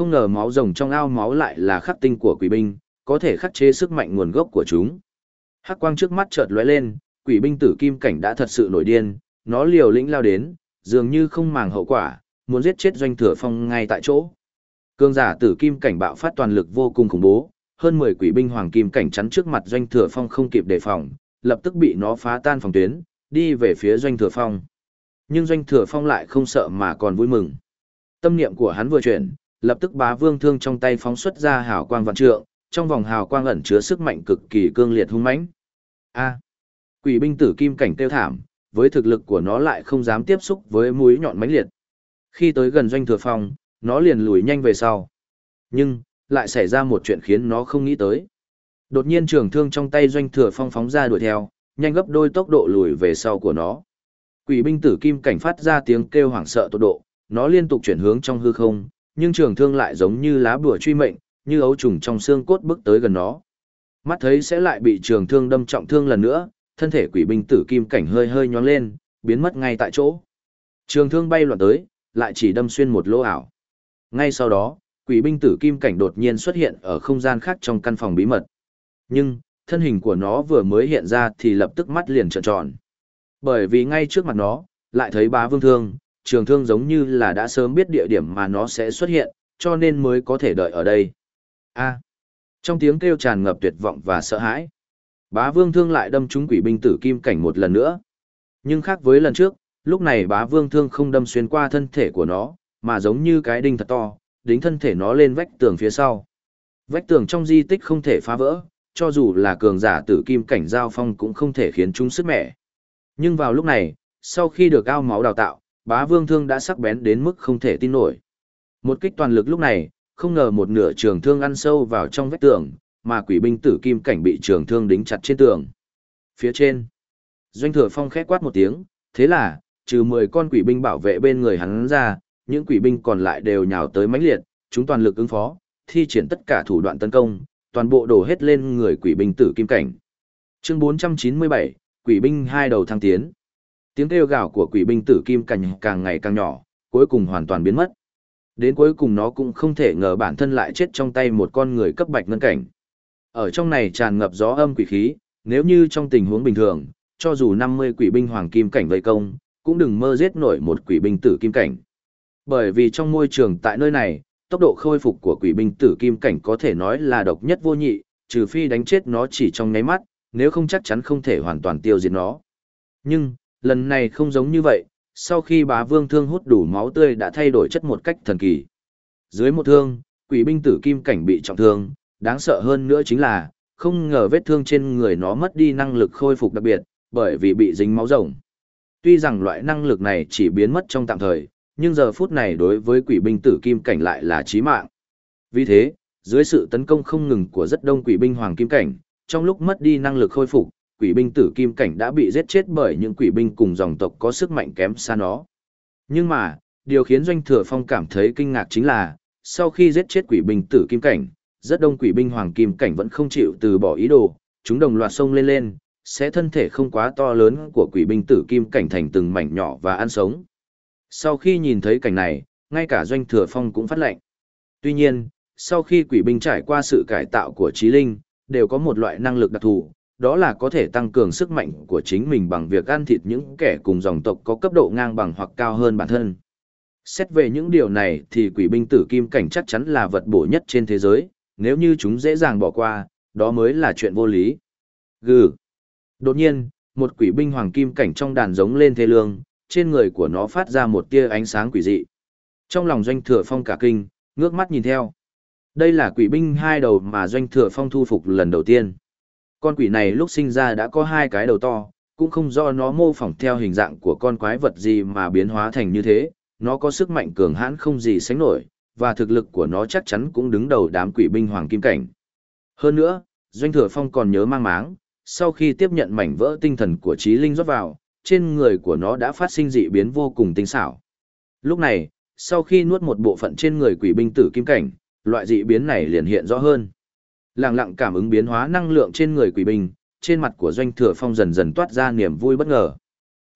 Không ngờ máu rồng trong ao máu lại là khắc tinh của quỷ binh, có thể khắc chế sức mạnh nguồn gốc của chúng. Hắc quang trước mắt chợt lóe lên, quỷ binh tử kim cảnh đã thật sự nổi điên, nó liều lĩnh lao đến, dường như không màng hậu quả, muốn giết chết doanh thừa phong ngay tại chỗ. Cương giả tử kim cảnh bạo phát toàn lực vô cùng khủng bố, hơn 10 quỷ binh hoàng kim cảnh chắn trước mặt doanh thừa phong không kịp đề phòng, lập tức bị nó phá tan phòng tuyến, đi về phía doanh thừa phong. Nhưng doanh thừa phong lại không sợ mà còn vui mừng. Tâm niệm của hắn vừa chuyển, lập tức bá vương thương trong tay phóng xuất ra hào quang vạn trượng, trong vòng hào quang ẩn chứa sức mạnh cực kỳ cương liệt hung mãnh. A. quỷ binh tử kim cảnh tiêu thảm, với thực lực của nó lại không dám tiếp xúc với mũi nhọn mãnh liệt. Khi tới gần doanh thừa phong, nó liền lùi nhanh về sau. Nhưng, lại xảy ra một chuyện khiến nó không nghĩ tới. Đột nhiên trường thương trong tay doanh thừa phong phóng ra đuổi theo, nhanh gấp đôi tốc độ lùi về sau của nó. Quỷ binh tử kim cảnh phát ra tiếng kêu hoảng sợ tột độ, nó liên tục chuyển hướng trong hư không, nhưng trường thương lại giống như lá bùa truy mệnh, như ấu trùng trong xương cốt bước tới gần nó. Mắt thấy sẽ lại bị trường thương đâm trọng thương lần nữa, thân thể quỷ binh tử kim cảnh hơi hơi nhón lên, biến mất ngay tại chỗ. Trường thương bay loạn tới, lại chỉ đâm xuyên một lỗ ảo. Ngay sau đó, quỷ binh tử kim cảnh đột nhiên xuất hiện ở không gian khác trong căn phòng bí mật. Nhưng, thân hình của nó vừa mới hiện ra thì lập tức mắt liền trợn tròn. Bởi vì ngay trước mặt nó, lại thấy bá vương thương, trường thương giống như là đã sớm biết địa điểm mà nó sẽ xuất hiện, cho nên mới có thể đợi ở đây. A. trong tiếng kêu tràn ngập tuyệt vọng và sợ hãi, bá vương thương lại đâm trúng quỷ binh tử kim cảnh một lần nữa. Nhưng khác với lần trước, lúc này bá vương thương không đâm xuyên qua thân thể của nó, mà giống như cái đinh thật to, đính thân thể nó lên vách tường phía sau. Vách tường trong di tích không thể phá vỡ, cho dù là cường giả tử kim cảnh giao phong cũng không thể khiến chúng sức mẻ. Nhưng vào lúc này, sau khi được ao máu đào tạo, bá vương thương đã sắc bén đến mức không thể tin nổi. Một kích toàn lực lúc này, không ngờ một nửa trường thương ăn sâu vào trong vách tường, mà quỷ binh tử kim cảnh bị trường thương đính chặt trên tường. Phía trên, doanh thừa phong khẽ quát một tiếng, thế là, trừ 10 con quỷ binh bảo vệ bên người hắn ra, những quỷ binh còn lại đều nhào tới mãnh liệt, chúng toàn lực ứng phó, thi triển tất cả thủ đoạn tấn công, toàn bộ đổ hết lên người quỷ binh tử kim cảnh. Chương 497, quỷ binh hai đầu thăng tiến. Tiếng kêu gào của quỷ binh tử kim cảnh càng ngày càng nhỏ, cuối cùng hoàn toàn biến mất. Đến cuối cùng nó cũng không thể ngờ bản thân lại chết trong tay một con người cấp bạch ngân cảnh. Ở trong này tràn ngập gió âm quỷ khí, nếu như trong tình huống bình thường, cho dù 50 quỷ binh hoàng kim cảnh vây công, cũng đừng mơ giết nổi một quỷ binh tử kim cảnh. Bởi vì trong môi trường tại nơi này, tốc độ khôi phục của quỷ binh tử kim cảnh có thể nói là độc nhất vô nhị, trừ phi đánh chết nó chỉ trong nháy mắt, nếu không chắc chắn không thể hoàn toàn tiêu diệt nó. Nhưng, lần này không giống như vậy, sau khi bá vương thương hút đủ máu tươi đã thay đổi chất một cách thần kỳ. Dưới một thương, quỷ binh tử kim cảnh bị trọng thương, đáng sợ hơn nữa chính là, không ngờ vết thương trên người nó mất đi năng lực khôi phục đặc biệt, bởi vì bị dính máu rồng. Tuy rằng loại năng lực này chỉ biến mất trong tạm thời, nhưng giờ phút này đối với quỷ binh tử kim cảnh lại là chí mạng. Vì thế, dưới sự tấn công không ngừng của rất đông quỷ binh hoàng kim cảnh, trong lúc mất đi năng lực khôi phục, quỷ binh tử kim cảnh đã bị giết chết bởi những quỷ binh cùng dòng tộc có sức mạnh kém xa nó. Nhưng mà, điều khiến Doanh Thừa Phong cảm thấy kinh ngạc chính là, sau khi giết chết quỷ binh tử kim cảnh, rất đông quỷ binh hoàng kim cảnh vẫn không chịu từ bỏ ý đồ, chúng đồng loạt xông lên lên, sẽ thân thể không quá to lớn của quỷ binh tử kim cảnh thành từng mảnh nhỏ và ăn sống. Sau khi nhìn thấy cảnh này, ngay cả Doanh Thừa Phong cũng phát lệnh. Tuy nhiên, sau khi quỷ binh trải qua sự cải tạo của trí linh, đều có một loại năng lực đặc thù, đó là có thể tăng cường sức mạnh của chính mình bằng việc ăn thịt những kẻ cùng dòng tộc có cấp độ ngang bằng hoặc cao hơn bản thân. Xét về những điều này thì quỷ binh tử kim cảnh chắc chắn là vật bổ nhất trên thế giới, nếu như chúng dễ dàng bỏ qua, đó mới là chuyện vô lý. Gừ. Đột nhiên, một quỷ binh hoàng kim cảnh trong đàn giống lên thê lương, trên người của nó phát ra một tia ánh sáng quỷ dị. Trong lòng doanh thừa phong cả kinh, ngước mắt nhìn theo. Đây là quỷ binh hai đầu mà doanh thừa phong thu phục lần đầu tiên. Con quỷ này lúc sinh ra đã có hai cái đầu to, cũng không do nó mô phỏng theo hình dạng của con quái vật gì mà biến hóa thành như thế, nó có sức mạnh cường hãn không gì sánh nổi, và thực lực của nó chắc chắn cũng đứng đầu đám quỷ binh hoàng kim cảnh. Hơn nữa, Doanh Thừa Phong còn nhớ mang máng, sau khi tiếp nhận mảnh vỡ tinh thần của trí linh rót vào, trên người của nó đã phát sinh dị biến vô cùng tinh xảo. Lúc này, sau khi nuốt một bộ phận trên người quỷ binh tử kim cảnh, loại dị biến này liền hiện rõ hơn. Lặng lặng cảm ứng biến hóa năng lượng trên người quỷ binh, trên mặt của doanh thừa phong dần dần toát ra niềm vui bất ngờ.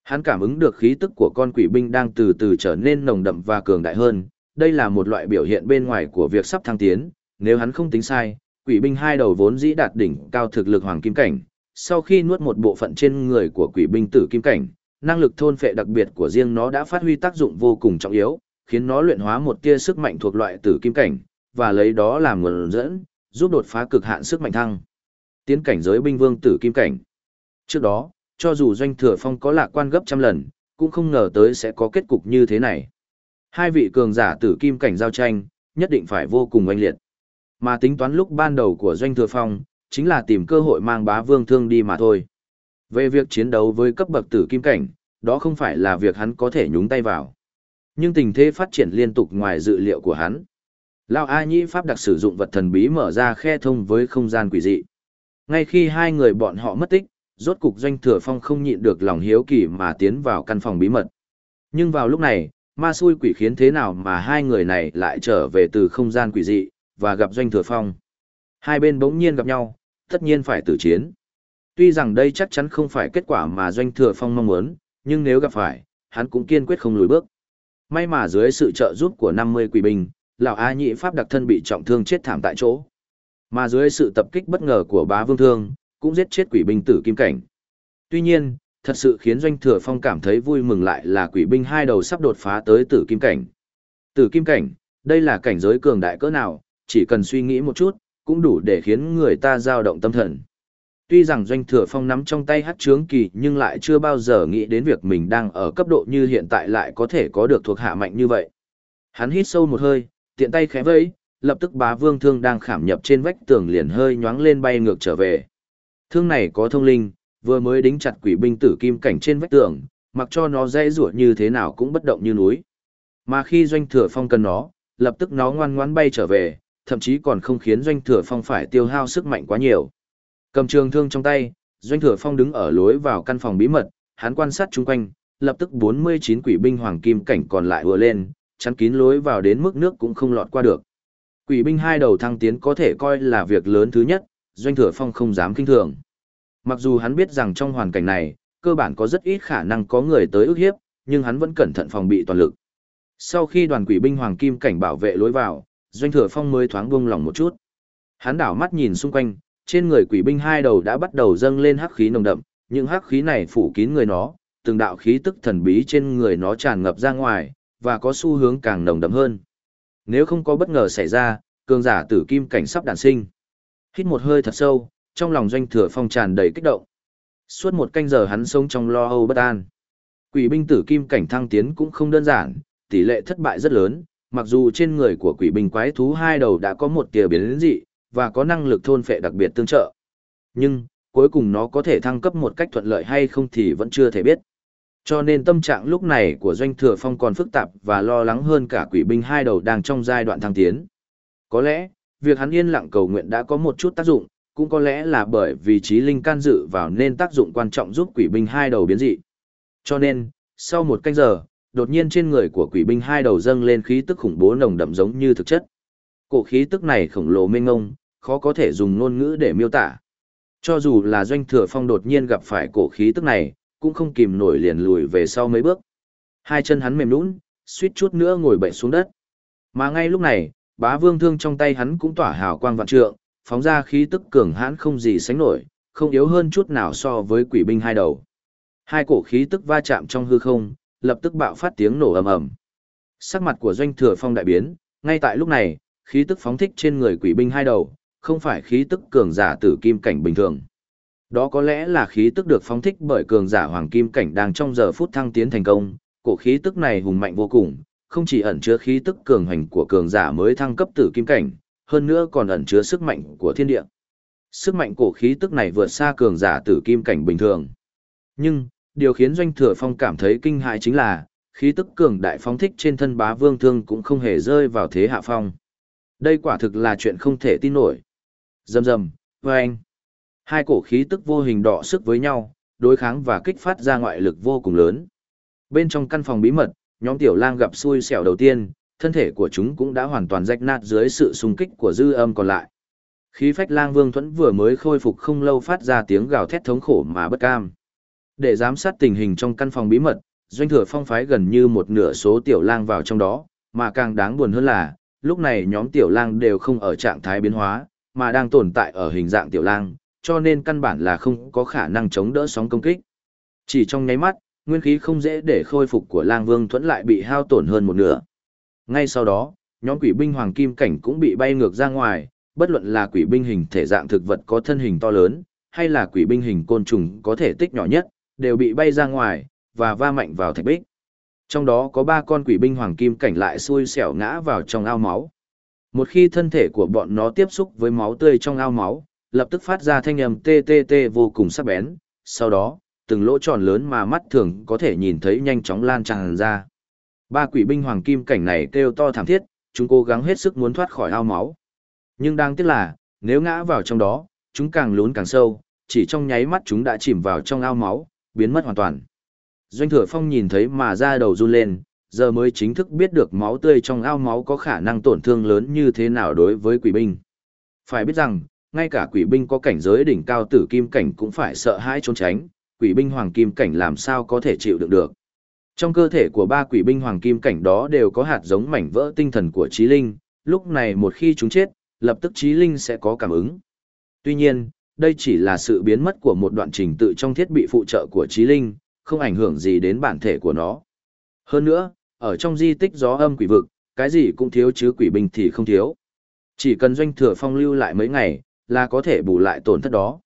Hắn cảm ứng được khí tức của con quỷ binh đang từ từ trở nên nồng đậm và cường đại hơn, đây là một loại biểu hiện bên ngoài của việc sắp thăng tiến, nếu hắn không tính sai, quỷ binh hai đầu vốn dĩ đạt đỉnh cao thực lực hoàng kim cảnh, sau khi nuốt một bộ phận trên người của quỷ binh tử kim cảnh, năng lực thôn phệ đặc biệt của riêng nó đã phát huy tác dụng vô cùng trọng yếu, khiến nó luyện hóa một tia sức mạnh thuộc loại tử kim cảnh, và lấy đó làm nguồn dẫn, giúp đột phá cực hạn sức mạnh thăng. Tiến cảnh giới binh vương tử kim cảnh. Trước đó, cho dù doanh thừa phong có lạc quan gấp trăm lần, cũng không ngờ tới sẽ có kết cục như thế này. Hai vị cường giả tử kim cảnh giao tranh, nhất định phải vô cùng oanh liệt. Mà tính toán lúc ban đầu của doanh thừa phong, chính là tìm cơ hội mang bá vương thương đi mà thôi. Về việc chiến đấu với cấp bậc tử kim cảnh, đó không phải là việc hắn có thể nhúng tay vào. Nhưng tình thế phát triển liên tục ngoài dự liệu của hắn. Lão A Nhĩ Pháp đặc sử dụng vật thần bí mở ra khe thông với không gian quỷ dị. Ngay khi hai người bọn họ mất tích, rốt cục doanh thừa phong không nhịn được lòng hiếu kỳ mà tiến vào căn phòng bí mật. Nhưng vào lúc này, ma xui quỷ khiến thế nào mà hai người này lại trở về từ không gian quỷ dị, và gặp doanh thừa phong. Hai bên bỗng nhiên gặp nhau, tất nhiên phải tử chiến. Tuy rằng đây chắc chắn không phải kết quả mà doanh thừa phong mong muốn, nhưng nếu gặp phải, hắn cũng kiên quyết không lùi bước. May mà dưới sự trợ giúp của 50 quỷ binh, lão A Nhị Pháp đặc thân bị trọng thương chết thảm tại chỗ. Mà dưới sự tập kích bất ngờ của bá vương thương, cũng giết chết quỷ binh tử kim cảnh. Tuy nhiên, thật sự khiến doanh thừa phong cảm thấy vui mừng lại là quỷ binh hai đầu sắp đột phá tới tử kim cảnh. Tử kim cảnh, đây là cảnh giới cường đại cỡ nào, chỉ cần suy nghĩ một chút, cũng đủ để khiến người ta dao động tâm thần. Tuy rằng doanh thừa phong nắm trong tay hát trướng kỳ nhưng lại chưa bao giờ nghĩ đến việc mình đang ở cấp độ như hiện tại lại có thể có được thuộc hạ mạnh như vậy. Hắn hít sâu một hơi, tiện tay khẽ vẫy, lập tức bá vương thương đang khảm nhập trên vách tường liền hơi nhoáng lên bay ngược trở về. Thương này có thông linh, vừa mới đính chặt quỷ binh tử kim cảnh trên vách tường, mặc cho nó dễ rủa như thế nào cũng bất động như núi. Mà khi doanh thừa phong cần nó, lập tức nó ngoan ngoãn bay trở về, thậm chí còn không khiến doanh thừa phong phải tiêu hao sức mạnh quá nhiều. Cầm trường thương trong tay, doanh thừa phong đứng ở lối vào căn phòng bí mật, hắn quan sát chung quanh, lập tức 49 quỷ binh hoàng kim cảnh còn lại vừa lên, chắn kín lối vào đến mức nước cũng không lọt qua được. Quỷ binh hai đầu thăng tiến có thể coi là việc lớn thứ nhất, doanh thừa phong không dám kinh thường. Mặc dù hắn biết rằng trong hoàn cảnh này, cơ bản có rất ít khả năng có người tới ức hiếp, nhưng hắn vẫn cẩn thận phòng bị toàn lực. Sau khi đoàn quỷ binh hoàng kim cảnh bảo vệ lối vào, doanh thừa phong mới thoáng buông lòng một chút. Hắn đảo mắt nhìn xung quanh, trên người quỷ binh hai đầu đã bắt đầu dâng lên hắc khí nồng đậm, những hắc khí này phủ kín người nó, từng đạo khí tức thần bí trên người nó tràn ngập ra ngoài, và có xu hướng càng nồng đậm hơn. Nếu không có bất ngờ xảy ra, cường giả tử kim cảnh sắp đản sinh. Hít một hơi thật sâu, trong lòng doanh thừa phong tràn đầy kích động. Suốt một canh giờ hắn sống trong lo âu bất an. Quỷ binh tử kim cảnh thăng tiến cũng không đơn giản, tỷ lệ thất bại rất lớn, mặc dù trên người của quỷ binh quái thú hai đầu đã có một tia biến dị, và có năng lực thôn phệ đặc biệt tương trợ. Nhưng, cuối cùng nó có thể thăng cấp một cách thuận lợi hay không thì vẫn chưa thể biết. Cho nên tâm trạng lúc này của Doanh Thừa Phong còn phức tạp và lo lắng hơn cả quỷ binh hai đầu đang trong giai đoạn thăng tiến. Có lẽ, việc hắn yên lặng cầu nguyện đã có một chút tác dụng, cũng có lẽ là bởi vì trí linh can dự vào nên tác dụng quan trọng giúp quỷ binh hai đầu biến dị. Cho nên, sau một canh giờ, đột nhiên trên người của quỷ binh hai đầu dâng lên khí tức khủng bố nồng đậm giống như thực chất. Cổ khí tức này khổng lồ mênh ngông, khó có thể dùng ngôn ngữ để miêu tả. Cho dù là doanh thừa phong đột nhiên gặp phải cổ khí tức này, cũng không kìm nổi liền lùi về sau mấy bước. Hai chân hắn mềm nũng, suýt chút nữa ngồi bệnh xuống đất. Mà ngay lúc này, bá vương thương trong tay hắn cũng tỏa hào quang vạn trượng, phóng ra khí tức cường hãn không gì sánh nổi, không yếu hơn chút nào so với quỷ binh hai đầu. Hai cổ khí tức va chạm trong hư không, lập tức bạo phát tiếng nổ ầm ầm. Sắc mặt của doanh thừa phong đại biến, ngay tại lúc này, khí tức phóng thích trên người quỷ binh hai đầu, không phải khí tức cường giả tử kim cảnh bình thường. Đó có lẽ là khí tức được phóng thích bởi cường giả hoàng kim cảnh đang trong giờ phút thăng tiến thành công, cổ khí tức này hùng mạnh vô cùng, không chỉ ẩn chứa khí tức cường hành của cường giả mới thăng cấp tử kim cảnh, hơn nữa còn ẩn chứa sức mạnh của thiên địa. Sức mạnh cổ khí tức này vượt xa cường giả tử kim cảnh bình thường. Nhưng, điều khiến doanh thừa phong cảm thấy kinh hại chính là, khí tức cường đại phóng thích trên thân bá vương thương cũng không hề rơi vào thế hạ phong. Đây quả thực là chuyện không thể tin nổi. Dầm dầm, anh. Vâng. Hai cổ khí tức vô hình đọ sức với nhau, đối kháng và kích phát ra ngoại lực vô cùng lớn. Bên trong căn phòng bí mật, nhóm tiểu lang gặp xui xẻo đầu tiên, thân thể của chúng cũng đã hoàn toàn rách nát dưới sự xung kích của dư âm còn lại. Khí phách lang vương thuẫn vừa mới khôi phục không lâu phát ra tiếng gào thét thống khổ mà bất cam. Để giám sát tình hình trong căn phòng bí mật, doanh thừa phong phái gần như một nửa số tiểu lang vào trong đó, Mà càng đáng buồn hơn là, lúc này nhóm tiểu lang đều không ở trạng thái biến hóa, mà đang tồn tại ở hình dạng tiểu lang, cho nên căn bản là không có khả năng chống đỡ sóng công kích. Chỉ trong nháy mắt, nguyên khí không dễ để khôi phục của lang vương thuẫn lại bị hao tổn hơn một nửa. Ngay sau đó, nhóm quỷ binh hoàng kim cảnh cũng bị bay ngược ra ngoài, bất luận là quỷ binh hình thể dạng thực vật có thân hình to lớn, hay là quỷ binh hình côn trùng có thể tích nhỏ nhất, đều bị bay ra ngoài, và va mạnh vào thạch bích. Trong đó có ba con quỷ binh hoàng kim cảnh lại xui xẻo ngã vào trong ao máu. Một khi thân thể của bọn nó tiếp xúc với máu tươi trong ao máu, lập tức phát ra thanh âm tê tê tê vô cùng sắc bén, sau đó, từng lỗ tròn lớn mà mắt thường có thể nhìn thấy nhanh chóng lan tràn ra. Ba quỷ binh hoàng kim cảnh này kêu to thảm thiết, chúng cố gắng hết sức muốn thoát khỏi ao máu. Nhưng đang tiếc là, nếu ngã vào trong đó, chúng càng lún càng sâu, chỉ trong nháy mắt chúng đã chìm vào trong ao máu, biến mất hoàn toàn. Doanh thừa phong nhìn thấy mà ra đầu run lên, giờ mới chính thức biết được máu tươi trong ao máu có khả năng tổn thương lớn như thế nào đối với quỷ binh. Phải biết rằng, ngay cả quỷ binh có cảnh giới đỉnh cao tử kim cảnh cũng phải sợ hãi trốn tránh, quỷ binh hoàng kim cảnh làm sao có thể chịu đựng được. Trong cơ thể của ba quỷ binh hoàng kim cảnh đó đều có hạt giống mảnh vỡ tinh thần của trí linh, lúc này một khi chúng chết, lập tức trí linh sẽ có cảm ứng. Tuy nhiên, đây chỉ là sự biến mất của một đoạn trình tự trong thiết bị phụ trợ của trí linh, không ảnh hưởng gì đến bản thể của nó. Hơn nữa, ở trong di tích gió âm quỷ vực, cái gì cũng thiếu chứ quỷ binh thì không thiếu. Chỉ cần doanh thừa phong lưu lại mấy ngày, là có thể bù lại tổn thất đó.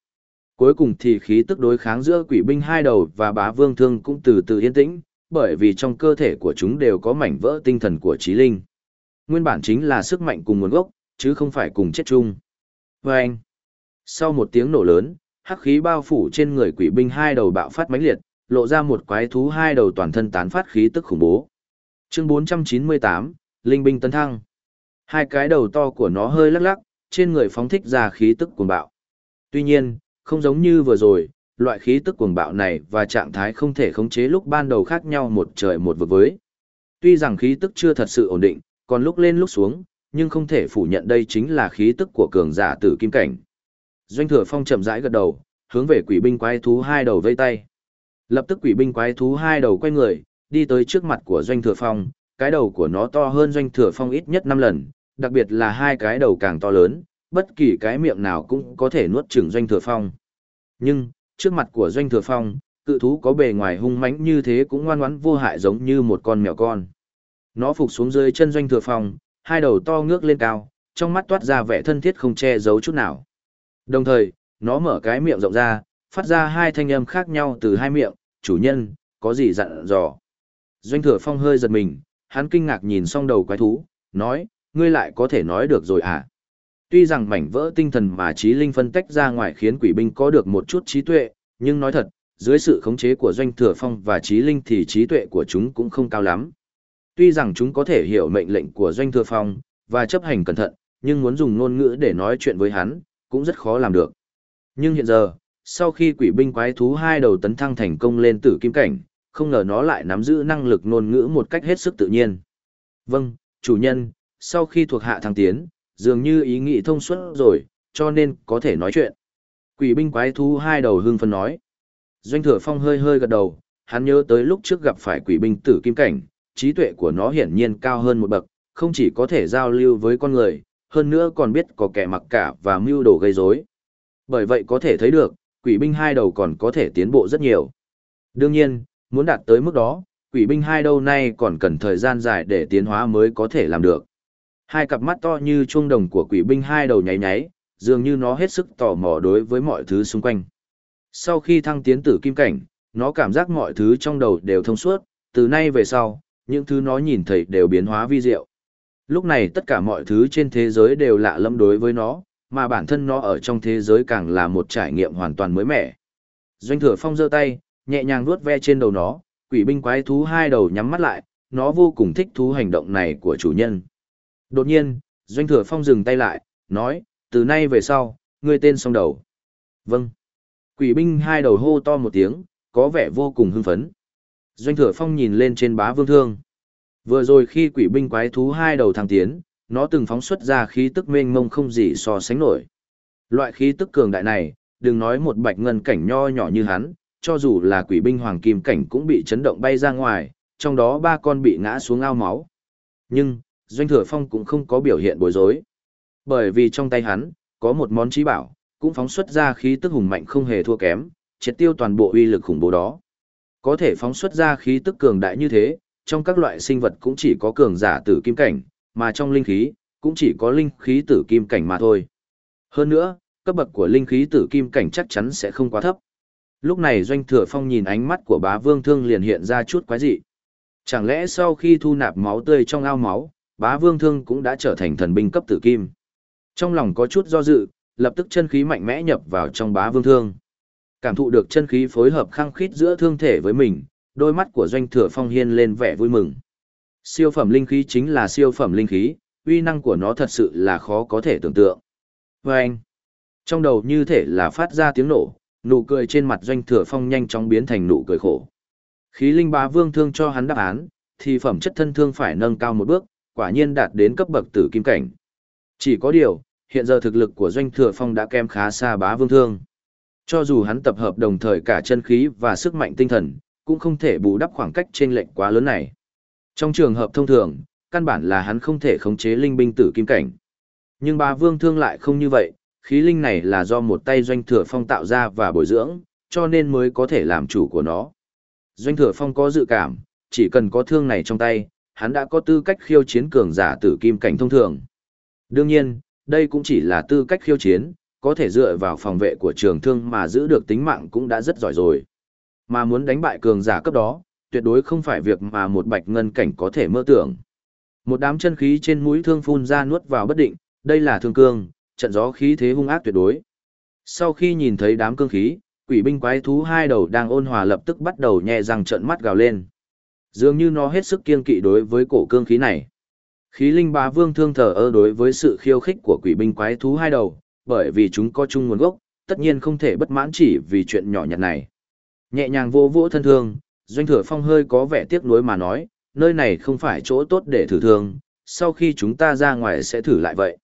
Cuối cùng thì khí tức đối kháng giữa quỷ binh hai đầu và bá vương thương cũng từ từ yên tĩnh, bởi vì trong cơ thể của chúng đều có mảnh vỡ tinh thần của trí linh. Nguyên bản chính là sức mạnh cùng nguồn gốc, chứ không phải cùng chết chung. Và anh, sau một tiếng nổ lớn, hắc khí bao phủ trên người quỷ binh hai đầu bạo phát mãnh liệt, lộ ra một quái thú hai đầu toàn thân tán phát khí tức khủng bố. Chương 498, Linh binh tấn thăng. Hai cái đầu to của nó hơi lắc lắc, trên người phóng thích ra khí tức cuồng bạo. Tuy nhiên, không giống như vừa rồi, loại khí tức cuồng bạo này và trạng thái không thể khống chế lúc ban đầu khác nhau một trời một vực với. Tuy rằng khí tức chưa thật sự ổn định, còn lúc lên lúc xuống, nhưng không thể phủ nhận đây chính là khí tức của cường giả tử kim cảnh. Doanh thừa phong chậm rãi gật đầu, hướng về quỷ binh quái thú hai đầu vây tay. Lập tức quỷ binh quái thú hai đầu quay người, đi tới trước mặt của doanh thừa phong, cái đầu của nó to hơn doanh thừa phong ít nhất 5 lần, đặc biệt là hai cái đầu càng to lớn, bất kỳ cái miệng nào cũng có thể nuốt chửng doanh thừa phong. Nhưng, trước mặt của doanh thừa phong, cự thú có bề ngoài hung mãnh như thế cũng ngoan ngoãn vô hại giống như một con mèo con. Nó phục xuống dưới chân doanh thừa phong, hai đầu to ngước lên cao, trong mắt toát ra vẻ thân thiết không che giấu chút nào. Đồng thời, nó mở cái miệng rộng ra, phát ra hai thanh âm khác nhau từ hai miệng, chủ nhân, có gì dặn dò. Doanh thừa phong hơi giật mình, hắn kinh ngạc nhìn xong đầu quái thú, nói, ngươi lại có thể nói được rồi à? Tuy rằng mảnh vỡ tinh thần mà trí linh phân tách ra ngoài khiến quỷ binh có được một chút trí tuệ, nhưng nói thật, dưới sự khống chế của doanh thừa phong và trí linh thì trí tuệ của chúng cũng không cao lắm. Tuy rằng chúng có thể hiểu mệnh lệnh của doanh thừa phong và chấp hành cẩn thận, nhưng muốn dùng ngôn ngữ để nói chuyện với hắn, cũng rất khó làm được. Nhưng hiện giờ, sau khi quỷ binh quái thú hai đầu tấn thăng thành công lên tử kim cảnh, không ngờ nó lại nắm giữ năng lực ngôn ngữ một cách hết sức tự nhiên. Vâng, chủ nhân, sau khi thuộc hạ thăng tiến, dường như ý nghĩ thông suốt rồi, cho nên có thể nói chuyện. Quỷ binh quái thú hai đầu hưng phân nói. Doanh thừa phong hơi hơi gật đầu, hắn nhớ tới lúc trước gặp phải quỷ binh tử kim cảnh, trí tuệ của nó hiển nhiên cao hơn một bậc, không chỉ có thể giao lưu với con người, hơn nữa còn biết có kẻ mặc cả và mưu đồ gây rối. Bởi vậy có thể thấy được, quỷ binh hai đầu còn có thể tiến bộ rất nhiều. Đương nhiên, muốn đạt tới mức đó, quỷ binh hai đầu nay còn cần thời gian dài để tiến hóa mới có thể làm được. Hai cặp mắt to như chuông đồng của quỷ binh hai đầu nháy nháy, dường như nó hết sức tò mò đối với mọi thứ xung quanh. Sau khi thăng tiến tử kim cảnh, nó cảm giác mọi thứ trong đầu đều thông suốt, từ nay về sau, những thứ nó nhìn thấy đều biến hóa vi diệu. Lúc này tất cả mọi thứ trên thế giới đều lạ lẫm đối với nó, mà bản thân nó ở trong thế giới càng là một trải nghiệm hoàn toàn mới mẻ. Doanh thừa phong giơ tay, nhẹ nhàng vuốt ve trên đầu nó, quỷ binh quái thú hai đầu nhắm mắt lại, nó vô cùng thích thú hành động này của chủ nhân. Đột nhiên, Doanh thừa phong dừng tay lại, nói, từ nay về sau, ngươi tên song đầu. Vâng. Quỷ binh hai đầu hô to một tiếng, có vẻ vô cùng hưng phấn. Doanh thừa phong nhìn lên trên bá vương thương. Vừa rồi khi quỷ binh quái thú hai đầu thăng tiến, nó từng phóng xuất ra khí tức mênh mông không gì so sánh nổi. Loại khí tức cường đại này, đừng nói một bạch ngân cảnh nho nhỏ như hắn, cho dù là quỷ binh hoàng kim cảnh cũng bị chấn động bay ra ngoài, trong đó ba con bị ngã xuống ao máu. Nhưng, Doanh Thừa Phong cũng không có biểu hiện bối rối. Bởi vì trong tay hắn, có một món trí bảo, cũng phóng xuất ra khí tức hùng mạnh không hề thua kém, triệt tiêu toàn bộ uy lực khủng bố đó. Có thể phóng xuất ra khí tức cường đại như thế, trong các loại sinh vật cũng chỉ có cường giả tử kim cảnh, mà trong linh khí, cũng chỉ có linh khí tử kim cảnh mà thôi. Hơn nữa, cấp bậc của linh khí tử kim cảnh chắc chắn sẽ không quá thấp. Lúc này Doanh Thừa Phong nhìn ánh mắt của bá vương thương liền hiện ra chút quái dị. Chẳng lẽ sau khi thu nạp máu tươi trong ao máu, bá vương thương cũng đã trở thành thần binh cấp tử kim? Trong lòng có chút do dự, lập tức chân khí mạnh mẽ nhập vào trong bá vương thương. Cảm thụ được chân khí phối hợp khăng khít giữa thương thể với mình, đôi mắt của Doanh Thừa Phong hiên lên vẻ vui mừng. Siêu phẩm linh khí chính là siêu phẩm linh khí, uy năng của nó thật sự là khó có thể tưởng tượng. Và anh, trong đầu như thể là phát ra tiếng nổ, nụ cười trên mặt Doanh Thừa Phong nhanh chóng biến thành nụ cười khổ. Khí linh bá vương thương cho hắn đáp án, thì phẩm chất thân thương phải nâng cao một bước, quả nhiên đạt đến cấp bậc tử kim cảnh. Chỉ có điều, hiện giờ thực lực của Doanh Thừa Phong đã kém khá xa bá vương thương. Cho dù hắn tập hợp đồng thời cả chân khí và sức mạnh tinh thần, cũng không thể bù đắp khoảng cách trên lệnh quá lớn này. Trong trường hợp thông thường, căn bản là hắn không thể khống chế linh binh tử kim cảnh. Nhưng bá vương thương lại không như vậy, khí linh này là do một tay Doanh Thừa Phong tạo ra và bồi dưỡng, cho nên mới có thể làm chủ của nó. Doanh Thừa Phong có dự cảm, chỉ cần có thương này trong tay, hắn đã có tư cách khiêu chiến cường giả tử kim cảnh thông thường. Đương nhiên, đây cũng chỉ là tư cách khiêu chiến, có thể dựa vào phòng vệ của trường thương mà giữ được tính mạng cũng đã rất giỏi rồi. Mà muốn đánh bại cường giả cấp đó, tuyệt đối không phải việc mà một bạch ngân cảnh có thể mơ tưởng. Một đám chân khí trên mũi thương phun ra nuốt vào bất định, đây là thương cương, trận gió khí thế hung ác tuyệt đối. Sau khi nhìn thấy đám cương khí, quỷ binh quái thú hai đầu đang ôn hòa lập tức bắt đầu nhẹ răng trận mắt gào lên. Dường như nó hết sức kiên kỵ đối với cổ cương khí này. Khí linh bá vương thương thờ ơ đối với sự khiêu khích của quỷ binh quái thú hai đầu, bởi vì chúng có chung nguồn gốc, tất nhiên không thể bất mãn chỉ vì chuyện nhỏ nhặt này. Nhẹ nhàng vô vỗ thân thương, doanh thừa phong hơi có vẻ tiếc nuối mà nói, nơi này không phải chỗ tốt để thử thương, sau khi chúng ta ra ngoài sẽ thử lại vậy.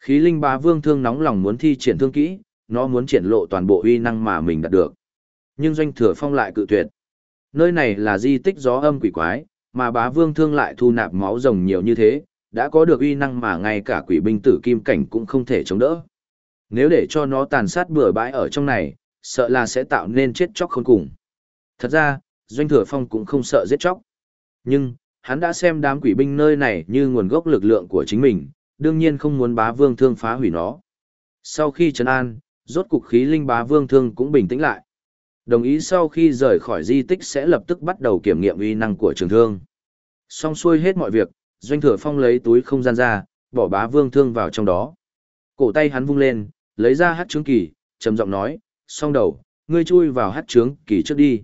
Khí linh bá vương thương nóng lòng muốn thi triển thương kỹ, nó muốn triển lộ toàn bộ uy năng mà mình đạt được. Nhưng doanh thừa phong lại cự tuyệt. Nơi này là di tích gió âm quỷ quái, mà bá vương thương lại thu nạp máu rồng nhiều như thế, đã có được uy năng mà ngay cả quỷ binh tử kim cảnh cũng không thể chống đỡ. Nếu để cho nó tàn sát bừa bãi ở trong này, sợ là sẽ tạo nên chết chóc khôn cùng. Thật ra, Doanh Thừa Phong cũng không sợ giết chóc. Nhưng, hắn đã xem đám quỷ binh nơi này như nguồn gốc lực lượng của chính mình, đương nhiên không muốn bá vương thương phá hủy nó. Sau khi trấn an, rốt cục khí linh bá vương thương cũng bình tĩnh lại. Đồng ý sau khi rời khỏi di tích sẽ lập tức bắt đầu kiểm nghiệm uy năng của trường thương. Xong xuôi hết mọi việc, Doanh Thừa Phong lấy túi không gian ra, bỏ bá vương thương vào trong đó. Cổ tay hắn vung lên, lấy ra hát trướng kỳ, trầm giọng nói, xong đầu, ngươi chui vào hát trướng kỳ trước đi.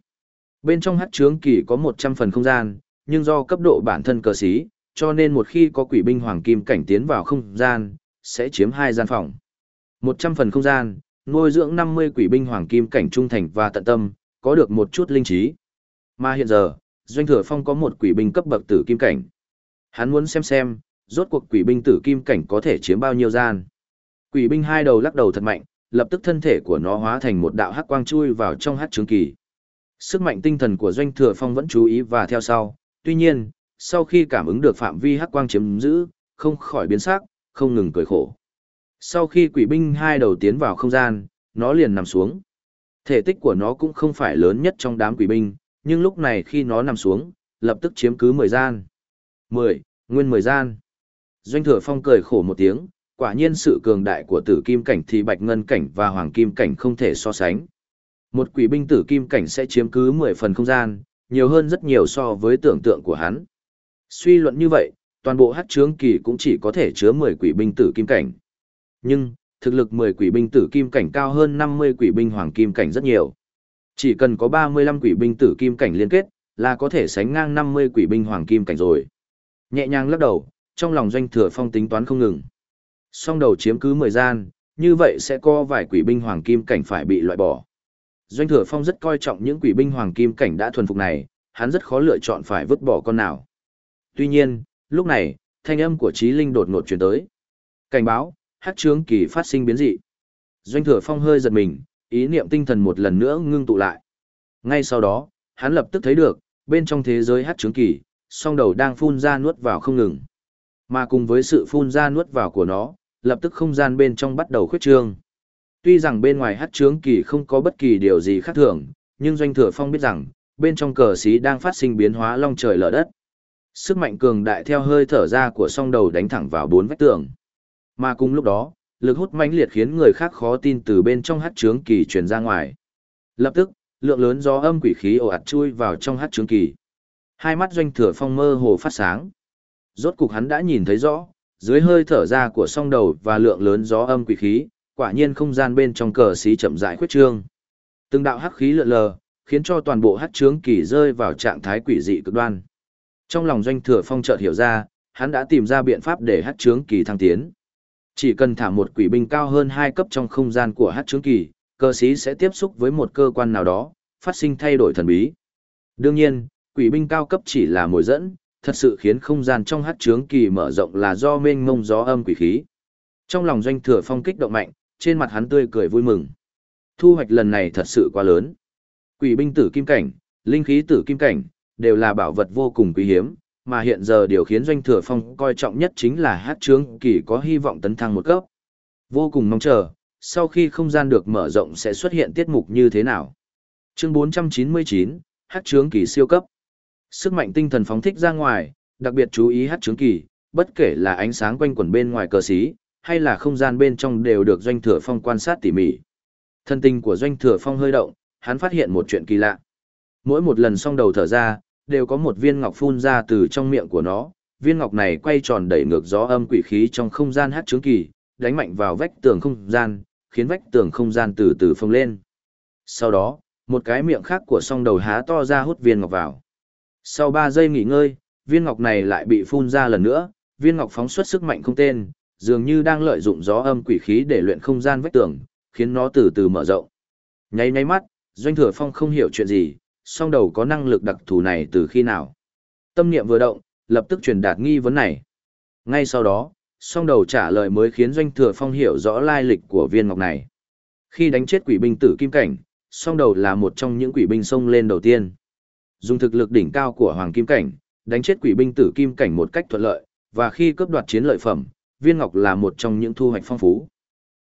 Bên trong hát trướng kỳ có 100 phần không gian, nhưng do cấp độ bản thân cờ sĩ, cho nên một khi có quỷ binh hoàng kim cảnh tiến vào không gian, sẽ chiếm hai gian phòng. 100 phần không gian, nuôi dưỡng 50 quỷ binh hoàng kim cảnh trung thành và tận tâm, có được một chút linh trí. Mà hiện giờ, Doanh Thừa Phong có một quỷ binh cấp bậc tử kim cảnh. Hắn muốn xem xem, rốt cuộc quỷ binh tử kim cảnh có thể chiếm bao nhiêu gian. Quỷ binh hai đầu lắc đầu thật mạnh, lập tức thân thể của nó hóa thành một đạo hắc quang chui vào trong hắc trướng kỳ. Sức mạnh tinh thần của Doanh Thừa Phong vẫn chú ý và theo sau, tuy nhiên, sau khi cảm ứng được phạm vi hắc quang chiếm giữ, không khỏi biến sắc, không ngừng cười khổ. Sau khi quỷ binh hai đầu tiến vào không gian, nó liền nằm xuống. Thể tích của nó cũng không phải lớn nhất trong đám quỷ binh, nhưng lúc này khi nó nằm xuống, lập tức chiếm cứ 10 gian. 10, nguyên 10 gian. Doanh thừa phong cười khổ một tiếng, quả nhiên sự cường đại của tử kim cảnh thì bạch ngân cảnh và hoàng kim cảnh không thể so sánh. Một quỷ binh tử kim cảnh sẽ chiếm cứ 10 phần không gian, nhiều hơn rất nhiều so với tưởng tượng của hắn. Suy luận như vậy, toàn bộ hắc trướng kỳ cũng chỉ có thể chứa 10 quỷ binh tử kim cảnh. Nhưng, thực lực 10 quỷ binh tử kim cảnh cao hơn 50 quỷ binh hoàng kim cảnh rất nhiều. Chỉ cần có 35 quỷ binh tử kim cảnh liên kết, là có thể sánh ngang 50 quỷ binh hoàng kim cảnh rồi. Nhẹ nhàng lắc đầu, trong lòng doanh thừa phong tính toán không ngừng. Song đầu chiếm cứ 10 gian, như vậy sẽ có vài quỷ binh hoàng kim cảnh phải bị loại bỏ. Doanh thừa phong rất coi trọng những quỷ binh hoàng kim cảnh đã thuần phục này, hắn rất khó lựa chọn phải vứt bỏ con nào. Tuy nhiên, lúc này, thanh âm của trí linh đột ngột truyền tới. Cảnh báo, hát trướng kỳ phát sinh biến dị. Doanh thừa phong hơi giật mình, ý niệm tinh thần một lần nữa ngưng tụ lại. Ngay sau đó, hắn lập tức thấy được, bên trong thế giới hát trướng kỳ, song đầu đang phun ra nuốt vào không ngừng. Mà cùng với sự phun ra nuốt vào của nó, lập tức không gian bên trong bắt đầu khuyết trương. Tuy rằng bên ngoài hát trướng kỳ không có bất kỳ điều gì khác thường, nhưng doanh thừa phong biết rằng, bên trong cờ xí đang phát sinh biến hóa long trời lở đất. Sức mạnh cường đại theo hơi thở ra của song đầu đánh thẳng vào bốn vách tường. Mà cùng lúc đó, lực hút mãnh liệt khiến người khác khó tin từ bên trong hát trướng kỳ truyền ra ngoài. Lập tức, lượng lớn gió âm quỷ khí ồ ạt chui vào trong hát trướng kỳ. Hai mắt doanh thừa phong mơ hồ phát sáng. Rốt cục hắn đã nhìn thấy rõ, dưới hơi thở ra của song đầu và lượng lớn gió âm quỷ khí, quả nhiên không gian bên trong cờ xí chậm rãi khuyết trương. Từng đạo hắc khí lượn lờ, khiến cho toàn bộ hát trướng kỳ rơi vào trạng thái quỷ dị cực đoan. Trong lòng doanh thừa phong chợt hiểu ra, hắn đã tìm ra biện pháp để hát trướng kỳ thăng tiến. Chỉ cần thả một quỷ binh cao hơn hai cấp trong không gian của hát trướng kỳ, cơ sĩ sẽ tiếp xúc với một cơ quan nào đó, phát sinh thay đổi thần bí. Đương nhiên, quỷ binh cao cấp chỉ là mồi dẫn, thật sự khiến không gian trong hát trướng kỳ mở rộng là do mênh mông gió âm quỷ khí. Trong lòng doanh thừa phong kích động mạnh, trên mặt hắn tươi cười vui mừng. Thu hoạch lần này thật sự quá lớn. Quỷ binh tử kim cảnh, linh khí tử kim cảnh, đều là bảo vật vô cùng quý hiếm, mà hiện giờ điều khiến doanh thừa phong coi trọng nhất chính là hát trướng kỳ có hy vọng tấn thăng một cấp. Vô cùng mong chờ, sau khi không gian được mở rộng sẽ xuất hiện tiết mục như thế nào. Chương 499, hát trướng kỳ siêu cấp. Sức mạnh tinh thần phóng thích ra ngoài, đặc biệt chú ý hát trướng kỳ, bất kể là ánh sáng quanh quẩn bên ngoài cờ xí, hay là không gian bên trong đều được doanh thừa phong quan sát tỉ mỉ. Thân tình của doanh thừa phong hơi động, hắn phát hiện một chuyện kỳ lạ. Mỗi một lần song đầu thở ra, đều có một viên ngọc phun ra từ trong miệng của nó, viên ngọc này quay tròn đẩy ngược gió âm quỷ khí trong không gian hát trướng kỳ, đánh mạnh vào vách tường không gian, khiến vách tường không gian từ từ phồng lên. Sau đó, một cái miệng khác của song đầu há to ra hút viên ngọc vào. Sau 3 giây nghỉ ngơi, viên ngọc này lại bị phun ra lần nữa, viên ngọc phóng xuất sức mạnh không tên, dường như đang lợi dụng gió âm quỷ khí để luyện không gian vách tường, khiến nó từ từ mở rộng. Nháy nháy mắt, Doanh Thừa Phong không hiểu chuyện gì, song đầu có năng lực đặc thù này từ khi nào. Tâm niệm vừa động, lập tức truyền đạt nghi vấn này. Ngay sau đó, song đầu trả lời mới khiến Doanh Thừa Phong hiểu rõ lai lịch của viên ngọc này. Khi đánh chết quỷ binh tử kim cảnh, song đầu là một trong những quỷ binh xông lên đầu tiên. Dùng thực lực đỉnh cao của Hoàng Kim Cảnh, đánh chết quỷ binh tử kim cảnh một cách thuận lợi, và khi cướp đoạt chiến lợi phẩm, viên ngọc là một trong những thu hoạch phong phú.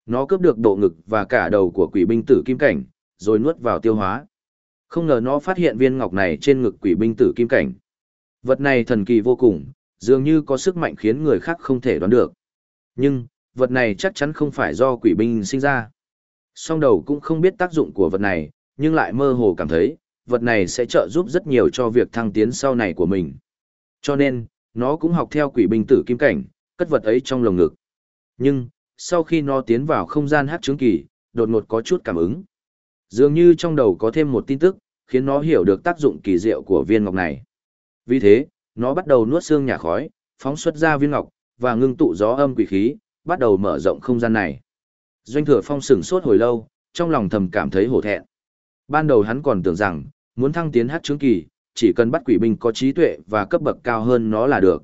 Nó cướp được độ ngực và cả đầu của quỷ binh tử kim cảnh, rồi nuốt vào tiêu hóa. Không ngờ nó phát hiện viên ngọc này trên ngực quỷ binh tử kim cảnh. Vật này thần kỳ vô cùng, dường như có sức mạnh khiến người khác không thể đoán được. Nhưng, vật này chắc chắn không phải do quỷ binh sinh ra. Song đầu cũng không biết tác dụng của vật này, nhưng lại mơ hồ cảm thấy, vật này sẽ trợ giúp rất nhiều cho việc thăng tiến sau này của mình. Cho nên, nó cũng học theo quỷ binh tử kim cảnh, cất vật ấy trong lồng ngực. Nhưng, sau khi nó tiến vào không gian hát chứng kỳ, đột ngột có chút cảm ứng. Dường như trong đầu có thêm một tin tức, khiến nó hiểu được tác dụng kỳ diệu của viên ngọc này. Vì thế, nó bắt đầu nuốt xương nhà khói, phóng xuất ra viên ngọc, và ngưng tụ gió âm quỷ khí, bắt đầu mở rộng không gian này. Doanh thừa phong sửng sốt hồi lâu, trong lòng thầm cảm thấy hổ thẹn. Ban đầu hắn còn tưởng rằng, muốn thăng tiến hát trướng kỳ, chỉ cần bắt quỷ binh có trí tuệ và cấp bậc cao hơn nó là được.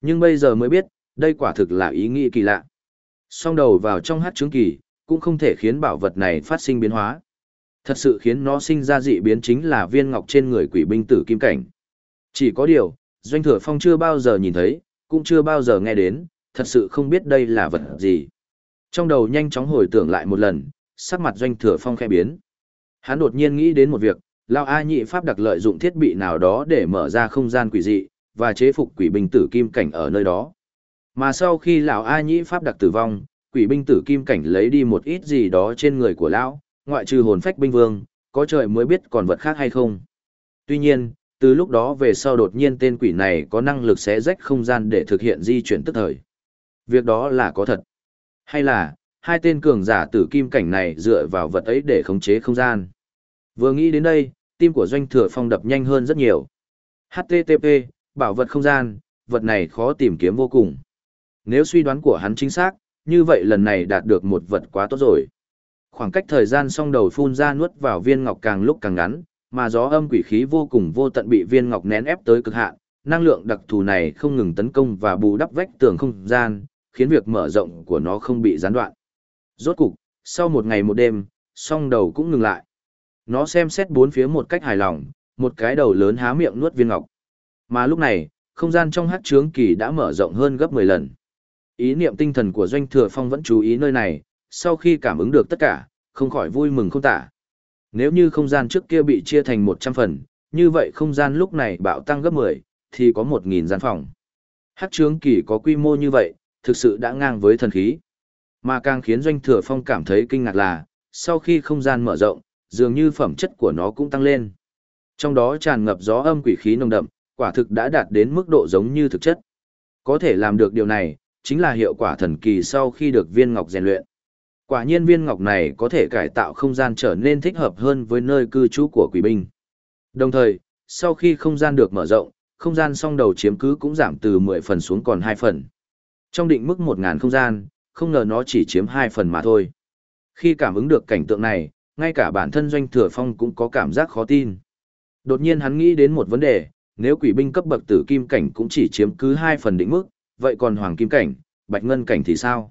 Nhưng bây giờ mới biết, đây quả thực là ý nghĩ kỳ lạ. Song đầu vào trong hát trướng kỳ, cũng không thể khiến bảo vật này phát sinh biến hóa. Thật sự khiến nó sinh ra dị biến chính là viên ngọc trên người quỷ binh tử kim cảnh. Chỉ có điều, Doanh Thừa Phong chưa bao giờ nhìn thấy, cũng chưa bao giờ nghe đến, thật sự không biết đây là vật gì. Trong đầu nhanh chóng hồi tưởng lại một lần, sắc mặt Doanh Thừa Phong khẽ biến. Hắn đột nhiên nghĩ đến một việc, Lao A nhị pháp đặc lợi dụng thiết bị nào đó để mở ra không gian quỷ dị, và chế phục quỷ binh tử kim cảnh ở nơi đó. Mà sau khi lão A nhị pháp đặc tử vong, quỷ binh tử kim cảnh lấy đi một ít gì đó trên người của lão, ngoại trừ hồn phách binh vương, có trời mới biết còn vật khác hay không. Tuy nhiên, từ lúc đó về sau đột nhiên tên quỷ này có năng lực xé rách không gian để thực hiện di chuyển tức thời. Việc đó là có thật. Hay là, hai tên cường giả tử kim cảnh này dựa vào vật ấy để khống chế không gian. Vừa nghĩ đến đây, tim của doanh thừa phong đập nhanh hơn rất nhiều. HTTP, bảo vật không gian, vật này khó tìm kiếm vô cùng. Nếu suy đoán của hắn chính xác, như vậy lần này đạt được một vật quá tốt rồi. Khoảng cách thời gian song đầu phun ra nuốt vào viên ngọc càng lúc càng ngắn, mà gió âm quỷ khí vô cùng vô tận bị viên ngọc nén ép tới cực hạn, năng lượng đặc thù này không ngừng tấn công và bù đắp vách tường không gian, khiến việc mở rộng của nó không bị gián đoạn. Rốt cục, sau một ngày một đêm, song đầu cũng ngừng lại. Nó xem xét bốn phía một cách hài lòng, một cái đầu lớn há miệng nuốt viên ngọc. Mà lúc này, không gian trong hát trướng kỳ đã mở rộng hơn gấp 10 lần. Ý niệm tinh thần của Doanh Thừa Phong vẫn chú ý nơi này, sau khi cảm ứng được tất cả, không khỏi vui mừng không tả. Nếu như không gian trước kia bị chia thành 100 phần, như vậy không gian lúc này bạo tăng gấp 10, thì có 1.000 gian phòng. Hát trướng kỳ có quy mô như vậy, thực sự đã ngang với thần khí. Mà càng khiến Doanh Thừa Phong cảm thấy kinh ngạc là, sau khi không gian mở rộng, dường như phẩm chất của nó cũng tăng lên. Trong đó tràn ngập gió âm quỷ khí nồng đậm, quả thực đã đạt đến mức độ giống như thực chất. Có thể làm được điều này, chính là hiệu quả thần kỳ sau khi được viên ngọc rèn luyện. Quả nhiên viên ngọc này có thể cải tạo không gian trở nên thích hợp hơn với nơi cư trú của quỷ binh. Đồng thời, sau khi không gian được mở rộng, không gian song đầu chiếm cứ cũng giảm từ 10 phần xuống còn 2 phần. Trong định mức 1000 không gian, không ngờ nó chỉ chiếm 2 phần mà thôi. Khi cảm ứng được cảnh tượng này, ngay cả bản thân doanh thừa phong cũng có cảm giác khó tin. Đột nhiên hắn nghĩ đến một vấn đề, nếu quỷ binh cấp bậc tử kim cảnh cũng chỉ chiếm cứ 2 phần định mức, vậy còn hoàng kim cảnh, bạch ngân cảnh thì sao?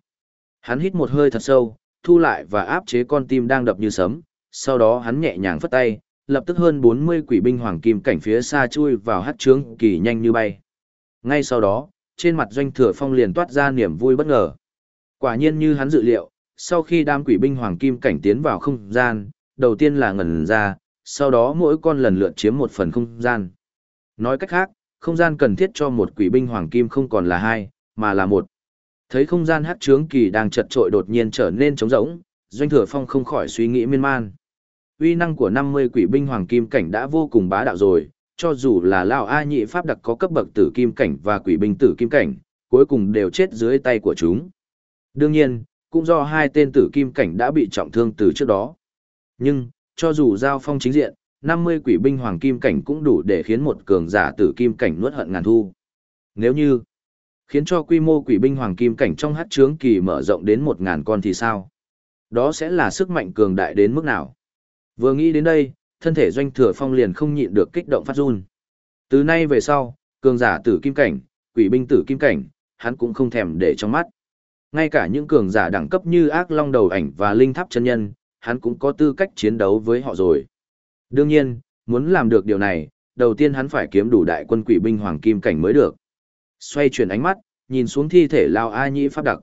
Hắn hít một hơi thật sâu, thu lại và áp chế con tim đang đập như sấm, sau đó hắn nhẹ nhàng phất tay, lập tức hơn 40 quỷ binh hoàng kim cảnh phía xa chui vào hắt trướng kỳ nhanh như bay. Ngay sau đó, trên mặt doanh thừa phong liền toát ra niềm vui bất ngờ. Quả nhiên như hắn dự liệu, sau khi đám quỷ binh hoàng kim cảnh tiến vào không gian, đầu tiên là ngẩn ra, sau đó mỗi con lần lượt chiếm một phần không gian. Nói cách khác, không gian cần thiết cho một quỷ binh hoàng kim không còn là hai, mà là một. Thấy không gian hắc trướng kỳ đang chật trội đột nhiên trở nên trống rỗng, Doanh Thừa Phong không khỏi suy nghĩ miên man. Uy năng của 50 quỷ binh hoàng kim cảnh đã vô cùng bá đạo rồi, cho dù là Lão A nhị pháp đặc có cấp bậc tử kim cảnh và quỷ binh tử kim cảnh, cuối cùng đều chết dưới tay của chúng. Đương nhiên, cũng do hai tên tử kim cảnh đã bị trọng thương từ trước đó. Nhưng, cho dù giao phong chính diện, 50 quỷ binh hoàng kim cảnh cũng đủ để khiến một cường giả tử kim cảnh nuốt hận ngàn thu. Nếu như khiến cho quy mô quỷ binh hoàng kim cảnh trong hát trướng kỳ mở rộng đến một ngàn con thì sao? Đó sẽ là sức mạnh cường đại đến mức nào? Vừa nghĩ đến đây, thân thể doanh thừa phong liền không nhịn được kích động phát run. Từ nay về sau, cường giả tử kim cảnh, quỷ binh tử kim cảnh, hắn cũng không thèm để trong mắt. Ngay cả những cường giả đẳng cấp như ác long đầu ảnh và linh tháp chân nhân, hắn cũng có tư cách chiến đấu với họ rồi. Đương nhiên, muốn làm được điều này, đầu tiên hắn phải kiếm đủ đại quân quỷ binh hoàng kim cảnh mới được. Xoay chuyển ánh mắt, nhìn xuống thi thể Lao A Nhĩ Pháp Đặc.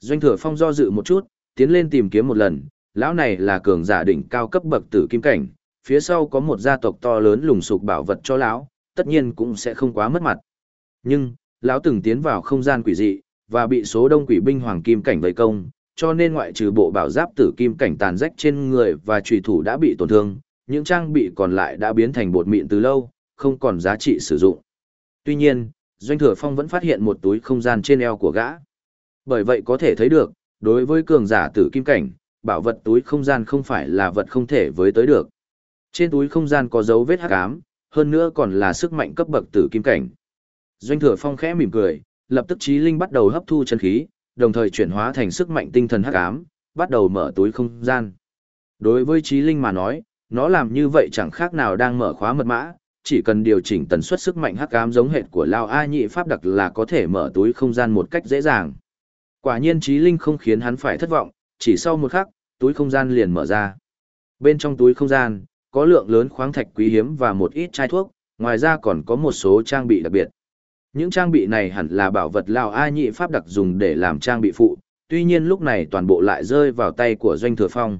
Doanh thừa phong do dự một chút, tiến lên tìm kiếm một lần, lão này là cường giả đỉnh cao cấp bậc tử kim cảnh, phía sau có một gia tộc to lớn lùng sục bảo vật cho lão, tất nhiên cũng sẽ không quá mất mặt. Nhưng, lão từng tiến vào không gian quỷ dị, và bị số đông quỷ binh hoàng kim cảnh vây công, cho nên ngoại trừ bộ bảo giáp tử kim cảnh tàn rách trên người và trùy thủ đã bị tổn thương, những trang bị còn lại đã biến thành bột mịn từ lâu, không còn giá trị sử dụng. Tuy nhiên, Doanh Thừa Phong vẫn phát hiện một túi không gian trên eo của gã. Bởi vậy có thể thấy được, đối với cường giả tử kim cảnh, bảo vật túi không gian không phải là vật không thể với tới được. Trên túi không gian có dấu vết hắc ám, hơn nữa còn là sức mạnh cấp bậc tử kim cảnh. Doanh Thừa Phong khẽ mỉm cười, lập tức trí linh bắt đầu hấp thu chân khí, đồng thời chuyển hóa thành sức mạnh tinh thần hắc ám, bắt đầu mở túi không gian. Đối với trí linh mà nói, nó làm như vậy chẳng khác nào đang mở khóa mật mã, chỉ cần điều chỉnh tần suất sức mạnh hắc ám giống hệt của Lao A nhị pháp đặc là có thể mở túi không gian một cách dễ dàng. Quả nhiên trí linh không khiến hắn phải thất vọng, chỉ sau một khắc, túi không gian liền mở ra. Bên trong túi không gian, có lượng lớn khoáng thạch quý hiếm và một ít chai thuốc, ngoài ra còn có một số trang bị đặc biệt. Những trang bị này hẳn là bảo vật Lao A nhị pháp đặc dùng để làm trang bị phụ, tuy nhiên lúc này toàn bộ lại rơi vào tay của doanh thừa phong.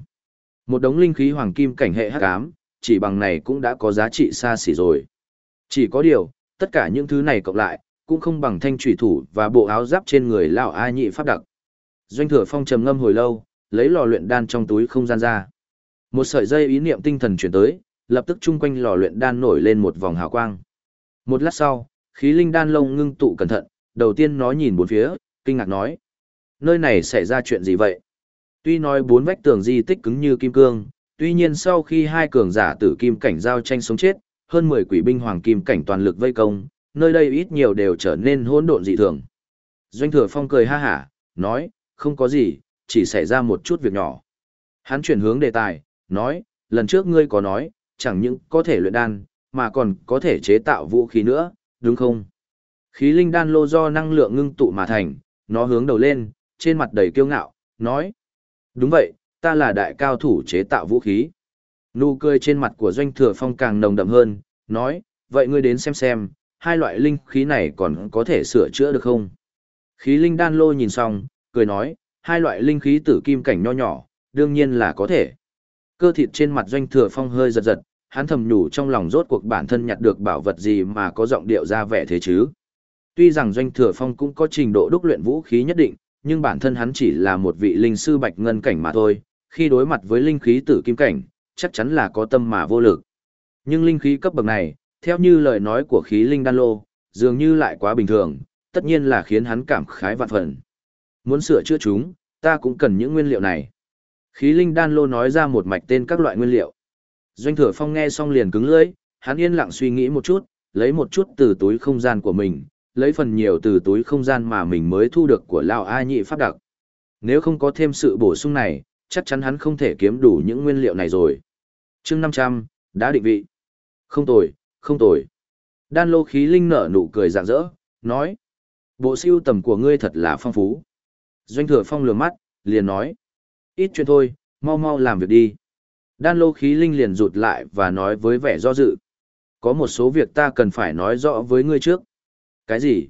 Một đống linh khí hoàng kim cảnh hệ hắc ám, chỉ bằng này cũng đã có giá trị xa xỉ rồi. Chỉ có điều, tất cả những thứ này cộng lại, cũng không bằng thanh trùy thủ và bộ áo giáp trên người lão A nhị pháp đặc. Doanh thừa phong trầm ngâm hồi lâu, lấy lò luyện đan trong túi không gian ra. Một sợi dây ý niệm tinh thần chuyển tới, lập tức chung quanh lò luyện đan nổi lên một vòng hào quang. Một lát sau, khí linh đan lông ngưng tụ cẩn thận, đầu tiên nó nhìn bốn phía, kinh ngạc nói. Nơi này xảy ra chuyện gì vậy? Tuy nói bốn vách tường di tích cứng như kim cương, tuy nhiên sau khi hai cường giả tử kim cảnh giao tranh sống chết, hơn 10 quỷ binh hoàng kim cảnh toàn lực vây công, nơi đây ít nhiều đều trở nên hỗn độn dị thường. Doanh thừa phong cười ha hả, nói, không có gì, chỉ xảy ra một chút việc nhỏ. Hắn chuyển hướng đề tài, nói, lần trước ngươi có nói, chẳng những có thể luyện đan, mà còn có thể chế tạo vũ khí nữa, đúng không? Khí linh đan lô do năng lượng ngưng tụ mà thành, nó hướng đầu lên, trên mặt đầy kiêu ngạo, nói. Đúng vậy, ta là đại cao thủ chế tạo vũ khí. Nụ cười trên mặt của doanh thừa phong càng nồng đậm hơn, nói, vậy ngươi đến xem xem, hai loại linh khí này còn có thể sửa chữa được không? Khí linh đan lô nhìn xong, cười nói, hai loại linh khí tử kim cảnh nho nhỏ, đương nhiên là có thể. Cơ thịt trên mặt doanh thừa phong hơi giật giật, hắn thầm nhủ trong lòng rốt cuộc bản thân nhặt được bảo vật gì mà có giọng điệu ra vẻ thế chứ. Tuy rằng doanh thừa phong cũng có trình độ đúc luyện vũ khí nhất định, nhưng bản thân hắn chỉ là một vị linh sư bạch ngân cảnh mà thôi, khi đối mặt với linh khí tử kim cảnh, chắc chắn là có tâm mà vô lực. Nhưng linh khí cấp bậc này, theo như lời nói của khí linh đan lô, dường như lại quá bình thường, tất nhiên là khiến hắn cảm khái vạn phần. Muốn sửa chữa chúng, ta cũng cần những nguyên liệu này. Khí linh đan lô nói ra một mạch tên các loại nguyên liệu. Doanh thừa phong nghe xong liền cứng lưỡi, hắn yên lặng suy nghĩ một chút, lấy một chút từ túi không gian của mình, lấy phần nhiều từ túi không gian mà mình mới thu được của Lão A nhị pháp đặc. Nếu không có thêm sự bổ sung này, chắc chắn hắn không thể kiếm đủ những nguyên liệu này rồi. chương 500, đã định vị. Không tồi, không tồi. Đan lô khí linh nở nụ cười rạng rỡ, nói. Bộ siêu tầm của ngươi thật là phong phú. Doanh thừa phong lường mắt, liền nói. Ít chuyện thôi, mau mau làm việc đi. Đan lô khí linh liền rụt lại và nói với vẻ do dự. Có một số việc ta cần phải nói rõ với ngươi trước. Cái gì?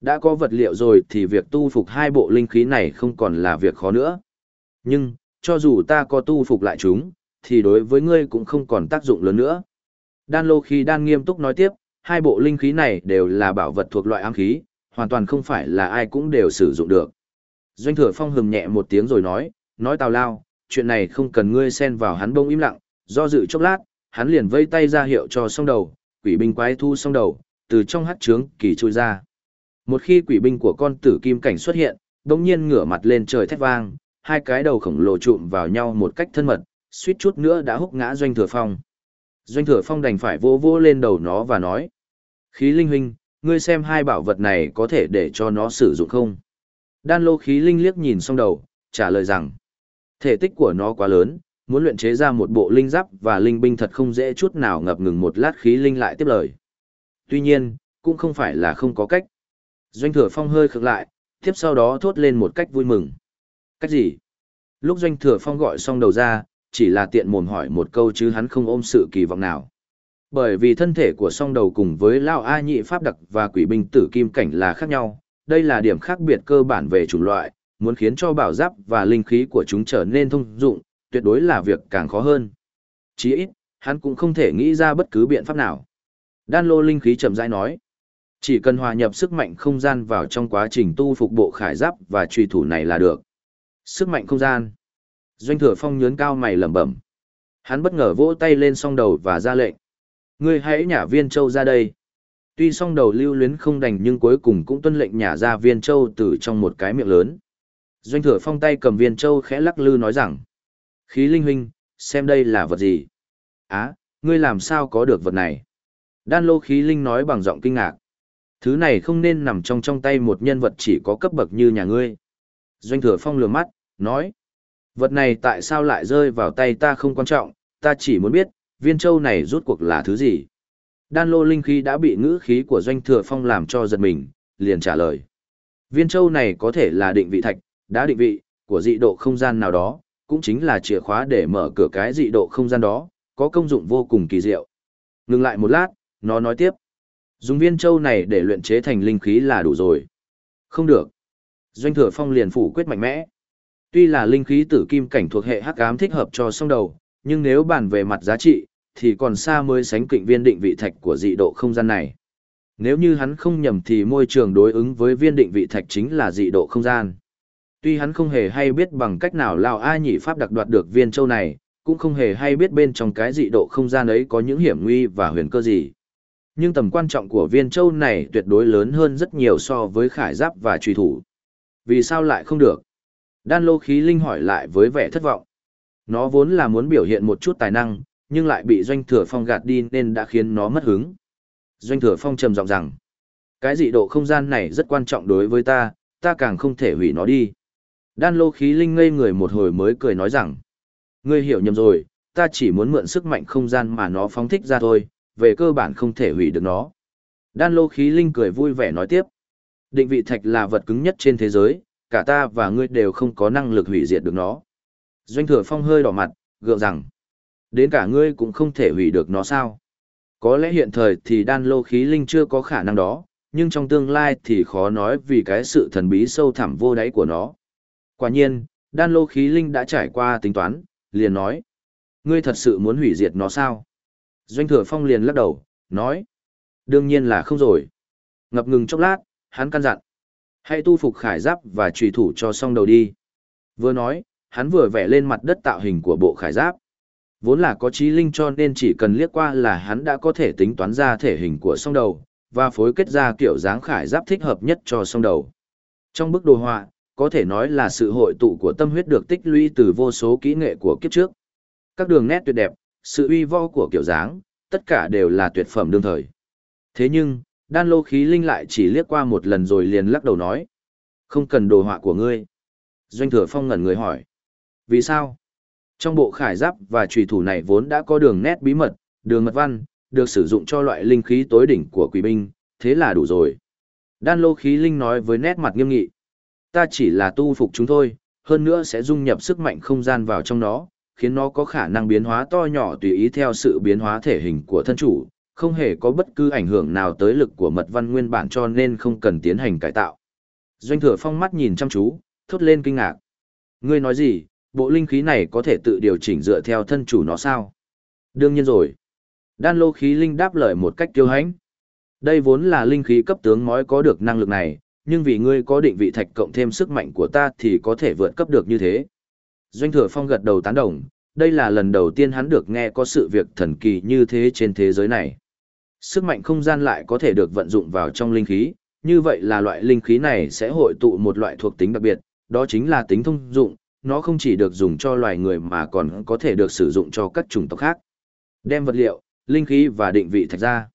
Đã có vật liệu rồi thì việc tu phục hai bộ linh khí này không còn là việc khó nữa. Nhưng, cho dù ta có tu phục lại chúng, thì đối với ngươi cũng không còn tác dụng lớn nữa. Đan lô khí đan nghiêm túc nói tiếp, hai bộ linh khí này đều là bảo vật thuộc loại ám khí, hoàn toàn không phải là ai cũng đều sử dụng được. Doanh thừa phong hừng nhẹ một tiếng rồi nói, nói tào lao, chuyện này không cần ngươi xen vào hắn bông im lặng, do dự chốc lát, hắn liền vây tay ra hiệu cho song đầu, quỷ binh quái thu song đầu, từ trong hắc trướng kỳ trôi ra. Một khi quỷ binh của con tử kim cảnh xuất hiện, đống nhiên ngửa mặt lên trời thét vang, hai cái đầu khổng lồ trụm vào nhau một cách thân mật, suýt chút nữa đã húc ngã doanh thừa phong. Doanh thừa phong đành phải vô vô lên đầu nó và nói. Khí linh huynh, ngươi xem hai bảo vật này có thể để cho nó sử dụng không? Đan lô khí linh liếc nhìn xong đầu, trả lời rằng. Thể tích của nó quá lớn, muốn luyện chế ra một bộ linh giáp và linh binh thật không dễ chút nào ngập ngừng một lát khí linh lại tiếp lời. Tuy nhiên, cũng không phải là không có cách. Doanh thừa phong hơi khựng lại, tiếp sau đó thốt lên một cách vui mừng. Cách gì? Lúc doanh thừa phong gọi xong đầu ra, chỉ là tiện mồm hỏi một câu chứ hắn không ôm sự kỳ vọng nào. Bởi vì thân thể của song đầu cùng với Lao A nhị pháp đặc và quỷ binh tử kim cảnh là khác nhau, đây là điểm khác biệt cơ bản về chủng loại, muốn khiến cho bảo giáp và linh khí của chúng trở nên thông dụng, tuyệt đối là việc càng khó hơn. chí ít, hắn cũng không thể nghĩ ra bất cứ biện pháp nào. Đan lô linh khí chậm rãi nói, chỉ cần hòa nhập sức mạnh không gian vào trong quá trình tu phục bộ khải giáp và truy thủ này là được. Sức mạnh không gian. Doanh thừa phong nhớn cao mày lẩm bẩm. Hắn bất ngờ vỗ tay lên song đầu và ra lệnh. Ngươi hãy nhả viên châu ra đây. Tuy song đầu lưu luyến không đành nhưng cuối cùng cũng tuân lệnh nhả ra viên châu từ trong một cái miệng lớn. Doanh thừa phong tay cầm viên châu khẽ lắc lư nói rằng. Khí linh huynh, xem đây là vật gì? Á, ngươi làm sao có được vật này? Đan lô khí linh nói bằng giọng kinh ngạc. Thứ này không nên nằm trong trong tay một nhân vật chỉ có cấp bậc như nhà ngươi. Doanh thừa phong lừa mắt, nói. Vật này tại sao lại rơi vào tay ta không quan trọng, ta chỉ muốn biết, viên châu này rút cuộc là thứ gì. Đan lô linh khí đã bị ngữ khí của doanh thừa phong làm cho giật mình, liền trả lời. Viên châu này có thể là định vị thạch, đã định vị, của dị độ không gian nào đó, cũng chính là chìa khóa để mở cửa cái dị độ không gian đó, có công dụng vô cùng kỳ diệu. Ngừng lại một lát, nó nói tiếp. Dùng viên châu này để luyện chế thành linh khí là đủ rồi. Không được. Doanh thừa phong liền phủ quyết mạnh mẽ. Tuy là linh khí tử kim cảnh thuộc hệ hắc ám thích hợp cho song đầu, nhưng nếu bàn về mặt giá trị, thì còn xa mới sánh kịnh viên định vị thạch của dị độ không gian này. Nếu như hắn không nhầm thì môi trường đối ứng với viên định vị thạch chính là dị độ không gian. Tuy hắn không hề hay biết bằng cách nào Lào A nhị pháp đặc đoạt được viên châu này, cũng không hề hay biết bên trong cái dị độ không gian ấy có những hiểm nguy và huyền cơ gì. Nhưng tầm quan trọng của viên châu này tuyệt đối lớn hơn rất nhiều so với khải giáp và truy thủ. Vì sao lại không được? Đan lô khí linh hỏi lại với vẻ thất vọng. Nó vốn là muốn biểu hiện một chút tài năng, nhưng lại bị doanh thừa phong gạt đi nên đã khiến nó mất hứng. Doanh thừa phong trầm giọng rằng, cái dị độ không gian này rất quan trọng đối với ta, ta càng không thể hủy nó đi. Đan lô khí linh ngây người một hồi mới cười nói rằng, ngươi hiểu nhầm rồi, ta chỉ muốn mượn sức mạnh không gian mà nó phóng thích ra thôi, về cơ bản không thể hủy được nó. Đan lô khí linh cười vui vẻ nói tiếp, định vị thạch là vật cứng nhất trên thế giới, cả ta và ngươi đều không có năng lực hủy diệt được nó. Doanh thừa phong hơi đỏ mặt, gượng rằng, đến cả ngươi cũng không thể hủy được nó sao. Có lẽ hiện thời thì đan lô khí linh chưa có khả năng đó, nhưng trong tương lai thì khó nói vì cái sự thần bí sâu thẳm vô đáy của nó. Quả nhiên, đan lô khí linh đã trải qua tính toán, liền nói. Ngươi thật sự muốn hủy diệt nó sao? Doanh thừa phong liền lắc đầu, nói. Đương nhiên là không rồi. Ngập ngừng chốc lát, hắn căn dặn. Hãy tu phục khải giáp và trùy thủ cho xong đầu đi. Vừa nói, hắn vừa vẽ lên mặt đất tạo hình của bộ khải giáp. Vốn là có trí linh cho nên chỉ cần liếc qua là hắn đã có thể tính toán ra thể hình của song đầu, và phối kết ra kiểu dáng khải giáp thích hợp nhất cho song đầu. Trong bức đồ họa, có thể nói là sự hội tụ của tâm huyết được tích lũy từ vô số kỹ nghệ của kiếp trước. Các đường nét tuyệt đẹp, sự uy vo của kiểu dáng, tất cả đều là tuyệt phẩm đương thời. Thế nhưng, đan lô khí linh lại chỉ liếc qua một lần rồi liền lắc đầu nói. Không cần đồ họa của ngươi. Doanh thừa phong ngẩn người hỏi. Vì sao? Trong bộ khải giáp và trùy thủ này vốn đã có đường nét bí mật, đường mật văn, được sử dụng cho loại linh khí tối đỉnh của quỷ binh, thế là đủ rồi. Đan lô khí linh nói với nét mặt nghiêm nghị. Ta chỉ là tu phục chúng thôi, hơn nữa sẽ dung nhập sức mạnh không gian vào trong nó, khiến nó có khả năng biến hóa to nhỏ tùy ý theo sự biến hóa thể hình của thân chủ, không hề có bất cứ ảnh hưởng nào tới lực của mật văn nguyên bản cho nên không cần tiến hành cải tạo. Doanh thừa phong mắt nhìn chăm chú, thốt lên kinh ngạc. Ngươi nói gì, bộ linh khí này có thể tự điều chỉnh dựa theo thân chủ nó sao? Đương nhiên rồi. Đan lô khí linh đáp lời một cách kiêu hãnh. Đây vốn là linh khí cấp tướng mói có được năng lực này, nhưng vì ngươi có định vị thạch cộng thêm sức mạnh của ta thì có thể vượt cấp được như thế. Doanh thừa phong gật đầu tán đồng, đây là lần đầu tiên hắn được nghe có sự việc thần kỳ như thế trên thế giới này. Sức mạnh không gian lại có thể được vận dụng vào trong linh khí, như vậy là loại linh khí này sẽ hội tụ một loại thuộc tính đặc biệt, đó chính là tính thông dụng, nó không chỉ được dùng cho loài người mà còn có thể được sử dụng cho các chủng tộc khác. Đem vật liệu, linh khí và định vị thạch ra.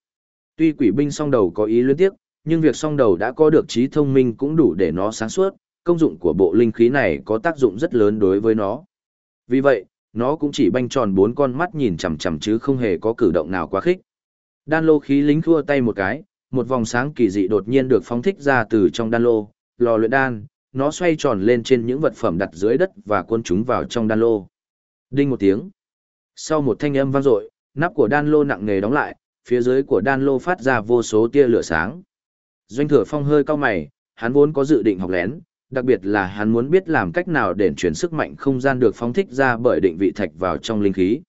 Tuy quỷ binh song đầu có ý luyến tiếc, nhưng việc song đầu đã có được trí thông minh cũng đủ để nó sáng suốt, công dụng của bộ linh khí này có tác dụng rất lớn đối với nó. Vì vậy, nó cũng chỉ banh tròn bốn con mắt nhìn chằm chằm chứ không hề có cử động nào quá khích. Đan lô khí lính thua tay một cái, một vòng sáng kỳ dị đột nhiên được phóng thích ra từ trong đan lô, lò luyện đan, nó xoay tròn lên trên những vật phẩm đặt dưới đất và cuốn chúng vào trong đan lô. Đinh một tiếng. Sau một thanh âm vang dội, nắp của đan lô nặng nề đóng lại, phía dưới của đan lô phát ra vô số tia lửa sáng. Doanh thừa phong hơi cao mày, hắn vốn có dự định học lén, đặc biệt là hắn muốn biết làm cách nào để chuyển sức mạnh không gian được phóng thích ra bởi định vị thạch vào trong linh khí.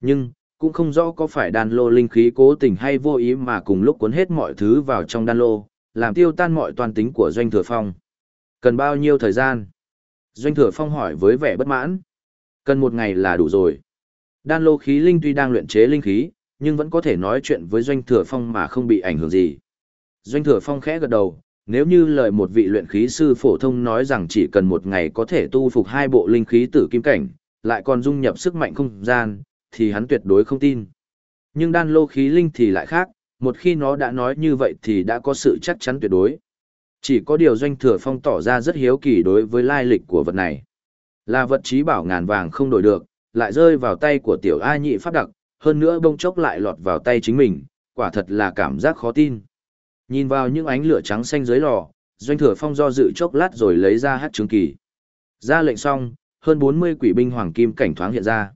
Nhưng, cũng không rõ có phải đan lô linh khí cố tình hay vô ý mà cùng lúc cuốn hết mọi thứ vào trong đan lô, làm tiêu tan mọi toàn tính của Doanh Thừa Phong. Cần bao nhiêu thời gian? Doanh Thừa Phong hỏi với vẻ bất mãn. Cần một ngày là đủ rồi. Đan lô khí linh tuy đang luyện chế linh khí, nhưng vẫn có thể nói chuyện với Doanh Thừa Phong mà không bị ảnh hưởng gì. Doanh Thừa Phong khẽ gật đầu, nếu như lời một vị luyện khí sư phổ thông nói rằng chỉ cần một ngày có thể tu phục hai bộ linh khí tử kim cảnh, lại còn dung nhập sức mạnh không gian, thì hắn tuyệt đối không tin. Nhưng đan lô khí linh thì lại khác, một khi nó đã nói như vậy thì đã có sự chắc chắn tuyệt đối. Chỉ có điều doanh thừa phong tỏ ra rất hiếu kỳ đối với lai lịch của vật này. Là vật trí bảo ngàn vàng không đổi được, lại rơi vào tay của tiểu A nhị pháp đặc, hơn nữa bông chốc lại lọt vào tay chính mình, quả thật là cảm giác khó tin. Nhìn vào những ánh lửa trắng xanh dưới lò, doanh thừa phong do dự chốc lát rồi lấy ra hát trứng kỳ. Ra lệnh xong, hơn 40 quỷ binh hoàng kim cảnh thoáng hiện ra.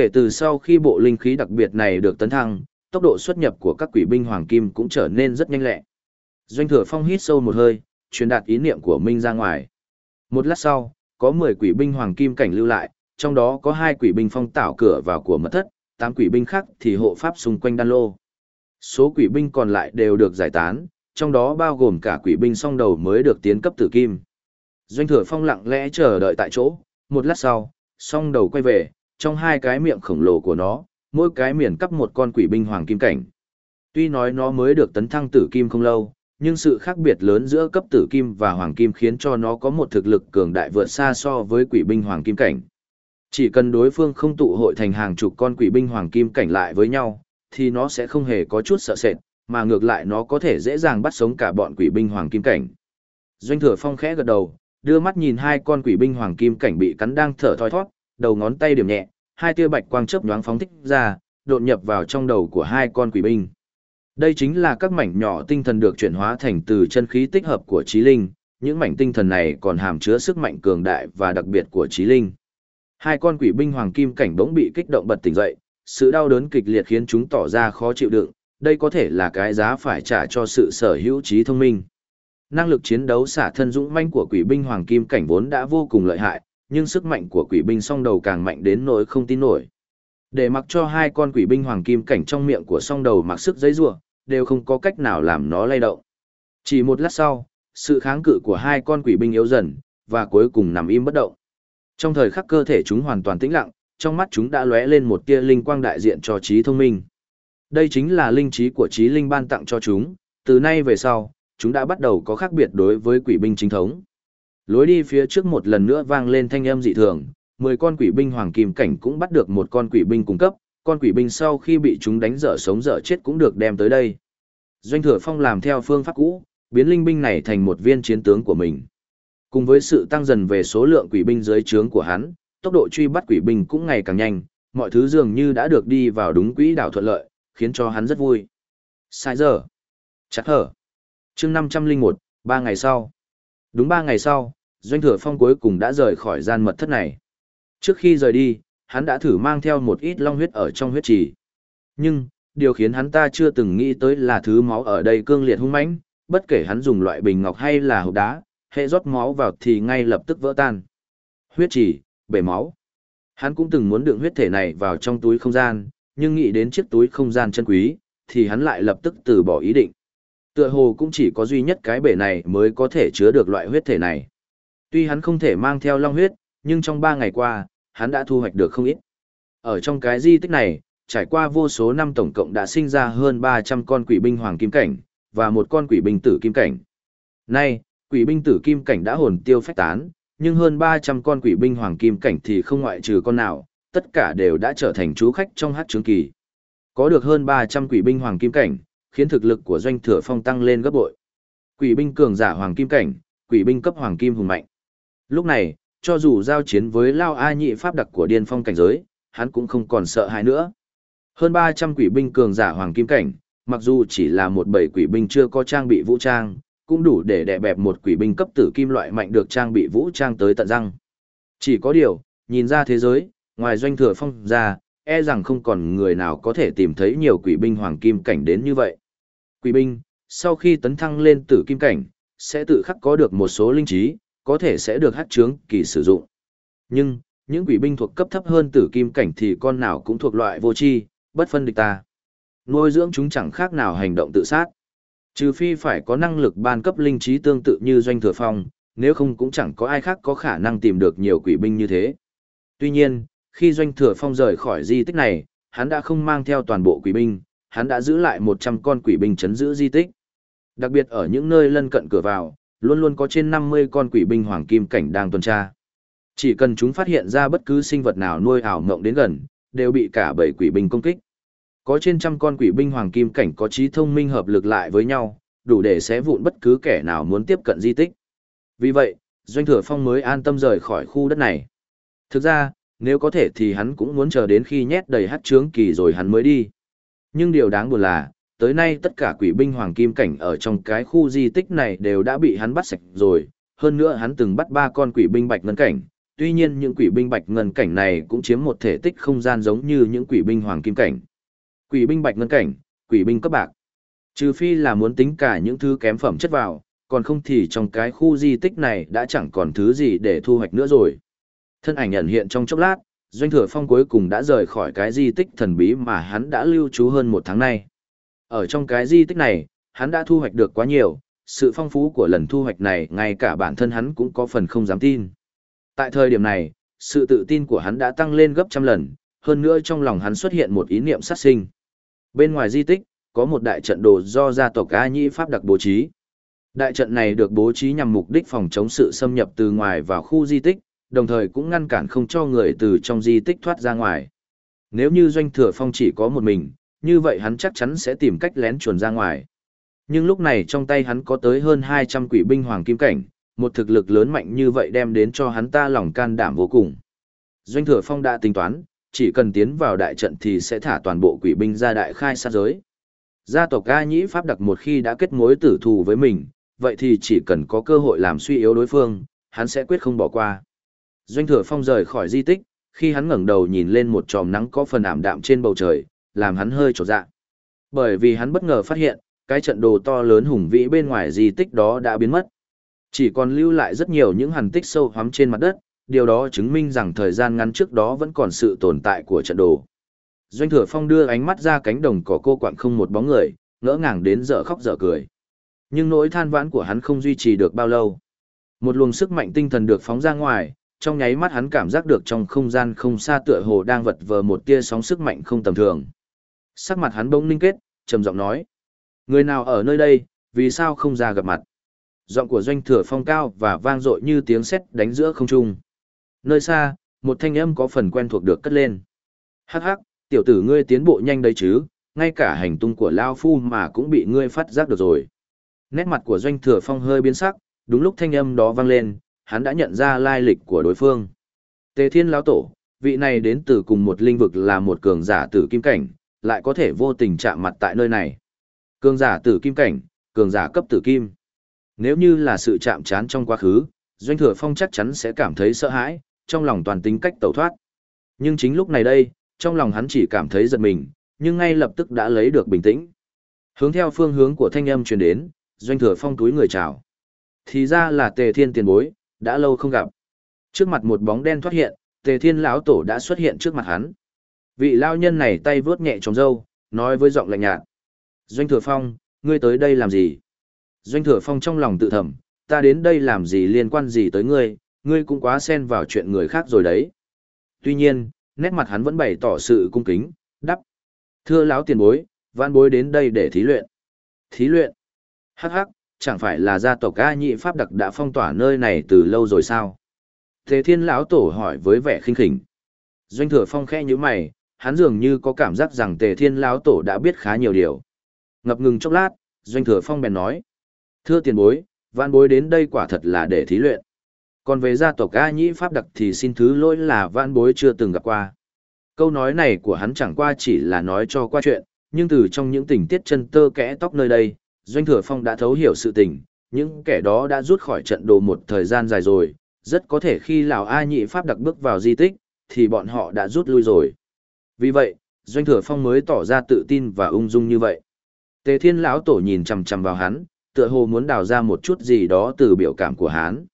Kể từ sau khi bộ linh khí đặc biệt này được tấn thăng, tốc độ xuất nhập của các quỷ binh hoàng kim cũng trở nên rất nhanh lẹ. Doanh thừa phong hít sâu một hơi, truyền đạt ý niệm của Minh ra ngoài. Một lát sau, có 10 quỷ binh hoàng kim cảnh lưu lại, trong đó có hai quỷ binh phong tảo cửa vào của mật thất, tám quỷ binh khác thì hộ pháp xung quanh đan lô. Số quỷ binh còn lại đều được giải tán, trong đó bao gồm cả quỷ binh song đầu mới được tiến cấp tử kim. Doanh thừa phong lặng lẽ chờ đợi tại chỗ, một lát sau, song đầu quay về, trong hai cái miệng khổng lồ của nó, mỗi cái miệng cắp một con quỷ binh hoàng kim cảnh. Tuy nói nó mới được tấn thăng tử kim không lâu, nhưng sự khác biệt lớn giữa cấp tử kim và hoàng kim khiến cho nó có một thực lực cường đại vượt xa so với quỷ binh hoàng kim cảnh. Chỉ cần đối phương không tụ hội thành hàng chục con quỷ binh hoàng kim cảnh lại với nhau, thì nó sẽ không hề có chút sợ sệt, mà ngược lại nó có thể dễ dàng bắt sống cả bọn quỷ binh hoàng kim cảnh. Doanh thừa phong khẽ gật đầu, đưa mắt nhìn hai con quỷ binh hoàng kim cảnh bị cắn đang thở thoi thoát, đầu ngón tay điểm nhẹ, hai tia bạch quang chớp nhoáng phóng thích ra, đột nhập vào trong đầu của hai con quỷ binh. Đây chính là các mảnh nhỏ tinh thần được chuyển hóa thành từ chân khí tích hợp của trí linh, những mảnh tinh thần này còn hàm chứa sức mạnh cường đại và đặc biệt của trí linh. Hai con quỷ binh hoàng kim cảnh bỗng bị kích động bật tỉnh dậy, sự đau đớn kịch liệt khiến chúng tỏ ra khó chịu đựng, đây có thể là cái giá phải trả cho sự sở hữu trí thông minh. Năng lực chiến đấu xả thân dũng manh của quỷ binh hoàng kim cảnh vốn đã vô cùng lợi hại, nhưng sức mạnh của quỷ binh song đầu càng mạnh đến nỗi không tin nổi. Để mặc cho hai con quỷ binh hoàng kim cảnh trong miệng của song đầu mặc sức giấy rủa, đều không có cách nào làm nó lay động. Chỉ một lát sau, sự kháng cự của hai con quỷ binh yếu dần, và cuối cùng nằm im bất động. Trong thời khắc cơ thể chúng hoàn toàn tĩnh lặng, trong mắt chúng đã lóe lên một tia linh quang đại diện cho trí thông minh. Đây chính là linh trí của trí linh ban tặng cho chúng, từ nay về sau, chúng đã bắt đầu có khác biệt đối với quỷ binh chính thống. Lối đi phía trước một lần nữa vang lên thanh âm dị thường, 10 con quỷ binh hoàng kim cảnh cũng bắt được một con quỷ binh cung cấp, con quỷ binh sau khi bị chúng đánh dở sống dở chết cũng được đem tới đây. Doanh thừa phong làm theo phương pháp cũ, biến linh binh này thành một viên chiến tướng của mình. Cùng với sự tăng dần về số lượng quỷ binh dưới trướng của hắn, tốc độ truy bắt quỷ binh cũng ngày càng nhanh, mọi thứ dường như đã được đi vào đúng quỹ đạo thuận lợi, khiến cho hắn rất vui. Sai giờ. Chắc hở. chương 501, 3 ngày sau. Đúng 3 ngày sau, Doanh Thừa Phong cuối cùng đã rời khỏi gian mật thất này. Trước khi rời đi, hắn đã thử mang theo một ít long huyết ở trong huyết trì. Nhưng, điều khiến hắn ta chưa từng nghĩ tới là thứ máu ở đây cương liệt hung mãnh, bất kể hắn dùng loại bình ngọc hay là hộp đá, hệ rót máu vào thì ngay lập tức vỡ tan. Huyết trì, bể máu. Hắn cũng từng muốn đựng huyết thể này vào trong túi không gian, nhưng nghĩ đến chiếc túi không gian chân quý, thì hắn lại lập tức từ bỏ ý định. Tựa hồ cũng chỉ có duy nhất cái bể này mới có thể chứa được loại huyết thể này. Tuy hắn không thể mang theo long huyết, nhưng trong 3 ngày qua, hắn đã thu hoạch được không ít. Ở trong cái di tích này, trải qua vô số năm tổng cộng đã sinh ra hơn 300 con quỷ binh hoàng kim cảnh, và một con quỷ binh tử kim cảnh. Nay, quỷ binh tử kim cảnh đã hồn tiêu phách tán, nhưng hơn 300 con quỷ binh hoàng kim cảnh thì không ngoại trừ con nào, tất cả đều đã trở thành chú khách trong hát trướng kỳ. Có được hơn 300 quỷ binh hoàng kim cảnh, khiến thực lực của doanh thừa phong tăng lên gấp bội. Quỷ binh cường giả hoàng kim cảnh, quỷ binh cấp hoàng kim hùng mạnh. Lúc này, cho dù giao chiến với Lao A nhị pháp đặc của điên phong cảnh giới, hắn cũng không còn sợ hãi nữa. Hơn 300 quỷ binh cường giả hoàng kim cảnh, mặc dù chỉ là một bầy quỷ binh chưa có trang bị vũ trang, cũng đủ để đè bẹp một quỷ binh cấp tử kim loại mạnh được trang bị vũ trang tới tận răng. Chỉ có điều, nhìn ra thế giới, ngoài doanh thừa phong ra, e rằng không còn người nào có thể tìm thấy nhiều quỷ binh hoàng kim cảnh đến như vậy. Quỷ binh, sau khi tấn thăng lên tử kim cảnh, sẽ tự khắc có được một số linh trí, có thể sẽ được hát trướng kỳ sử dụng. Nhưng, những quỷ binh thuộc cấp thấp hơn tử kim cảnh thì con nào cũng thuộc loại vô tri, bất phân địch ta. Nuôi dưỡng chúng chẳng khác nào hành động tự sát. Trừ phi phải có năng lực ban cấp linh trí tương tự như doanh thừa phong, nếu không cũng chẳng có ai khác có khả năng tìm được nhiều quỷ binh như thế. Tuy nhiên, khi doanh thừa phong rời khỏi di tích này, hắn đã không mang theo toàn bộ quỷ binh, hắn đã giữ lại 100 con quỷ binh chấn giữ di tích. Đặc biệt ở những nơi lân cận cửa vào, luôn luôn có trên 50 con quỷ binh hoàng kim cảnh đang tuần tra. Chỉ cần chúng phát hiện ra bất cứ sinh vật nào nuôi ảo mộng đến gần, đều bị cả bảy quỷ binh công kích. Có trên trăm con quỷ binh hoàng kim cảnh có trí thông minh hợp lực lại với nhau, đủ để xé vụn bất cứ kẻ nào muốn tiếp cận di tích. Vì vậy, Doanh Thừa Phong mới an tâm rời khỏi khu đất này. Thực ra, nếu có thể thì hắn cũng muốn chờ đến khi nhét đầy hát trướng kỳ rồi hắn mới đi. Nhưng điều đáng buồn là, tới nay tất cả quỷ binh hoàng kim cảnh ở trong cái khu di tích này đều đã bị hắn bắt sạch rồi, hơn nữa hắn từng bắt ba con quỷ binh bạch ngân cảnh, tuy nhiên những quỷ binh bạch ngân cảnh này cũng chiếm một thể tích không gian giống như những quỷ binh hoàng kim cảnh. Quỷ binh bạch ngân cảnh, quỷ binh cấp bạc. Trừ phi là muốn tính cả những thứ kém phẩm chất vào, còn không thì trong cái khu di tích này đã chẳng còn thứ gì để thu hoạch nữa rồi. Thân ảnh ẩn hiện trong chốc lát, Doanh Thừa Phong cuối cùng đã rời khỏi cái di tích thần bí mà hắn đã lưu trú hơn một tháng nay. Ở trong cái di tích này, hắn đã thu hoạch được quá nhiều, sự phong phú của lần thu hoạch này ngay cả bản thân hắn cũng có phần không dám tin. Tại thời điểm này, sự tự tin của hắn đã tăng lên gấp trăm lần, hơn nữa trong lòng hắn xuất hiện một ý niệm sát sinh. Bên ngoài di tích, có một đại trận đồ do gia tộc A Nhĩ Pháp đặc bố trí. Đại trận này được bố trí nhằm mục đích phòng chống sự xâm nhập từ ngoài vào khu di tích, đồng thời cũng ngăn cản không cho người từ trong di tích thoát ra ngoài. Nếu như doanh thừa phong chỉ có một mình, như vậy hắn chắc chắn sẽ tìm cách lén chuồn ra ngoài. Nhưng lúc này trong tay hắn có tới hơn 200 quỷ binh hoàng kim cảnh, một thực lực lớn mạnh như vậy đem đến cho hắn ta lòng can đảm vô cùng. Doanh thừa phong đã tính toán, chỉ cần tiến vào đại trận thì sẽ thả toàn bộ quỷ binh ra đại khai sát giới. Gia tộc ca nhĩ pháp đặc một khi đã kết mối tử thù với mình, vậy thì chỉ cần có cơ hội làm suy yếu đối phương, hắn sẽ quyết không bỏ qua. Doanh thừa phong rời khỏi di tích, Khi hắn ngẩng đầu nhìn lên một tròm nắng có phần ảm đạm trên bầu trời, làm hắn hơi trột dạ. Bởi vì hắn bất ngờ phát hiện, cái trận đồ to lớn hùng vĩ bên ngoài di tích đó đã biến mất. Chỉ còn lưu lại rất nhiều những hằn tích sâu hoắm trên mặt đất, điều đó chứng minh rằng thời gian ngắn trước đó vẫn còn sự tồn tại của trận đồ. Doanh thừa phong đưa ánh mắt ra cánh đồng cỏ cô quạng không một bóng người, ngỡ ngàng đến dở khóc dở cười. Nhưng nỗi than vãn của hắn không duy trì được bao lâu. Một luồng sức mạnh tinh thần được phóng ra ngoài, trong nháy mắt hắn cảm giác được trong không gian không xa tựa hồ đang vật vờ một tia sóng sức mạnh không tầm thường. Sắc mặt hắn bỗng ninh kết, trầm giọng nói: "Người nào ở nơi đây, vì sao không ra gặp mặt?" Giọng của doanh thừa phong cao và vang dội như tiếng sét đánh giữa không trung. Nơi xa, một thanh âm có phần quen thuộc được cất lên. "Hắc hắc, tiểu tử ngươi tiến bộ nhanh đấy chứ, ngay cả hành tung của Lao Phu mà cũng bị ngươi phát giác được rồi. Nét mặt của Doanh Thừa Phong hơi biến sắc, đúng lúc thanh âm đó vang lên, hắn đã nhận ra lai lịch của đối phương. Tề Thiên Lão Tổ, vị này đến từ cùng một linh vực là một cường giả tử kim cảnh, lại có thể vô tình chạm mặt tại nơi này. Cường giả tử kim cảnh, cường giả cấp tử kim. Nếu như là sự chạm trán trong quá khứ, Doanh Thừa Phong chắc chắn sẽ cảm thấy sợ hãi, trong lòng toàn tính cách tẩu thoát. Nhưng chính lúc này đây, trong lòng hắn chỉ cảm thấy giật mình, nhưng ngay lập tức đã lấy được bình tĩnh. Hướng theo phương hướng của thanh âm truyền đến, doanh thừa phong túi người chào. Thì ra là tề thiên tiền bối, đã lâu không gặp. Trước mặt một bóng đen thoát hiện, tề thiên lão tổ đã xuất hiện trước mặt hắn. Vị lao nhân này tay vướt nhẹ trong râu, nói với giọng lạnh nhạt. Doanh thừa phong, ngươi tới đây làm gì? Doanh thừa phong trong lòng tự thầm, ta đến đây làm gì liên quan gì tới ngươi, ngươi cũng quá xen vào chuyện người khác rồi đấy. Tuy nhiên, nét mặt hắn vẫn bày tỏ sự cung kính, đáp Thưa lão tiền bối, văn bối đến đây để thí luyện. Thí luyện? Hắc hắc, chẳng phải là gia tộc A nhị pháp đặc đã phong tỏa nơi này từ lâu rồi sao? Thế thiên lão tổ hỏi với vẻ khinh khỉnh. Doanh thừa phong khẽ như mày, hắn dường như có cảm giác rằng tề thiên lão tổ đã biết khá nhiều điều. Ngập ngừng chốc lát, doanh thừa phong bèn nói. Thưa tiền bối, văn bối đến đây quả thật là để thí luyện. Còn về gia tộc A nhĩ pháp đặc thì xin thứ lỗi là văn bối chưa từng gặp qua. Câu nói này của hắn chẳng qua chỉ là nói cho qua chuyện, nhưng từ trong những tình tiết chân tơ kẽ tóc nơi đây, Doanh Thừa Phong đã thấu hiểu sự tình, những kẻ đó đã rút khỏi trận đồ một thời gian dài rồi, rất có thể khi Lào A nhị Pháp đặc bước vào di tích, thì bọn họ đã rút lui rồi. Vì vậy, Doanh Thừa Phong mới tỏ ra tự tin và ung dung như vậy. Tề Thiên lão tổ nhìn chằm chằm vào hắn, tựa hồ muốn đào ra một chút gì đó từ biểu cảm của hắn.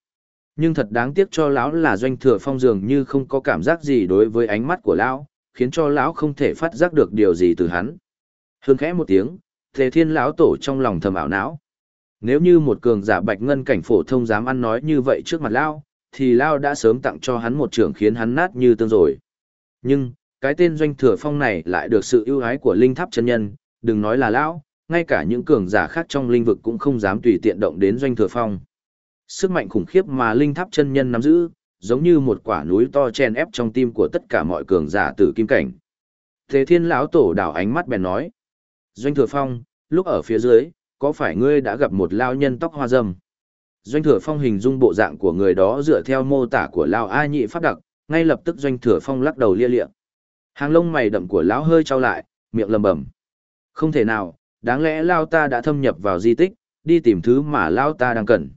Nhưng thật đáng tiếc cho lão là Doanh Thừa Phong dường như không có cảm giác gì đối với ánh mắt của lão, khiến cho lão không thể phát giác được điều gì từ hắn. Hương khẽ một tiếng, Tề Thiên lão tổ trong lòng thầm ảo não. Nếu như một cường giả bạch ngân cảnh phổ thông dám ăn nói như vậy trước mặt lão, thì lão đã sớm tặng cho hắn một trưởng khiến hắn nát như tương rồi. Nhưng, cái tên doanh thừa phong này lại được sự ưu ái của linh tháp chân nhân, đừng nói là lão, ngay cả những cường giả khác trong linh vực cũng không dám tùy tiện động đến doanh thừa phong. Sức mạnh khủng khiếp mà linh tháp chân nhân nắm giữ, giống như một quả núi to chen ép trong tim của tất cả mọi cường giả tử kim cảnh. Thế thiên lão tổ đảo ánh mắt bèn nói. Doanh thừa phong, lúc ở phía dưới, có phải ngươi đã gặp một lao nhân tóc hoa râm? Doanh thừa phong hình dung bộ dạng của người đó dựa theo mô tả của lao A nhị pháp đặc, ngay lập tức doanh thừa phong lắc đầu lia lịa. Hàng lông mày đậm của lão hơi trao lại, miệng lầm bầm. Không thể nào, đáng lẽ lao ta đã thâm nhập vào di tích, đi tìm thứ mà lao ta đang cần.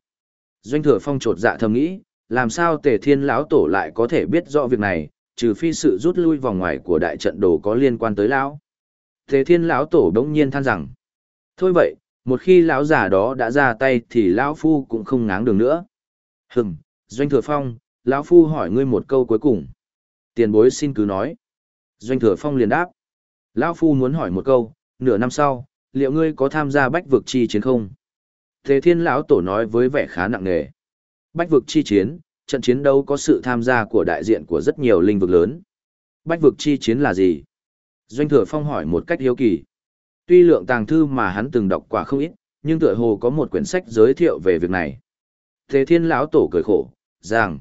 Doanh thừa phong trột dạ thầm nghĩ, làm sao tề thiên lão tổ lại có thể biết rõ việc này, trừ phi sự rút lui vòng ngoài của đại trận đồ có liên quan tới lão. Thế thiên lão tổ đống nhiên than rằng, thôi vậy, một khi lão già đó đã ra tay thì lão phu cũng không ngáng đường nữa. Hừm, Doanh Thừa Phong, lão phu hỏi ngươi một câu cuối cùng. Tiền bối xin cứ nói. Doanh Thừa Phong liền đáp. Lão phu muốn hỏi một câu, nửa năm sau, liệu ngươi có tham gia bách vực chi chiến không? Thế thiên lão tổ nói với vẻ khá nặng nề. Bách vực chi chiến, trận chiến đấu có sự tham gia của đại diện của rất nhiều linh vực lớn. Bách vực chi chiến là gì? Doanh thừa phong hỏi một cách hiếu kỳ. Tuy lượng tàng thư mà hắn từng đọc quả không ít, nhưng tựa hồ có một quyển sách giới thiệu về việc này. Thế thiên lão tổ cười khổ, rằng,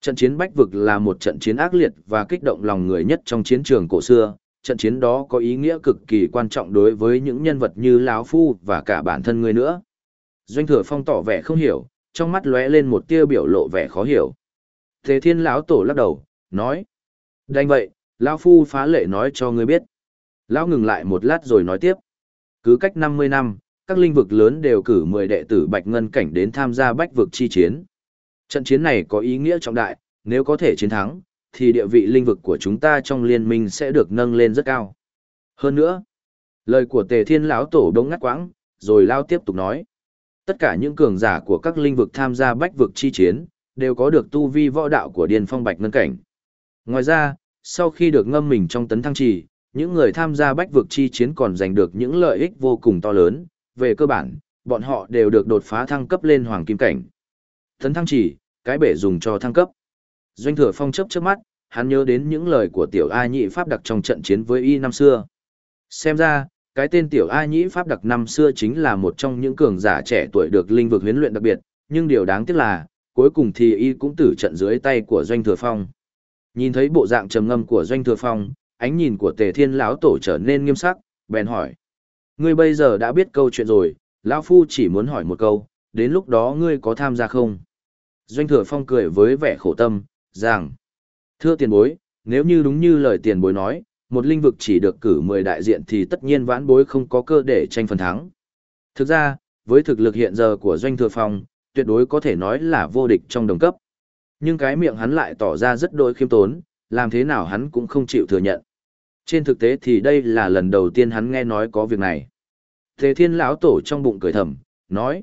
trận chiến bách vực là một trận chiến ác liệt và kích động lòng người nhất trong chiến trường cổ xưa. Trận chiến đó có ý nghĩa cực kỳ quan trọng đối với những nhân vật như lão phu và cả bản thân người nữa. Doanh thừa phong tỏ vẻ không hiểu, trong mắt lóe lên một tia biểu lộ vẻ khó hiểu. Thế thiên lão tổ lắc đầu, nói. Đành vậy, lão phu phá lệ nói cho ngươi biết. Lão ngừng lại một lát rồi nói tiếp. Cứ cách 50 năm, các linh vực lớn đều cử 10 đệ tử Bạch Ngân Cảnh đến tham gia bách vực chi chiến. Trận chiến này có ý nghĩa trọng đại, nếu có thể chiến thắng, thì địa vị linh vực của chúng ta trong liên minh sẽ được nâng lên rất cao. Hơn nữa, lời của Tề Thiên lão tổ đống ngắt quãng, rồi lao tiếp tục nói. Tất cả những cường giả của các linh vực tham gia bách vực chi chiến, đều có được tu vi võ đạo của Điền phong bạch ngân cảnh. Ngoài ra, sau khi được ngâm mình trong tấn thăng trì, những người tham gia bách vực chi chiến còn giành được những lợi ích vô cùng to lớn, về cơ bản, bọn họ đều được đột phá thăng cấp lên hoàng kim cảnh. Tấn thăng trì, cái bể dùng cho thăng cấp. Doanh thừa phong chấp trước mắt, hắn nhớ đến những lời của tiểu A nhị pháp đặc trong trận chiến với y năm xưa. Xem ra, cái tên tiểu A nhĩ pháp đặc năm xưa chính là một trong những cường giả trẻ tuổi được linh vực huấn luyện đặc biệt, nhưng điều đáng tiếc là, cuối cùng thì y cũng tử trận dưới tay của Doanh Thừa Phong. Nhìn thấy bộ dạng trầm ngâm của Doanh Thừa Phong, ánh nhìn của Tề Thiên lão tổ trở nên nghiêm sắc, bèn hỏi: "Ngươi bây giờ đã biết câu chuyện rồi, lão phu chỉ muốn hỏi một câu, đến lúc đó ngươi có tham gia không?" Doanh Thừa Phong cười với vẻ khổ tâm, rằng: "Thưa tiền bối, nếu như đúng như lời tiền bối nói, một linh vực chỉ được cử 10 đại diện thì tất nhiên vãn bối không có cơ để tranh phần thắng. Thực ra, với thực lực hiện giờ của Doanh Thừa Phong, tuyệt đối có thể nói là vô địch trong đồng cấp. Nhưng cái miệng hắn lại tỏ ra rất đôi khiêm tốn, làm thế nào hắn cũng không chịu thừa nhận. Trên thực tế thì đây là lần đầu tiên hắn nghe nói có việc này. Thế thiên lão tổ trong bụng cười thầm, nói.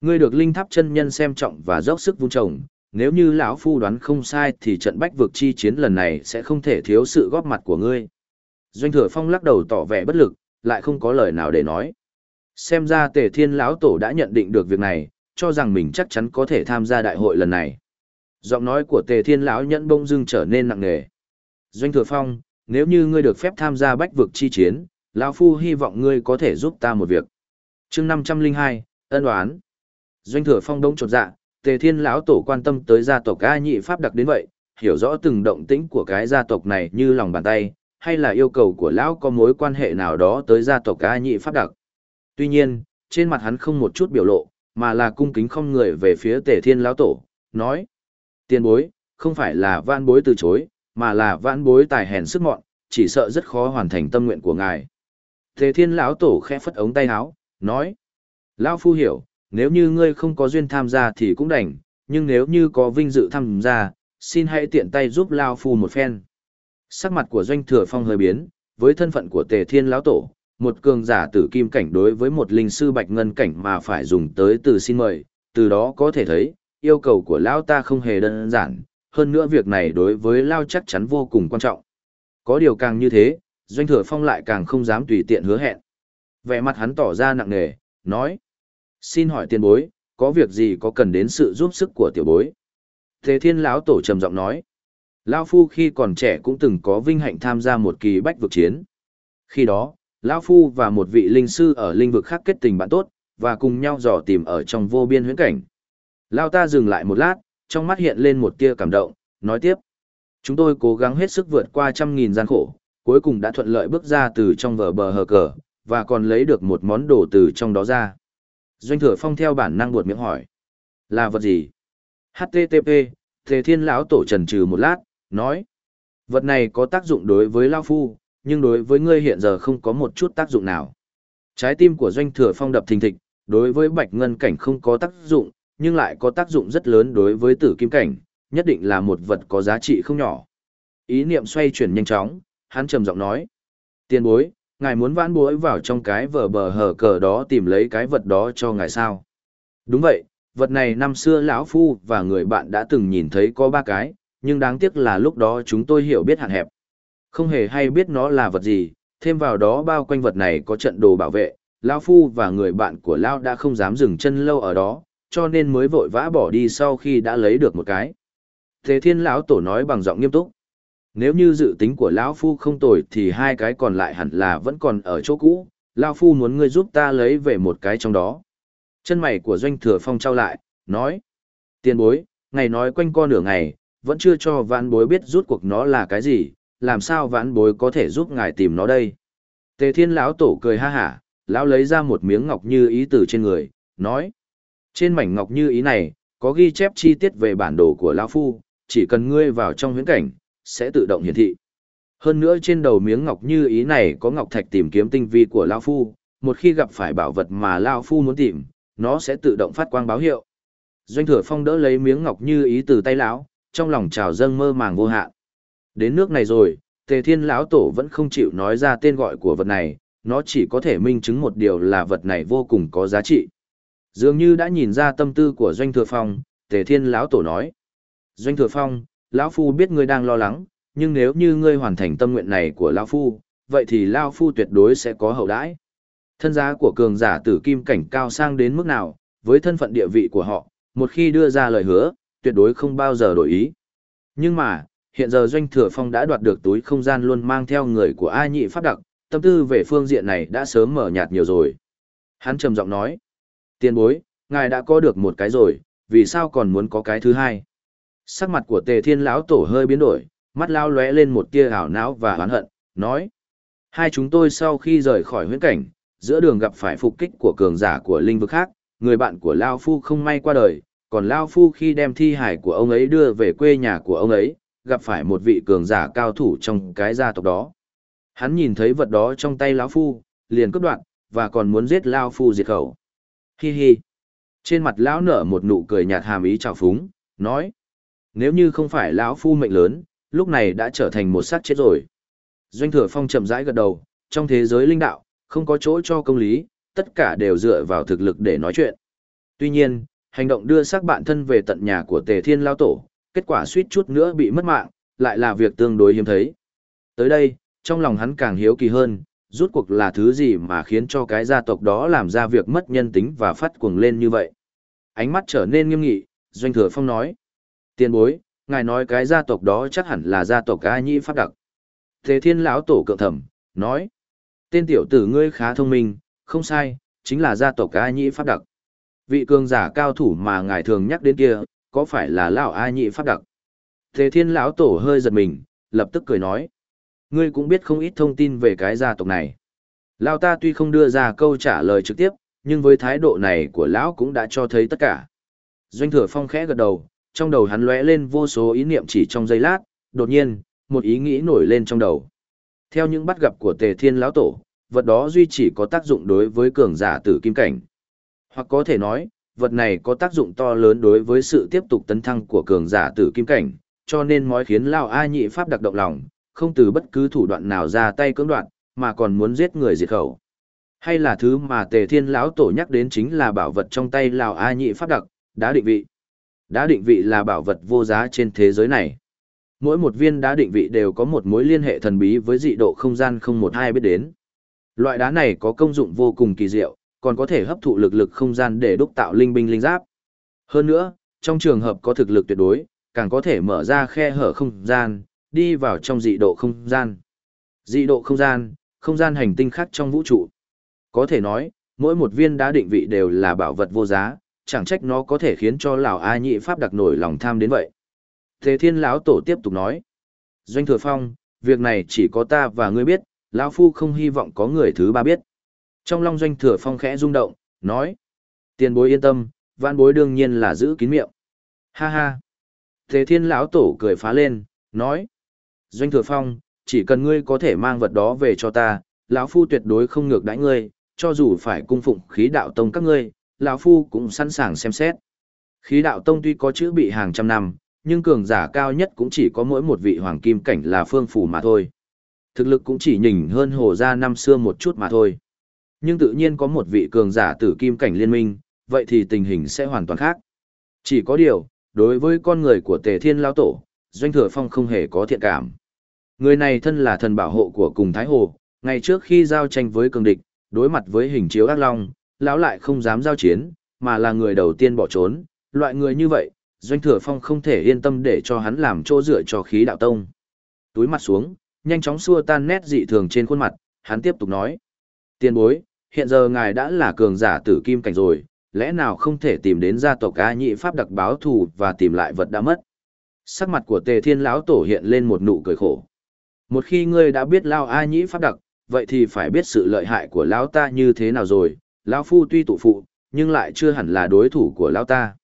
Ngươi được linh tháp chân nhân xem trọng và dốc sức vun trồng, nếu như lão phu đoán không sai thì trận bách vực chi chiến lần này sẽ không thể thiếu sự góp mặt của ngươi. Doanh thừa phong lắc đầu tỏ vẻ bất lực, lại không có lời nào để nói. Xem ra tề thiên lão tổ đã nhận định được việc này, cho rằng mình chắc chắn có thể tham gia đại hội lần này. Giọng nói của tề thiên lão nhẫn bông dưng trở nên nặng nề. Doanh thừa phong, nếu như ngươi được phép tham gia bách vực chi chiến, lão phu hy vọng ngươi có thể giúp ta một việc. chương 502, ân đoán. Doanh thừa phong đông chột dạ, tề thiên lão tổ quan tâm tới gia tộc A nhị pháp đặc đến vậy, hiểu rõ từng động tĩnh của cái gia tộc này như lòng bàn tay, hay là yêu cầu của lão có mối quan hệ nào đó tới gia tộc A nhị pháp đặc. Tuy nhiên, trên mặt hắn không một chút biểu lộ, mà là cung kính không người về phía tề thiên lão tổ, nói. Tiền bối, không phải là vãn bối từ chối, mà là vãn bối tài hèn sức mọn, chỉ sợ rất khó hoàn thành tâm nguyện của ngài. Tề thiên lão tổ khẽ phất ống tay áo, nói. Lão phu hiểu, nếu như ngươi không có duyên tham gia thì cũng đành, nhưng nếu như có vinh dự tham gia, xin hãy tiện tay giúp Lao Phu một phen. Sắc mặt của Doanh Thừa Phong hơi biến, với thân phận của Tề Thiên Lão Tổ, một cường giả tử kim cảnh đối với một linh sư bạch ngân cảnh mà phải dùng tới từ xin mời, từ đó có thể thấy, yêu cầu của Lão ta không hề đơn giản, hơn nữa việc này đối với Lao chắc chắn vô cùng quan trọng. Có điều càng như thế, Doanh Thừa Phong lại càng không dám tùy tiện hứa hẹn. Vẻ mặt hắn tỏ ra nặng nề, nói. Xin hỏi tiền bối, có việc gì có cần đến sự giúp sức của tiểu bối? Thế thiên lão tổ trầm giọng nói. Lão Phu khi còn trẻ cũng từng có vinh hạnh tham gia một kỳ bách vực chiến. Khi đó, Lão Phu và một vị linh sư ở linh vực khác kết tình bạn tốt, và cùng nhau dò tìm ở trong vô biên huyễn cảnh. Lão ta dừng lại một lát, trong mắt hiện lên một tia cảm động, nói tiếp. Chúng tôi cố gắng hết sức vượt qua trăm nghìn gian khổ, cuối cùng đã thuận lợi bước ra từ trong vở bờ hờ cờ, và còn lấy được một món đồ từ trong đó ra. Doanh thừa phong theo bản năng buột miệng hỏi. Là vật gì? HTTP, Thề Thiên lão tổ trần trừ một lát, nói. Vật này có tác dụng đối với Lao Phu, nhưng đối với ngươi hiện giờ không có một chút tác dụng nào. Trái tim của doanh thừa phong đập thình thịch, đối với bạch ngân cảnh không có tác dụng, nhưng lại có tác dụng rất lớn đối với tử kim cảnh, nhất định là một vật có giá trị không nhỏ. Ý niệm xoay chuyển nhanh chóng, hắn trầm giọng nói. Tiền bối, ngài muốn vãn bối vào trong cái vở bờ hở cờ đó tìm lấy cái vật đó cho ngài sao. Đúng vậy, vật này năm xưa lão phu và người bạn đã từng nhìn thấy có ba cái, nhưng đáng tiếc là lúc đó chúng tôi hiểu biết hạn hẹp. Không hề hay biết nó là vật gì, thêm vào đó bao quanh vật này có trận đồ bảo vệ, lão phu và người bạn của lão đã không dám dừng chân lâu ở đó, cho nên mới vội vã bỏ đi sau khi đã lấy được một cái. Thế thiên lão tổ nói bằng giọng nghiêm túc. Nếu như dự tính của lão phu không tồi thì hai cái còn lại hẳn là vẫn còn ở chỗ cũ. Lão phu muốn ngươi giúp ta lấy về một cái trong đó. Chân mày của doanh thừa phong trao lại, nói. Tiền bối, ngày nói quanh co nửa ngày, vẫn chưa cho vãn bối biết rút cuộc nó là cái gì, làm sao vãn bối có thể giúp ngài tìm nó đây? Tề thiên lão tổ cười ha hả, lão lấy ra một miếng ngọc như ý từ trên người, nói trên mảnh ngọc như ý này có ghi chép chi tiết về bản đồ của lão phu chỉ cần ngươi vào trong huyễn cảnh sẽ tự động hiển thị. Hơn nữa trên đầu miếng ngọc như ý này có ngọc thạch tìm kiếm tinh vi của Lao Phu, một khi gặp phải bảo vật mà Lao Phu muốn tìm, nó sẽ tự động phát quang báo hiệu. Doanh thừa phong đỡ lấy miếng ngọc như ý từ tay lão, trong lòng trào dâng mơ màng vô hạn. Đến nước này rồi, Tề Thiên lão tổ vẫn không chịu nói ra tên gọi của vật này, nó chỉ có thể minh chứng một điều là vật này vô cùng có giá trị. Dường như đã nhìn ra tâm tư của Doanh Thừa Phong, Tề Thiên lão tổ nói: "Doanh Thừa Phong, lão phu biết ngươi đang lo lắng, nhưng nếu như ngươi hoàn thành tâm nguyện này của lão phu, vậy thì lão phu tuyệt đối sẽ có hậu đãi." Thân giá của cường giả tử kim cảnh cao sang đến mức nào, với thân phận địa vị của họ, một khi đưa ra lời hứa, tuyệt đối không bao giờ đổi ý. Nhưng mà, hiện giờ Doanh Thừa Phong đã đoạt được túi không gian luôn mang theo người của A nhị pháp đặc, tâm tư về phương diện này đã sớm mở nhạt nhiều rồi. Hắn trầm giọng nói, tiền bối, ngài đã có được một cái rồi, vì sao còn muốn có cái thứ hai? Sắc mặt của tề thiên lão tổ hơi biến đổi, mắt lao lóe lên một tia ảo não và oán hận, nói, hai chúng tôi sau khi rời khỏi huyễn cảnh, giữa đường gặp phải phục kích của cường giả của linh vực khác, người bạn của Lao Phu không may qua đời, còn Lao Phu khi đem thi hải của ông ấy đưa về quê nhà của ông ấy, gặp phải một vị cường giả cao thủ trong cái gia tộc đó. Hắn nhìn thấy vật đó trong tay lão Phu, liền cướp đoạn, và còn muốn giết Lao Phu diệt khẩu. Hi hi. Trên mặt lão nở một nụ cười nhạt hàm ý trào phúng, nói. Nếu như không phải lão Phu mệnh lớn, lúc này đã trở thành một xác chết rồi. Doanh thừa phong chậm rãi gật đầu, trong thế giới linh đạo, không có chỗ cho công lý, tất cả đều dựa vào thực lực để nói chuyện. Tuy nhiên, hành động đưa xác bạn thân về tận nhà của Tề Thiên Lao Tổ, kết quả suýt chút nữa bị mất mạng, lại là việc tương đối hiếm thấy. Tới đây, trong lòng hắn càng hiếu kỳ hơn, rút cuộc là thứ gì mà khiến cho cái gia tộc đó làm ra việc mất nhân tính và phát cuồng lên như vậy. Ánh mắt trở nên nghiêm nghị, Doanh Thừa Phong nói. Tiên bối, ngài nói cái gia tộc đó chắc hẳn là gia tộc A Nhĩ Pháp Đặc. Thế Thiên lão Tổ cượng thẩm, nói. Tên tiểu tử ngươi khá thông minh, không sai, chính là gia tộc A Nhĩ Pháp Đặc. Vị cường giả cao thủ mà ngài thường nhắc đến kia, có phải là lão A Nhĩ Pháp Đặc? Thế Thiên lão tổ hơi giật mình, lập tức cười nói: "Ngươi cũng biết không ít thông tin về cái gia tộc này. Lão ta tuy không đưa ra câu trả lời trực tiếp, nhưng với thái độ này của lão cũng đã cho thấy tất cả." Doanh Thừa Phong khẽ gật đầu, trong đầu hắn lóe lên vô số ý niệm chỉ trong giây lát, đột nhiên, một ý nghĩ nổi lên trong đầu. Theo những bắt gặp của Tề Thiên lão tổ, vật đó duy chỉ có tác dụng đối với cường giả tử kim cảnh. Hoặc có thể nói, vật này có tác dụng to lớn đối với sự tiếp tục tấn thăng của cường giả tử kim cảnh, cho nên mói khiến Lao A nhị pháp đặc động lòng, không từ bất cứ thủ đoạn nào ra tay cưỡng đoạt mà còn muốn giết người diệt khẩu. Hay là thứ mà Tề Thiên lão tổ nhắc đến chính là bảo vật trong tay Lào A nhị pháp đặc, đá định vị. Đá định vị là bảo vật vô giá trên thế giới này. Mỗi một viên đá định vị đều có một mối liên hệ thần bí với dị độ không gian không một ai biết đến. Loại đá này có công dụng vô cùng kỳ diệu, còn có thể hấp thụ lực lực không gian để đúc tạo linh binh linh giáp. Hơn nữa, trong trường hợp có thực lực tuyệt đối, càng có thể mở ra khe hở không gian, đi vào trong dị độ không gian. Dị độ không gian, không gian hành tinh khác trong vũ trụ. Có thể nói, mỗi một viên đá định vị đều là bảo vật vô giá, chẳng trách nó có thể khiến cho lão A nhị pháp đặc nổi lòng tham đến vậy. Thế thiên lão tổ tiếp tục nói. Doanh thừa phong, việc này chỉ có ta và ngươi biết, lão phu không hy vọng có người thứ ba biết. Trong long doanh thừa phong khẽ rung động, nói. Tiền bối yên tâm, vạn bối đương nhiên là giữ kín miệng. Ha ha. Thế thiên lão tổ cười phá lên, nói. Doanh thừa phong, chỉ cần ngươi có thể mang vật đó về cho ta, lão phu tuyệt đối không ngược đãi ngươi, cho dù phải cung phụng khí đạo tông các ngươi, lão phu cũng sẵn sàng xem xét. Khí đạo tông tuy có chữ bị hàng trăm năm, nhưng cường giả cao nhất cũng chỉ có mỗi một vị hoàng kim cảnh là phương phủ mà thôi. Thực lực cũng chỉ nhỉnh hơn hồ gia năm xưa một chút mà thôi. Nhưng tự nhiên có một vị cường giả tử kim cảnh liên minh, vậy thì tình hình sẽ hoàn toàn khác. Chỉ có điều, đối với con người của tề thiên lao tổ, doanh thừa phong không hề có thiện cảm. Người này thân là thần bảo hộ của cùng Thái Hồ, ngày trước khi giao tranh với cường địch, đối mặt với hình chiếu ác long, lão lại không dám giao chiến, mà là người đầu tiên bỏ trốn, loại người như vậy, doanh thừa phong không thể yên tâm để cho hắn làm chỗ dựa cho khí đạo tông. Túi mặt xuống, nhanh chóng xua tan nét dị thường trên khuôn mặt, hắn tiếp tục nói. Tiên bối, hiện giờ ngài đã là cường giả tử kim cảnh rồi, lẽ nào không thể tìm đến gia tộc A nhị pháp đặc báo thù và tìm lại vật đã mất. Sắc mặt của tề thiên lão tổ hiện lên một nụ cười khổ. Một khi ngươi đã biết lao A Nhĩ pháp đặc, vậy thì phải biết sự lợi hại của lão ta như thế nào rồi, lão phu tuy tụ phụ, nhưng lại chưa hẳn là đối thủ của lão ta.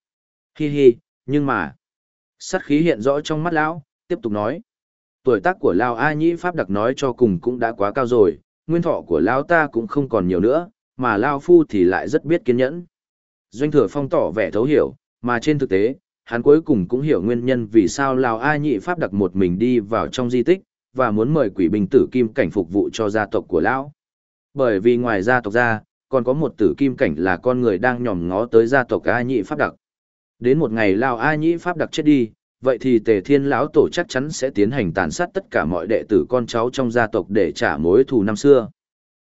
Hi hi, nhưng mà... Sát khí hiện rõ trong mắt lão, tiếp tục nói tuổi tác của Lao A Nhĩ Pháp đặc nói cho cùng cũng đã quá cao rồi, nguyên thọ của Lão ta cũng không còn nhiều nữa, mà Lao Phu thì lại rất biết kiên nhẫn. Doanh thừa phong tỏ vẻ thấu hiểu, mà trên thực tế, hắn cuối cùng cũng hiểu nguyên nhân vì sao Lào A nhị pháp đặc một mình đi vào trong di tích, và muốn mời quỷ binh tử kim cảnh phục vụ cho gia tộc của lão. Bởi vì ngoài gia tộc ra, còn có một tử kim cảnh là con người đang nhòm ngó tới gia tộc A nhị pháp đặc. Đến một ngày Lào A nhị pháp đặc chết đi, vậy thì tề thiên lão tổ chắc chắn sẽ tiến hành tàn sát tất cả mọi đệ tử con cháu trong gia tộc để trả mối thù năm xưa.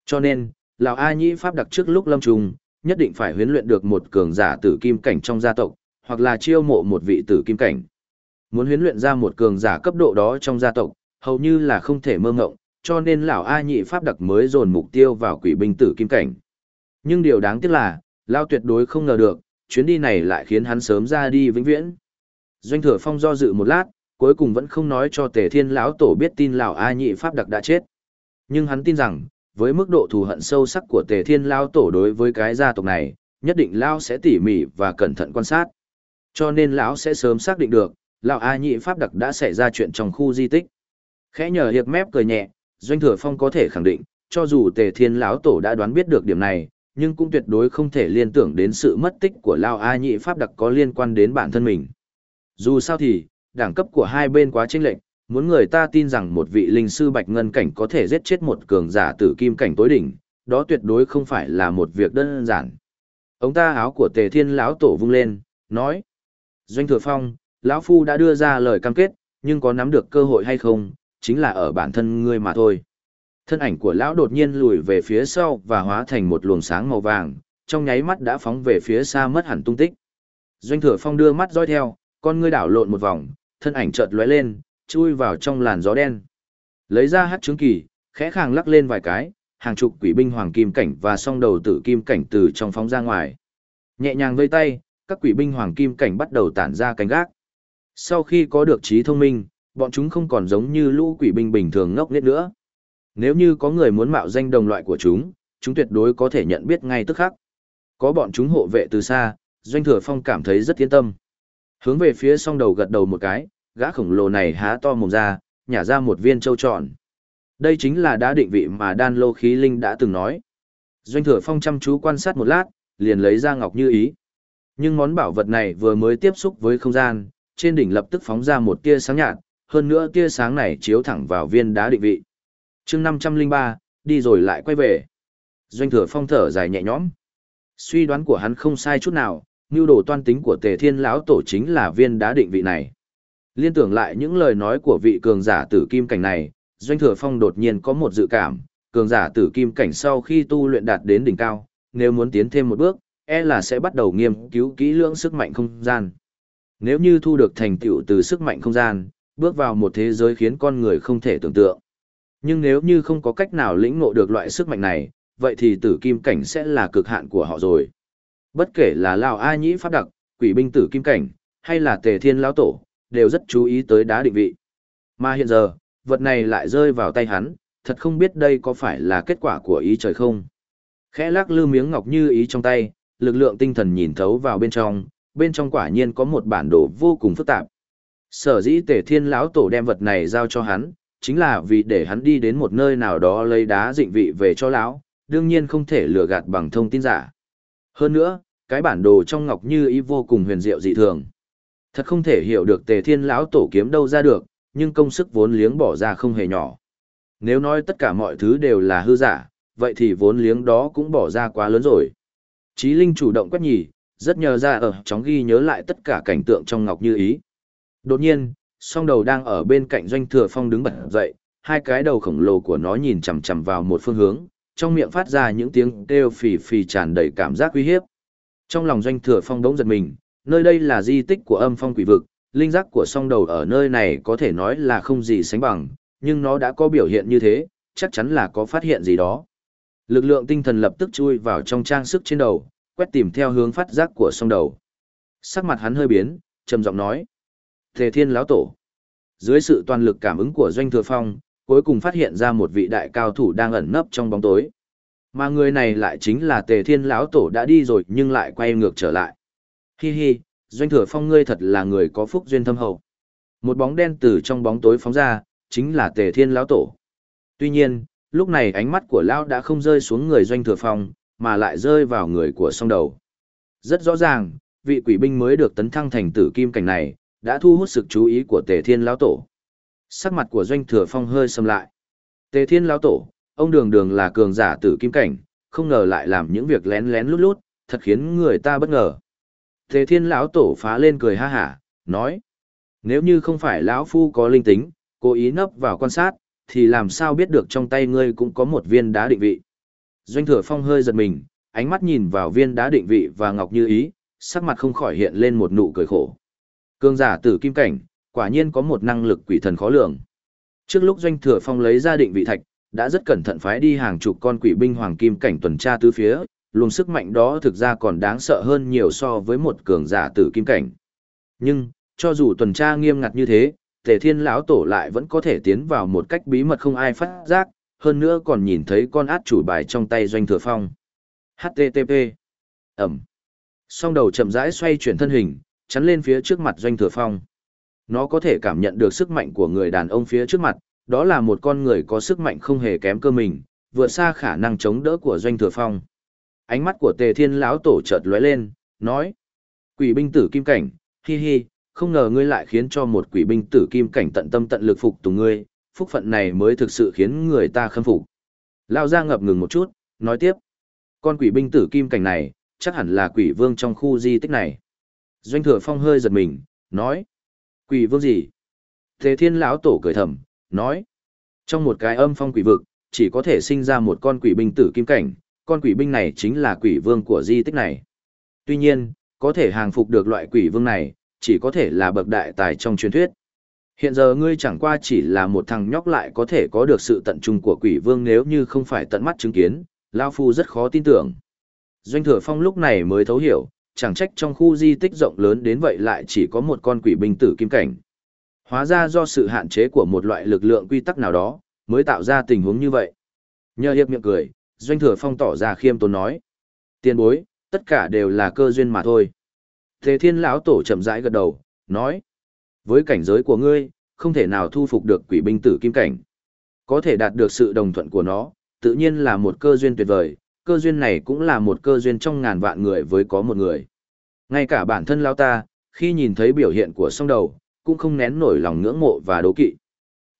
Cho nên, Lào A nhị pháp đặc trước lúc lâm trùng, nhất định phải huấn luyện được một cường giả tử kim cảnh trong gia tộc, hoặc là chiêu mộ một vị tử kim cảnh. Muốn huấn luyện ra một cường giả cấp độ đó trong gia tộc, hầu như là không thể mơ ngộng, cho nên lão A nhị pháp đặc mới dồn mục tiêu vào quỷ binh tử kim cảnh. Nhưng điều đáng tiếc là, lão tuyệt đối không ngờ được, chuyến đi này lại khiến hắn sớm ra đi vĩnh viễn. Doanh thừa phong do dự một lát, cuối cùng vẫn không nói cho tề thiên lão tổ biết tin lão A nhị pháp đặc đã chết. Nhưng hắn tin rằng, với mức độ thù hận sâu sắc của tề thiên lão tổ đối với cái gia tộc này, nhất định Lão sẽ tỉ mỉ và cẩn thận quan sát. Cho nên lão sẽ sớm xác định được, lão A nhị pháp đặc đã xảy ra chuyện trong khu di tích. Khẽ nhờ hiệp mép cười nhẹ, Doanh Thừa Phong có thể khẳng định, cho dù Tề Thiên lão tổ đã đoán biết được điểm này, nhưng cũng tuyệt đối không thể liên tưởng đến sự mất tích của Lão A Nhị Pháp đặc có liên quan đến bản thân mình. Dù sao thì, đẳng cấp của hai bên quá chênh lệch, muốn người ta tin rằng một vị linh sư bạch ngân cảnh có thể giết chết một cường giả tử kim cảnh tối đỉnh, đó tuyệt đối không phải là một việc đơn giản. Ông ta áo của Tề Thiên lão tổ vung lên, nói: "Doanh Thừa Phong, lão phu đã đưa ra lời cam kết, nhưng có nắm được cơ hội hay không, chính là ở bản thân ngươi mà thôi." Thân ảnh của lão đột nhiên lùi về phía sau và hóa thành một luồng sáng màu vàng, trong nháy mắt đã phóng về phía xa mất hẳn tung tích. Doanh Thừa Phong đưa mắt dõi theo, con ngươi đảo lộn một vòng, thân ảnh chợt lóe lên, chui vào trong làn gió đen. Lấy ra hắc trứng kỳ, khẽ khàng lắc lên vài cái, hàng chục quỷ binh hoàng kim cảnh và song đầu tử kim cảnh từ trong phóng ra ngoài. Nhẹ nhàng vây tay, các quỷ binh hoàng kim cảnh bắt đầu tản ra cánh gác. Sau khi có được trí thông minh, bọn chúng không còn giống như lũ quỷ binh bình thường ngốc nghếch nữa. Nếu như có người muốn mạo danh đồng loại của chúng, chúng tuyệt đối có thể nhận biết ngay tức khắc. Có bọn chúng hộ vệ từ xa, Doanh Thừa Phong cảm thấy rất yên tâm. Hướng về phía song đầu gật đầu một cái, gã khổng lồ này há to mồm ra, nhả ra một viên châu tròn. Đây chính là đá định vị mà đan lô khí linh đã từng nói. Doanh Thừa Phong chăm chú quan sát một lát, liền lấy ra ngọc như ý. Nhưng món bảo vật này vừa mới tiếp xúc với không gian, trên đỉnh lập tức phóng ra một tia sáng nhạt, hơn nữa tia sáng này chiếu thẳng vào viên đá định vị. Chương năm trăm linh ba đi rồi lại quay về. Doanh thừa phong thở dài nhẹ nhõm. Suy đoán của hắn không sai chút nào mưu đồ toan tính của tề thiên lão tổ chính là viên đá định vị này. Liên tưởng lại những lời nói của vị cường giả tử kim cảnh này doanh thừa phong đột nhiên có một dự cảm cường giả tử kim cảnh sau khi tu luyện đạt đến đỉnh cao nếu muốn tiến thêm một bước e là sẽ bắt đầu nghiên cứu kỹ lưỡng sức mạnh không gian nếu như thu được thành tựu từ sức mạnh không gian bước vào một thế giới khiến con người không thể tưởng tượng nhưng nếu như không có cách nào lĩnh ngộ được loại sức mạnh này, vậy thì tử kim cảnh sẽ là cực hạn của họ rồi. Bất kể là Lào A Nhĩ Pháp Đặc, quỷ binh tử kim cảnh, hay là tề thiên lão tổ, đều rất chú ý tới đá định vị. Mà hiện giờ, vật này lại rơi vào tay hắn, thật không biết đây có phải là kết quả của ý trời không. Khẽ lắc lư miếng ngọc như ý trong tay, lực lượng tinh thần nhìn thấu vào bên trong, bên trong quả nhiên có một bản đồ vô cùng phức tạp. Sở dĩ tề thiên lão tổ đem vật này giao cho hắn, chính là vì để hắn đi đến một nơi nào đó lấy đá dịnh vị về cho lão, đương nhiên không thể lừa gạt bằng thông tin giả. Hơn nữa, cái bản đồ trong ngọc như ý vô cùng huyền diệu dị thường. Thật không thể hiểu được tề thiên lão tổ kiếm đâu ra được, nhưng công sức vốn liếng bỏ ra không hề nhỏ. Nếu nói tất cả mọi thứ đều là hư giả, vậy thì vốn liếng đó cũng bỏ ra quá lớn rồi. Chí Linh chủ động quét nhì, rất nhờ ra ở chóng ghi nhớ lại tất cả cảnh tượng trong ngọc như ý. Đột nhiên, song đầu đang ở bên cạnh doanh thừa phong đứng bật dậy, hai cái đầu khổng lồ của nó nhìn chằm chằm vào một phương hướng, trong miệng phát ra những tiếng kêu phì phì tràn đầy cảm giác uy hiếp. Trong lòng doanh thừa phong đống giật mình, nơi đây là di tích của âm phong quỷ vực, linh giác của song đầu ở nơi này có thể nói là không gì sánh bằng, nhưng nó đã có biểu hiện như thế, chắc chắn là có phát hiện gì đó. Lực lượng tinh thần lập tức chui vào trong trang sức trên đầu, quét tìm theo hướng phát giác của song đầu. Sắc mặt hắn hơi biến, trầm giọng nói: Tề Thiên lão tổ. Dưới sự toàn lực cảm ứng của Doanh Thừa Phong, cuối cùng phát hiện ra một vị đại cao thủ đang ẩn nấp trong bóng tối. Mà người này lại chính là Tề Thiên lão tổ đã đi rồi nhưng lại quay ngược trở lại. Hi hi, Doanh Thừa Phong ngươi thật là người có phúc duyên thâm hậu. Một bóng đen từ trong bóng tối phóng ra, chính là Tề Thiên lão tổ. Tuy nhiên, lúc này ánh mắt của lão đã không rơi xuống người Doanh Thừa Phong, mà lại rơi vào người của song đầu. Rất rõ ràng, vị quỷ binh mới được tấn thăng thành tử kim cảnh này, đã thu hút sự chú ý của Tề Thiên lão tổ. Sắc mặt của Doanh Thừa Phong hơi sầm lại. Tề Thiên lão tổ, ông đường đường là cường giả tử kim cảnh, không ngờ lại làm những việc lén lén lút lút, thật khiến người ta bất ngờ. Tề Thiên lão tổ phá lên cười ha hả, nói: "Nếu như không phải lão phu có linh tính, cố ý nấp vào quan sát, thì làm sao biết được trong tay ngươi cũng có một viên đá định vị?" Doanh Thừa Phong hơi giật mình, ánh mắt nhìn vào viên đá định vị và ngọc như ý, sắc mặt không khỏi hiện lên một nụ cười khổ. Cương giả tử kim cảnh, quả nhiên có một năng lực quỷ thần khó lường. Trước lúc Doanh Thừa Phong lấy ra định vị thạch, đã rất cẩn thận phái đi hàng chục con quỷ binh hoàng kim cảnh tuần tra tứ phía, luồng sức mạnh đó thực ra còn đáng sợ hơn nhiều so với một cường giả tử kim cảnh. Nhưng, cho dù tuần tra nghiêm ngặt như thế, Tề Thiên lão tổ lại vẫn có thể tiến vào một cách bí mật không ai phát giác, hơn nữa còn nhìn thấy con át chủ bài trong tay Doanh Thừa Phong. HTTP. Ẩm. Song đầu chậm rãi xoay chuyển thân hình, chắn lên phía trước mặt Doanh Thừa Phong. Nó có thể cảm nhận được sức mạnh của người đàn ông phía trước mặt, đó là một con người có sức mạnh không hề kém cơ mình, vượt xa khả năng chống đỡ của Doanh Thừa Phong. Ánh mắt của Tề Thiên lão tổ chợt lóe lên, nói: "Quỷ binh tử kim cảnh, hi hi, không ngờ ngươi lại khiến cho một quỷ binh tử kim cảnh tận tâm tận lực phục tùng ngươi, phúc phận này mới thực sự khiến người ta khâm phục." Lão ra ngập ngừng một chút, nói tiếp: "Con quỷ binh tử kim cảnh này, chắc hẳn là quỷ vương trong khu di tích này." Doanh Thừa Phong hơi giật mình, nói: "Quỷ vương gì?" Thế Thiên lão tổ cười thầm, nói. Trong một cái âm phong quỷ vực, chỉ có thể sinh ra một con quỷ binh tử kim cảnh, con quỷ binh này chính là quỷ vương của di tích này. Tuy nhiên, có thể hàng phục được loại quỷ vương này, chỉ có thể là bậc đại tài trong truyền thuyết. Hiện giờ ngươi chẳng qua chỉ là một thằng nhóc lại có thể có được sự tận trung của quỷ vương nếu như không phải tận mắt chứng kiến, Lao Phu rất khó tin tưởng. Doanh thừa phong lúc này mới thấu hiểu, chẳng trách trong khu di tích rộng lớn đến vậy lại chỉ có một con quỷ binh tử kim cảnh. Hóa ra do sự hạn chế của một loại lực lượng quy tắc nào đó, mới tạo ra tình huống như vậy. Nhờ hiệp miệng cười, Doanh Thừa Phong tỏ ra khiêm tốn nói. Tiên bối, tất cả đều là cơ duyên mà thôi. Thế thiên lão tổ chậm rãi gật đầu, nói. Với cảnh giới của ngươi, không thể nào thu phục được quỷ binh tử kim cảnh. Có thể đạt được sự đồng thuận của nó, tự nhiên là một cơ duyên tuyệt vời, cơ duyên này cũng là một cơ duyên trong ngàn vạn người với có một người. Ngay cả bản thân lao ta, khi nhìn thấy biểu hiện của song đầu, cũng không nén nổi lòng ngưỡng mộ và đố kỵ.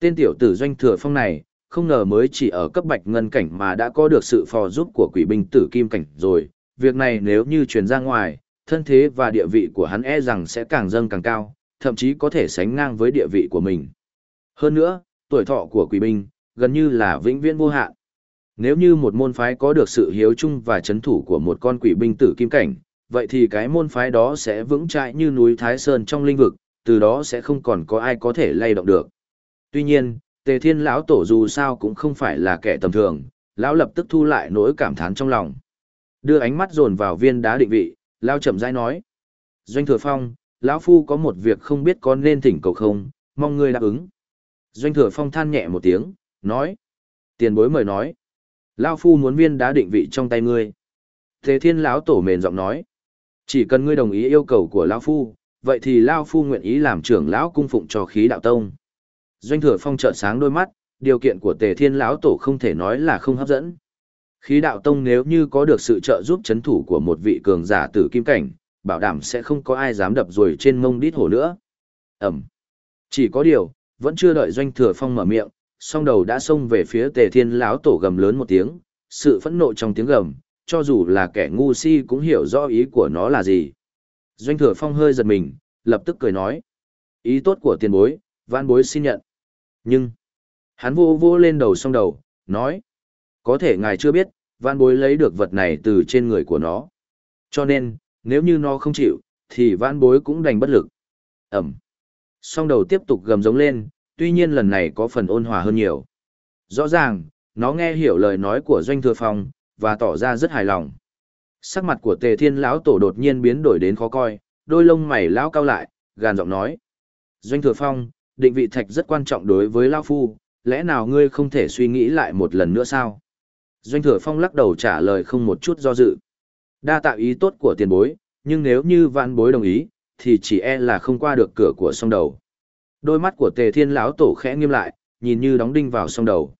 Tên tiểu tử doanh thừa phong này, không ngờ mới chỉ ở cấp bạch ngân cảnh mà đã có được sự phò giúp của quỷ binh tử kim cảnh rồi. Việc này nếu như truyền ra ngoài, thân thế và địa vị của hắn e rằng sẽ càng dâng càng cao, thậm chí có thể sánh ngang với địa vị của mình. Hơn nữa, tuổi thọ của quỷ binh, gần như là vĩnh viễn vô hạn. Nếu như một môn phái có được sự hiếu chung và chấn thủ của một con quỷ binh tử kim cảnh, vậy thì cái môn phái đó sẽ vững chãi như núi Thái Sơn trong linh vực, từ đó sẽ không còn có ai có thể lay động được. Tuy nhiên, Tề Thiên lão tổ dù sao cũng không phải là kẻ tầm thường, lão lập tức thu lại nỗi cảm thán trong lòng. Đưa ánh mắt dồn vào viên đá định vị, lão chậm rãi nói: "Doanh Thừa Phong, lão phu có một việc không biết có nên thỉnh cầu không, mong ngươi đáp ứng." Doanh Thừa Phong than nhẹ một tiếng, nói: "Tiền bối mời nói." Lão phu muốn viên đá định vị trong tay ngươi. Tề Thiên lão tổ mền giọng nói: "Chỉ cần ngươi đồng ý yêu cầu của lão phu, vậy thì Lao Phu nguyện ý làm trưởng lão cung phụng cho khí đạo tông. Doanh thừa phong trợn sáng đôi mắt, điều kiện của tề thiên lão tổ không thể nói là không hấp dẫn. Khí đạo tông nếu như có được sự trợ giúp chấn thủ của một vị cường giả tử kim cảnh, bảo đảm sẽ không có ai dám đập rồi trên mông đít hổ nữa. Ẩm. Chỉ có điều, vẫn chưa đợi doanh thừa phong mở miệng, song đầu đã xông về phía tề thiên lão tổ gầm lớn một tiếng, sự phẫn nộ trong tiếng gầm, cho dù là kẻ ngu si cũng hiểu rõ ý của nó là gì. Doanh thừa phong hơi giật mình, lập tức cười nói. Ý tốt của tiền bối, vãn bối xin nhận. Nhưng, hắn vô vô lên đầu song đầu, nói. Có thể ngài chưa biết, vạn bối lấy được vật này từ trên người của nó. Cho nên, nếu như nó không chịu, thì vạn bối cũng đành bất lực. Ẩm. Song đầu tiếp tục gầm giống lên, tuy nhiên lần này có phần ôn hòa hơn nhiều. Rõ ràng, nó nghe hiểu lời nói của doanh thừa phong, và tỏ ra rất hài lòng. Sắc mặt của Tề Thiên lão tổ đột nhiên biến đổi đến khó coi, đôi lông mày lão cao lại, gàn giọng nói: "Doanh Thừa Phong, định vị thạch rất quan trọng đối với lão phu, lẽ nào ngươi không thể suy nghĩ lại một lần nữa sao?" Doanh Thừa Phong lắc đầu trả lời không một chút do dự. Đa tạo ý tốt của tiền bối, nhưng nếu như vạn bối đồng ý, thì chỉ e là không qua được cửa của song đầu. Đôi mắt của Tề Thiên lão tổ khẽ nghiêm lại, nhìn như đóng đinh vào song đầu.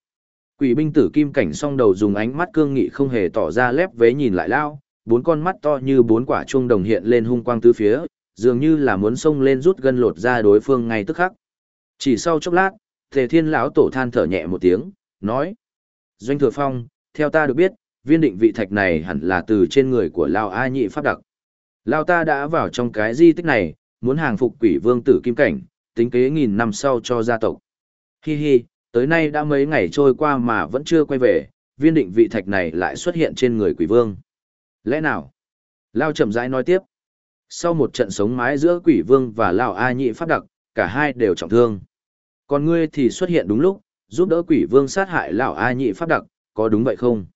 Quỷ binh tử kim cảnh song đầu dùng ánh mắt cương nghị không hề tỏ ra lép vế nhìn lại lao, bốn con mắt to như bốn quả chuông đồng hiện lên hung quang tứ phía, dường như là muốn xông lên rút gân lột ra đối phương ngay tức khắc. Chỉ sau chốc lát, Tề Thiên lão tổ than thở nhẹ một tiếng, nói: "Doanh Thừa Phong, theo ta được biết, viên định vị thạch này hẳn là từ trên người của Lão A Nhị pháp đặc. Lão ta đã vào trong cái di tích này, muốn hàng phục Quỷ Vương tử kim cảnh, tính kế nghìn năm sau cho gia tộc. Hi hi, tới nay đã mấy ngày trôi qua mà vẫn chưa quay về, viên định vị thạch này lại xuất hiện trên người Quỷ Vương. Lẽ nào?" Lão chậm rãi nói tiếp. Sau một trận sống mái giữa Quỷ Vương và Lão A Nhị pháp đặc, cả hai đều trọng thương. Còn ngươi thì xuất hiện đúng lúc, giúp đỡ quỷ vương sát hại lão A nhị pháp đặc, có đúng vậy không?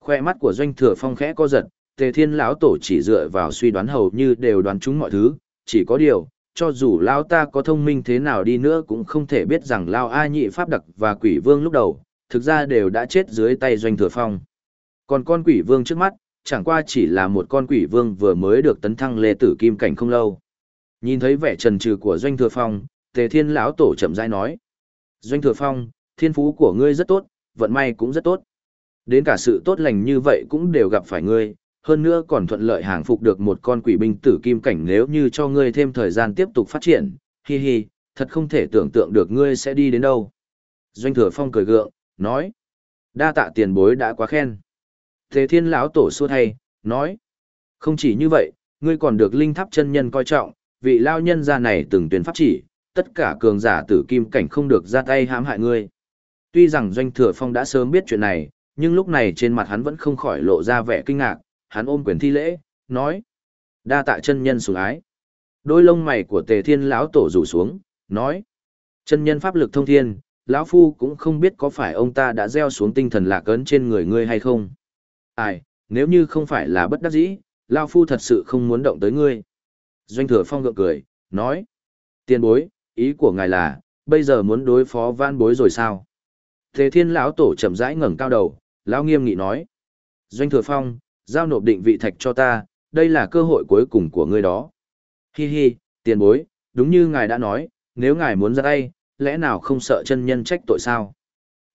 Khoe mắt của doanh thừa phong khẽ co giật, tề thiên lão tổ chỉ dựa vào suy đoán hầu như đều đoán chúng mọi thứ, chỉ có điều, cho dù lão ta có thông minh thế nào đi nữa cũng không thể biết rằng lão A nhị pháp đặc và quỷ vương lúc đầu, thực ra đều đã chết dưới tay doanh thừa phong. Còn con quỷ vương trước mắt, chẳng qua chỉ là một con quỷ vương vừa mới được tấn thăng lê tử kim cảnh không lâu. Nhìn thấy vẻ trần trừ của doanh thừa phong, tề thiên lão tổ chậm rãi nói. Doanh thừa phong, thiên phú của ngươi rất tốt, vận may cũng rất tốt. Đến cả sự tốt lành như vậy cũng đều gặp phải ngươi, hơn nữa còn thuận lợi hàng phục được một con quỷ binh tử kim cảnh nếu như cho ngươi thêm thời gian tiếp tục phát triển, hi hi, thật không thể tưởng tượng được ngươi sẽ đi đến đâu. Doanh thừa phong cười gượng, nói. Đa tạ tiền bối đã quá khen. Thế thiên lão tổ xua thay, nói. Không chỉ như vậy, ngươi còn được linh tháp chân nhân coi trọng, vị lao nhân gia này từng tuyên pháp chỉ, tất cả cường giả tử kim cảnh không được ra tay hãm hại ngươi. Tuy rằng Doanh Thừa Phong đã sớm biết chuyện này, nhưng lúc này trên mặt hắn vẫn không khỏi lộ ra vẻ kinh ngạc, hắn ôm quyền thi lễ, nói: "Đa tạ chân nhân sủng ái." Đôi lông mày của Tề Thiên lão tổ rủ xuống, nói: "Chân nhân pháp lực thông thiên, lão phu cũng không biết có phải ông ta đã gieo xuống tinh thần lạc ấn trên người ngươi hay không. Ai, nếu như không phải là bất đắc dĩ, lão phu thật sự không muốn động tới ngươi." Doanh Thừa Phong gượng cười, nói: "Tiền bối, ý của ngài là, bây giờ muốn đối phó van bối rồi sao? Tề thiên lão tổ chậm rãi ngẩng cao đầu, lão nghiêm nghị nói. Doanh thừa phong, giao nộp định vị thạch cho ta, đây là cơ hội cuối cùng của ngươi đó. Hi hi, tiền bối, đúng như ngài đã nói, nếu ngài muốn ra tay, lẽ nào không sợ chân nhân trách tội sao?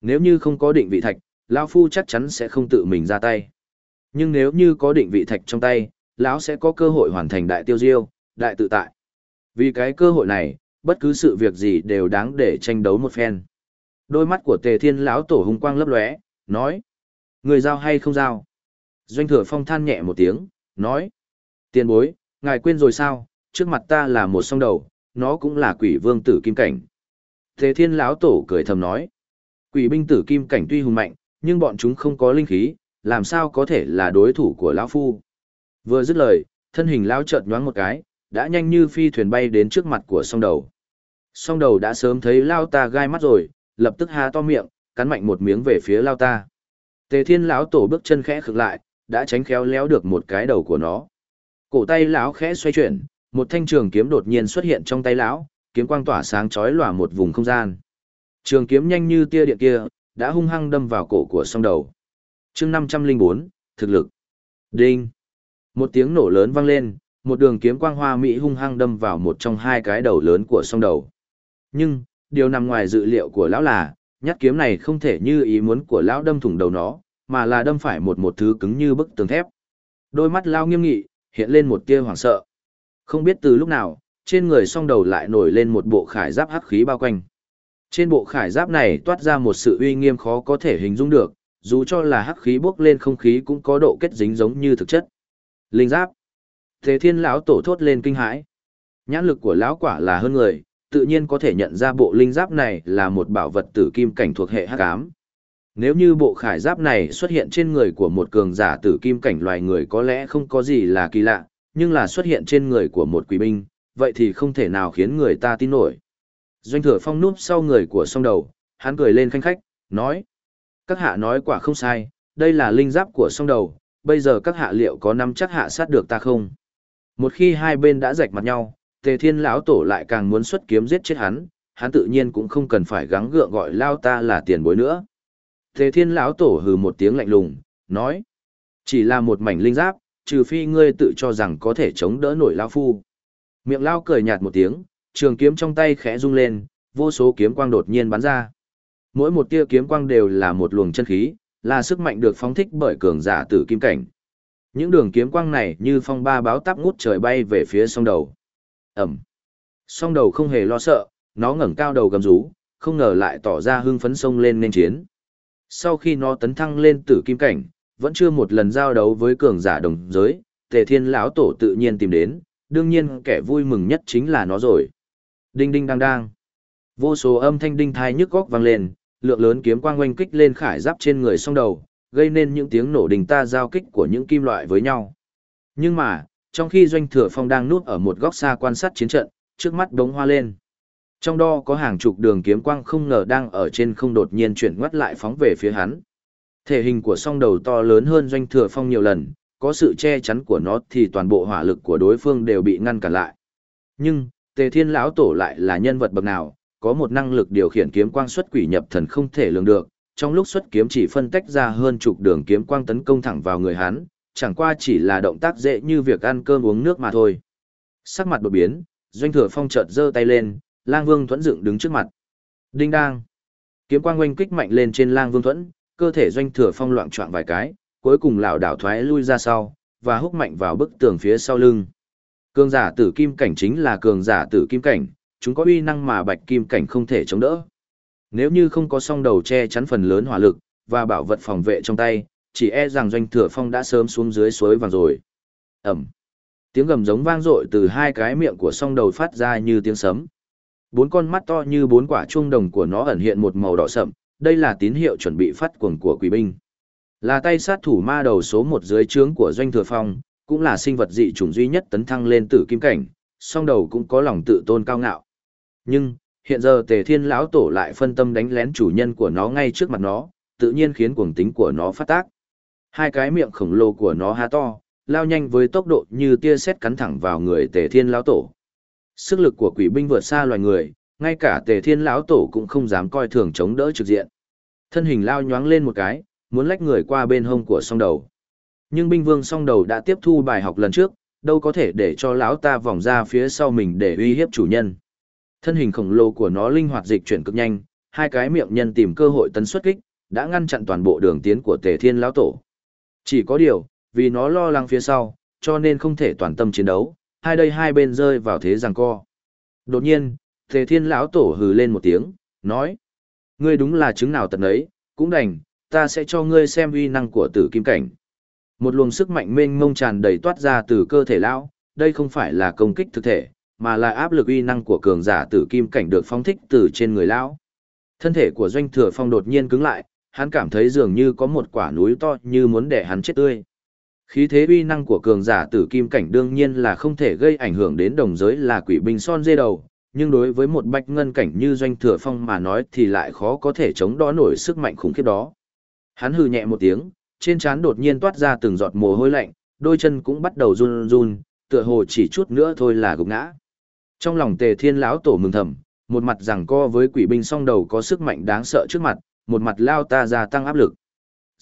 Nếu như không có định vị thạch, lão phu chắc chắn sẽ không tự mình ra tay. Nhưng nếu như có định vị thạch trong tay, lão sẽ có cơ hội hoàn thành đại tiêu diêu, đại tự tại. Vì cái cơ hội này, bất cứ sự việc gì đều đáng để tranh đấu một phen. Đôi mắt của Tề Thiên lão tổ hung quang lấp lóe, nói: "Người giao hay không giao?" Doanh Thừa Phong than nhẹ một tiếng, nói: "Tiền bối, ngài quên rồi sao? Trước mặt ta là một song đầu, nó cũng là quỷ vương tử kim cảnh." Thế Thiên lão tổ cười thầm nói: "Quỷ binh tử kim cảnh tuy hùng mạnh, nhưng bọn chúng không có linh khí, làm sao có thể là đối thủ của lão phu?" Vừa dứt lời, thân hình lão chợt nhoáng một cái, đã nhanh như phi thuyền bay đến trước mặt của song đầu. Song đầu đã sớm thấy lao ta gai mắt rồi, lập tức há to miệng, cắn mạnh một miếng về phía lao ta. Tề thiên lão tổ bước chân khẽ khực lại, đã tránh khéo léo được một cái đầu của nó. Cổ tay lão khẽ xoay chuyển, một thanh trường kiếm đột nhiên xuất hiện trong tay lão, kiếm quang tỏa sáng chói lòa một vùng không gian. Trường kiếm nhanh như tia điện kia, đã hung hăng đâm vào cổ của song đầu. chương 504, thực lực. Đinh. Một tiếng nổ lớn vang lên, một đường kiếm quang hoa mỹ hung hăng đâm vào một trong hai cái đầu lớn của song đầu. Nhưng, điều nằm ngoài dự liệu của lão là, nhát kiếm này không thể như ý muốn của lão đâm thủng đầu nó, mà là đâm phải một một thứ cứng như bức tường thép. Đôi mắt lao nghiêm nghị, hiện lên một tia hoảng sợ. Không biết từ lúc nào, trên người song đầu lại nổi lên một bộ khải giáp hắc khí bao quanh. Trên bộ khải giáp này toát ra một sự uy nghiêm khó có thể hình dung được, dù cho là hắc khí bốc lên không khí cũng có độ kết dính giống như thực chất. Linh giáp. Thế thiên lão tổ thốt lên kinh hãi. Nhãn lực của lão quả là hơn người, tự nhiên có thể nhận ra bộ linh giáp này là một bảo vật tử kim cảnh thuộc hệ hắc ám. Nếu như bộ khải giáp này xuất hiện trên người của một cường giả tử kim cảnh loài người có lẽ không có gì là kỳ lạ, nhưng là xuất hiện trên người của một quỷ binh, vậy thì không thể nào khiến người ta tin nổi. Doanh thừa phong núp sau người của song đầu, hắn cười lên khanh khách, nói. Các hạ nói quả không sai, đây là linh giáp của song đầu, bây giờ các hạ liệu có nắm chắc hạ sát được ta không? Một khi hai bên đã rạch mặt nhau, Tề Thiên lão tổ lại càng muốn xuất kiếm giết chết hắn, hắn tự nhiên cũng không cần phải gắng gượng gọi lao ta là tiền bối nữa. Thế Thiên lão tổ hừ một tiếng lạnh lùng, nói: "Chỉ là một mảnh linh giáp, trừ phi ngươi tự cho rằng có thể chống đỡ nổi lão phu." Miệng lao cười nhạt một tiếng, trường kiếm trong tay khẽ rung lên, vô số kiếm quang đột nhiên bắn ra. Mỗi một tia kiếm quang đều là một luồng chân khí, là sức mạnh được phóng thích bởi cường giả tử kim cảnh. Những đường kiếm quang này như phong ba báo táp ngút trời bay về phía song đầu. Ẩm. Song đầu không hề lo sợ, nó ngẩng cao đầu gầm rú, không ngờ lại tỏ ra hưng phấn sông lên nên chiến. Sau khi nó tấn thăng lên tử kim cảnh, vẫn chưa một lần giao đấu với cường giả đồng giới, Tề Thiên lão tổ tự nhiên tìm đến, đương nhiên kẻ vui mừng nhất chính là nó rồi. Đinh đinh đang đang. Vô số âm thanh đinh thai nhức góc vang lên, lượng lớn kiếm quang oanh kích lên khải giáp trên người song đầu, gây nên những tiếng nổ đình ta giao kích của những kim loại với nhau. Nhưng mà, trong khi doanh thừa phong đang núp ở một góc xa quan sát chiến trận, trước mắt đống hoa lên. Trong đó có hàng chục đường kiếm quang không ngờ đang ở trên không đột nhiên chuyển ngoắt lại phóng về phía hắn. Thể hình của song đầu to lớn hơn doanh thừa phong nhiều lần, có sự che chắn của nó thì toàn bộ hỏa lực của đối phương đều bị ngăn cản lại. Nhưng, Tề Thiên lão tổ lại là nhân vật bậc nào, có một năng lực điều khiển kiếm quang xuất quỷ nhập thần không thể lường được, trong lúc xuất kiếm chỉ phân tách ra hơn chục đường kiếm quang tấn công thẳng vào người hắn, chẳng qua chỉ là động tác dễ như việc ăn cơm uống nước mà thôi. Sắc mặt đột biến, Doanh Thừa Phong chợt giơ tay lên, Lang Vương Thuẫn dựng đứng trước mặt. Đinh đang. Kiếm quang oanh kích mạnh lên trên Lang Vương Thuẫn, cơ thể Doanh Thừa Phong loạn choạng vài cái, cuối cùng lảo đảo thoái lui ra sau, và húc mạnh vào bức tường phía sau lưng. Cường giả tử kim cảnh chính là cường giả tử kim cảnh, chúng có uy năng mà bạch kim cảnh không thể chống đỡ. Nếu như không có song đầu che chắn phần lớn hỏa lực, và bảo vật phòng vệ trong tay, chỉ e rằng doanh thừa phong đã sớm xuống dưới suối vàng rồi. Ẩm. Tiếng gầm giống vang dội từ hai cái miệng của song đầu phát ra như tiếng sấm. Bốn con mắt to như bốn quả chuông đồng của nó ẩn hiện một màu đỏ sậm, đây là tín hiệu chuẩn bị phát cuồng của quỷ binh. Là tay sát thủ ma đầu số một dưới trướng của doanh thừa phong, cũng là sinh vật dị chủng duy nhất tấn thăng lên tử kim cảnh, song đầu cũng có lòng tự tôn cao ngạo. Nhưng, hiện giờ tề thiên lão tổ lại phân tâm đánh lén chủ nhân của nó ngay trước mặt nó, tự nhiên khiến cuồng tính của nó phát tác. Hai cái miệng khổng lồ của nó há to, lao nhanh với tốc độ như tia sét cắn thẳng vào người tề thiên lão tổ. Sức lực của quỷ binh vượt xa loài người, ngay cả tề thiên lão tổ cũng không dám coi thường chống đỡ trực diện. Thân hình lao nhoáng lên một cái, muốn lách người qua bên hông của song đầu. Nhưng binh vương song đầu đã tiếp thu bài học lần trước, đâu có thể để cho lão ta vòng ra phía sau mình để uy hiếp chủ nhân. Thân hình khổng lồ của nó linh hoạt dịch chuyển cực nhanh, hai cái miệng nhân tìm cơ hội tấn xuất kích, đã ngăn chặn toàn bộ đường tiến của Tề Thiên lão tổ. Chỉ có điều, vì nó lo lắng phía sau, cho nên không thể toàn tâm chiến đấu, hai đây hai bên rơi vào thế giằng co. Đột nhiên, Tề Thiên lão tổ hừ lên một tiếng, nói: "Ngươi đúng là chứng nào tận ấy, cũng đành, ta sẽ cho ngươi xem uy năng của Tử Kim cảnh." Một luồng sức mạnh mênh mông tràn đầy toát ra từ cơ thể lão, đây không phải là công kích thực thể, mà là áp lực uy năng của cường giả tử kim cảnh được phóng thích từ trên người lão. Thân thể của doanh thừa phong đột nhiên cứng lại, hắn cảm thấy dường như có một quả núi to như muốn đè hắn chết tươi. Khí thế uy năng của cường giả tử kim cảnh đương nhiên là không thể gây ảnh hưởng đến đồng giới là quỷ binh son dê đầu, nhưng đối với một bạch ngân cảnh như doanh thừa phong mà nói thì lại khó có thể chống đỡ nổi sức mạnh khủng khiếp đó. Hắn hừ nhẹ một tiếng, trên trán đột nhiên toát ra từng giọt mồ hôi lạnh, đôi chân cũng bắt đầu run run, tựa hồ chỉ chút nữa thôi là gục ngã. Trong lòng Tề Thiên lão tổ mừng thầm, một mặt rằng co với quỷ binh song đầu có sức mạnh đáng sợ trước mặt, một mặt lao ta gia tăng áp lực.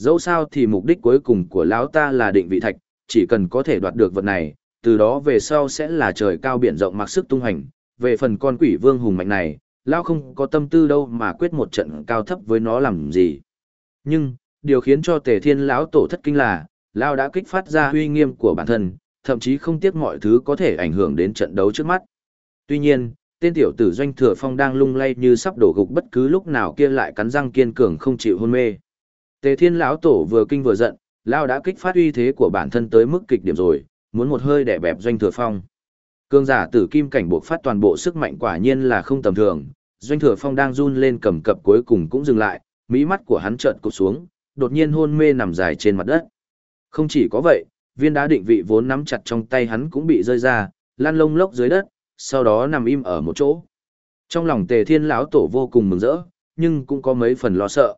Dẫu sao thì mục đích cuối cùng của lão ta là định vị thạch, chỉ cần có thể đoạt được vật này, từ đó về sau sẽ là trời cao biển rộng mặc sức tung hành. Về phần con quỷ vương hùng mạnh này, lão không có tâm tư đâu mà quyết một trận cao thấp với nó làm gì. Nhưng, điều khiến cho Tề Thiên lão tổ thất kinh là, lão đã kích phát ra uy nghiêm của bản thân, thậm chí không tiếc mọi thứ có thể ảnh hưởng đến trận đấu trước mắt. Tuy nhiên, tên tiểu tử doanh thừa phong đang lung lay như sắp đổ gục bất cứ lúc nào kia lại cắn răng kiên cường không chịu hôn mê. Tề Thiên lão tổ vừa kinh vừa giận, lão đã kích phát uy thế của bản thân tới mức kịch điểm rồi, muốn một hơi đè bẹp doanh thừa phong. Cương giả tử kim cảnh buộc phát toàn bộ sức mạnh quả nhiên là không tầm thường, doanh thừa phong đang run lên cầm cập cuối cùng cũng dừng lại, mỹ mắt của hắn chợt cụp xuống, đột nhiên hôn mê nằm dài trên mặt đất. Không chỉ có vậy, viên đá định vị vốn nắm chặt trong tay hắn cũng bị rơi ra, lăn lông lốc dưới đất, sau đó nằm im ở một chỗ. Trong lòng Tề Thiên lão tổ vô cùng mừng rỡ, nhưng cũng có mấy phần lo sợ.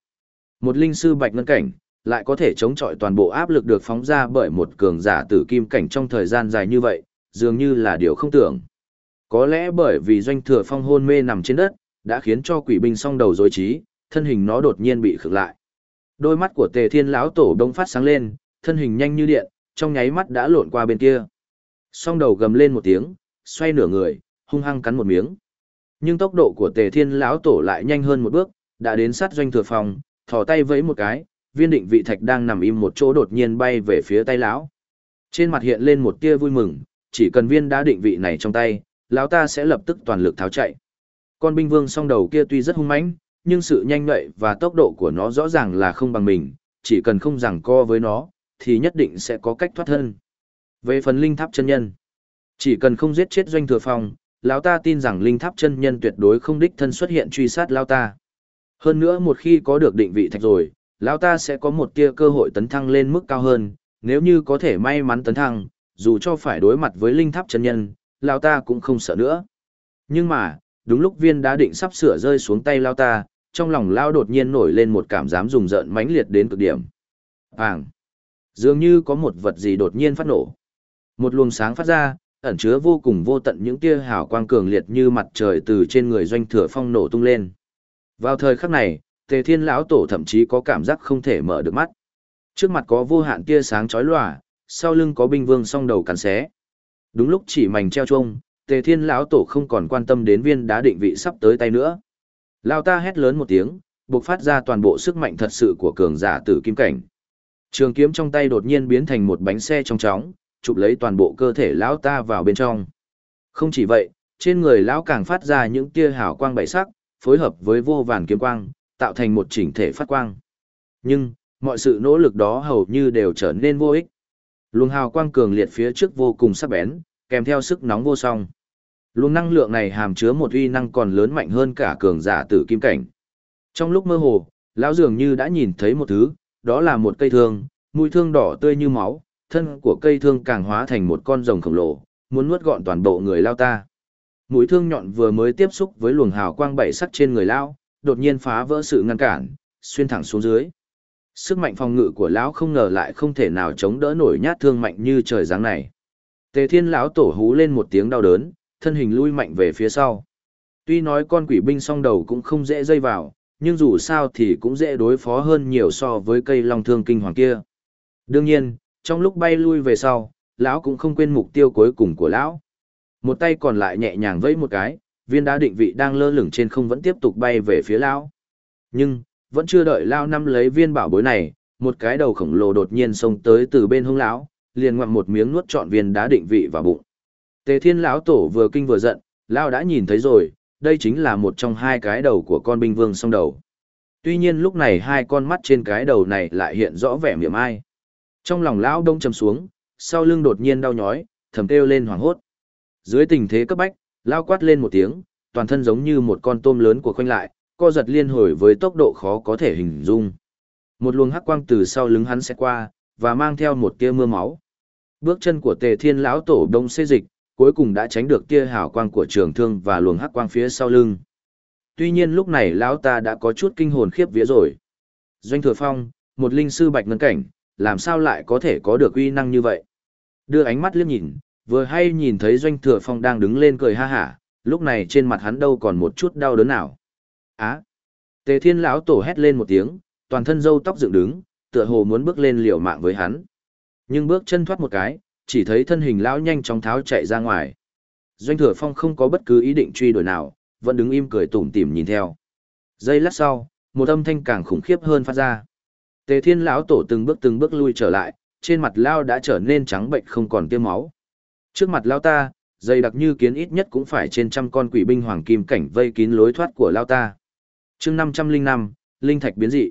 Một linh sư bạch ngân cảnh, lại có thể chống chọi toàn bộ áp lực được phóng ra bởi một cường giả tử kim cảnh trong thời gian dài như vậy, dường như là điều không tưởng. Có lẽ bởi vì doanh thừa phong hôn mê nằm trên đất, đã khiến cho quỷ binh song đầu dối trí, thân hình nó đột nhiên bị khựng lại. Đôi mắt của Tề Thiên lão tổ đông phát sáng lên, thân hình nhanh như điện, trong nháy mắt đã lộn qua bên kia. Song đầu gầm lên một tiếng, xoay nửa người, hung hăng cắn một miếng. Nhưng tốc độ của Tề Thiên lão tổ lại nhanh hơn một bước, đã đến sát doanh thừa phòng, thò tay vẫy một cái, viên định vị thạch đang nằm im một chỗ đột nhiên bay về phía tay lão. Trên mặt hiện lên một tia vui mừng, chỉ cần viên đá định vị này trong tay, lão ta sẽ lập tức toàn lực tháo chạy. Con binh vương song đầu kia tuy rất hung mãnh, nhưng sự nhanh nhạy và tốc độ của nó rõ ràng là không bằng mình, chỉ cần không giằng co với nó, thì nhất định sẽ có cách thoát thân. Về phần linh tháp chân nhân, chỉ cần không giết chết doanh thừa phong, lão ta tin rằng linh tháp chân nhân tuyệt đối không đích thân xuất hiện truy sát lão ta. Hơn nữa một khi có được định vị thạch rồi, lão ta sẽ có một tia cơ hội tấn thăng lên mức cao hơn, nếu như có thể may mắn tấn thăng, dù cho phải đối mặt với linh tháp chân nhân, lão ta cũng không sợ nữa. Nhưng mà, đúng lúc viên đá định sắp sửa rơi xuống tay lão ta, trong lòng lão đột nhiên nổi lên một cảm giác rùng rợn mãnh liệt đến cực điểm. Bàng! Dường như có một vật gì đột nhiên phát nổ. Một luồng sáng phát ra, ẩn chứa vô cùng vô tận những tia hào quang cường liệt như mặt trời từ trên người doanh thừa phong nổ tung lên. Vào thời khắc này, Tề Thiên lão tổ thậm chí có cảm giác không thể mở được mắt. Trước mặt có vô hạn tia sáng chói lòa, sau lưng có binh vương song đầu cắn xé. Đúng lúc chỉ mảnh treo chuông, Tề Thiên lão tổ không còn quan tâm đến viên đá định vị sắp tới tay nữa. Lão ta hét lớn một tiếng, bộc phát ra toàn bộ sức mạnh thật sự của cường giả tử kim cảnh. Trường kiếm trong tay đột nhiên biến thành một bánh xe trong chóng, chụp lấy toàn bộ cơ thể lão ta vào bên trong. Không chỉ vậy, trên người lão càng phát ra những tia hào quang bảy sắc, phối hợp với vô vàn kiếm quang, tạo thành một chỉnh thể phát quang. Nhưng, mọi sự nỗ lực đó hầu như đều trở nên vô ích. Luồng hào quang cường liệt phía trước vô cùng sắc bén, kèm theo sức nóng vô song. Luồng năng lượng này hàm chứa một uy năng còn lớn mạnh hơn cả cường giả tử kim cảnh. Trong lúc mơ hồ, lão dường như đã nhìn thấy một thứ, đó là một cây thương, mũi thương đỏ tươi như máu, thân của cây thương càng hóa thành một con rồng khổng lồ, muốn nuốt gọn toàn bộ người lao ta. Mũi thương nhọn vừa mới tiếp xúc với luồng hào quang bảy sắc trên người lão, đột nhiên phá vỡ sự ngăn cản, xuyên thẳng xuống dưới. Sức mạnh phòng ngự của lão không ngờ lại không thể nào chống đỡ nổi nhát thương mạnh như trời giáng này. Tề Thiên lão tổ hú lên một tiếng đau đớn, thân hình lui mạnh về phía sau. Tuy nói con quỷ binh song đầu cũng không dễ dây vào, nhưng dù sao thì cũng dễ đối phó hơn nhiều so với cây long thương kinh hoàng kia. Đương nhiên, trong lúc bay lui về sau, lão cũng không quên mục tiêu cuối cùng của lão. Một tay còn lại nhẹ nhàng vẫy một cái, viên đá định vị đang lơ lửng trên không vẫn tiếp tục bay về phía lão. Nhưng, vẫn chưa đợi lão năm lấy viên bảo bối này, một cái đầu khổng lồ đột nhiên xông tới từ bên hông lão, liền ngoạm một miếng nuốt trọn viên đá định vị vào bụng. Tề Thiên lão tổ vừa kinh vừa giận, lão đã nhìn thấy rồi, đây chính là một trong hai cái đầu của con binh vương song đầu. Tuy nhiên lúc này hai con mắt trên cái đầu này lại hiện rõ vẻ miệng ai. Trong lòng lão đông trầm xuống, sau lưng đột nhiên đau nhói, thầm kêu lên hoảng hốt. Dưới tình thế cấp bách, lao quát lên một tiếng, toàn thân giống như một con tôm lớn của khoanh lại, co giật liên hồi với tốc độ khó có thể hình dung. Một luồng hắc quang từ sau lưng hắn sẽ qua, và mang theo một tia mưa máu. Bước chân của Tề Thiên lão tổ đông xê dịch, cuối cùng đã tránh được tia hào quang của trường thương và luồng hắc quang phía sau lưng. Tuy nhiên lúc này lão ta đã có chút kinh hồn khiếp vía rồi. Doanh Thừa Phong, một linh sư bạch ngân cảnh, làm sao lại có thể có được uy năng như vậy? Đưa ánh mắt liếc nhìn, vừa hay nhìn thấy Doanh Thừa Phong đang đứng lên cười ha hả, lúc này trên mặt hắn đâu còn một chút đau đớn nào. Á! Tề Thiên lão tổ hét lên một tiếng, toàn thân râu tóc dựng đứng, tựa hồ muốn bước lên liều mạng với hắn. Nhưng bước chân thoát một cái, chỉ thấy thân hình lão nhanh chóng tháo chạy ra ngoài. Doanh Thừa Phong không có bất cứ ý định truy đuổi nào, vẫn đứng im cười tủm tỉm nhìn theo. Giây lát sau, một âm thanh càng khủng khiếp hơn phát ra. Tề Thiên lão tổ từng bước từng bước lui trở lại, trên mặt lao đã trở nên trắng bệnh không còn tiêm máu. Trước mặt lao ta, dày đặc như kiến ít nhất cũng phải trên trăm con quỷ binh hoàng kim cảnh vây kín lối thoát của lao ta. Chương 505, linh thạch biến dị.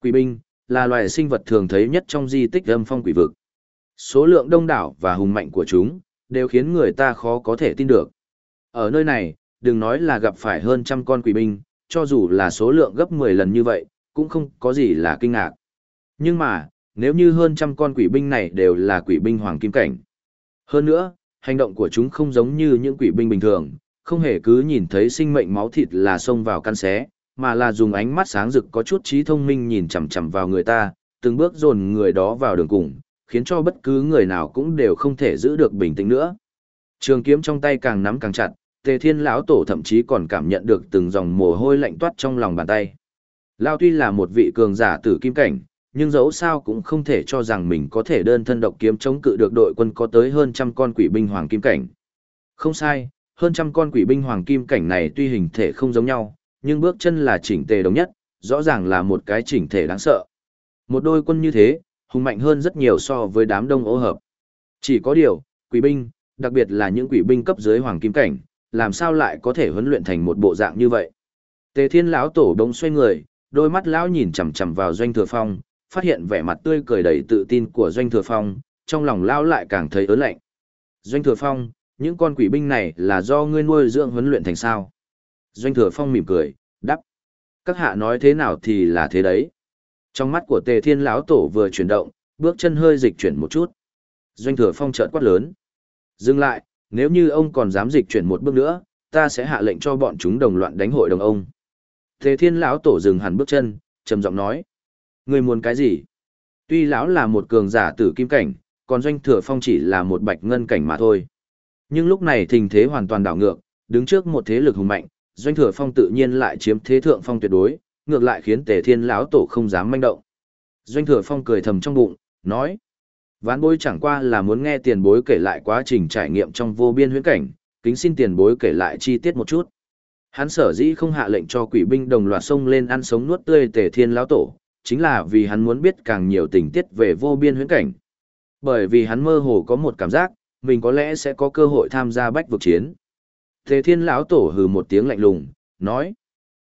Quỷ binh là loài sinh vật thường thấy nhất trong di tích âm phong quỷ vực. Số lượng đông đảo và hùng mạnh của chúng đều khiến người ta khó có thể tin được. Ở nơi này, đừng nói là gặp phải hơn trăm con quỷ binh, cho dù là số lượng gấp 10 lần như vậy, cũng không có gì là kinh ngạc. Nhưng mà, nếu như hơn trăm con quỷ binh này đều là quỷ binh hoàng kim cảnh. Hơn nữa, hành động của chúng không giống như những quỷ binh bình thường, không hề cứ nhìn thấy sinh mệnh máu thịt là xông vào căn xé, mà là dùng ánh mắt sáng rực có chút trí thông minh nhìn chằm chằm vào người ta, từng bước dồn người đó vào đường cùng, khiến cho bất cứ người nào cũng đều không thể giữ được bình tĩnh nữa. Trường kiếm trong tay càng nắm càng chặt, Tề Thiên lão tổ thậm chí còn cảm nhận được từng dòng mồ hôi lạnh toát trong lòng bàn tay. Lao tuy là một vị cường giả tử kim cảnh, nhưng dẫu sao cũng không thể cho rằng mình có thể đơn thân độc kiếm chống cự được đội quân có tới hơn trăm con quỷ binh hoàng kim cảnh. Không sai, hơn trăm con quỷ binh hoàng kim cảnh này tuy hình thể không giống nhau, nhưng bước chân là chỉnh tề đồng nhất, rõ ràng là một cái chỉnh thể đáng sợ. Một đôi quân như thế, hùng mạnh hơn rất nhiều so với đám đông ô hợp. Chỉ có điều, quỷ binh, đặc biệt là những quỷ binh cấp dưới hoàng kim cảnh, làm sao lại có thể huấn luyện thành một bộ dạng như vậy. Tề Thiên lão tổ đống xoay người, đôi mắt lão nhìn chằm chằm vào Doanh Thừa Phong, phát hiện vẻ mặt tươi cười đầy tự tin của Doanh Thừa Phong, trong lòng lão lại càng thấy ớn lạnh. Doanh Thừa Phong, những con quỷ binh này là do ngươi nuôi dưỡng huấn luyện thành sao? Doanh Thừa Phong mỉm cười, đáp. Các hạ nói thế nào thì là thế đấy. Trong mắt của Tề Thiên lão tổ vừa chuyển động, bước chân hơi dịch chuyển một chút. Doanh Thừa Phong chợt quát lớn. Dừng lại, nếu như ông còn dám dịch chuyển một bước nữa, ta sẽ hạ lệnh cho bọn chúng đồng loạn đánh hội đồng ông. Tề Thiên lão tổ dừng hẳn bước chân, trầm giọng nói: "Ngươi muốn cái gì?" Tuy lão là một cường giả tử kim cảnh, còn Doanh Thừa Phong chỉ là một bạch ngân cảnh mà thôi. Nhưng lúc này tình thế hoàn toàn đảo ngược, đứng trước một thế lực hùng mạnh, Doanh Thừa Phong tự nhiên lại chiếm thế thượng phong tuyệt đối, ngược lại khiến Tề Thiên lão tổ không dám manh động. Doanh Thừa Phong cười thầm trong bụng, nói: "Ván bối chẳng qua là muốn nghe tiền bối kể lại quá trình trải nghiệm trong vô biên huyễn cảnh, kính xin tiền bối kể lại chi tiết một chút." Hắn sở dĩ không hạ lệnh cho quỷ binh đồng loạt xông lên ăn sống nuốt tươi Tề Thiên lão tổ, chính là vì hắn muốn biết càng nhiều tình tiết về vô biên huyễn cảnh. Bởi vì hắn mơ hồ có một cảm giác, mình có lẽ sẽ có cơ hội tham gia bách vực chiến. Tề Thiên lão tổ hừ một tiếng lạnh lùng, nói: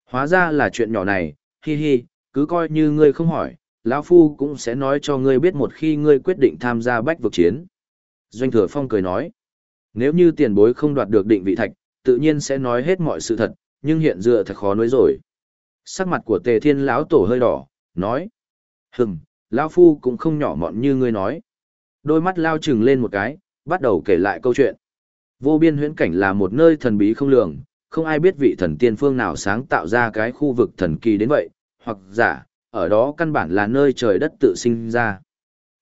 "Hóa ra là chuyện nhỏ này, hi hi, cứ coi như ngươi không hỏi, lão phu cũng sẽ nói cho ngươi biết một khi ngươi quyết định tham gia bách vực chiến." Doanh Thừa Phong cười nói: "Nếu như tiền bối không đoạt được định vị thạch, tự nhiên sẽ nói hết mọi sự thật, nhưng hiện dựa thật khó nói rồi." Sắc mặt của Tề Thiên lão tổ hơi đỏ, nói: "Hừm, lao phu cũng không nhỏ mọn như ngươi nói." Đôi mắt lao chừng lên một cái, bắt đầu kể lại câu chuyện. Vô biên huyễn cảnh là một nơi thần bí không lường, không ai biết vị thần tiên phương nào sáng tạo ra cái khu vực thần kỳ đến vậy, hoặc giả, ở đó căn bản là nơi trời đất tự sinh ra.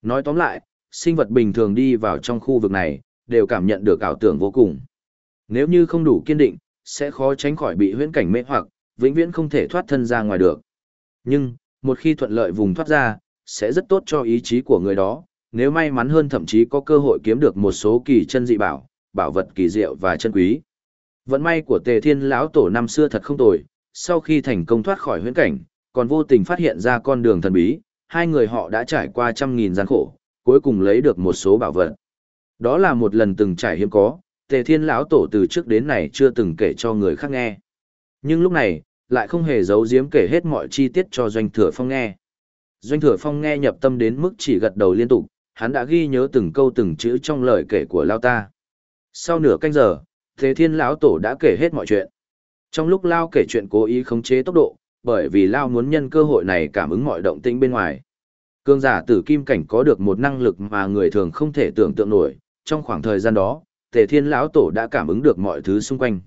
Nói tóm lại, sinh vật bình thường đi vào trong khu vực này, đều cảm nhận được ảo tưởng vô cùng. Nếu như không đủ kiên định, sẽ khó tránh khỏi bị huyễn cảnh mê hoặc, vĩnh viễn không thể thoát thân ra ngoài được. Nhưng, một khi thuận lợi vùng thoát ra, sẽ rất tốt cho ý chí của người đó, nếu may mắn hơn thậm chí có cơ hội kiếm được một số kỳ chân dị bảo, bảo vật kỳ diệu và chân quý. Vận may của Tề Thiên lão tổ năm xưa thật không tồi, sau khi thành công thoát khỏi huyễn cảnh, còn vô tình phát hiện ra con đường thần bí, hai người họ đã trải qua trăm nghìn gian khổ, cuối cùng lấy được một số bảo vật. Đó là một lần từng trải hiếm có, Tề Thiên lão tổ từ trước đến nay chưa từng kể cho người khác nghe. Nhưng lúc này, lại không hề giấu giếm kể hết mọi chi tiết cho Doanh Thừa Phong nghe. Doanh Thừa Phong nghe nhập tâm đến mức chỉ gật đầu liên tục, hắn đã ghi nhớ từng câu từng chữ trong lời kể của Lao ta. Sau nửa canh giờ, Thế Thiên lão tổ đã kể hết mọi chuyện. Trong lúc Lao kể chuyện cố ý khống chế tốc độ, bởi vì Lao muốn nhân cơ hội này cảm ứng mọi động tĩnh bên ngoài. Cương giả tử kim cảnh có được một năng lực mà người thường không thể tưởng tượng nổi, trong khoảng thời gian đó, Tề Thiên lão tổ đã cảm ứng được mọi thứ xung quanh.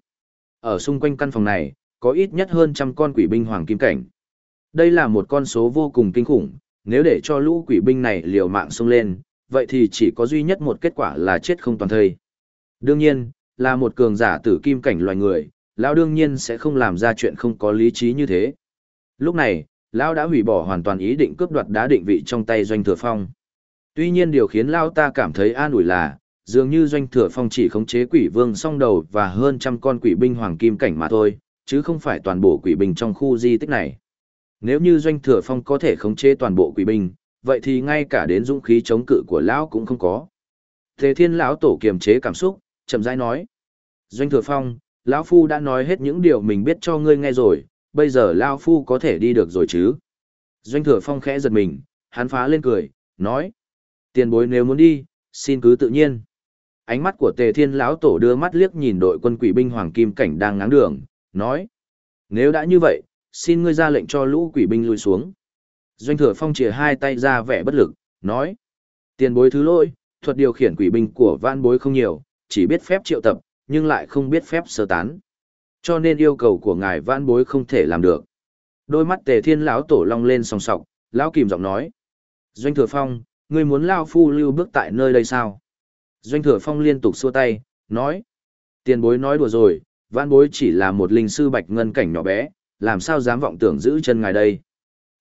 Ở xung quanh căn phòng này, có ít nhất hơn trăm con quỷ binh hoàng kim cảnh. Đây là một con số vô cùng kinh khủng, nếu để cho lũ quỷ binh này liều mạng xông lên, vậy thì chỉ có duy nhất một kết quả là chết không toàn thây. Đương nhiên, là một cường giả tử kim cảnh loài người, lão đương nhiên sẽ không làm ra chuyện không có lý trí như thế. Lúc này, lão đã hủy bỏ hoàn toàn ý định cướp đoạt đá định vị trong tay doanh thừa phong. Tuy nhiên điều khiến lão ta cảm thấy an ủi là, dường như doanh thừa phong chỉ khống chế quỷ vương song đầu và hơn trăm con quỷ binh hoàng kim cảnh mà thôi, chứ không phải toàn bộ quỷ binh trong khu di tích này. Nếu như doanh thừa phong có thể khống chế toàn bộ quỷ binh, vậy thì ngay cả đến dũng khí chống cự của lão cũng không có. Tề Thiên lão tổ kiềm chế cảm xúc, chậm rãi nói: "Doanh Thừa Phong, lão phu đã nói hết những điều mình biết cho ngươi nghe rồi, bây giờ lão phu có thể đi được rồi chứ?" Doanh Thừa Phong khẽ giật mình, hắn phá lên cười, nói: "Tiền bối nếu muốn đi, xin cứ tự nhiên." Ánh mắt của Tề Thiên lão tổ đưa mắt liếc nhìn đội quân quỷ binh hoàng kim cảnh đang ngáng đường, nói: "Nếu đã như vậy, xin ngươi ra lệnh cho lũ quỷ binh lui xuống." Doanh thừa phong chìa hai tay ra vẻ bất lực, nói. Tiền bối thứ lỗi, thuật điều khiển quỷ binh của vãn bối không nhiều, chỉ biết phép triệu tập, nhưng lại không biết phép sơ tán. Cho nên yêu cầu của ngài vãn bối không thể làm được. Đôi mắt tề thiên lão tổ long lên song sọc, lão kìm giọng nói. Doanh thừa phong, ngươi muốn lao phu lưu bước tại nơi đây sao? Doanh thừa phong liên tục xua tay, nói. Tiền bối nói đùa rồi, vãn bối chỉ là một linh sư bạch ngân cảnh nhỏ bé, làm sao dám vọng tưởng giữ chân ngài đây?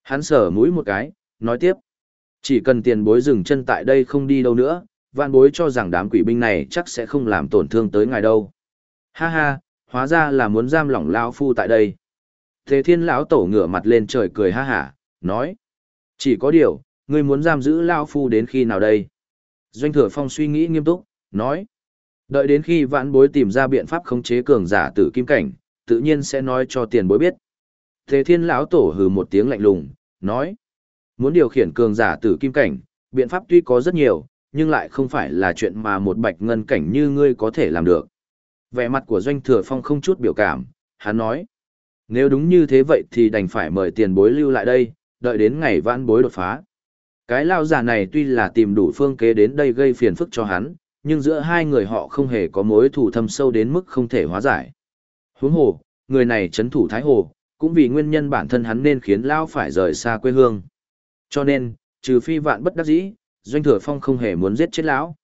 Hắn sờ mũi một cái, nói tiếp. Chỉ cần tiền bối dừng chân tại đây không đi đâu nữa, vạn bối cho rằng đám quỷ binh này chắc sẽ không làm tổn thương tới ngài đâu. Ha ha, hóa ra là muốn giam lỏng lão phu tại đây. Thế thiên lão tổ ngửa mặt lên trời cười ha hả, nói. Chỉ có điều, ngươi muốn giam giữ lão phu đến khi nào đây? Doanh Thừa Phong suy nghĩ nghiêm túc, nói. Đợi đến khi vãn bối tìm ra biện pháp khống chế cường giả tử kim cảnh, tự nhiên sẽ nói cho tiền bối biết. Thế thiên lão tổ hừ một tiếng lạnh lùng, nói. Muốn điều khiển cường giả tử kim cảnh, biện pháp tuy có rất nhiều, nhưng lại không phải là chuyện mà một bạch ngân cảnh như ngươi có thể làm được. Vẻ mặt của Doanh Thừa Phong không chút biểu cảm, hắn nói. Nếu đúng như thế vậy thì đành phải mời tiền bối lưu lại đây, đợi đến ngày vãn bối đột phá. Cái lao giả này tuy là tìm đủ phương kế đến đây gây phiền phức cho hắn, nhưng giữa hai người họ không hề có mối thù thâm sâu đến mức không thể hóa giải. Huống hồ, người này chấn thủ Thái Hồ, cũng vì nguyên nhân bản thân hắn nên khiến Lao phải rời xa quê hương. Cho nên, trừ phi vạn bất đắc dĩ, Doanh Thừa Phong không hề muốn giết chết Lão.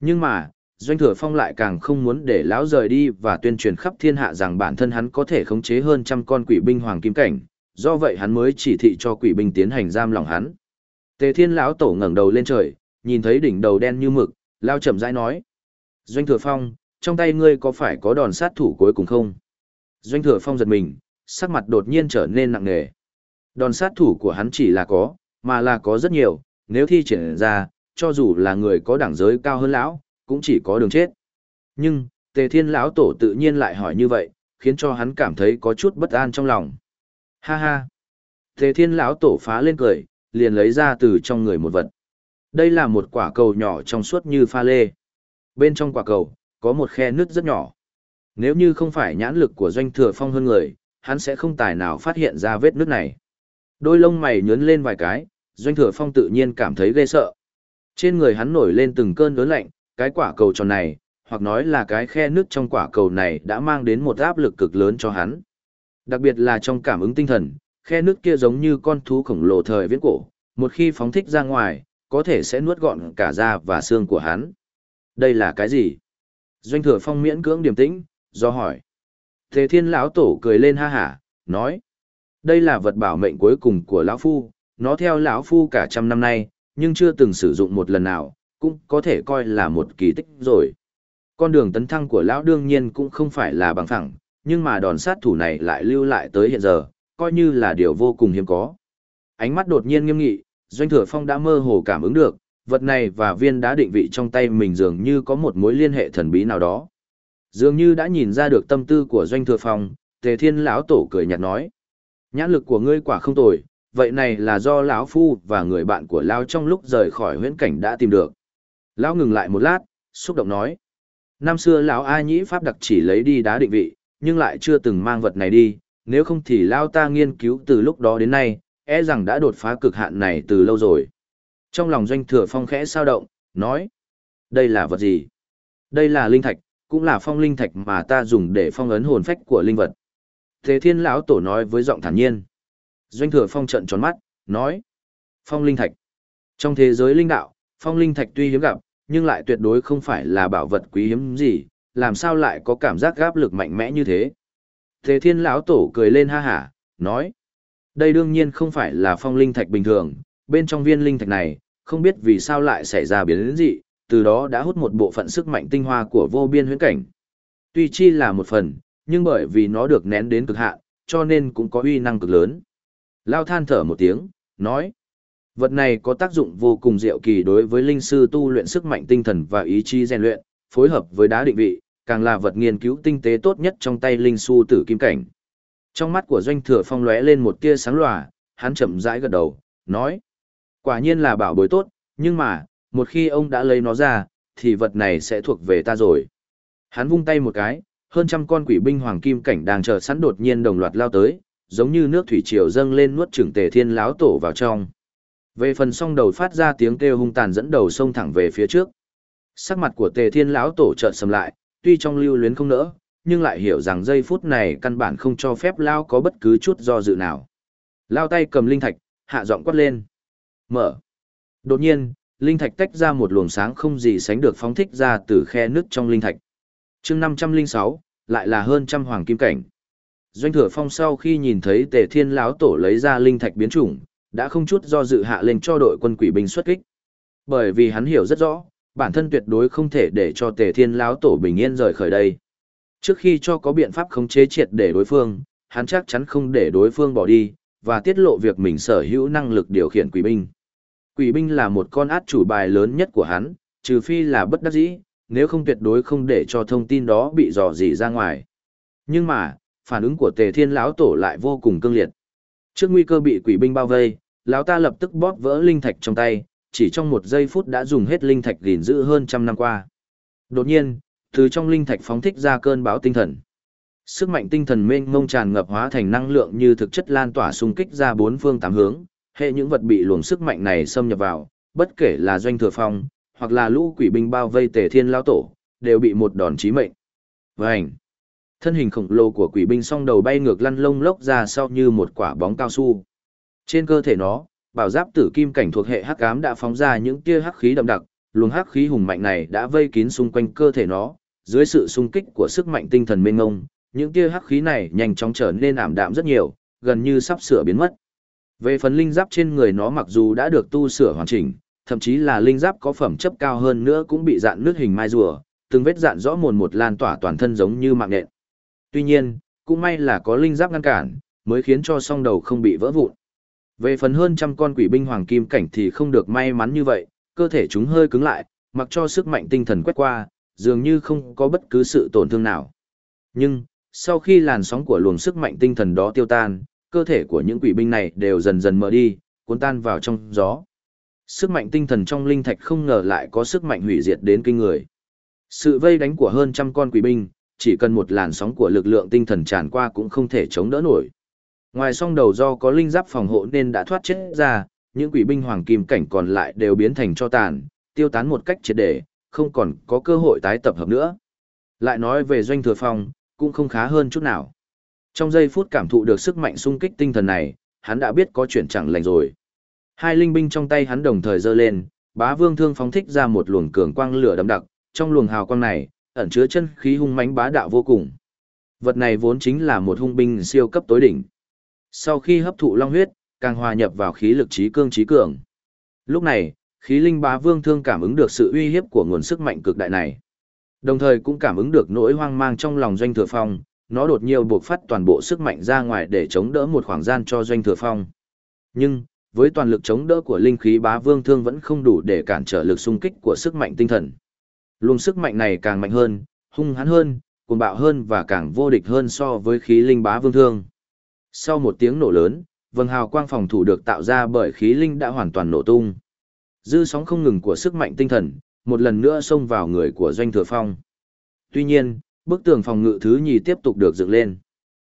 Nhưng mà, Doanh Thừa Phong lại càng không muốn để Lão rời đi và tuyên truyền khắp thiên hạ rằng bản thân hắn có thể khống chế hơn trăm con quỷ binh hoàng kim cảnh, do vậy hắn mới chỉ thị cho quỷ binh tiến hành giam lòng hắn. Tề Thiên lão tổ ngẩng đầu lên trời, nhìn thấy đỉnh đầu đen như mực, lao chậm rãi nói: "Doanh Thừa Phong, trong tay ngươi có phải có đòn sát thủ cuối cùng không?" Doanh Thừa Phong giật mình, sắc mặt đột nhiên trở nên nặng nề. Đòn sát thủ của hắn chỉ là có, mà là có rất nhiều, nếu thi triển ra, cho dù là người có đẳng giới cao hơn lão, cũng chỉ có đường chết. Nhưng, Tề Thiên lão tổ tự nhiên lại hỏi như vậy, khiến cho hắn cảm thấy có chút bất an trong lòng. Ha ha. Tề Thiên lão tổ phá lên cười, liền lấy ra từ trong người một vật. Đây là một quả cầu nhỏ trong suốt như pha lê. Bên trong quả cầu, có một khe nước rất nhỏ. Nếu như không phải nhãn lực của doanh thừa phong hơn người, hắn sẽ không tài nào phát hiện ra vết nước này. Đôi lông mày nhớn lên vài cái, doanh thừa phong tự nhiên cảm thấy ghê sợ. Trên người hắn nổi lên từng cơn đớn lạnh, cái quả cầu tròn này, hoặc nói là cái khe nước trong quả cầu này đã mang đến một áp lực cực lớn cho hắn. Đặc biệt là trong cảm ứng tinh thần, khe nước kia giống như con thú khổng lồ thời viễn cổ, một khi phóng thích ra ngoài, có thể sẽ nuốt gọn cả da và xương của hắn. Đây là cái gì? Doanh thừa phong miễn cưỡng điềm tĩnh, do hỏi. Thế thiên lão tổ cười lên ha hả, nói. Đây là vật bảo mệnh cuối cùng của lão phu, nó theo lão phu cả trăm năm nay, nhưng chưa từng sử dụng một lần nào, cũng có thể coi là một kỳ tích rồi. Con đường tấn thăng của lão đương nhiên cũng không phải là bằng phẳng, nhưng mà đòn sát thủ này lại lưu lại tới hiện giờ, coi như là điều vô cùng hiếm có. Ánh mắt đột nhiên nghiêm nghị, Doanh Thừa Phong đã mơ hồ cảm ứng được, vật này và viên đá định vị trong tay mình dường như có một mối liên hệ thần bí nào đó. Dường như đã nhìn ra được tâm tư của Doanh Thừa Phong, Tề Thiên lão tổ cười nhạt nói: "Nhãn lực của ngươi quả không tồi, vậy này là do lão phu và người bạn của lão trong lúc rời khỏi huyễn cảnh đã tìm được." Lão ngừng lại một lát, xúc động nói: "Năm xưa lão A Nhĩ pháp đặc chỉ lấy đi đá định vị, nhưng lại chưa từng mang vật này đi, nếu không thì lão ta nghiên cứu từ lúc đó đến nay, e rằng đã đột phá cực hạn này từ lâu rồi. Trong lòng doanh thừa phong khẽ sao động, nói, đây là vật gì? Đây là linh thạch, cũng là phong linh thạch mà ta dùng để phong ấn hồn phách của linh vật. Thế thiên lão tổ nói với giọng thản nhiên. Doanh thừa phong trận tròn mắt, nói, phong linh thạch. Trong thế giới linh đạo, phong linh thạch tuy hiếm gặp, nhưng lại tuyệt đối không phải là bảo vật quý hiếm gì, làm sao lại có cảm giác gáp lực mạnh mẽ như thế. Thế thiên lão tổ cười lên ha hả, nói. Đây đương nhiên không phải là phong linh thạch bình thường, bên trong viên linh thạch này, không biết vì sao lại xảy ra biến dị, từ đó đã hút một bộ phận sức mạnh tinh hoa của vô biên huyễn cảnh. Tuy chi là một phần, nhưng bởi vì nó được nén đến cực hạn, cho nên cũng có uy năng cực lớn. Lao than thở một tiếng, nói. Vật này có tác dụng vô cùng diệu kỳ đối với linh sư tu luyện sức mạnh tinh thần và ý chí rèn luyện, phối hợp với đá định vị, càng là vật nghiên cứu tinh tế tốt nhất trong tay linh su tử kim cảnh. Trong mắt của doanh thừa phong lóe lên một tia sáng lòa, hắn chậm rãi gật đầu, nói. Quả nhiên là bảo bối tốt, nhưng mà, một khi ông đã lấy nó ra, thì vật này sẽ thuộc về ta rồi. Hắn vung tay một cái, hơn trăm con quỷ binh hoàng kim cảnh đang chờ sẵn đột nhiên đồng loạt lao tới, giống như nước thủy triều dâng lên nuốt chửng tề thiên láo tổ vào trong. Về phần song đầu phát ra tiếng kêu hung tàn dẫn đầu sông thẳng về phía trước. Sắc mặt của tề thiên lão tổ trợn sầm lại, tuy trong lưu luyến không nỡ, nhưng lại hiểu rằng giây phút này căn bản không cho phép Lao có bất cứ chút do dự nào. Lao tay cầm linh thạch, hạ giọng quát lên. Mở. Đột nhiên, linh thạch tách ra một luồng sáng không gì sánh được phóng thích ra từ khe nứt trong linh thạch. chương 506, lại là hơn trăm hoàng kim cảnh. Doanh thừa phong sau khi nhìn thấy tề thiên lão tổ lấy ra linh thạch biến chủng, đã không chút do dự hạ lệnh cho đội quân quỷ binh xuất kích. Bởi vì hắn hiểu rất rõ, bản thân tuyệt đối không thể để cho tề thiên lão tổ bình yên rời khỏi đây. Trước khi cho có biện pháp khống chế triệt để đối phương, hắn chắc chắn không để đối phương bỏ đi, và tiết lộ việc mình sở hữu năng lực điều khiển quỷ binh. Quỷ binh là một con át chủ bài lớn nhất của hắn, trừ phi là bất đắc dĩ, nếu không tuyệt đối không để cho thông tin đó bị dò dỉ ra ngoài. Nhưng mà, phản ứng của Tề Thiên lão tổ lại vô cùng cương liệt. Trước nguy cơ bị quỷ binh bao vây, lão ta lập tức bóp vỡ linh thạch trong tay, chỉ trong một giây phút đã dùng hết linh thạch gìn giữ hơn trăm năm qua. Đột nhiên, từ trong linh thạch phóng thích ra cơn bão tinh thần. Sức mạnh tinh thần mênh mông tràn ngập hóa thành năng lượng như thực chất lan tỏa xung kích ra bốn phương tám hướng, hệ những vật bị luồng sức mạnh này xâm nhập vào, bất kể là doanh thừa phong, hoặc là lũ quỷ binh bao vây tề thiên lao tổ, đều bị một đòn chí mệnh. Vành! Thân hình khổng lồ của quỷ binh song đầu bay ngược lăn lông lốc ra sau như một quả bóng cao su. Trên cơ thể nó, bảo giáp tử kim cảnh thuộc hệ hắc ám đã phóng ra những tia hắc khí đậm đặc, luồng hắc khí hùng mạnh này đã vây kín xung quanh cơ thể nó, dưới sự sung kích của sức mạnh tinh thần mênh ngông, những tia hắc khí này nhanh chóng trở nên ảm đạm rất nhiều, gần như sắp sửa biến mất. Về phần linh giáp trên người nó mặc dù đã được tu sửa hoàn chỉnh, thậm chí là linh giáp có phẩm chất cao hơn nữa cũng bị dạn nước hình mai rùa, từng vết dạn rõ mồn một lan tỏa toàn thân giống như mạng nện. Tuy nhiên, cũng may là có linh giáp ngăn cản, mới khiến cho song đầu không bị vỡ vụn. Về phần hơn trăm con quỷ binh hoàng kim cảnh thì không được may mắn như vậy, cơ thể chúng hơi cứng lại, mặc cho sức mạnh tinh thần quét qua, dường như không có bất cứ sự tổn thương nào. Nhưng, sau khi làn sóng của luồng sức mạnh tinh thần đó tiêu tan, cơ thể của những quỷ binh này đều dần dần mở đi, cuốn tan vào trong gió. Sức mạnh tinh thần trong linh thạch không ngờ lại có sức mạnh hủy diệt đến kinh người. Sự vây đánh của hơn trăm con quỷ binh, chỉ cần một làn sóng của lực lượng tinh thần tràn qua cũng không thể chống đỡ nổi. Ngoài song đầu do có linh giáp phòng hộ nên đã thoát chết ra, những quỷ binh hoàng kim cảnh còn lại đều biến thành cho tàn, tiêu tán một cách triệt để, không còn có cơ hội tái tập hợp nữa. Lại nói về doanh thừa phong, cũng không khá hơn chút nào. Trong giây phút cảm thụ được sức mạnh sung kích tinh thần này, hắn đã biết có chuyện chẳng lành rồi. Hai linh binh trong tay hắn đồng thời giơ lên, bá vương thương phóng thích ra một luồng cường quang lửa đậm đặc, trong luồng hào quang này, ẩn chứa chân khí hung mãnh bá đạo vô cùng. Vật này vốn chính là một hung binh siêu cấp tối đỉnh. Sau khi hấp thụ long huyết, càng hòa nhập vào khí lực trí cương trí cường. Lúc này, khí linh bá vương thương cảm ứng được sự uy hiếp của nguồn sức mạnh cực đại này. Đồng thời cũng cảm ứng được nỗi hoang mang trong lòng doanh thừa phong, nó đột nhiên buộc phát toàn bộ sức mạnh ra ngoài để chống đỡ một khoảng gian cho doanh thừa phong. Nhưng, với toàn lực chống đỡ của linh khí bá vương thương vẫn không đủ để cản trở lực xung kích của sức mạnh tinh thần. Luồng sức mạnh này càng mạnh hơn, hung hãn hơn, cuồng bạo hơn và càng vô địch hơn so với khí linh bá vương thương. Sau một tiếng nổ lớn, vầng hào quang phòng thủ được tạo ra bởi khí linh đã hoàn toàn nổ tung. Dư sóng không ngừng của sức mạnh tinh thần, một lần nữa xông vào người của doanh thừa phong. Tuy nhiên, bức tường phòng ngự thứ nhì tiếp tục được dựng lên.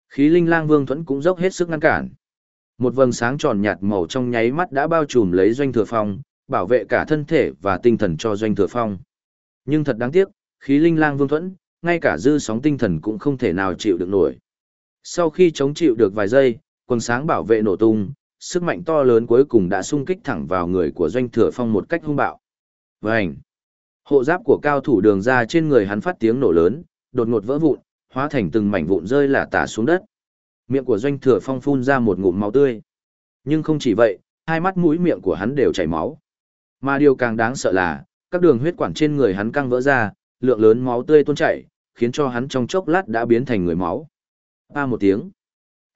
Khí linh lang vương thuẫn cũng dốc hết sức ngăn cản. Một vầng sáng tròn nhạt màu trong nháy mắt đã bao trùm lấy doanh thừa phong, bảo vệ cả thân thể và tinh thần cho doanh thừa phong. Nhưng thật đáng tiếc, khí linh lang vương thuẫn, ngay cả dư sóng tinh thần cũng không thể nào chịu được nổi. Sau khi chống chịu được vài giây, quần sáng bảo vệ nổ tung, sức mạnh to lớn cuối cùng đã sung kích thẳng vào người của doanh thừa phong một cách hung bạo. Vành! Hộ giáp của cao thủ đường ra trên người hắn phát tiếng nổ lớn, đột ngột vỡ vụn, hóa thành từng mảnh vụn rơi lả tả xuống đất. Miệng của doanh thừa phong phun ra một ngụm máu tươi. Nhưng không chỉ vậy, hai mắt mũi miệng của hắn đều chảy máu. Mà điều càng đáng sợ là, các đường huyết quản trên người hắn căng vỡ ra, lượng lớn máu tươi tuôn chảy, khiến cho hắn trong chốc lát đã biến thành người máu. Ba một tiếng.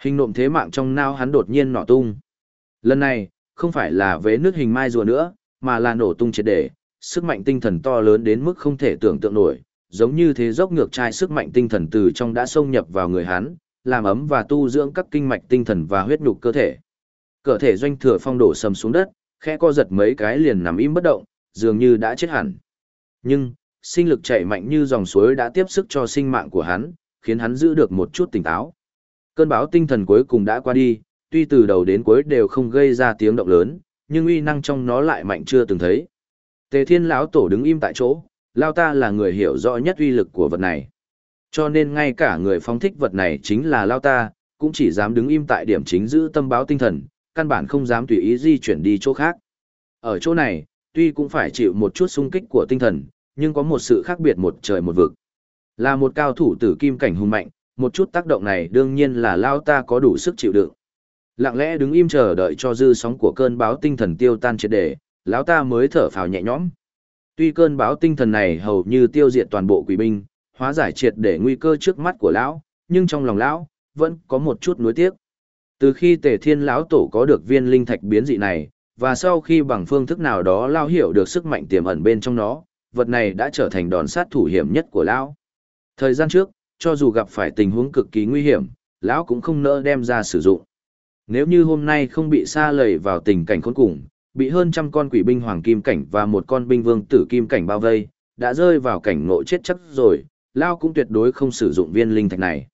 Hình nộm thế mạng trong nao hắn đột nhiên nổ tung. Lần này, không phải là vế nước hình mai rùa nữa, mà là nổ tung triệt để, sức mạnh tinh thần to lớn đến mức không thể tưởng tượng nổi, giống như thế dốc ngược trai sức mạnh tinh thần từ trong đã xông nhập vào người hắn, làm ấm và tu dưỡng các kinh mạch tinh thần và huyết nhục cơ thể. Cơ thể doanh thừa phong đổ sầm xuống đất, khẽ co giật mấy cái liền nằm im bất động, dường như đã chết hẳn. Nhưng, sinh lực chạy mạnh như dòng suối đã tiếp sức cho sinh mạng của hắn, khiến hắn giữ được một chút tỉnh táo. Cơn báo tinh thần cuối cùng đã qua đi, tuy từ đầu đến cuối đều không gây ra tiếng động lớn, nhưng uy năng trong nó lại mạnh chưa từng thấy. Tề Thiên lão tổ đứng im tại chỗ, lao ta là người hiểu rõ nhất uy lực của vật này. Cho nên ngay cả người phóng thích vật này chính là lao ta, cũng chỉ dám đứng im tại điểm chính giữ tâm báo tinh thần, căn bản không dám tùy ý di chuyển đi chỗ khác. Ở chỗ này, tuy cũng phải chịu một chút xung kích của tinh thần, nhưng có một sự khác biệt một trời một vực. Là một cao thủ tử kim cảnh hùng mạnh, một chút tác động này đương nhiên là lao ta có đủ sức chịu đựng. Lặng lẽ đứng im chờ đợi cho dư sóng của cơn báo tinh thần tiêu tan triệt để, lão ta mới thở phào nhẹ nhõm. Tuy cơn báo tinh thần này hầu như tiêu diệt toàn bộ quỷ binh, hóa giải triệt để nguy cơ trước mắt của lão, nhưng trong lòng lão vẫn có một chút nuối tiếc. Từ khi Tề Thiên lão tổ có được viên linh thạch biến dị này, và sau khi bằng phương thức nào đó lao hiểu được sức mạnh tiềm ẩn bên trong nó, vật này đã trở thành đòn sát thủ hiểm nhất của lão. Thời gian trước, cho dù gặp phải tình huống cực kỳ nguy hiểm, lão cũng không nỡ đem ra sử dụng. Nếu như hôm nay không bị xa lầy vào tình cảnh khốn cùng, bị hơn trăm con quỷ binh hoàng kim cảnh và một con binh vương tử kim cảnh bao vây, đã rơi vào cảnh ngộ chết chắc rồi, Lao cũng tuyệt đối không sử dụng viên linh thạch này.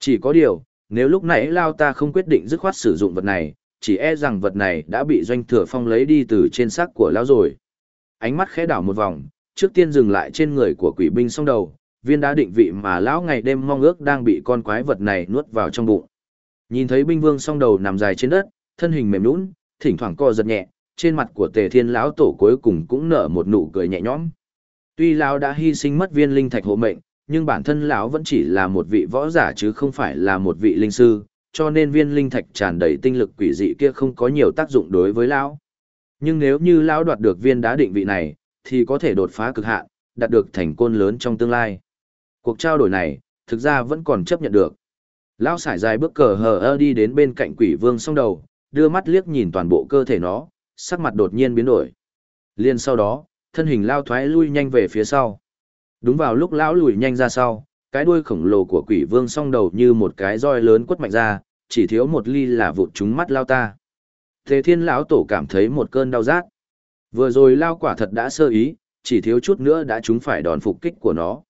Chỉ có điều, nếu lúc nãy Lao ta không quyết định dứt khoát sử dụng vật này, chỉ e rằng vật này đã bị doanh thừa phong lấy đi từ trên xác của Lao rồi. Ánh mắt khẽ đảo một vòng, trước tiên dừng lại trên người của quỷ binh song đầu, viên đá định vị mà lão ngày đêm mong ước đang bị con quái vật này nuốt vào trong bụng. Nhìn thấy binh vương song đầu nằm dài trên đất, thân hình mềm nhũn, thỉnh thoảng co giật nhẹ, trên mặt của Tề Thiên lão tổ cuối cùng cũng nở một nụ cười nhẹ nhõm. Tuy lão đã hy sinh mất viên linh thạch hộ mệnh, nhưng bản thân lão vẫn chỉ là một vị võ giả chứ không phải là một vị linh sư, cho nên viên linh thạch tràn đầy tinh lực quỷ dị kia không có nhiều tác dụng đối với lão. Nhưng nếu như lão đoạt được viên đá định vị này, thì có thể đột phá cực hạn, đạt được thành côn lớn trong tương lai. Cuộc trao đổi này, thực ra vẫn còn chấp nhận được. Lão sải dài bước cờ hờ ơ đi đến bên cạnh quỷ vương song đầu, đưa mắt liếc nhìn toàn bộ cơ thể nó, sắc mặt đột nhiên biến đổi. Liên sau đó, thân hình lao thoái lui nhanh về phía sau. Đúng vào lúc lão lùi nhanh ra sau, cái đuôi khổng lồ của quỷ vương song đầu như một cái roi lớn quất mạnh ra, chỉ thiếu một ly là vụt trúng mắt lao ta. Thế thiên lão tổ cảm thấy một cơn đau rát. Vừa rồi lao quả thật đã sơ ý, chỉ thiếu chút nữa đã trúng phải đòn phục kích của nó.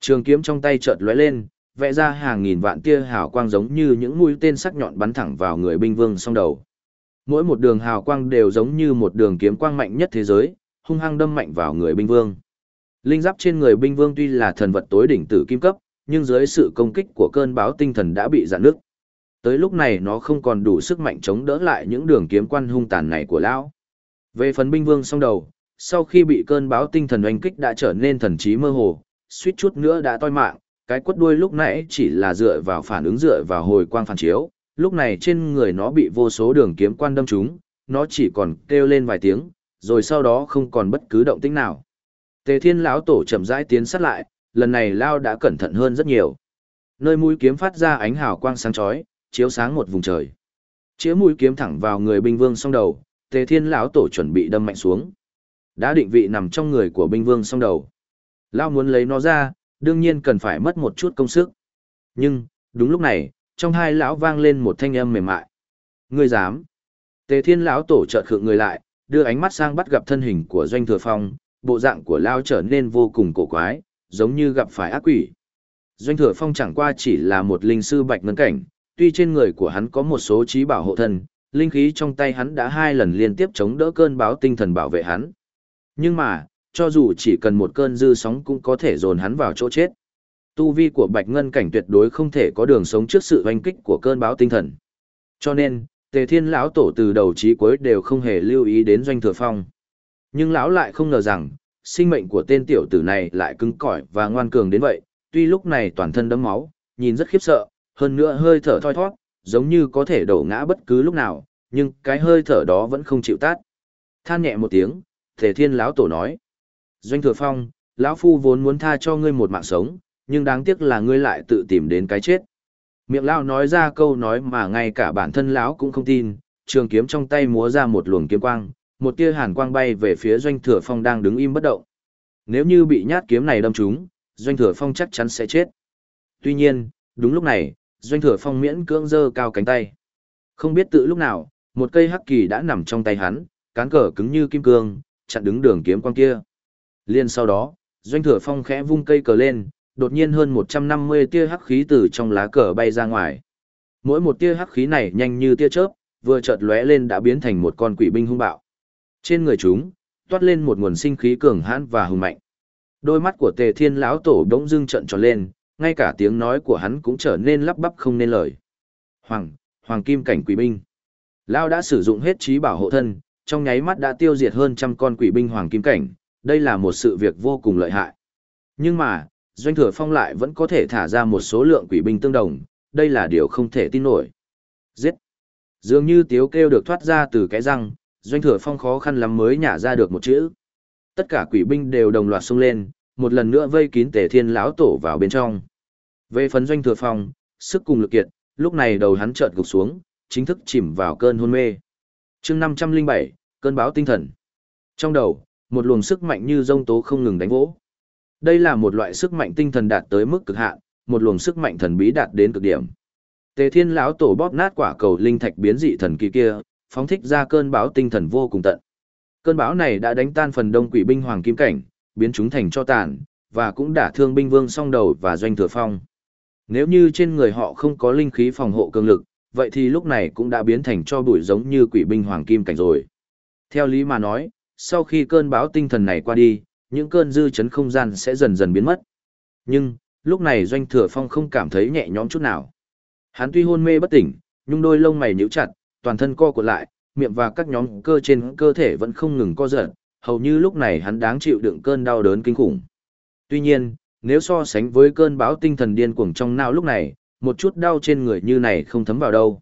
Trường kiếm trong tay chợt lóe lên, vẽ ra hàng nghìn vạn tia hào quang giống như những mũi tên sắc nhọn bắn thẳng vào người binh vương song đầu. Mỗi một đường hào quang đều giống như một đường kiếm quang mạnh nhất thế giới, hung hăng đâm mạnh vào người binh vương. Linh giáp trên người binh vương tuy là thần vật tối đỉnh tử kim cấp, nhưng dưới sự công kích của cơn báo tinh thần đã bị dạn nước. Tới lúc này nó không còn đủ sức mạnh chống đỡ lại những đường kiếm quan hung tàn này của lão. Về phần binh vương song đầu, sau khi bị cơn báo tinh thần oanh kích đã trở nên thần trí mơ hồ, suýt chút nữa đã toi mạng, cái quất đuôi lúc nãy chỉ là dựa vào phản ứng dựa vào hồi quang phản chiếu, lúc này trên người nó bị vô số đường kiếm quan đâm trúng, nó chỉ còn kêu lên vài tiếng, rồi sau đó không còn bất cứ động tĩnh nào. Tề Thiên lão tổ chậm rãi tiến sát lại, lần này lao đã cẩn thận hơn rất nhiều. Nơi mũi kiếm phát ra ánh hào quang sáng chói, chiếu sáng một vùng trời. Chĩa mũi kiếm thẳng vào người binh vương song đầu, Tề Thiên lão tổ chuẩn bị đâm mạnh xuống. Đã định vị nằm trong người của binh vương song đầu. Lao muốn lấy nó ra, đương nhiên cần phải mất một chút công sức. Nhưng, đúng lúc này, trong hai lão vang lên một thanh âm mềm mại. Ngươi dám? Tề Thiên lão tổ chợt khựng người lại, đưa ánh mắt sang bắt gặp thân hình của Doanh Thừa Phong, bộ dạng của lão trở nên vô cùng cổ quái, giống như gặp phải ác quỷ. Doanh Thừa Phong chẳng qua chỉ là một linh sư bạch ngân cảnh, tuy trên người của hắn có một số trí bảo hộ thân, linh khí trong tay hắn đã hai lần liên tiếp chống đỡ cơn báo tinh thần bảo vệ hắn. Nhưng mà, cho dù chỉ cần một cơn dư sóng cũng có thể dồn hắn vào chỗ chết. Tu vi của Bạch Ngân cảnh tuyệt đối không thể có đường sống trước sự oanh kích của cơn báo tinh thần. Cho nên, Tề Thiên lão tổ từ đầu chí cuối đều không hề lưu ý đến Doanh Thừa Phong. Nhưng lão lại không ngờ rằng, sinh mệnh của tên tiểu tử này lại cứng cỏi và ngoan cường đến vậy, tuy lúc này toàn thân đẫm máu, nhìn rất khiếp sợ, hơn nữa hơi thở thoi thoát, giống như có thể đổ ngã bất cứ lúc nào, nhưng cái hơi thở đó vẫn không chịu tát. Than nhẹ một tiếng, Tề Thiên lão tổ nói: "Doanh Thừa Phong, lão phu vốn muốn tha cho ngươi một mạng sống, nhưng đáng tiếc là ngươi lại tự tìm đến cái chết. Miệng lão nói ra câu nói mà ngay cả bản thân lão cũng không tin, trường kiếm trong tay múa ra một luồng kiếm quang, một tia hàn quang bay về phía doanh thừa phong đang đứng im bất động. Nếu như bị nhát kiếm này đâm trúng, doanh thừa phong chắc chắn sẽ chết. Tuy nhiên, đúng lúc này, doanh thừa phong miễn cưỡng giơ cao cánh tay. Không biết tự lúc nào, một cây hắc kỳ đã nằm trong tay hắn, cán cờ cứng như kim cương, chặn đứng đường kiếm quang kia. Liên sau đó, doanh thừa phong khẽ vung cây cờ lên, đột nhiên hơn 150 tia hắc khí từ trong lá cờ bay ra ngoài. Mỗi một tia hắc khí này nhanh như tia chớp, vừa chợt lóe lên đã biến thành một con quỷ binh hung bạo. Trên người chúng, toát lên một nguồn sinh khí cường hãn và hùng mạnh. Đôi mắt của Tề Thiên lão tổ đống dưng trận tròn lên, ngay cả tiếng nói của hắn cũng trở nên lắp bắp không nên lời. Hoàng, Hoàng Kim cảnh quỷ binh. Lão đã sử dụng hết trí bảo hộ thân, trong nháy mắt đã tiêu diệt hơn trăm con quỷ binh Hoàng Kim cảnh, đây là một sự việc vô cùng lợi hại. Nhưng mà, doanh thừa phong lại vẫn có thể thả ra một số lượng quỷ binh tương đồng, đây là điều không thể tin nổi. Giết! Dường như tiếu kêu được thoát ra từ cái răng, doanh thừa phong khó khăn lắm mới nhả ra được một chữ. Tất cả quỷ binh đều đồng loạt xông lên, một lần nữa vây kín tề thiên lão tổ vào bên trong. Về phần doanh thừa phong, sức cùng lực kiệt, lúc này đầu hắn chợt gục xuống, chính thức chìm vào cơn hôn mê. chương 507, cơn báo tinh thần. Trong đầu, một luồng sức mạnh như rông tố không ngừng đánh vỗ. Đây là một loại sức mạnh tinh thần đạt tới mức cực hạn, một luồng sức mạnh thần bí đạt đến cực điểm. Tề Thiên lão tổ bóp nát quả cầu linh thạch biến dị thần kỳ kia, phóng thích ra cơn bão tinh thần vô cùng tận. Cơn bão này đã đánh tan phần đông quỷ binh hoàng kim cảnh, biến chúng thành cho tàn, và cũng đả thương binh vương song đầu và doanh thừa phong. Nếu như trên người họ không có linh khí phòng hộ cường lực, vậy thì lúc này cũng đã biến thành cho bụi giống như quỷ binh hoàng kim cảnh rồi. Theo lý mà nói, sau khi cơn bão tinh thần này qua đi, những cơn dư chấn không gian sẽ dần dần biến mất. Nhưng, lúc này doanh thừa phong không cảm thấy nhẹ nhõm chút nào. Hắn tuy hôn mê bất tỉnh, nhưng đôi lông mày nhíu chặt, toàn thân co cuộn lại, miệng và các nhóm cơ trên cơ thể vẫn không ngừng co giật, hầu như lúc này hắn đáng chịu đựng cơn đau đớn kinh khủng. Tuy nhiên, nếu so sánh với cơn bão tinh thần điên cuồng trong não lúc này, một chút đau trên người như này không thấm vào đâu.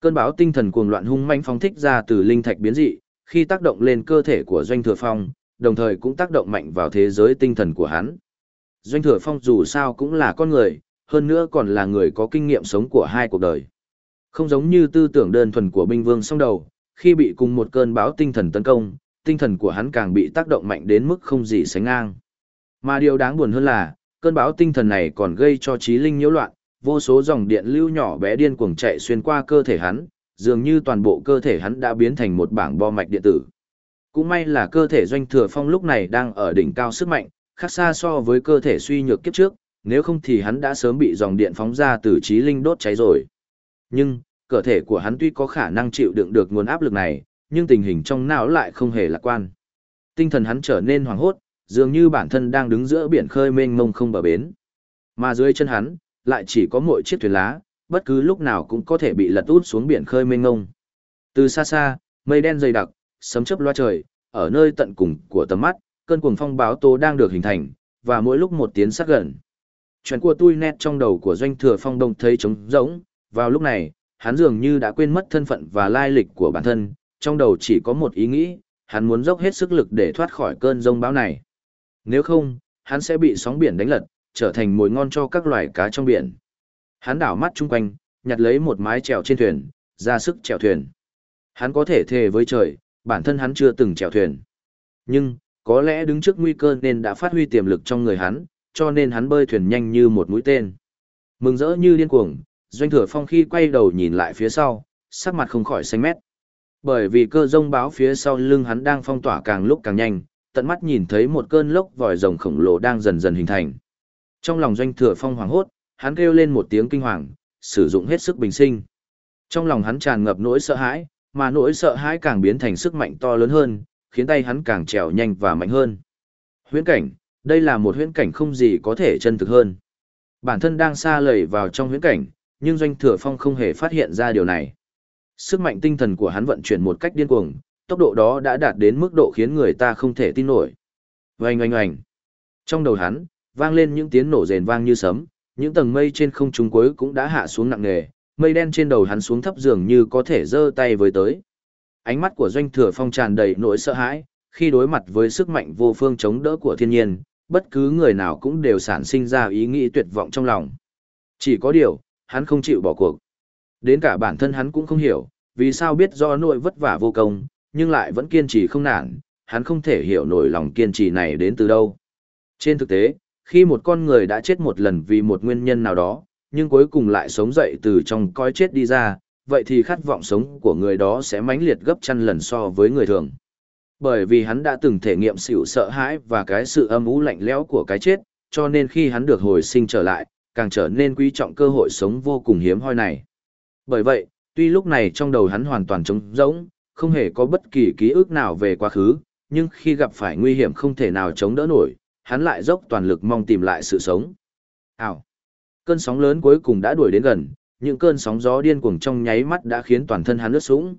Cơn bão tinh thần cuồng loạn hung manh phóng thích ra từ linh thạch biến dị, khi tác động lên cơ thể của Doanh Thừa Phong, đồng thời cũng tác động mạnh vào thế giới tinh thần của hắn. Doanh Thừa Phong dù sao cũng là con người, hơn nữa còn là người có kinh nghiệm sống của hai cuộc đời. Không giống như tư tưởng đơn thuần của binh vương song đầu, khi bị cùng một cơn bão tinh thần tấn công, tinh thần của hắn càng bị tác động mạnh đến mức không gì sánh ngang. Mà điều đáng buồn hơn là, cơn bão tinh thần này còn gây cho trí linh nhiễu loạn, vô số dòng điện lưu nhỏ bé điên cuồng chạy xuyên qua cơ thể hắn, dường như toàn bộ cơ thể hắn đã biến thành một bảng bo mạch điện tử. Cũng may là cơ thể doanh thừa phong lúc này đang ở đỉnh cao sức mạnh, khác xa so với cơ thể suy nhược kiếp trước, nếu không thì hắn đã sớm bị dòng điện phóng ra từ trí linh đốt cháy rồi. Nhưng, cơ thể của hắn tuy có khả năng chịu đựng được nguồn áp lực này, nhưng tình hình trong não lại không hề lạc quan. Tinh thần hắn trở nên hoảng hốt, dường như bản thân đang đứng giữa biển khơi mênh mông không bờ bến. Mà dưới chân hắn, lại chỉ có mỗi chiếc thuyền lá, bất cứ lúc nào cũng có thể bị lật út xuống biển khơi mênh mông. Từ xa xa, mây đen dày đặc, sấm chớp loa trời, ở nơi tận cùng của tầm mắt, cơn cuồng phong báo tố đang được hình thành, và mỗi lúc một tiến sát gần. Chuyện của tôi nét trong đầu của doanh thừa phong đông thấy trống rỗng, vào lúc này, hắn dường như đã quên mất thân phận và lai lịch của bản thân, trong đầu chỉ có một ý nghĩ, hắn muốn dốc hết sức lực để thoát khỏi cơn rông bão này. Nếu không, hắn sẽ bị sóng biển đánh lật, trở thành mồi ngon cho các loài cá trong biển. Hắn đảo mắt chung quanh, nhặt lấy một mái chèo trên thuyền, ra sức chèo thuyền. Hắn có thể thề với trời, bản thân hắn chưa từng chèo thuyền. Nhưng, có lẽ đứng trước nguy cơ nên đã phát huy tiềm lực trong người hắn, cho nên hắn bơi thuyền nhanh như một mũi tên. Mừng rỡ như điên cuồng, doanh thừa phong khi quay đầu nhìn lại phía sau, sắc mặt không khỏi xanh mét. Bởi vì cơ rông báo phía sau lưng hắn đang phong tỏa càng lúc càng nhanh, tận mắt nhìn thấy một cơn lốc vòi rồng khổng lồ đang dần dần hình thành. Trong lòng doanh thừa phong hoảng hốt, hắn kêu lên một tiếng kinh hoàng, sử dụng hết sức bình sinh. Trong lòng hắn tràn ngập nỗi sợ hãi, mà nỗi sợ hãi càng biến thành sức mạnh to lớn hơn, khiến tay hắn càng trèo nhanh và mạnh hơn. Huyễn cảnh, đây là một huyễn cảnh không gì có thể chân thực hơn. Bản thân đang xa lầy vào trong huyễn cảnh, nhưng doanh thừa phong không hề phát hiện ra điều này. Sức mạnh tinh thần của hắn vận chuyển một cách điên cuồng, tốc độ đó đã đạt đến mức độ khiến người ta không thể tin nổi. Oanh oanh oanh. Trong đầu hắn, vang lên những tiếng nổ rền vang như sấm, những tầng mây trên không trung cuối cũng đã hạ xuống nặng nề, mây đen trên đầu hắn xuống thấp dường như có thể giơ tay với tới. Ánh mắt của doanh thừa phong tràn đầy nỗi sợ hãi, khi đối mặt với sức mạnh vô phương chống đỡ của thiên nhiên, bất cứ người nào cũng đều sản sinh ra ý nghĩ tuyệt vọng trong lòng. Chỉ có điều, hắn không chịu bỏ cuộc. Đến cả bản thân hắn cũng không hiểu, vì sao biết do nội vất vả vô công, nhưng lại vẫn kiên trì không nản, hắn không thể hiểu nổi lòng kiên trì này đến từ đâu. Trên thực tế, khi một con người đã chết một lần vì một nguyên nhân nào đó, nhưng cuối cùng lại sống dậy từ trong coi chết đi ra, vậy thì khát vọng sống của người đó sẽ mãnh liệt gấp trăm lần so với người thường. Bởi vì hắn đã từng thể nghiệm sự sợ hãi và cái sự âm u lạnh lẽo của cái chết, cho nên khi hắn được hồi sinh trở lại, càng trở nên quý trọng cơ hội sống vô cùng hiếm hoi này. Bởi vậy, tuy lúc này trong đầu hắn hoàn toàn trống rỗng, không hề có bất kỳ ký ức nào về quá khứ, nhưng khi gặp phải nguy hiểm không thể nào chống đỡ nổi, hắn lại dốc toàn lực mong tìm lại sự sống. Ảo! Cơn sóng lớn cuối cùng đã đuổi đến gần, những cơn sóng gió điên cuồng trong nháy mắt đã khiến toàn thân hắn ướt sũng.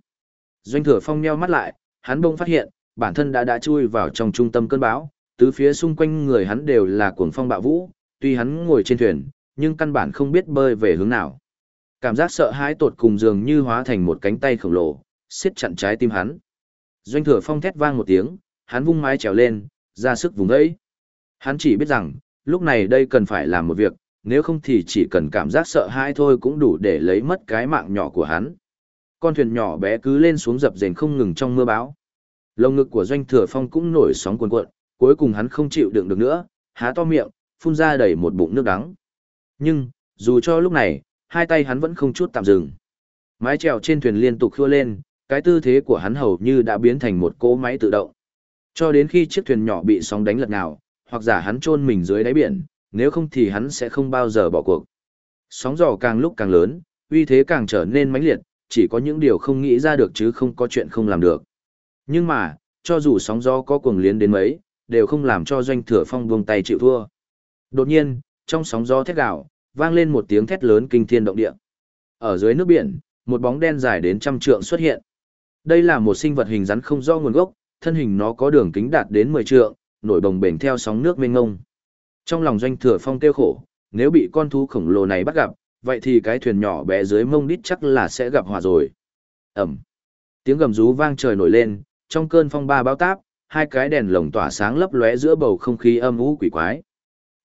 Doanh thừa phong nheo mắt lại, hắn bỗng phát hiện, bản thân đã đã chui vào trong trung tâm cơn bão, tứ phía xung quanh người hắn đều là cuồng phong bạo vũ, tuy hắn ngồi trên thuyền, nhưng căn bản không biết bơi về hướng nào. Cảm giác sợ hãi tột cùng dường như hóa thành một cánh tay khổng lồ, siết chặn trái tim hắn. Doanh thừa phong thét vang một tiếng, hắn vung mái trèo lên, ra sức vùng ấy. Hắn chỉ biết rằng, lúc này đây cần phải làm một việc, nếu không thì chỉ cần cảm giác sợ hãi thôi cũng đủ để lấy mất cái mạng nhỏ của hắn. Con thuyền nhỏ bé cứ lên xuống dập dềnh không ngừng trong mưa bão. Lồng ngực của doanh thừa phong cũng nổi sóng cuồn cuộn, cuối cùng hắn không chịu đựng được nữa, há to miệng, phun ra đầy một bụng nước đắng. Nhưng, dù cho lúc này, hai tay hắn vẫn không chút tạm dừng. Mái chèo trên thuyền liên tục khua lên, cái tư thế của hắn hầu như đã biến thành một cỗ máy tự động. Cho đến khi chiếc thuyền nhỏ bị sóng đánh lật nào, hoặc giả hắn chôn mình dưới đáy biển, nếu không thì hắn sẽ không bao giờ bỏ cuộc. Sóng giò càng lúc càng lớn, uy thế càng trở nên mãnh liệt, chỉ có những điều không nghĩ ra được chứ không có chuyện không làm được. Nhưng mà, cho dù sóng gió có cuồng liến đến mấy, đều không làm cho doanh thừa phong buông tay chịu thua. Đột nhiên, trong sóng gió thét gào, vang lên một tiếng thét lớn kinh thiên động địa. Ở dưới nước biển, một bóng đen dài đến trăm trượng xuất hiện. Đây là một sinh vật hình rắn không do nguồn gốc, thân hình nó có đường kính đạt đến 10 trượng, nổi bồng bềnh theo sóng nước mênh ngông. Trong lòng doanh thừa phong kêu khổ, nếu bị con thú khổng lồ này bắt gặp, vậy thì cái thuyền nhỏ bé dưới mông đít chắc là sẽ gặp họa rồi. Ẩm. Tiếng gầm rú vang trời nổi lên, trong cơn phong ba bao táp, hai cái đèn lồng tỏa sáng lấp lóe giữa bầu không khí âm u quỷ quái.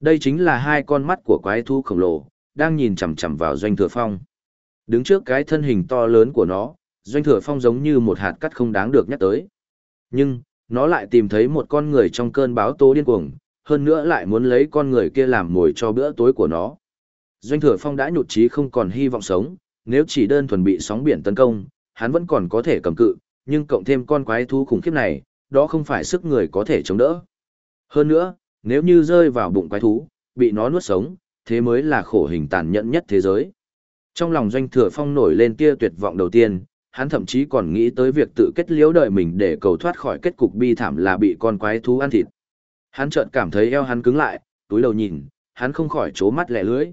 Đây chính là hai con mắt của quái thú khổng lồ, đang nhìn chằm chằm vào doanh thừa phong. Đứng trước cái thân hình to lớn của nó, doanh thừa phong giống như một hạt cát không đáng được nhắc tới. Nhưng, nó lại tìm thấy một con người trong cơn báo tố điên cuồng, hơn nữa lại muốn lấy con người kia làm mồi cho bữa tối của nó. Doanh thừa phong đã nhụt chí không còn hy vọng sống, nếu chỉ đơn thuần bị sóng biển tấn công, hắn vẫn còn có thể cầm cự, nhưng cộng thêm con quái thú khủng khiếp này, đó không phải sức người có thể chống đỡ. Hơn nữa, nếu như rơi vào bụng quái thú, bị nó nuốt sống, thế mới là khổ hình tàn nhẫn nhất thế giới. Trong lòng doanh thừa phong nổi lên tia tuyệt vọng đầu tiên, hắn thậm chí còn nghĩ tới việc tự kết liễu đời mình để cầu thoát khỏi kết cục bi thảm là bị con quái thú ăn thịt. Hắn chợt cảm thấy eo hắn cứng lại, túi đầu nhìn, hắn không khỏi chố mắt lẻ lưỡi.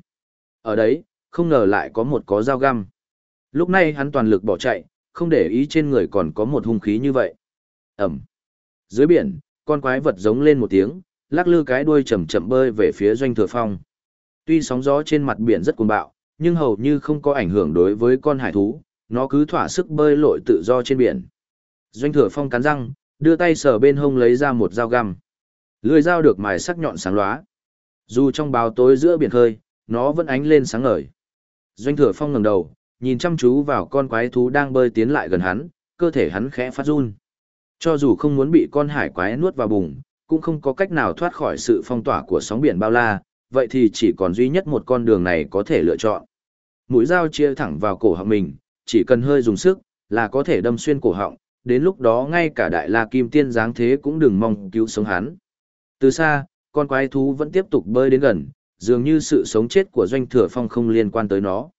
Ở đấy, không ngờ lại có một có dao găm. Lúc này hắn toàn lực bỏ chạy, không để ý trên người còn có một hung khí như vậy. Ẩm. Dưới biển, con quái vật giống lên một tiếng, lắc lư cái đuôi chậm chậm bơi về phía doanh thừa phong. Tuy sóng gió trên mặt biển rất cuồng bạo, nhưng hầu như không có ảnh hưởng đối với con hải thú, nó cứ thỏa sức bơi lội tự do trên biển. Doanh thừa phong cắn răng, đưa tay sờ bên hông lấy ra một dao găm. Lưỡi dao được mài sắc nhọn sáng lóa. Dù trong bào tối giữa biển khơi, nó vẫn ánh lên sáng ngời. Doanh thừa phong ngẩng đầu, nhìn chăm chú vào con quái thú đang bơi tiến lại gần hắn, cơ thể hắn khẽ phát run. Cho dù không muốn bị con hải quái nuốt vào bụng, cũng không có cách nào thoát khỏi sự phong tỏa của sóng biển bao la, vậy thì chỉ còn duy nhất một con đường này có thể lựa chọn. Mũi dao chia thẳng vào cổ họng mình, chỉ cần hơi dùng sức, là có thể đâm xuyên cổ họng, đến lúc đó ngay cả đại la kim tiên dáng thế cũng đừng mong cứu sống hắn. Từ xa, con quái thú vẫn tiếp tục bơi đến gần, dường như sự sống chết của doanh thừa phong không liên quan tới nó.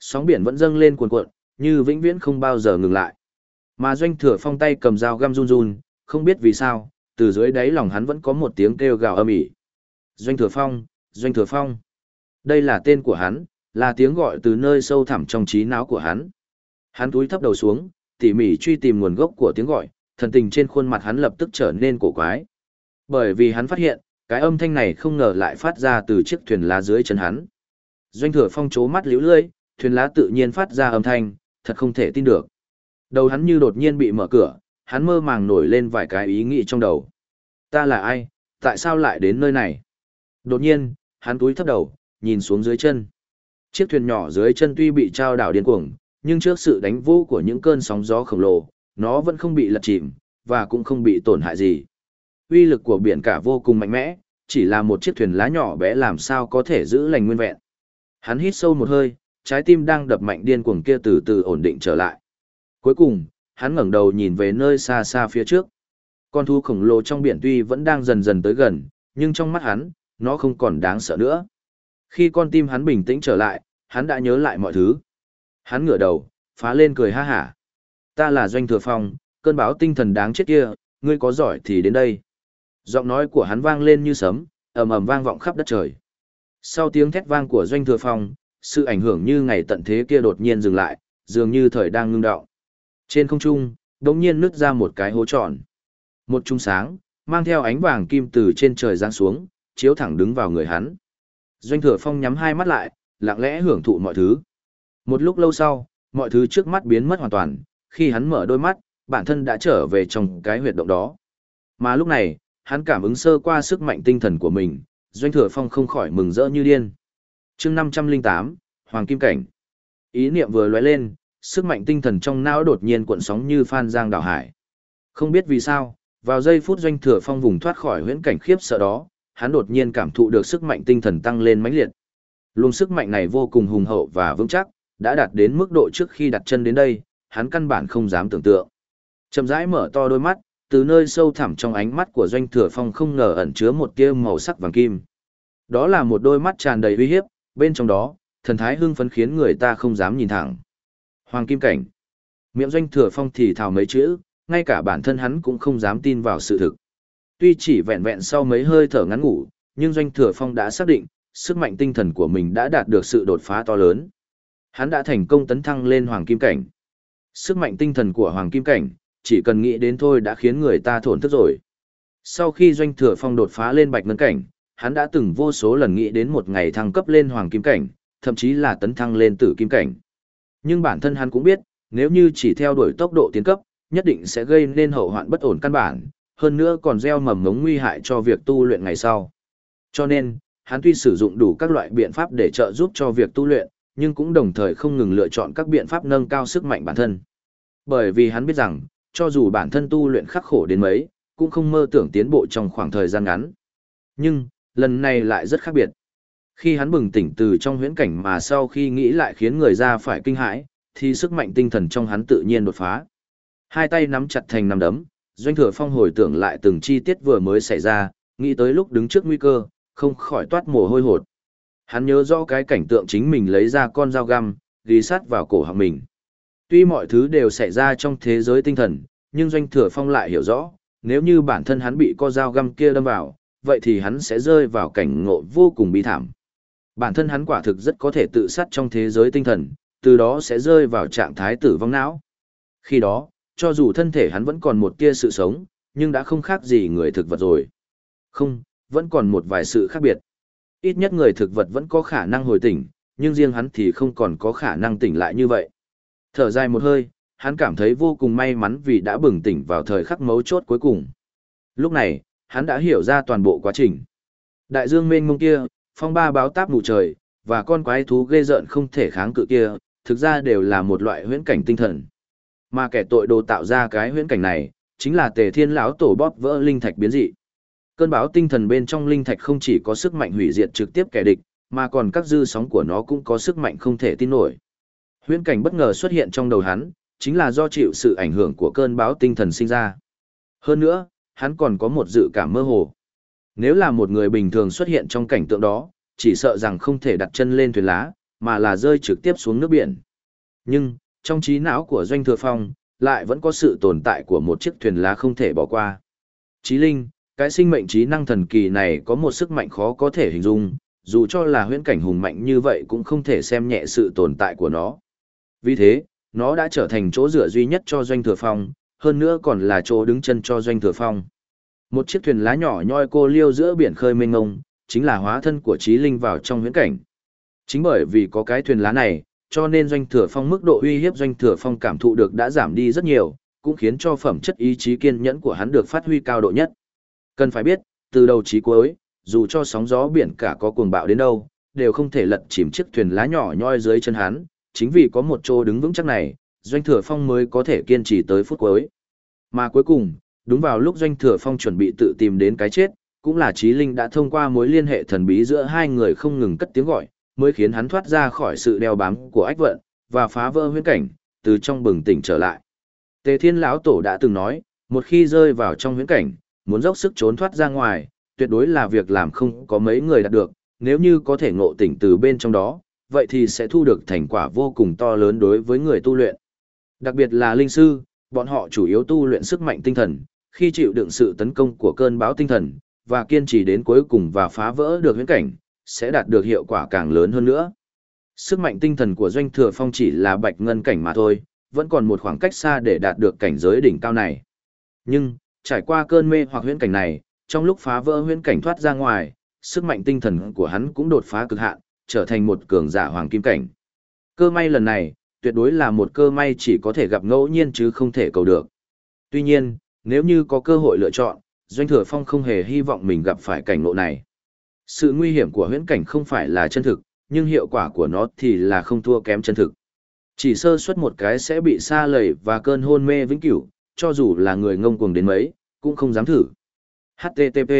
Sóng biển vẫn dâng lên cuồn cuộn, như vĩnh viễn không bao giờ ngừng lại. Mà doanh thừa phong tay cầm dao găm run run, không biết vì sao, từ dưới đáy lòng hắn vẫn có một tiếng kêu gào âm ỉ. Doanh thừa phong, doanh thừa phong. Đây là tên của hắn, là tiếng gọi từ nơi sâu thẳm trong trí não của hắn. Hắn túi thấp đầu xuống, tỉ mỉ truy tìm nguồn gốc của tiếng gọi, thần tình trên khuôn mặt hắn lập tức trở nên cổ quái. Bởi vì hắn phát hiện, cái âm thanh này không ngờ lại phát ra từ chiếc thuyền lá dưới chân hắn. Doanh thừa phong chố mắt liễu lưỡi, thuyền lá tự nhiên phát ra âm thanh, thật không thể tin được. Đầu hắn như đột nhiên bị mở cửa, hắn mơ màng nổi lên vài cái ý nghĩ trong đầu. Ta là ai, tại sao lại đến nơi này? Đột nhiên, hắn túi thấp đầu, nhìn xuống dưới chân. Chiếc thuyền nhỏ dưới chân tuy bị trao đảo điên cuồng, nhưng trước sự đánh vô của những cơn sóng gió khổng lồ, nó vẫn không bị lật chìm, và cũng không bị tổn hại gì. Uy lực của biển cả vô cùng mạnh mẽ, chỉ là một chiếc thuyền lá nhỏ bé làm sao có thể giữ lành nguyên vẹn. Hắn hít sâu một hơi, trái tim đang đập mạnh điên cuồng kia từ từ ổn định trở lại. Cuối cùng, hắn ngẩng đầu nhìn về nơi xa xa phía trước. Con thú khổng lồ trong biển tuy vẫn đang dần dần tới gần, nhưng trong mắt hắn, nó không còn đáng sợ nữa. Khi con tim hắn bình tĩnh trở lại, hắn đã nhớ lại mọi thứ. Hắn ngửa đầu, phá lên cười ha hả. Ta là Doanh Thừa Phong, cơn báo tinh thần đáng chết kia, ngươi có giỏi thì đến đây. Giọng nói của hắn vang lên như sấm, ầm ầm vang vọng khắp đất trời. Sau tiếng thét vang của Doanh Thừa Phong, sự ảnh hưởng như ngày tận thế kia đột nhiên dừng lại, dường như thời đang ngưng đọng. Trên không trung, đống nhiên nứt ra một cái hố tròn. Một trung sáng, mang theo ánh vàng kim từ trên trời giáng xuống, chiếu thẳng đứng vào người hắn. Doanh thừa phong nhắm hai mắt lại, lặng lẽ hưởng thụ mọi thứ. Một lúc lâu sau, mọi thứ trước mắt biến mất hoàn toàn, khi hắn mở đôi mắt, bản thân đã trở về trong cái huyệt động đó. Mà lúc này, hắn cảm ứng sơ qua sức mạnh tinh thần của mình, Doanh Thừa Phong không khỏi mừng rỡ như điên. chương 508, Hoàng Kim Cảnh. Ý niệm vừa lóe lên, sức mạnh tinh thần trong não đột nhiên cuộn sóng như phan giang đảo hải. Không biết vì sao, vào giây phút doanh thừa phong vùng thoát khỏi huyễn cảnh khiếp sợ đó, hắn đột nhiên cảm thụ được sức mạnh tinh thần tăng lên mãnh liệt. Luồng sức mạnh này vô cùng hùng hậu và vững chắc, đã đạt đến mức độ trước khi đặt chân đến đây, hắn căn bản không dám tưởng tượng. Chậm rãi mở to đôi mắt, từ nơi sâu thẳm trong ánh mắt của doanh thừa phong không ngờ ẩn chứa một tia màu sắc vàng kim. Đó là một đôi mắt tràn đầy uy hiếp, bên trong đó, thần thái hưng phấn khiến người ta không dám nhìn thẳng. Hoàng kim cảnh. Miệng doanh thừa phong thì thào mấy chữ, ngay cả bản thân hắn cũng không dám tin vào sự thực. Tuy chỉ vẹn vẹn sau mấy hơi thở ngắn ngủ, nhưng doanh thừa phong đã xác định, sức mạnh tinh thần của mình đã đạt được sự đột phá to lớn. Hắn đã thành công tấn thăng lên hoàng kim cảnh. Sức mạnh tinh thần của hoàng kim cảnh, chỉ cần nghĩ đến thôi đã khiến người ta thổn thức rồi. Sau khi doanh thừa phong đột phá lên bạch ngân cảnh, hắn đã từng vô số lần nghĩ đến một ngày thăng cấp lên hoàng kim cảnh, thậm chí là tấn thăng lên tử kim cảnh. Nhưng bản thân hắn cũng biết, nếu như chỉ theo đuổi tốc độ tiến cấp, nhất định sẽ gây nên hậu hoạn bất ổn căn bản, hơn nữa còn gieo mầm ngống nguy hại cho việc tu luyện ngày sau. Cho nên, hắn tuy sử dụng đủ các loại biện pháp để trợ giúp cho việc tu luyện, nhưng cũng đồng thời không ngừng lựa chọn các biện pháp nâng cao sức mạnh bản thân. Bởi vì hắn biết rằng, cho dù bản thân tu luyện khắc khổ đến mấy, cũng không mơ tưởng tiến bộ trong khoảng thời gian ngắn. Nhưng, lần này lại rất khác biệt. Khi hắn bừng tỉnh từ trong huyễn cảnh mà sau khi nghĩ lại khiến người ra phải kinh hãi, thì sức mạnh tinh thần trong hắn tự nhiên đột phá. Hai tay nắm chặt thành nắm đấm, Doanh Thừa Phong hồi tưởng lại từng chi tiết vừa mới xảy ra, nghĩ tới lúc đứng trước nguy cơ, không khỏi toát mồ hôi hột. Hắn nhớ rõ cái cảnh tượng chính mình lấy ra con dao găm, ghi sát vào cổ họng mình. Tuy mọi thứ đều xảy ra trong thế giới tinh thần, nhưng Doanh Thừa Phong lại hiểu rõ, nếu như bản thân hắn bị con dao găm kia đâm vào, vậy thì hắn sẽ rơi vào cảnh ngộ vô cùng bi thảm. Bản thân hắn quả thực rất có thể tự sát trong thế giới tinh thần, từ đó sẽ rơi vào trạng thái tử vong não. Khi đó, cho dù thân thể hắn vẫn còn một tia sự sống, nhưng đã không khác gì người thực vật rồi. Không, vẫn còn một vài sự khác biệt. Ít nhất người thực vật vẫn có khả năng hồi tỉnh, nhưng riêng hắn thì không còn có khả năng tỉnh lại như vậy. Thở dài một hơi, hắn cảm thấy vô cùng may mắn vì đã bừng tỉnh vào thời khắc mấu chốt cuối cùng. Lúc này, hắn đã hiểu ra toàn bộ quá trình. Đại dương mênh mông kia, phong ba báo táp mù trời, và con quái thú ghê rợn không thể kháng cự kia, thực ra đều là một loại huyễn cảnh tinh thần. Mà kẻ tội đồ tạo ra cái huyễn cảnh này, chính là tề thiên lão tổ bóp vỡ linh thạch biến dị. Cơn báo tinh thần bên trong linh thạch không chỉ có sức mạnh hủy diệt trực tiếp kẻ địch, mà còn các dư sóng của nó cũng có sức mạnh không thể tin nổi. Huyễn cảnh bất ngờ xuất hiện trong đầu hắn, chính là do chịu sự ảnh hưởng của cơn báo tinh thần sinh ra. Hơn nữa, hắn còn có một dự cảm mơ hồ. Nếu là một người bình thường xuất hiện trong cảnh tượng đó, chỉ sợ rằng không thể đặt chân lên thuyền lá, mà là rơi trực tiếp xuống nước biển. Nhưng, trong trí não của Doanh Thừa Phong, lại vẫn có sự tồn tại của một chiếc thuyền lá không thể bỏ qua. Trí linh, cái sinh mệnh trí năng thần kỳ này có một sức mạnh khó có thể hình dung, dù cho là huyễn cảnh hùng mạnh như vậy cũng không thể xem nhẹ sự tồn tại của nó. Vì thế, nó đã trở thành chỗ dựa duy nhất cho Doanh Thừa Phong, hơn nữa còn là chỗ đứng chân cho Doanh Thừa Phong. Một chiếc thuyền lá nhỏ nhoi cô liêu giữa biển khơi mênh ngông, chính là hóa thân của trí linh vào trong huyễn cảnh. Chính bởi vì có cái thuyền lá này, cho nên doanh thừa phong mức độ uy hiếp doanh thừa phong cảm thụ được đã giảm đi rất nhiều, cũng khiến cho phẩm chất ý chí kiên nhẫn của hắn được phát huy cao độ nhất. Cần phải biết, từ đầu chí cuối, dù cho sóng gió biển cả có cuồng bạo đến đâu, đều không thể lật chìm chiếc thuyền lá nhỏ nhoi dưới chân hắn, chính vì có một chỗ đứng vững chắc này, doanh thừa phong mới có thể kiên trì tới phút cuối. Mà cuối cùng, đúng vào lúc doanh thừa phong chuẩn bị tự tìm đến cái chết, cũng là trí linh đã thông qua mối liên hệ thần bí giữa hai người không ngừng cất tiếng gọi, mới khiến hắn thoát ra khỏi sự đeo bám của ách vận, và phá vỡ huyễn cảnh, từ trong bừng tỉnh trở lại. Tề Thiên lão tổ đã từng nói, một khi rơi vào trong huyễn cảnh, muốn dốc sức trốn thoát ra ngoài, tuyệt đối là việc làm không có mấy người đạt được, nếu như có thể ngộ tỉnh từ bên trong đó, vậy thì sẽ thu được thành quả vô cùng to lớn đối với người tu luyện. Đặc biệt là linh sư, bọn họ chủ yếu tu luyện sức mạnh tinh thần, khi chịu đựng sự tấn công của cơn bão tinh thần, và kiên trì đến cuối cùng và phá vỡ được huyễn cảnh, sẽ đạt được hiệu quả càng lớn hơn nữa. Sức mạnh tinh thần của Doanh Thừa Phong chỉ là bạch ngân cảnh mà thôi, vẫn còn một khoảng cách xa để đạt được cảnh giới đỉnh cao này. Nhưng, trải qua cơn mê hoặc huyễn cảnh này, trong lúc phá vỡ huyễn cảnh thoát ra ngoài, sức mạnh tinh thần của hắn cũng đột phá cực hạn, trở thành một cường giả hoàng kim cảnh. Cơ may lần này, tuyệt đối là một cơ may chỉ có thể gặp ngẫu nhiên chứ không thể cầu được. Tuy nhiên, nếu như có cơ hội lựa chọn, Doanh Thừa Phong không hề hy vọng mình gặp phải cảnh ngộ này. Sự nguy hiểm của huyễn cảnh không phải là chân thực, nhưng hiệu quả của nó thì là không thua kém chân thực. Chỉ sơ suất một cái sẽ bị xa lầy và cơn hôn mê vĩnh cửu, cho dù là người ngông cuồng đến mấy, cũng không dám thử. HTTP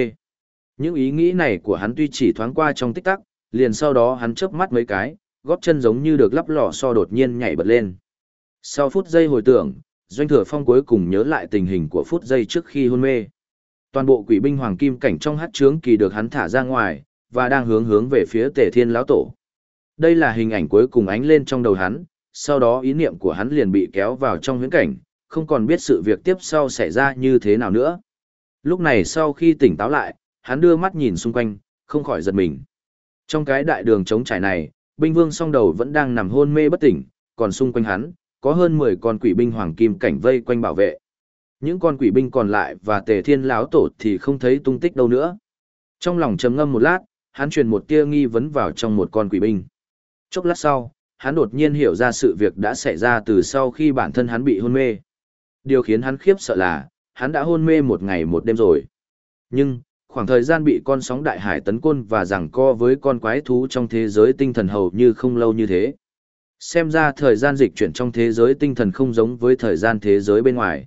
Những ý nghĩ này của hắn tuy chỉ thoáng qua trong tích tắc, liền sau đó hắn chớp mắt mấy cái, góp chân giống như được lắp lò so đột nhiên nhảy bật lên. Sau phút giây hồi tưởng, Doanh Thừa Phong cuối cùng nhớ lại tình hình của phút giây trước khi hôn mê. Toàn bộ quỷ binh hoàng kim cảnh trong hát trướng kỳ được hắn thả ra ngoài, và đang hướng hướng về phía Tề Thiên lão tổ. Đây là hình ảnh cuối cùng ánh lên trong đầu hắn, sau đó ý niệm của hắn liền bị kéo vào trong huyễn cảnh, không còn biết sự việc tiếp sau xảy ra như thế nào nữa. Lúc này sau khi tỉnh táo lại, hắn đưa mắt nhìn xung quanh, không khỏi giật mình. Trong cái đại đường trống trải này, binh vương song đầu vẫn đang nằm hôn mê bất tỉnh, còn xung quanh hắn, có hơn 10 con quỷ binh hoàng kim cảnh vây quanh bảo vệ. Những con quỷ binh còn lại và tề thiên lão tổ thì không thấy tung tích đâu nữa. Trong lòng trầm ngâm một lát, hắn truyền một tia nghi vấn vào trong một con quỷ binh. Chốc lát sau, hắn đột nhiên hiểu ra sự việc đã xảy ra từ sau khi bản thân hắn bị hôn mê. Điều khiến hắn khiếp sợ là, hắn đã hôn mê một ngày một đêm rồi. Nhưng, khoảng thời gian bị con sóng đại hải tấn côn và giằng co với con quái thú trong thế giới tinh thần hầu như không lâu như thế. Xem ra thời gian dịch chuyển trong thế giới tinh thần không giống với thời gian thế giới bên ngoài.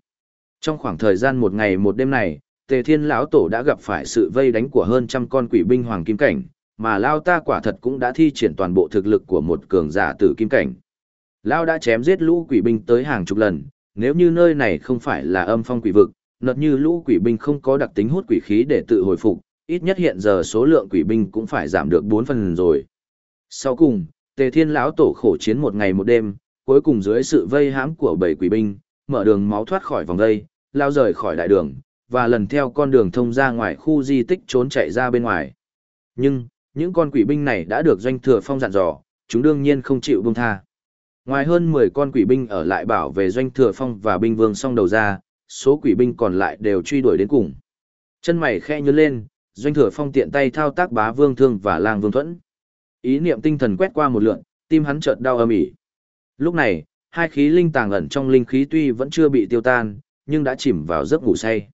Trong khoảng thời gian một ngày một đêm này, Tề Thiên lão tổ đã gặp phải sự vây đánh của hơn trăm con quỷ binh hoàng kim cảnh, mà Lao ta quả thật cũng đã thi triển toàn bộ thực lực của một cường giả tử kim cảnh. Lao đã chém giết lũ quỷ binh tới hàng chục lần, nếu như nơi này không phải là âm phong quỷ vực, nợt như lũ quỷ binh không có đặc tính hút quỷ khí để tự hồi phục, ít nhất hiện giờ số lượng quỷ binh cũng phải giảm được 4 phần rồi. Sau cùng, Tề Thiên lão tổ khổ chiến một ngày một đêm, cuối cùng dưới sự vây hãm của bảy quỷ binh, mở đường máu thoát khỏi vòng vây, lao rời khỏi đại đường, và lần theo con đường thông ra ngoài khu di tích trốn chạy ra bên ngoài. Nhưng, những con quỷ binh này đã được doanh thừa phong dặn dò, chúng đương nhiên không chịu buông tha. Ngoài hơn 10 con quỷ binh ở lại bảo vệ doanh thừa phong và binh vương song đầu ra, số quỷ binh còn lại đều truy đuổi đến cùng. Chân mày khẽ nhớ lên, doanh thừa phong tiện tay thao tác bá vương thương và lang vương thuẫn. Ý niệm tinh thần quét qua một lượn, tim hắn chợt đau âm ỉ. Lúc này, hai khí linh tàng ẩn trong linh khí tuy vẫn chưa bị tiêu tan, nhưng đã chìm vào giấc ngủ say.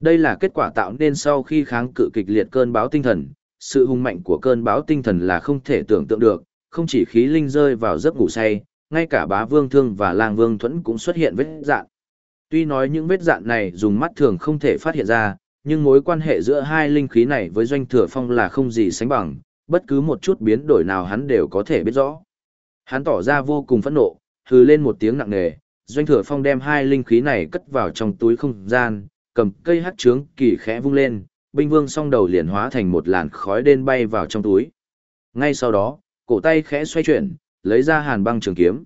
Đây là kết quả tạo nên sau khi kháng cự kịch liệt cơn báo tinh thần, sự hung mạnh của cơn báo tinh thần là không thể tưởng tượng được, không chỉ khí linh rơi vào giấc ngủ say, ngay cả bá vương thương và lang vương thuẫn cũng xuất hiện vết dạn. Tuy nói những vết dạn này dùng mắt thường không thể phát hiện ra, nhưng mối quan hệ giữa hai linh khí này với doanh thừa phong là không gì sánh bằng, bất cứ một chút biến đổi nào hắn đều có thể biết rõ. Hắn tỏ ra vô cùng phẫn nộ, hừ lên một tiếng nặng nề, doanh thừa phong đem hai linh khí này cất vào trong túi không gian, cầm cây hắc trướng kỳ khẽ vung lên, binh vương song đầu liền hóa thành một làn khói đen bay vào trong túi. Ngay sau đó, cổ tay khẽ xoay chuyển, lấy ra hàn băng trường kiếm.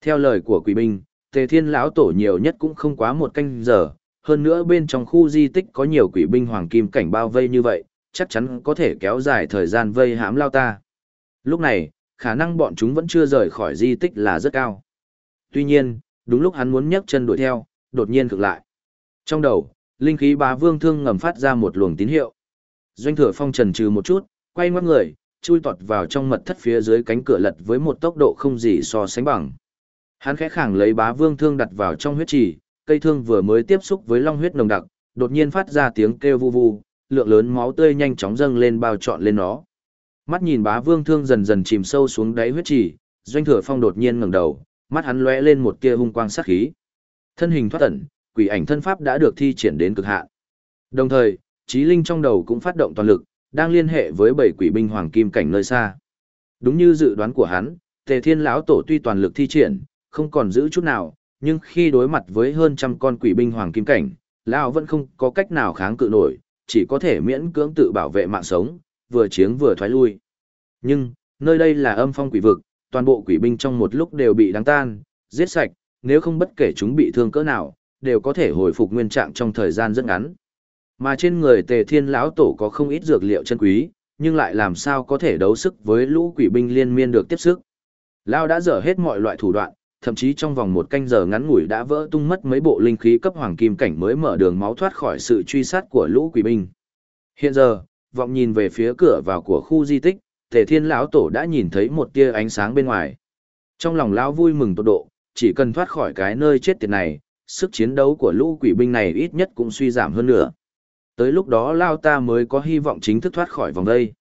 Theo lời của quỷ binh, Tề Thiên lão tổ nhiều nhất cũng không quá một canh giờ, hơn nữa bên trong khu di tích có nhiều quỷ binh hoàng kim cảnh bao vây như vậy, chắc chắn có thể kéo dài thời gian vây hãm lao ta. Lúc này, khả năng bọn chúng vẫn chưa rời khỏi di tích là rất cao. Tuy nhiên, đúng lúc hắn muốn nhấc chân đuổi theo, đột nhiên cực lại. Trong đầu, linh khí bá vương thương ngầm phát ra một luồng tín hiệu. Doanh thừa phong trần trừ một chút, quay ngoắt người, chui tọt vào trong mật thất phía dưới cánh cửa lật với một tốc độ không gì so sánh bằng. Hắn khẽ khàng lấy bá vương thương đặt vào trong huyết trì, cây thương vừa mới tiếp xúc với long huyết nồng đặc, đột nhiên phát ra tiếng kêu vu vu, lượng lớn máu tươi nhanh chóng dâng lên bao trọn lên nó. Mắt nhìn bá vương thương dần dần chìm sâu xuống đáy huyết trì, doanh thừa phong đột nhiên ngẩng đầu, mắt hắn lóe lên một tia hung quang sát khí. Thân hình thoát ẩn, quỷ ảnh thân pháp đã được thi triển đến cực hạn. Đồng thời, trí linh trong đầu cũng phát động toàn lực, đang liên hệ với bảy quỷ binh hoàng kim cảnh nơi xa. Đúng như dự đoán của hắn, Tề Thiên lão tổ tuy toàn lực thi triển, không còn giữ chút nào, nhưng khi đối mặt với hơn trăm con quỷ binh hoàng kim cảnh, lão vẫn không có cách nào kháng cự nổi, chỉ có thể miễn cưỡng tự bảo vệ mạng sống, vừa chiến vừa thoái lui. Nhưng, nơi đây là âm phong quỷ vực, toàn bộ quỷ binh trong một lúc đều bị đánh tan, giết sạch, nếu không bất kể chúng bị thương cỡ nào, đều có thể hồi phục nguyên trạng trong thời gian rất ngắn. Mà trên người Tề Thiên lão tổ có không ít dược liệu chân quý, nhưng lại làm sao có thể đấu sức với lũ quỷ binh liên miên được tiếp sức. Lão đã dở hết mọi loại thủ đoạn, thậm chí trong vòng một canh giờ ngắn ngủi đã vỡ tung mất mấy bộ linh khí cấp hoàng kim cảnh mới mở đường máu thoát khỏi sự truy sát của lũ quỷ binh. Hiện giờ, vọng nhìn về phía cửa vào của khu di tích, Tề Thiên lão tổ đã nhìn thấy một tia ánh sáng bên ngoài. Trong lòng lão vui mừng tột độ, chỉ cần thoát khỏi cái nơi chết tiệt này, sức chiến đấu của lũ quỷ binh này ít nhất cũng suy giảm hơn nữa. Tới lúc đó Lao ta mới có hy vọng chính thức thoát khỏi vòng đây.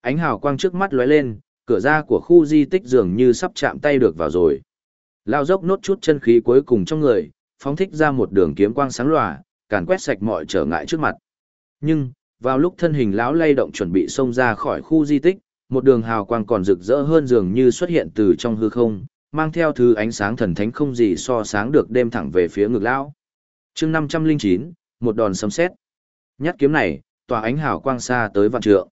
Ánh hào quang trước mắt lóe lên, cửa ra của khu di tích dường như sắp chạm tay được vào rồi. Lao dốc nốt chút chân khí cuối cùng trong người, phóng thích ra một đường kiếm quang sáng lòa, càn quét sạch mọi trở ngại trước mặt. Nhưng, vào lúc thân hình lão lay động chuẩn bị xông ra khỏi khu di tích, một đường hào quang còn rực rỡ hơn dường như xuất hiện từ trong hư không, mang theo thứ ánh sáng thần thánh không gì so sáng được đêm thẳng về phía ngực lão. Chương 509, một đòn sấm sét. Nhát kiếm này, tỏa ánh hào quang xa tới vạn trượng.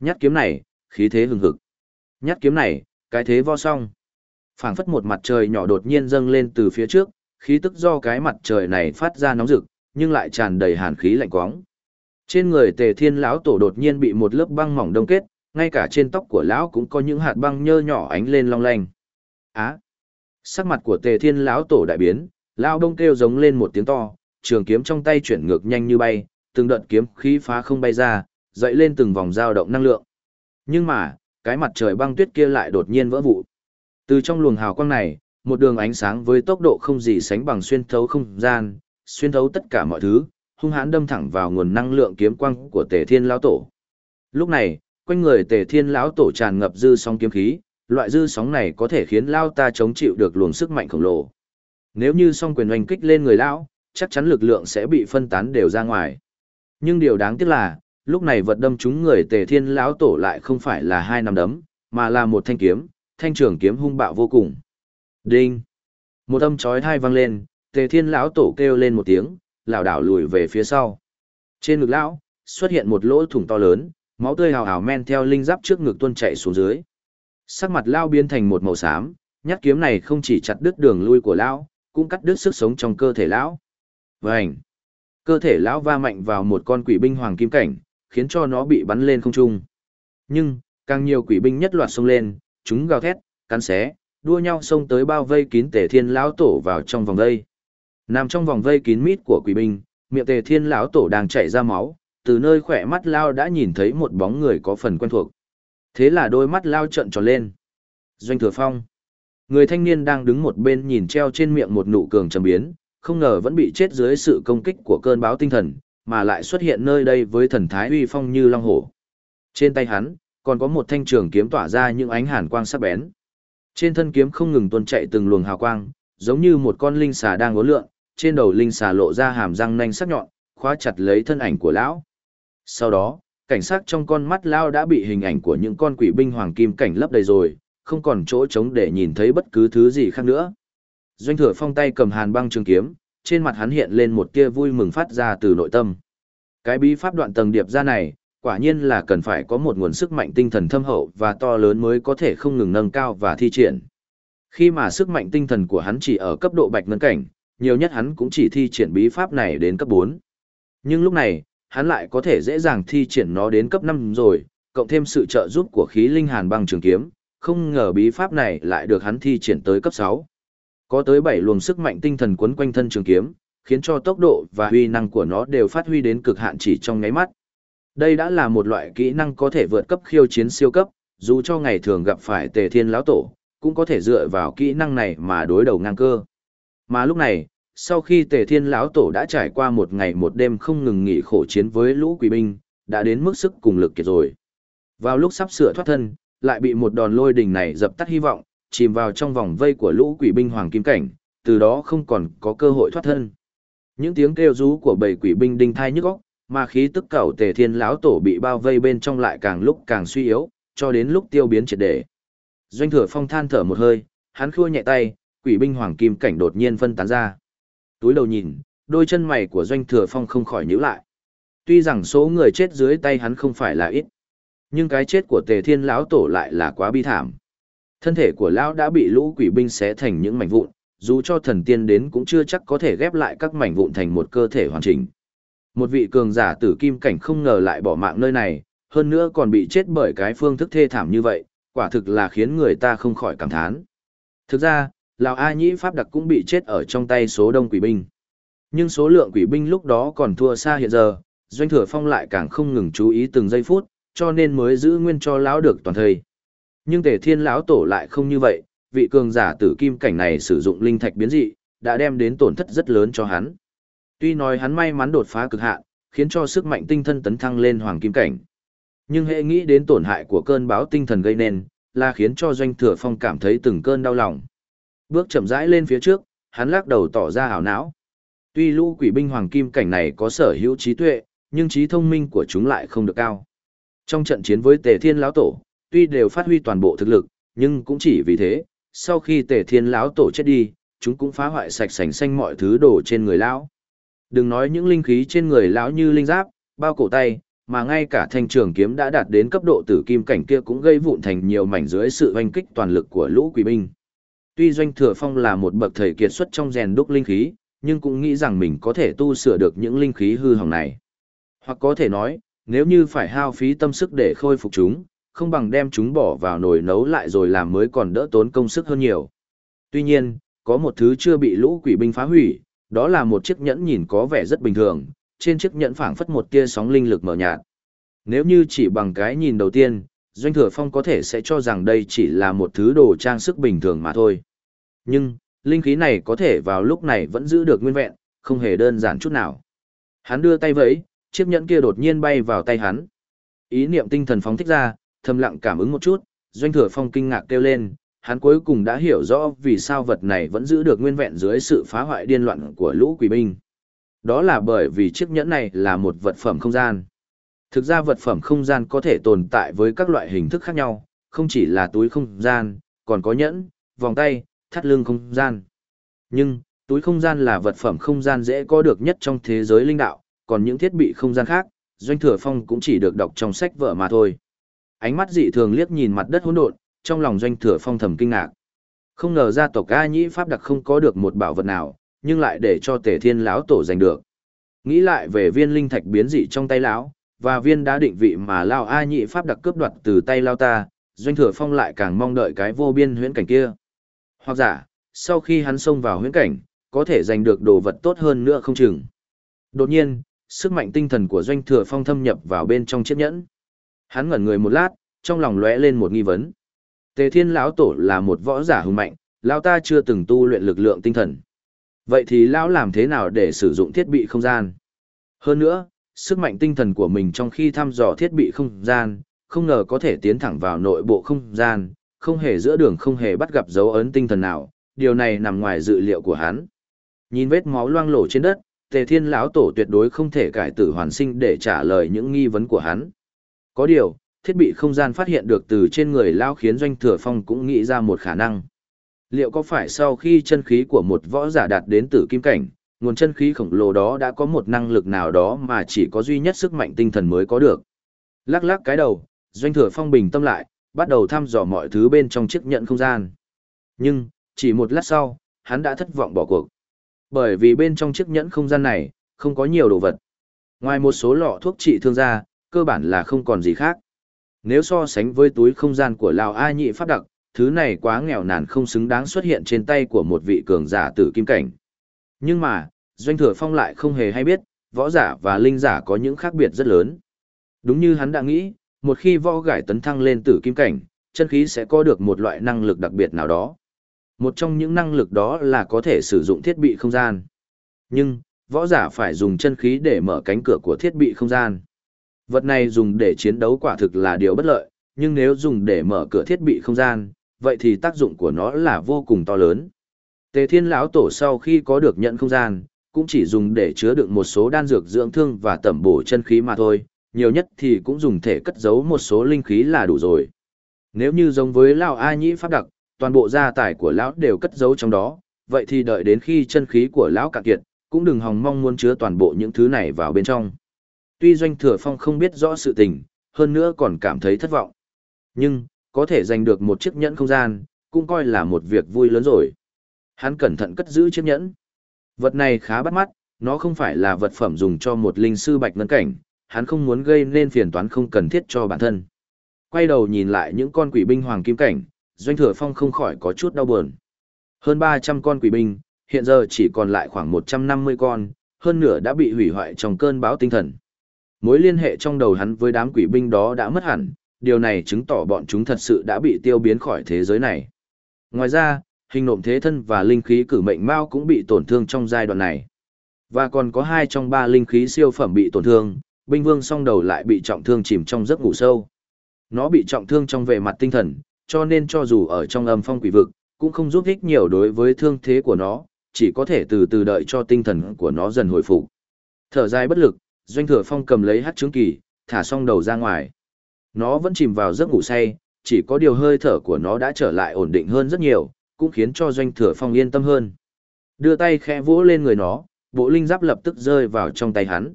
Nhát kiếm này, khí thế hừng hực. Nhát kiếm này, cái thế vo song. Phảng phất một mặt trời nhỏ đột nhiên dâng lên từ phía trước, khí tức do cái mặt trời này phát ra nóng rực, nhưng lại tràn đầy hàn khí lạnh quóng. Trên người Tề Thiên lão tổ đột nhiên bị một lớp băng mỏng đông kết, ngay cả trên tóc của lão cũng có những hạt băng nhơ nhỏ ánh lên long lanh. Á! Sắc mặt của Tề Thiên lão tổ đại biến, lão đông kêu giống lên một tiếng to, trường kiếm trong tay chuyển ngược nhanh như bay, từng đợt kiếm khí phá không bay ra, dậy lên từng vòng dao động năng lượng. Nhưng mà, cái mặt trời băng tuyết kia lại đột nhiên vỡ vụn. Từ trong luồng hào quang này, một đường ánh sáng với tốc độ không gì sánh bằng xuyên thấu không gian, xuyên thấu tất cả mọi thứ, hung hãn đâm thẳng vào nguồn năng lượng kiếm quang của Tề Thiên lão tổ. Lúc này, quanh người Tề Thiên lão tổ tràn ngập dư sóng kiếm khí, loại dư sóng này có thể khiến lão ta chống chịu được luồng sức mạnh khổng lồ. Nếu như song quyền oanh kích lên người lão, chắc chắn lực lượng sẽ bị phân tán đều ra ngoài. Nhưng điều đáng tiếc là, lúc này vật đâm trúng người Tề Thiên lão tổ lại không phải là hai nắm đấm, mà là một thanh kiếm, thanh trường kiếm hung bạo vô cùng. Đinh! Một âm chói thai vang lên, Tề Thiên lão tổ kêu lên một tiếng, lảo đảo lùi về phía sau. Trên ngực lão xuất hiện một lỗ thủng to lớn, máu tươi hào hào men theo linh giáp trước ngực tuôn chảy xuống dưới. Sắc mặt lão biến thành một màu xám, nhát kiếm này không chỉ chặt đứt đường lui của lão, cũng cắt đứt sức sống trong cơ thể lão. Vành! Cơ thể lão va mạnh vào một con quỷ binh hoàng kim cảnh, khiến cho nó bị bắn lên không trung. Nhưng, càng nhiều quỷ binh nhất loạt xông lên, chúng gào thét, cắn xé, đua nhau xông tới bao vây kín Tề Thiên lão tổ vào trong vòng vây. Nằm trong vòng vây kín mít của quỷ binh, miệng Tề Thiên lão tổ đang chảy ra máu, từ nơi khỏe mắt lao đã nhìn thấy một bóng người có phần quen thuộc. Thế là đôi mắt lao trợn tròn lên. Doanh Thừa Phong. Người thanh niên đang đứng một bên nhìn treo trên miệng một nụ cường trầm biến, không ngờ vẫn bị chết dưới sự công kích của cơn báo tinh thần, mà lại xuất hiện nơi đây với thần thái uy phong như long hổ. Trên tay hắn, còn có một thanh trường kiếm tỏa ra những ánh hàn quang sắc bén. Trên thân kiếm không ngừng tuôn chạy từng luồng hào quang, giống như một con linh xà đang uốn lượn, trên đầu linh xà lộ ra hàm răng nanh sắc nhọn, khóa chặt lấy thân ảnh của lão. Sau đó, cảnh sát trong con mắt lão đã bị hình ảnh của những con quỷ binh hoàng kim cảnh lấp đầy rồi, không còn chỗ trống để nhìn thấy bất cứ thứ gì khác nữa. Doanh thừa phong tay cầm hàn băng trường kiếm, trên mặt hắn hiện lên một tia vui mừng phát ra từ nội tâm. Cái bí pháp đoạn tầng điệp ra này, quả nhiên là cần phải có một nguồn sức mạnh tinh thần thâm hậu và to lớn mới có thể không ngừng nâng cao và thi triển. Khi mà sức mạnh tinh thần của hắn chỉ ở cấp độ bạch ngân cảnh, nhiều nhất hắn cũng chỉ thi triển bí pháp này đến cấp bốn. Nhưng lúc này, hắn lại có thể dễ dàng thi triển nó đến cấp năm rồi, cộng thêm sự trợ giúp của khí linh hàn băng trường kiếm, không ngờ bí pháp này lại được hắn thi triển tới cấp sáu. Có tới 7 luồng sức mạnh tinh thần quấn quanh thân trường kiếm, khiến cho tốc độ và huy năng của nó đều phát huy đến cực hạn chỉ trong nháy mắt. Đây đã là một loại kỹ năng có thể vượt cấp khiêu chiến siêu cấp, dù cho ngày thường gặp phải Tề Thiên lão tổ, cũng có thể dựa vào kỹ năng này mà đối đầu ngang cơ. Mà lúc này, sau khi Tề Thiên lão tổ đã trải qua một ngày một đêm không ngừng nghỉ khổ chiến với lũ quỷ binh, đã đến mức sức cùng lực kiệt rồi. Vào lúc sắp sửa thoát thân, lại bị một đòn lôi đình này dập tắt hy vọng, chìm vào trong vòng vây của lũ quỷ binh hoàng kim cảnh, từ đó không còn có cơ hội thoát thân. Những tiếng kêu rú của bầy quỷ binh đinh thai nhức óc, mà khí tức cẩu Tề Thiên lão tổ bị bao vây bên trong lại càng lúc càng suy yếu, cho đến lúc tiêu biến triệt để. Doanh Thừa Phong than thở một hơi, hắn khua nhẹ tay, quỷ binh hoàng kim cảnh đột nhiên phân tán ra. Túi đầu nhìn, đôi chân mày của Doanh Thừa Phong không khỏi nhíu lại. Tuy rằng số người chết dưới tay hắn không phải là ít, nhưng cái chết của Tề Thiên lão tổ lại là quá bi thảm. Thân thể của lão đã bị lũ quỷ binh xé thành những mảnh vụn, dù cho thần tiên đến cũng chưa chắc có thể ghép lại các mảnh vụn thành một cơ thể hoàn chỉnh. Một vị cường giả tử kim cảnh không ngờ lại bỏ mạng nơi này, hơn nữa còn bị chết bởi cái phương thức thê thảm như vậy, quả thực là khiến người ta không khỏi cảm thán. Thực ra, Lào A Nhĩ Pháp Đặc cũng bị chết ở trong tay số đông quỷ binh. Nhưng số lượng quỷ binh lúc đó còn thua xa hiện giờ, Doanh Thừa Phong lại càng không ngừng chú ý từng giây phút, cho nên mới giữ nguyên cho lão được toàn thời. Nhưng Tề Thiên lão tổ lại không như vậy, vị cường giả tử kim cảnh này sử dụng linh thạch biến dị, đã đem đến tổn thất rất lớn cho hắn. Tuy nói hắn may mắn đột phá cực hạn, khiến cho sức mạnh tinh thần tấn thăng lên hoàng kim cảnh. Nhưng hệ nghĩ đến tổn hại của cơn báo tinh thần gây nên, là khiến cho doanh thừa phong cảm thấy từng cơn đau lòng. Bước chậm rãi lên phía trước, hắn lắc đầu tỏ ra hảo não. Tuy lũ quỷ binh hoàng kim cảnh này có sở hữu trí tuệ, nhưng trí thông minh của chúng lại không được cao. Trong trận chiến với Tề Thiên lão tổ, tuy đều phát huy toàn bộ thực lực, nhưng cũng chỉ vì thế, sau khi Tề Thiên lão tổ chết đi, chúng cũng phá hoại sạch sành xanh mọi thứ đổ trên người lão. Đừng nói những linh khí trên người lão như linh giáp, bao cổ tay, mà ngay cả thanh trường kiếm đã đạt đến cấp độ tử kim cảnh kia cũng gây vụn thành nhiều mảnh dưới sự oanh kích toàn lực của lũ quỷ binh. Tuy Doanh Thừa Phong là một bậc thầy kiệt xuất trong rèn đúc linh khí, nhưng cũng nghĩ rằng mình có thể tu sửa được những linh khí hư hỏng này. Hoặc có thể nói, nếu như phải hao phí tâm sức để khôi phục chúng, không bằng đem chúng bỏ vào nồi nấu lại rồi làm mới còn đỡ tốn công sức hơn nhiều. Tuy nhiên, có một thứ chưa bị lũ quỷ binh phá hủy, đó là một chiếc nhẫn nhìn có vẻ rất bình thường, trên chiếc nhẫn phảng phất một tia sóng linh lực mờ nhạt. Nếu như chỉ bằng cái nhìn đầu tiên, Doanh Thừa Phong có thể sẽ cho rằng đây chỉ là một thứ đồ trang sức bình thường mà thôi. Nhưng, linh khí này có thể vào lúc này vẫn giữ được nguyên vẹn, không hề đơn giản chút nào. Hắn đưa tay vẫy, chiếc nhẫn kia đột nhiên bay vào tay hắn. Ý niệm tinh thần phóng thích ra, thầm lặng cảm ứng một chút, Doanh Thừa Phong kinh ngạc kêu lên, hắn cuối cùng đã hiểu rõ vì sao vật này vẫn giữ được nguyên vẹn dưới sự phá hoại điên loạn của lũ quỷ binh. Đó là bởi vì chiếc nhẫn này là một vật phẩm không gian. Thực ra vật phẩm không gian có thể tồn tại với các loại hình thức khác nhau, không chỉ là túi không gian, còn có nhẫn, vòng tay, thắt lưng không gian. Nhưng, túi không gian là vật phẩm không gian dễ có được nhất trong thế giới linh đạo, còn những thiết bị không gian khác, Doanh Thừa Phong cũng chỉ được đọc trong sách vở mà thôi. Ánh mắt dị thường liếc nhìn mặt đất hỗn độn, trong lòng Doanh Thừa Phong thầm kinh ngạc. Không ngờ gia tộc A Nhĩ Pháp Đặc không có được một bảo vật nào, nhưng lại để cho Tề Thiên lão tổ giành được. Nghĩ lại về viên linh thạch biến dị trong tay lão, và viên đá định vị mà Lao A Nhĩ Pháp Đặc cướp đoạt từ tay Lao ta, Doanh Thừa Phong lại càng mong đợi cái vô biên huyễn cảnh kia. Hoặc giả, sau khi hắn xông vào huyễn cảnh, có thể giành được đồ vật tốt hơn nữa không chừng. Đột nhiên, sức mạnh tinh thần của Doanh Thừa Phong thâm nhập vào bên trong chiếc nhẫn. Hắn ngẩn người một lát, trong lòng lóe lên một nghi vấn. Tề Thiên lão tổ là một võ giả hùng mạnh, lão ta chưa từng tu luyện lực lượng tinh thần. Vậy thì lão làm thế nào để sử dụng thiết bị không gian? Hơn nữa, sức mạnh tinh thần của mình trong khi thăm dò thiết bị không gian, không ngờ có thể tiến thẳng vào nội bộ không gian, không hề giữa đường không hề bắt gặp dấu ấn tinh thần nào, điều này nằm ngoài dự liệu của hắn. Nhìn vết máu loang lổ trên đất, Tề Thiên lão tổ tuyệt đối không thể cải tử hoàn sinh để trả lời những nghi vấn của hắn. Có điều, thiết bị không gian phát hiện được từ trên người lão khiến Doanh Thừa Phong cũng nghĩ ra một khả năng. Liệu có phải sau khi chân khí của một võ giả đạt đến tử kim cảnh, nguồn chân khí khổng lồ đó đã có một năng lực nào đó mà chỉ có duy nhất sức mạnh tinh thần mới có được? Lắc lắc cái đầu, Doanh Thừa Phong bình tâm lại, bắt đầu thăm dò mọi thứ bên trong chiếc nhẫn không gian. Nhưng, chỉ một lát sau, hắn đã thất vọng bỏ cuộc. Bởi vì bên trong chiếc nhẫn không gian này, không có nhiều đồ vật. Ngoài một số lọ thuốc trị thương ra, cơ bản là không còn gì khác. Nếu so sánh với túi không gian của Lào A nhị pháp đặc, thứ này quá nghèo nàn không xứng đáng xuất hiện trên tay của một vị cường giả tử kim cảnh. Nhưng mà, Doanh Thừa Phong lại không hề hay biết, võ giả và linh giả có những khác biệt rất lớn. Đúng như hắn đã nghĩ, một khi võ gải tấn thăng lên tử kim cảnh, chân khí sẽ có được một loại năng lực đặc biệt nào đó. Một trong những năng lực đó là có thể sử dụng thiết bị không gian. Nhưng, võ giả phải dùng chân khí để mở cánh cửa của thiết bị không gian. Vật này dùng để chiến đấu quả thực là điều bất lợi, nhưng nếu dùng để mở cửa thiết bị không gian, vậy thì tác dụng của nó là vô cùng to lớn. Tề Thiên lão tổ sau khi có được nhận không gian, cũng chỉ dùng để chứa đựng một số đan dược dưỡng thương và tẩm bổ chân khí mà thôi, nhiều nhất thì cũng dùng thể cất giấu một số linh khí là đủ rồi. Nếu như giống với lão A Nhĩ pháp đặc, toàn bộ gia tài của lão đều cất giấu trong đó, vậy thì đợi đến khi chân khí của lão cạn kiệt, cũng đừng hòng mong muốn chứa toàn bộ những thứ này vào bên trong. Tuy Doanh Thừa Phong không biết rõ sự tình, hơn nữa còn cảm thấy thất vọng. Nhưng, có thể giành được một chiếc nhẫn không gian, cũng coi là một việc vui lớn rồi. Hắn cẩn thận cất giữ chiếc nhẫn. Vật này khá bắt mắt, nó không phải là vật phẩm dùng cho một linh sư bạch ngân cảnh, hắn không muốn gây nên phiền toán không cần thiết cho bản thân. Quay đầu nhìn lại những con quỷ binh hoàng kim cảnh, Doanh Thừa Phong không khỏi có chút đau buồn. Hơn 300 con quỷ binh, hiện giờ chỉ còn lại khoảng 150 con, hơn nửa đã bị hủy hoại trong cơn bão tinh thần. Mối liên hệ trong đầu hắn với đám quỷ binh đó đã mất hẳn, điều này chứng tỏ bọn chúng thật sự đã bị tiêu biến khỏi thế giới này. Ngoài ra, hình nộm thế thân và linh khí cử mệnh mao cũng bị tổn thương trong giai đoạn này. Và còn có hai trong ba linh khí siêu phẩm bị tổn thương, binh vương song đầu lại bị trọng thương chìm trong giấc ngủ sâu. Nó bị trọng thương trong về mặt tinh thần, cho nên cho dù ở trong âm phong quỷ vực, cũng không giúp ích nhiều đối với thương thế của nó, chỉ có thể từ từ đợi cho tinh thần của nó dần hồi phục. Thở dài bất lực, Doanh Thừa Phong cầm lấy hát trướng kỳ, thả xong đầu ra ngoài. Nó vẫn chìm vào giấc ngủ say, chỉ có điều hơi thở của nó đã trở lại ổn định hơn rất nhiều, cũng khiến cho Doanh Thừa Phong yên tâm hơn. Đưa tay khẽ vỗ lên người nó, bộ linh giáp lập tức rơi vào trong tay hắn.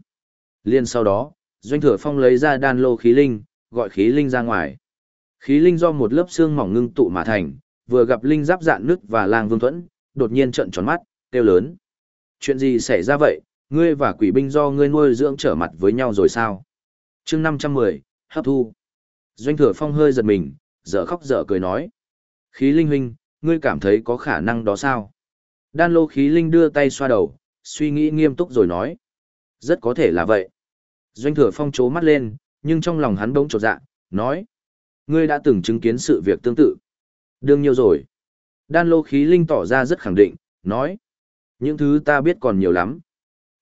Liên sau đó, Doanh Thừa Phong lấy ra đan lô khí linh, gọi khí linh ra ngoài. Khí linh do một lớp xương mỏng ngưng tụ mà thành, vừa gặp linh giáp dạn nứt và lang vương thuẫn, đột nhiên trợn tròn mắt, kêu lớn. Chuyện gì xảy ra vậy, ngươi và quỷ binh do ngươi nuôi dưỡng trở mặt với nhau rồi sao? chương 510, hấp thu. Doanh thừa phong hơi giật mình, dở khóc dở cười nói. Khí linh huynh, ngươi cảm thấy có khả năng đó sao? Đan lô khí linh đưa tay xoa đầu, suy nghĩ nghiêm túc rồi nói. Rất có thể là vậy. Doanh thừa phong chố mắt lên, nhưng trong lòng hắn bỗng trột dạ, nói. Ngươi đã từng chứng kiến sự việc tương tự. Đương nhiêu rồi. Đan lô khí linh tỏ ra rất khẳng định, nói. Những thứ ta biết còn nhiều lắm.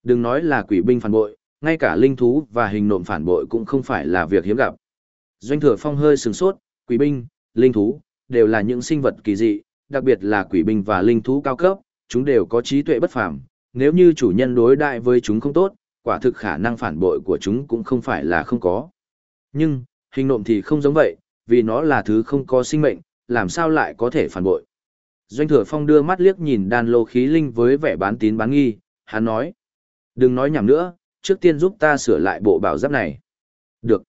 Đừng nói là quỷ binh phản bội, ngay cả linh thú và hình nộm phản bội cũng không phải là việc hiếm gặp. Doanh thừa phong hơi sừng sốt, quỷ binh, linh thú, đều là những sinh vật kỳ dị, đặc biệt là quỷ binh và linh thú cao cấp, chúng đều có trí tuệ bất phàm. Nếu như chủ nhân đối đại với chúng không tốt, quả thực khả năng phản bội của chúng cũng không phải là không có. Nhưng, hình nộm thì không giống vậy, vì nó là thứ không có sinh mệnh, làm sao lại có thể phản bội. Doanh thừa phong đưa mắt liếc nhìn đan lô khí linh với vẻ bán tín bán nghi, hắn nói. Đừng nói nhảm nữa, trước tiên giúp ta sửa lại bộ bảo giáp này. Được.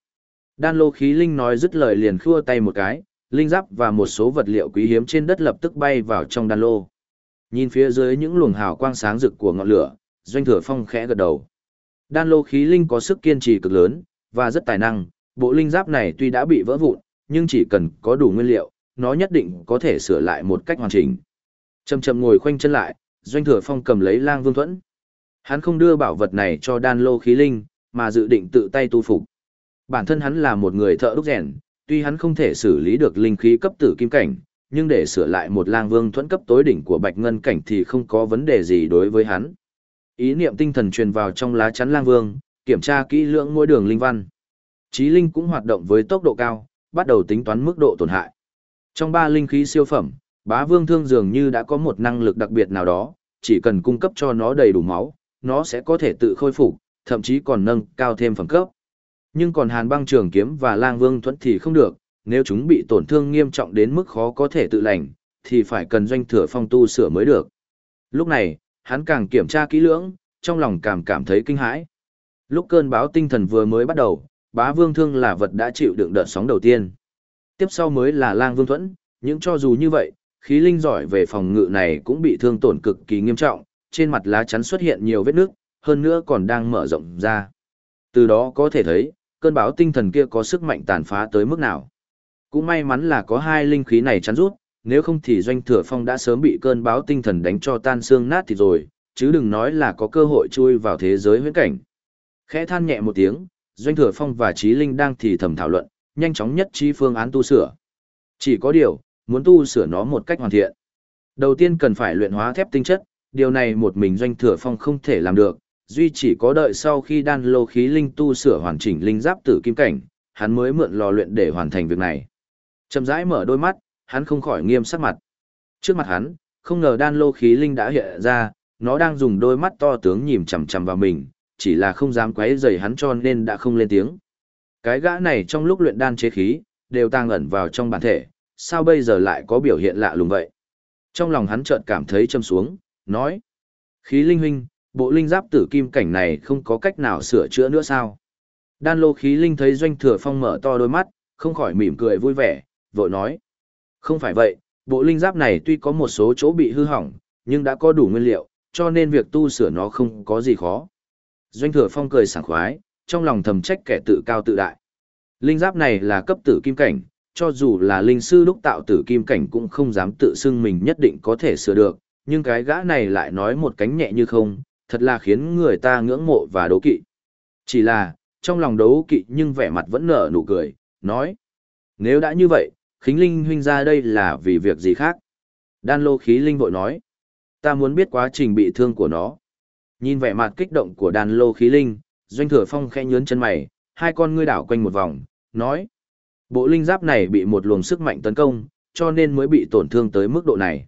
Đan lô khí linh nói dứt lời liền khua tay một cái, linh giáp và một số vật liệu quý hiếm trên đất lập tức bay vào trong đan lô. Nhìn phía dưới những luồng hào quang sáng rực của ngọn lửa, doanh thừa phong khẽ gật đầu. Đan lô khí linh có sức kiên trì cực lớn, và rất tài năng, bộ linh giáp này tuy đã bị vỡ vụn, nhưng chỉ cần có đủ nguyên liệu, nó nhất định có thể sửa lại một cách hoàn chỉnh. Chầm chậm ngồi khoanh chân lại, doanh thừa phong cầm lấy lang vương thuẫn. Hắn không đưa bảo vật này cho đan lô khí linh, mà dự định tự tay tu phục. Bản thân hắn là một người thợ đúc rèn, tuy hắn không thể xử lý được linh khí cấp tử kim cảnh, nhưng để sửa lại một lang vương thuẫn cấp tối đỉnh của bạch ngân cảnh thì không có vấn đề gì đối với hắn. Ý niệm tinh thần truyền vào trong lá chắn lang vương, kiểm tra kỹ lưỡng mỗi đường linh văn. Chí linh cũng hoạt động với tốc độ cao, bắt đầu tính toán mức độ tổn hại. Trong ba linh khí siêu phẩm, bá vương thương dường như đã có một năng lực đặc biệt nào đó, chỉ cần cung cấp cho nó đầy đủ máu, nó sẽ có thể tự khôi phục, thậm chí còn nâng cao thêm phẩm cấp. Nhưng còn hàn băng trường kiếm và lang vương thuẫn thì không được, nếu chúng bị tổn thương nghiêm trọng đến mức khó có thể tự lành, thì phải cần doanh thừa phong tu sửa mới được. Lúc này, hắn càng kiểm tra kỹ lưỡng, trong lòng cảm cảm thấy kinh hãi. Lúc cơn báo tinh thần vừa mới bắt đầu, bá vương thương là vật đã chịu đựng đợt sóng đầu tiên. Tiếp sau mới là lang vương thuẫn, nhưng cho dù như vậy, khí linh giỏi về phòng ngự này cũng bị thương tổn cực kỳ nghiêm trọng, trên mặt lá chắn xuất hiện nhiều vết nước, hơn nữa còn đang mở rộng ra. Từ đó có thể thấy, cơn bão tinh thần kia có sức mạnh tàn phá tới mức nào. Cũng may mắn là có hai linh khí này chắn rút, nếu không thì doanh thừa phong đã sớm bị cơn bão tinh thần đánh cho tan xương nát thì rồi, chứ đừng nói là có cơ hội chui vào thế giới huyễn cảnh. Khẽ than nhẹ một tiếng, doanh thừa phong và trí linh đang thì thầm thảo luận, nhanh chóng nhất trí phương án tu sửa. Chỉ có điều, muốn tu sửa nó một cách hoàn thiện. Đầu tiên cần phải luyện hóa thép tinh chất, điều này một mình doanh thừa phong không thể làm được, duy chỉ có đợi sau khi đan lô khí linh tu sửa hoàn chỉnh linh giáp tử kim cảnh, hắn mới mượn lò luyện để hoàn thành việc này. Chậm rãi mở đôi mắt, hắn không khỏi nghiêm sắc mặt. Trước mặt hắn, không ngờ đan lô khí linh đã hiện ra, nó đang dùng đôi mắt to tướng nhìn chằm chằm vào mình, chỉ là không dám quấy rầy hắn cho nên đã không lên tiếng. Cái gã này trong lúc luyện đan chế khí, đều tang ẩn vào trong bản thể, sao bây giờ lại có biểu hiện lạ lùng vậy? Trong lòng hắn chợt cảm thấy châm xuống, nói. Khí linh huynh, bộ linh giáp tử kim cảnh này không có cách nào sửa chữa nữa sao? Đan lô khí linh thấy doanh thừa phong mở to đôi mắt, không khỏi mỉm cười vui vẻ, vội nói. Không phải vậy, bộ linh giáp này tuy có một số chỗ bị hư hỏng, nhưng đã có đủ nguyên liệu, cho nên việc tu sửa nó không có gì khó. Doanh thừa phong cười sảng khoái, trong lòng thầm trách kẻ tự cao tự đại. Linh giáp này là cấp tử kim cảnh, cho dù là linh sư lúc tạo tử kim cảnh cũng không dám tự xưng mình nhất định có thể sửa được, nhưng cái gã này lại nói một cánh nhẹ như không, thật là khiến người ta ngưỡng mộ và đố kỵ. Chỉ là, trong lòng đấu kỵ nhưng vẻ mặt vẫn nở nụ cười, nói. Nếu đã như vậy, khính linh huynh ra đây là vì việc gì khác? Đan lô khí linh vội nói. Ta muốn biết quá trình bị thương của nó. Nhìn vẻ mặt kích động của đan lô khí linh, doanh thừa phong khẽ nhướn chân mày, hai con ngươi đảo quanh một vòng, nói. Bộ linh giáp này bị một luồng sức mạnh tấn công, cho nên mới bị tổn thương tới mức độ này.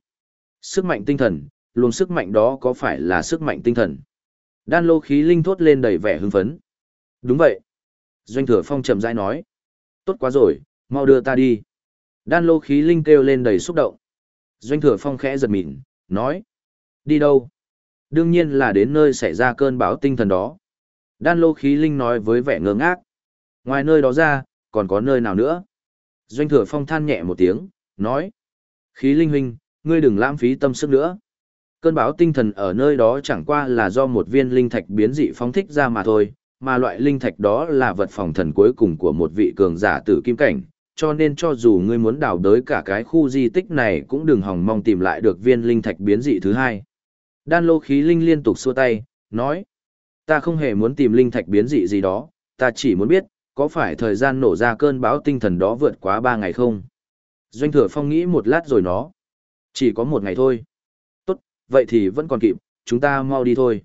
Sức mạnh tinh thần, luồng sức mạnh đó có phải là sức mạnh tinh thần? Đan lô khí linh thốt lên đầy vẻ hưng phấn. Đúng vậy. Doanh thừa phong trầm rãi nói. Tốt quá rồi, mau đưa ta đi. Đan lô khí linh kêu lên đầy xúc động. Doanh thừa phong khẽ giật mịn, nói. Đi đâu? Đương nhiên là đến nơi xảy ra cơn bão tinh thần đó. Đan lô khí linh nói với vẻ ngơ ngác. Ngoài nơi đó ra, còn có nơi nào nữa? Doanh thừa phong than nhẹ một tiếng, nói. Khí linh huynh, ngươi đừng lãng phí tâm sức nữa. Cơn bão tinh thần ở nơi đó chẳng qua là do một viên linh thạch biến dị phóng thích ra mà thôi, mà loại linh thạch đó là vật phòng thần cuối cùng của một vị cường giả tử kim cảnh, cho nên cho dù ngươi muốn đào đới cả cái khu di tích này cũng đừng hòng mong tìm lại được viên linh thạch biến dị thứ hai. Đan lô khí linh liên tục xua tay, nói, ta không hề muốn tìm linh thạch biến dị gì đó, ta chỉ muốn biết, có phải thời gian nổ ra cơn bão tinh thần đó vượt quá ba ngày không? Doanh thừa phong nghĩ một lát rồi nó, chỉ có một ngày thôi. Tốt, vậy thì vẫn còn kịp, chúng ta mau đi thôi.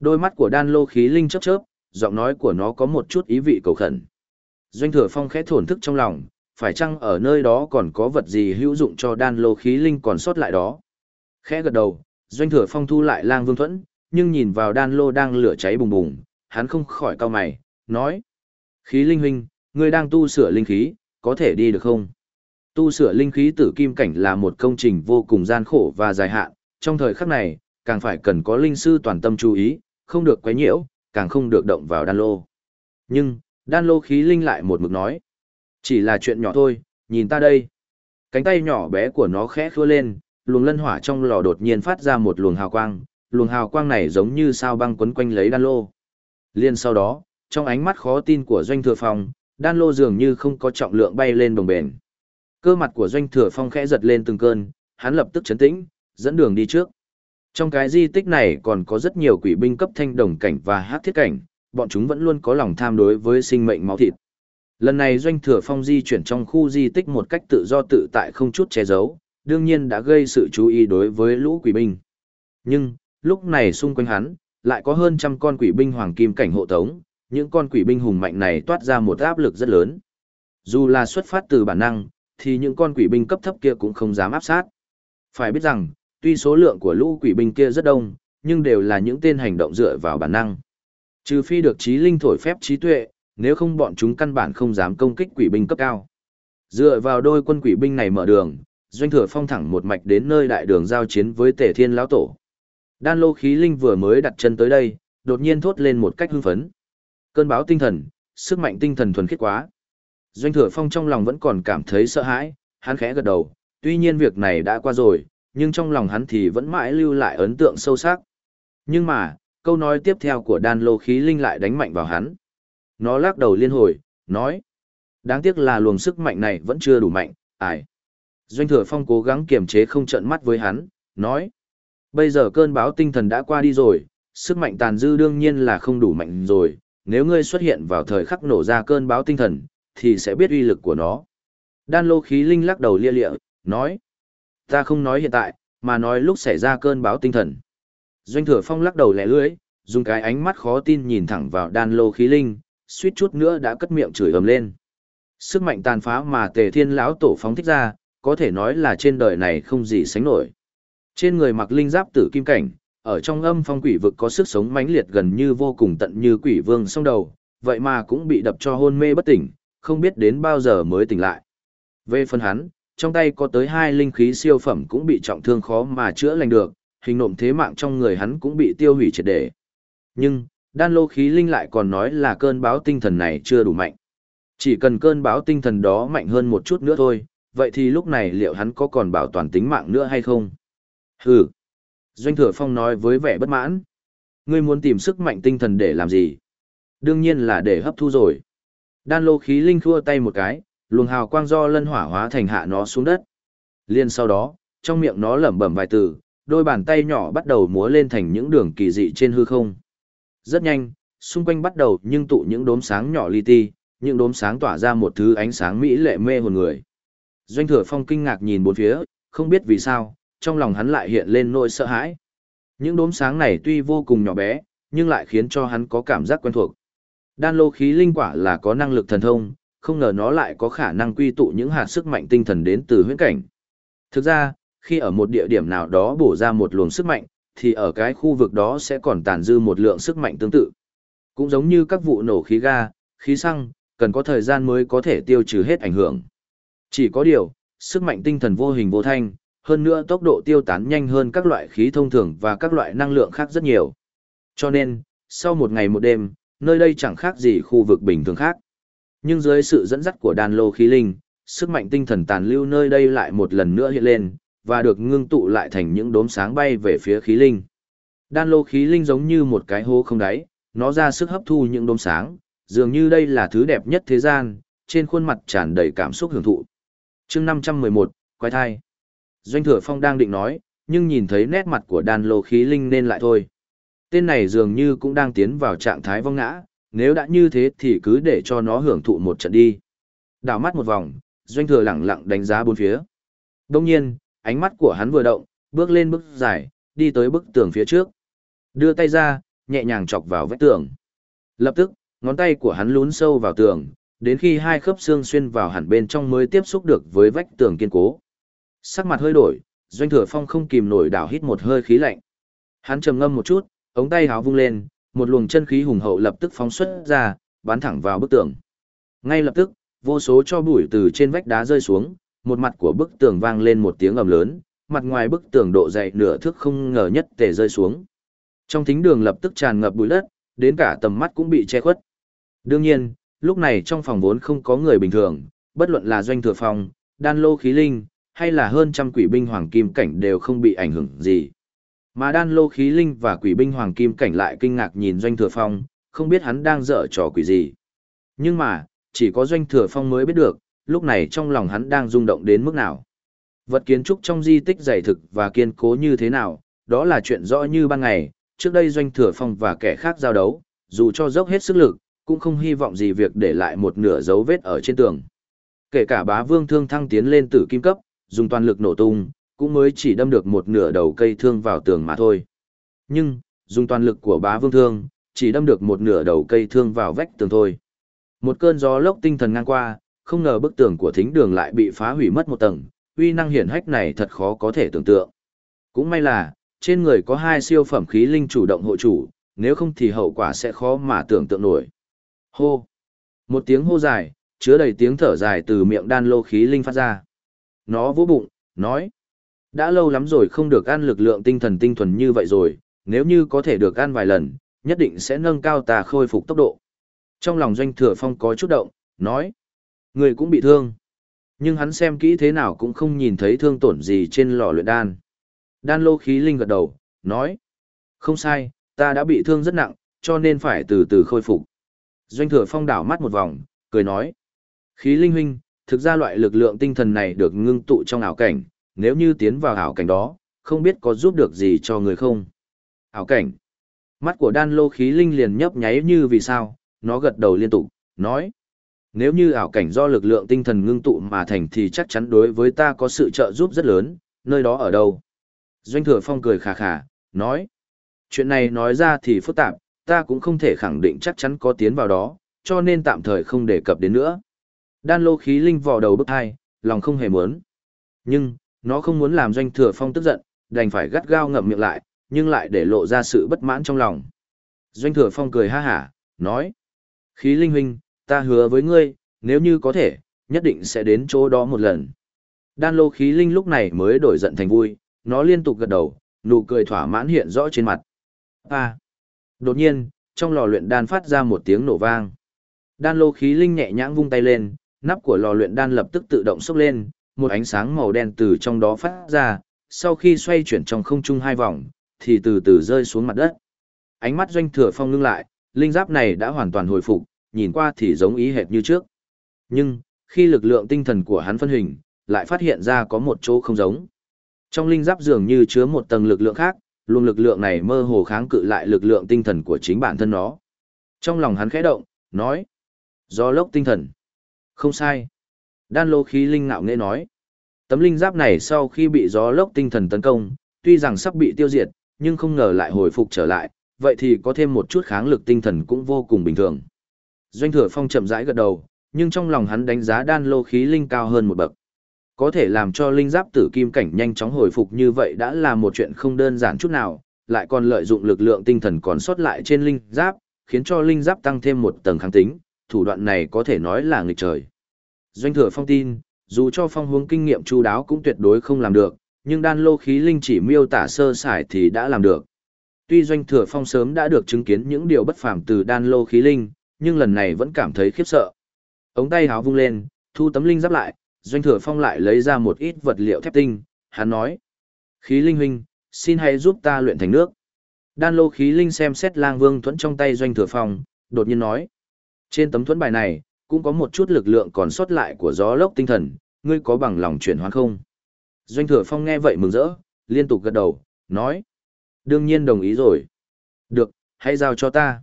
Đôi mắt của đan lô khí linh chớp chớp, giọng nói của nó có một chút ý vị cầu khẩn. Doanh thừa phong khẽ thổn thức trong lòng, phải chăng ở nơi đó còn có vật gì hữu dụng cho đan lô khí linh còn sót lại đó. Khẽ gật đầu, doanh thừa phong thu lại lang vương thuẫn, nhưng nhìn vào đan lô đang lửa cháy bùng bùng, hắn không khỏi cau mày, nói. Khí linh huynh, ngươi đang tu sửa linh khí, có thể đi được không? Tu sửa linh khí tử kim cảnh là một công trình vô cùng gian khổ và dài hạn, trong thời khắc này, càng phải cần có linh sư toàn tâm chú ý, không được quấy nhiễu, càng không được động vào đan lô. Nhưng, đan lô khí linh lại một mực nói. Chỉ là chuyện nhỏ thôi, nhìn ta đây. Cánh tay nhỏ bé của nó khẽ khua lên, luồng lân hỏa trong lò đột nhiên phát ra một luồng hào quang, luồng hào quang này giống như sao băng quấn quanh lấy đan lô. Liên sau đó, trong ánh mắt khó tin của doanh thừa phong, đan lô dường như không có trọng lượng bay lên đồng bền. Cơ mặt của doanh thừa phong khẽ giật lên từng cơn, hắn lập tức chấn tĩnh, dẫn đường đi trước. Trong cái di tích này còn có rất nhiều quỷ binh cấp thanh đồng cảnh và hát thiết cảnh, bọn chúng vẫn luôn có lòng tham đối với sinh mệnh máu thịt. Lần này doanh thừa phong di chuyển trong khu di tích một cách tự do tự tại không chút che giấu, đương nhiên đã gây sự chú ý đối với lũ quỷ binh. Nhưng, lúc này xung quanh hắn, lại có hơn trăm con quỷ binh hoàng kim cảnh hộ tống, những con quỷ binh hùng mạnh này toát ra một áp lực rất lớn. Dù là xuất phát từ bản năng, thì những con quỷ binh cấp thấp kia cũng không dám áp sát. Phải biết rằng, tuy số lượng của lũ quỷ binh kia rất đông, nhưng đều là những tên hành động dựa vào bản năng. Trừ phi được trí linh thổi phép trí tuệ, nếu không bọn chúng căn bản không dám công kích quỷ binh cấp cao. Dựa vào đôi quân quỷ binh này mở đường, doanh thừa phong thẳng một mạch đến nơi đại đường giao chiến với tề thiên lão tổ. Đan lô khí linh vừa mới đặt chân tới đây, đột nhiên thốt lên một cách hưng phấn. Cơn báo tinh thần, sức mạnh tinh thần thuần khiết quá. Doanh thừa phong trong lòng vẫn còn cảm thấy sợ hãi, hắn khẽ gật đầu, tuy nhiên việc này đã qua rồi, nhưng trong lòng hắn thì vẫn mãi lưu lại ấn tượng sâu sắc. Nhưng mà, câu nói tiếp theo của đan lô khí linh lại đánh mạnh vào hắn. Nó lắc đầu liên hồi, nói. Đáng tiếc là luồng sức mạnh này vẫn chưa đủ mạnh, Ải? Doanh thừa phong cố gắng kiềm chế không trận mắt với hắn, nói. Bây giờ cơn báo tinh thần đã qua đi rồi, sức mạnh tàn dư đương nhiên là không đủ mạnh rồi, nếu ngươi xuất hiện vào thời khắc nổ ra cơn báo tinh thần, thì sẽ biết uy lực của nó. Đan lô khí linh lắc đầu lia lịa, nói. Ta không nói hiện tại, mà nói lúc xảy ra cơn báo tinh thần. Doanh thừa phong lắc đầu lẻ lưỡi, dùng cái ánh mắt khó tin nhìn thẳng vào đan lô khí linh, suýt chút nữa đã cất miệng chửi ầm lên. Sức mạnh tàn phá mà tề thiên lão tổ phóng thích ra, có thể nói là trên đời này không gì sánh nổi. Trên người mặc linh giáp tử kim cảnh, ở trong âm phong quỷ vực có sức sống mãnh liệt gần như vô cùng tận như quỷ vương song đầu, vậy mà cũng bị đập cho hôn mê bất tỉnh, không biết đến bao giờ mới tỉnh lại. Về phần hắn, trong tay có tới hai linh khí siêu phẩm cũng bị trọng thương khó mà chữa lành được, hình nộm thế mạng trong người hắn cũng bị tiêu hủy triệt để. Nhưng, đan lô khí linh lại còn nói là cơn báo tinh thần này chưa đủ mạnh. Chỉ cần cơn báo tinh thần đó mạnh hơn một chút nữa thôi, vậy thì lúc này liệu hắn có còn bảo toàn tính mạng nữa hay không? Hừ. Doanh thừa phong nói với vẻ bất mãn. Ngươi muốn tìm sức mạnh tinh thần để làm gì? Đương nhiên là để hấp thu rồi. Đan lô khí linh khua tay một cái, luồng hào quang do lân hỏa hóa thành hạ nó xuống đất. Liên sau đó, trong miệng nó lẩm bẩm vài từ, đôi bàn tay nhỏ bắt đầu múa lên thành những đường kỳ dị trên hư không. Rất nhanh, xung quanh bắt đầu nhưng tụ những đốm sáng nhỏ li ti, những đốm sáng tỏa ra một thứ ánh sáng mỹ lệ mê hồn người. Doanh thừa phong kinh ngạc nhìn bốn phía, không biết vì sao, trong lòng hắn lại hiện lên nỗi sợ hãi. Những đốm sáng này tuy vô cùng nhỏ bé, nhưng lại khiến cho hắn có cảm giác quen thuộc. Đan lô khí linh quả là có năng lực thần thông, không ngờ nó lại có khả năng quy tụ những hạt sức mạnh tinh thần đến từ huyễn cảnh. Thực ra, khi ở một địa điểm nào đó bổ ra một luồng sức mạnh, thì ở cái khu vực đó sẽ còn tàn dư một lượng sức mạnh tương tự. Cũng giống như các vụ nổ khí ga, khí xăng, cần có thời gian mới có thể tiêu trừ hết ảnh hưởng. Chỉ có điều, sức mạnh tinh thần vô hình vô thanh, hơn nữa tốc độ tiêu tán nhanh hơn các loại khí thông thường và các loại năng lượng khác rất nhiều. Cho nên, sau một ngày một đêm, nơi đây chẳng khác gì khu vực bình thường khác. Nhưng dưới sự dẫn dắt của đàn lô khí linh, sức mạnh tinh thần tàn lưu nơi đây lại một lần nữa hiện lên, và được ngưng tụ lại thành những đốm sáng bay về phía khí linh. Đan lô khí linh giống như một cái hố không đáy, nó ra sức hấp thu những đốm sáng, dường như đây là thứ đẹp nhất thế gian, trên khuôn mặt tràn đầy cảm xúc hưởng thụ. chương 511, quái thai. Doanh thừa phong đang định nói, nhưng nhìn thấy nét mặt của đan lô khí linh nên lại thôi. Tên này dường như cũng đang tiến vào trạng thái vong ngã, nếu đã như thế thì cứ để cho nó hưởng thụ một trận đi. Đảo mắt một vòng, doanh thừa lặng lặng đánh giá bốn phía. Đông nhiên, ánh mắt của hắn vừa động, bước lên bước dài, đi tới bức tường phía trước. Đưa tay ra, nhẹ nhàng chọc vào vách tường. Lập tức, ngón tay của hắn lún sâu vào tường, đến khi hai khớp xương xuyên vào hẳn bên trong mới tiếp xúc được với vách tường kiên cố. Sắc mặt hơi đổi, Doanh Thừa Phong không kìm nổi đảo hít một hơi khí lạnh. Hắn trầm ngâm một chút, ống tay háo vung lên, một luồng chân khí hùng hậu lập tức phóng xuất ra, bắn thẳng vào bức tường. Ngay lập tức, vô số cho bụi từ trên vách đá rơi xuống, một mặt của bức tường vang lên một tiếng ầm lớn, mặt ngoài bức tường độ dày nửa thước không ngờ nhất tề rơi xuống. Trong thính đường lập tức tràn ngập bụi đất, đến cả tầm mắt cũng bị che khuất. Đương nhiên, lúc này trong phòng vốn không có người bình thường, bất luận là doanh thừa phòng, đan lô khí linh, hay là hơn trăm quỷ binh hoàng kim cảnh đều không bị ảnh hưởng gì. Mà đan lô khí linh và quỷ binh hoàng kim cảnh lại kinh ngạc nhìn doanh thừa phong, không biết hắn đang dở trò quỷ gì. Nhưng mà, chỉ có doanh thừa phong mới biết được, lúc này trong lòng hắn đang rung động đến mức nào. Vật kiến trúc trong di tích dày thực và kiên cố như thế nào, đó là chuyện rõ như ban ngày, trước đây doanh thừa phong và kẻ khác giao đấu, dù cho dốc hết sức lực, cũng không hy vọng gì việc để lại một nửa dấu vết ở trên tường. Kể cả bá vương thương thăng tiến lên tử kim cấp, dùng toàn lực nổ tung, cũng mới chỉ đâm được một nửa đầu cây thương vào tường mà thôi. Nhưng, dùng toàn lực của bá vương thương, chỉ đâm được một nửa đầu cây thương vào vách tường thôi. Một cơn gió lốc tinh thần ngang qua, không ngờ bức tường của thính đường lại bị phá hủy mất một tầng, uy năng hiển hách này thật khó có thể tưởng tượng. Cũng may là, trên người có hai siêu phẩm khí linh chủ động hộ chủ, nếu không thì hậu quả sẽ khó mà tưởng tượng nổi. Hô! Một tiếng hô dài, chứa đầy tiếng thở dài từ miệng đan lô khí linh phát ra. Nó vỗ bụng, nói. Đã lâu lắm rồi không được ăn lực lượng tinh thần tinh thuần như vậy rồi, nếu như có thể được ăn vài lần, nhất định sẽ nâng cao ta khôi phục tốc độ. Trong lòng doanh thừa phong có chút động, nói. Người cũng bị thương. Nhưng hắn xem kỹ thế nào cũng không nhìn thấy thương tổn gì trên lò luyện đan. Đan lô khí linh gật đầu, nói. Không sai, ta đã bị thương rất nặng, cho nên phải từ từ khôi phục. Doanh thừa phong đảo mắt một vòng, cười nói. Khí linh huynh, thực ra loại lực lượng tinh thần này được ngưng tụ trong ảo cảnh, nếu như tiến vào ảo cảnh đó, không biết có giúp được gì cho người không. Ảo cảnh. Mắt của đan lô khí linh liền nhấp nháy như vì sao, nó gật đầu liên tục, nói. Nếu như ảo cảnh do lực lượng tinh thần ngưng tụ mà thành thì chắc chắn đối với ta có sự trợ giúp rất lớn, nơi đó ở đâu? Doanh thừa phong cười khà khà, nói. Chuyện này nói ra thì phức tạp, ta cũng không thể khẳng định chắc chắn có tiến vào đó, cho nên tạm thời không đề cập đến nữa. Đan lô khí linh vò đầu bức hai, lòng không hề muốn. Nhưng, nó không muốn làm doanh thừa phong tức giận, đành phải gắt gao ngậm miệng lại, nhưng lại để lộ ra sự bất mãn trong lòng. Doanh thừa phong cười ha hả, nói. Khí linh huynh, ta hứa với ngươi, nếu như có thể, nhất định sẽ đến chỗ đó một lần. Đan lô khí linh lúc này mới đổi giận thành vui, nó liên tục gật đầu, nụ cười thỏa mãn hiện rõ trên mặt. À! Đột nhiên, trong lò luyện đan phát ra một tiếng nổ vang. Đan lô khí linh nhẹ nhãng vung tay lên, nắp của lò luyện đan lập tức tự động sốc lên, một ánh sáng màu đen từ trong đó phát ra, sau khi xoay chuyển trong không trung hai vòng, thì từ từ rơi xuống mặt đất. Ánh mắt doanh thừa phong ngưng lại, linh giáp này đã hoàn toàn hồi phục, nhìn qua thì giống ý hệt như trước. Nhưng, khi lực lượng tinh thần của hắn phân hình, lại phát hiện ra có một chỗ không giống. Trong linh giáp dường như chứa một tầng lực lượng khác, luồng lực lượng này mơ hồ kháng cự lại lực lượng tinh thần của chính bản thân nó. Trong lòng hắn khẽ động, nói, do lốc tinh thần. Không sai. Đan lô khí linh ngạo nghệ nói. Tấm linh giáp này sau khi bị gió lốc tinh thần tấn công, tuy rằng sắp bị tiêu diệt, nhưng không ngờ lại hồi phục trở lại, vậy thì có thêm một chút kháng lực tinh thần cũng vô cùng bình thường. Doanh thừa phong chậm rãi gật đầu, nhưng trong lòng hắn đánh giá đan lô khí linh cao hơn một bậc. Có thể làm cho linh giáp tử kim cảnh nhanh chóng hồi phục như vậy đã là một chuyện không đơn giản chút nào, lại còn lợi dụng lực lượng tinh thần còn sót lại trên linh giáp, khiến cho linh giáp tăng thêm một tầng kháng tính, thủ đoạn này có thể nói là nghịch trời. Doanh thừa phong tin, dù cho phong hướng kinh nghiệm chu đáo cũng tuyệt đối không làm được, nhưng đan lô khí linh chỉ miêu tả sơ sài thì đã làm được. Tuy doanh thừa phong sớm đã được chứng kiến những điều bất phàm từ đan lô khí linh, nhưng lần này vẫn cảm thấy khiếp sợ. Ống tay háo vung lên, thu tấm linh giáp lại, doanh thừa phong lại lấy ra một ít vật liệu thép tinh, hắn nói. Khí linh huynh, xin hãy giúp ta luyện thành nước. Đan lô khí linh xem xét lang vương thuẫn trong tay doanh thừa phong, đột nhiên nói. Trên tấm thuẫn bài này, cũng có một chút lực lượng còn sót lại của gió lốc tinh thần, ngươi có bằng lòng chuyển hóa không? Doanh thừa phong nghe vậy mừng rỡ, liên tục gật đầu, nói. Đương nhiên đồng ý rồi. Được, hãy giao cho ta.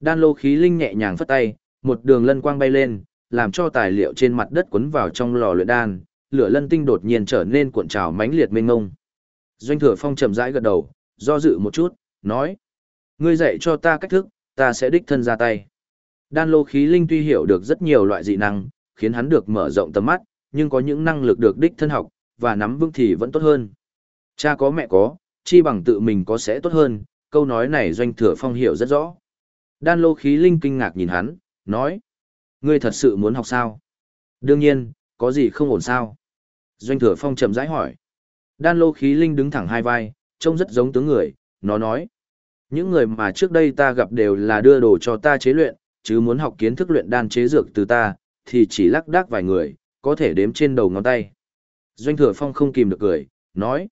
Đan lô khí linh nhẹ nhàng phất tay, một đường lân quang bay lên, làm cho tài liệu trên mặt đất quấn vào trong lò luyện đan, lửa lân tinh đột nhiên trở nên cuộn trào mãnh liệt mênh ngông. Doanh thừa phong chậm rãi gật đầu, do dự một chút, nói. Ngươi dạy cho ta cách thức, ta sẽ đích thân ra tay. Đan lô khí linh tuy hiểu được rất nhiều loại dị năng, khiến hắn được mở rộng tầm mắt, nhưng có những năng lực được đích thân học, và nắm vững thì vẫn tốt hơn. Cha có mẹ có, chi bằng tự mình có sẽ tốt hơn, câu nói này doanh thừa phong hiểu rất rõ. Đan lô khí linh kinh ngạc nhìn hắn, nói. Ngươi thật sự muốn học sao? Đương nhiên, có gì không ổn sao? Doanh thừa phong chậm rãi hỏi. Đan lô khí linh đứng thẳng hai vai, trông rất giống tướng người, nó nói. Những người mà trước đây ta gặp đều là đưa đồ cho ta chế luyện, chứ muốn học kiến thức luyện đan chế dược từ ta, thì chỉ lắc đắc vài người, có thể đếm trên đầu ngón tay. Doanh thừa phong không kìm được cười, nói.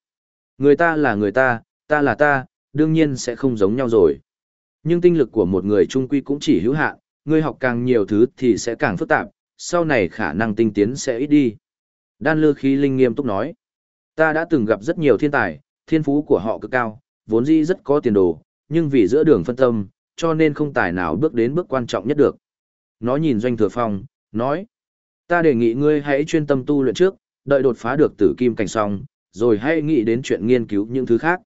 Người ta là người ta, ta là ta, đương nhiên sẽ không giống nhau rồi. Nhưng tinh lực của một người trung quy cũng chỉ hữu hạn, ngươi học càng nhiều thứ thì sẽ càng phức tạp, sau này khả năng tinh tiến sẽ ít đi. Đan lư khí linh nghiêm túc nói. Ta đã từng gặp rất nhiều thiên tài, thiên phú của họ cực cao, vốn dĩ rất có tiền đồ, nhưng vì giữa đường phân tâm, cho nên không tài nào bước đến bước quan trọng nhất được. Nó nhìn doanh thừa phong, nói. Ta đề nghị ngươi hãy chuyên tâm tu luyện trước, đợi đột phá được tử kim cảnh song, rồi hãy nghĩ đến chuyện nghiên cứu những thứ khác.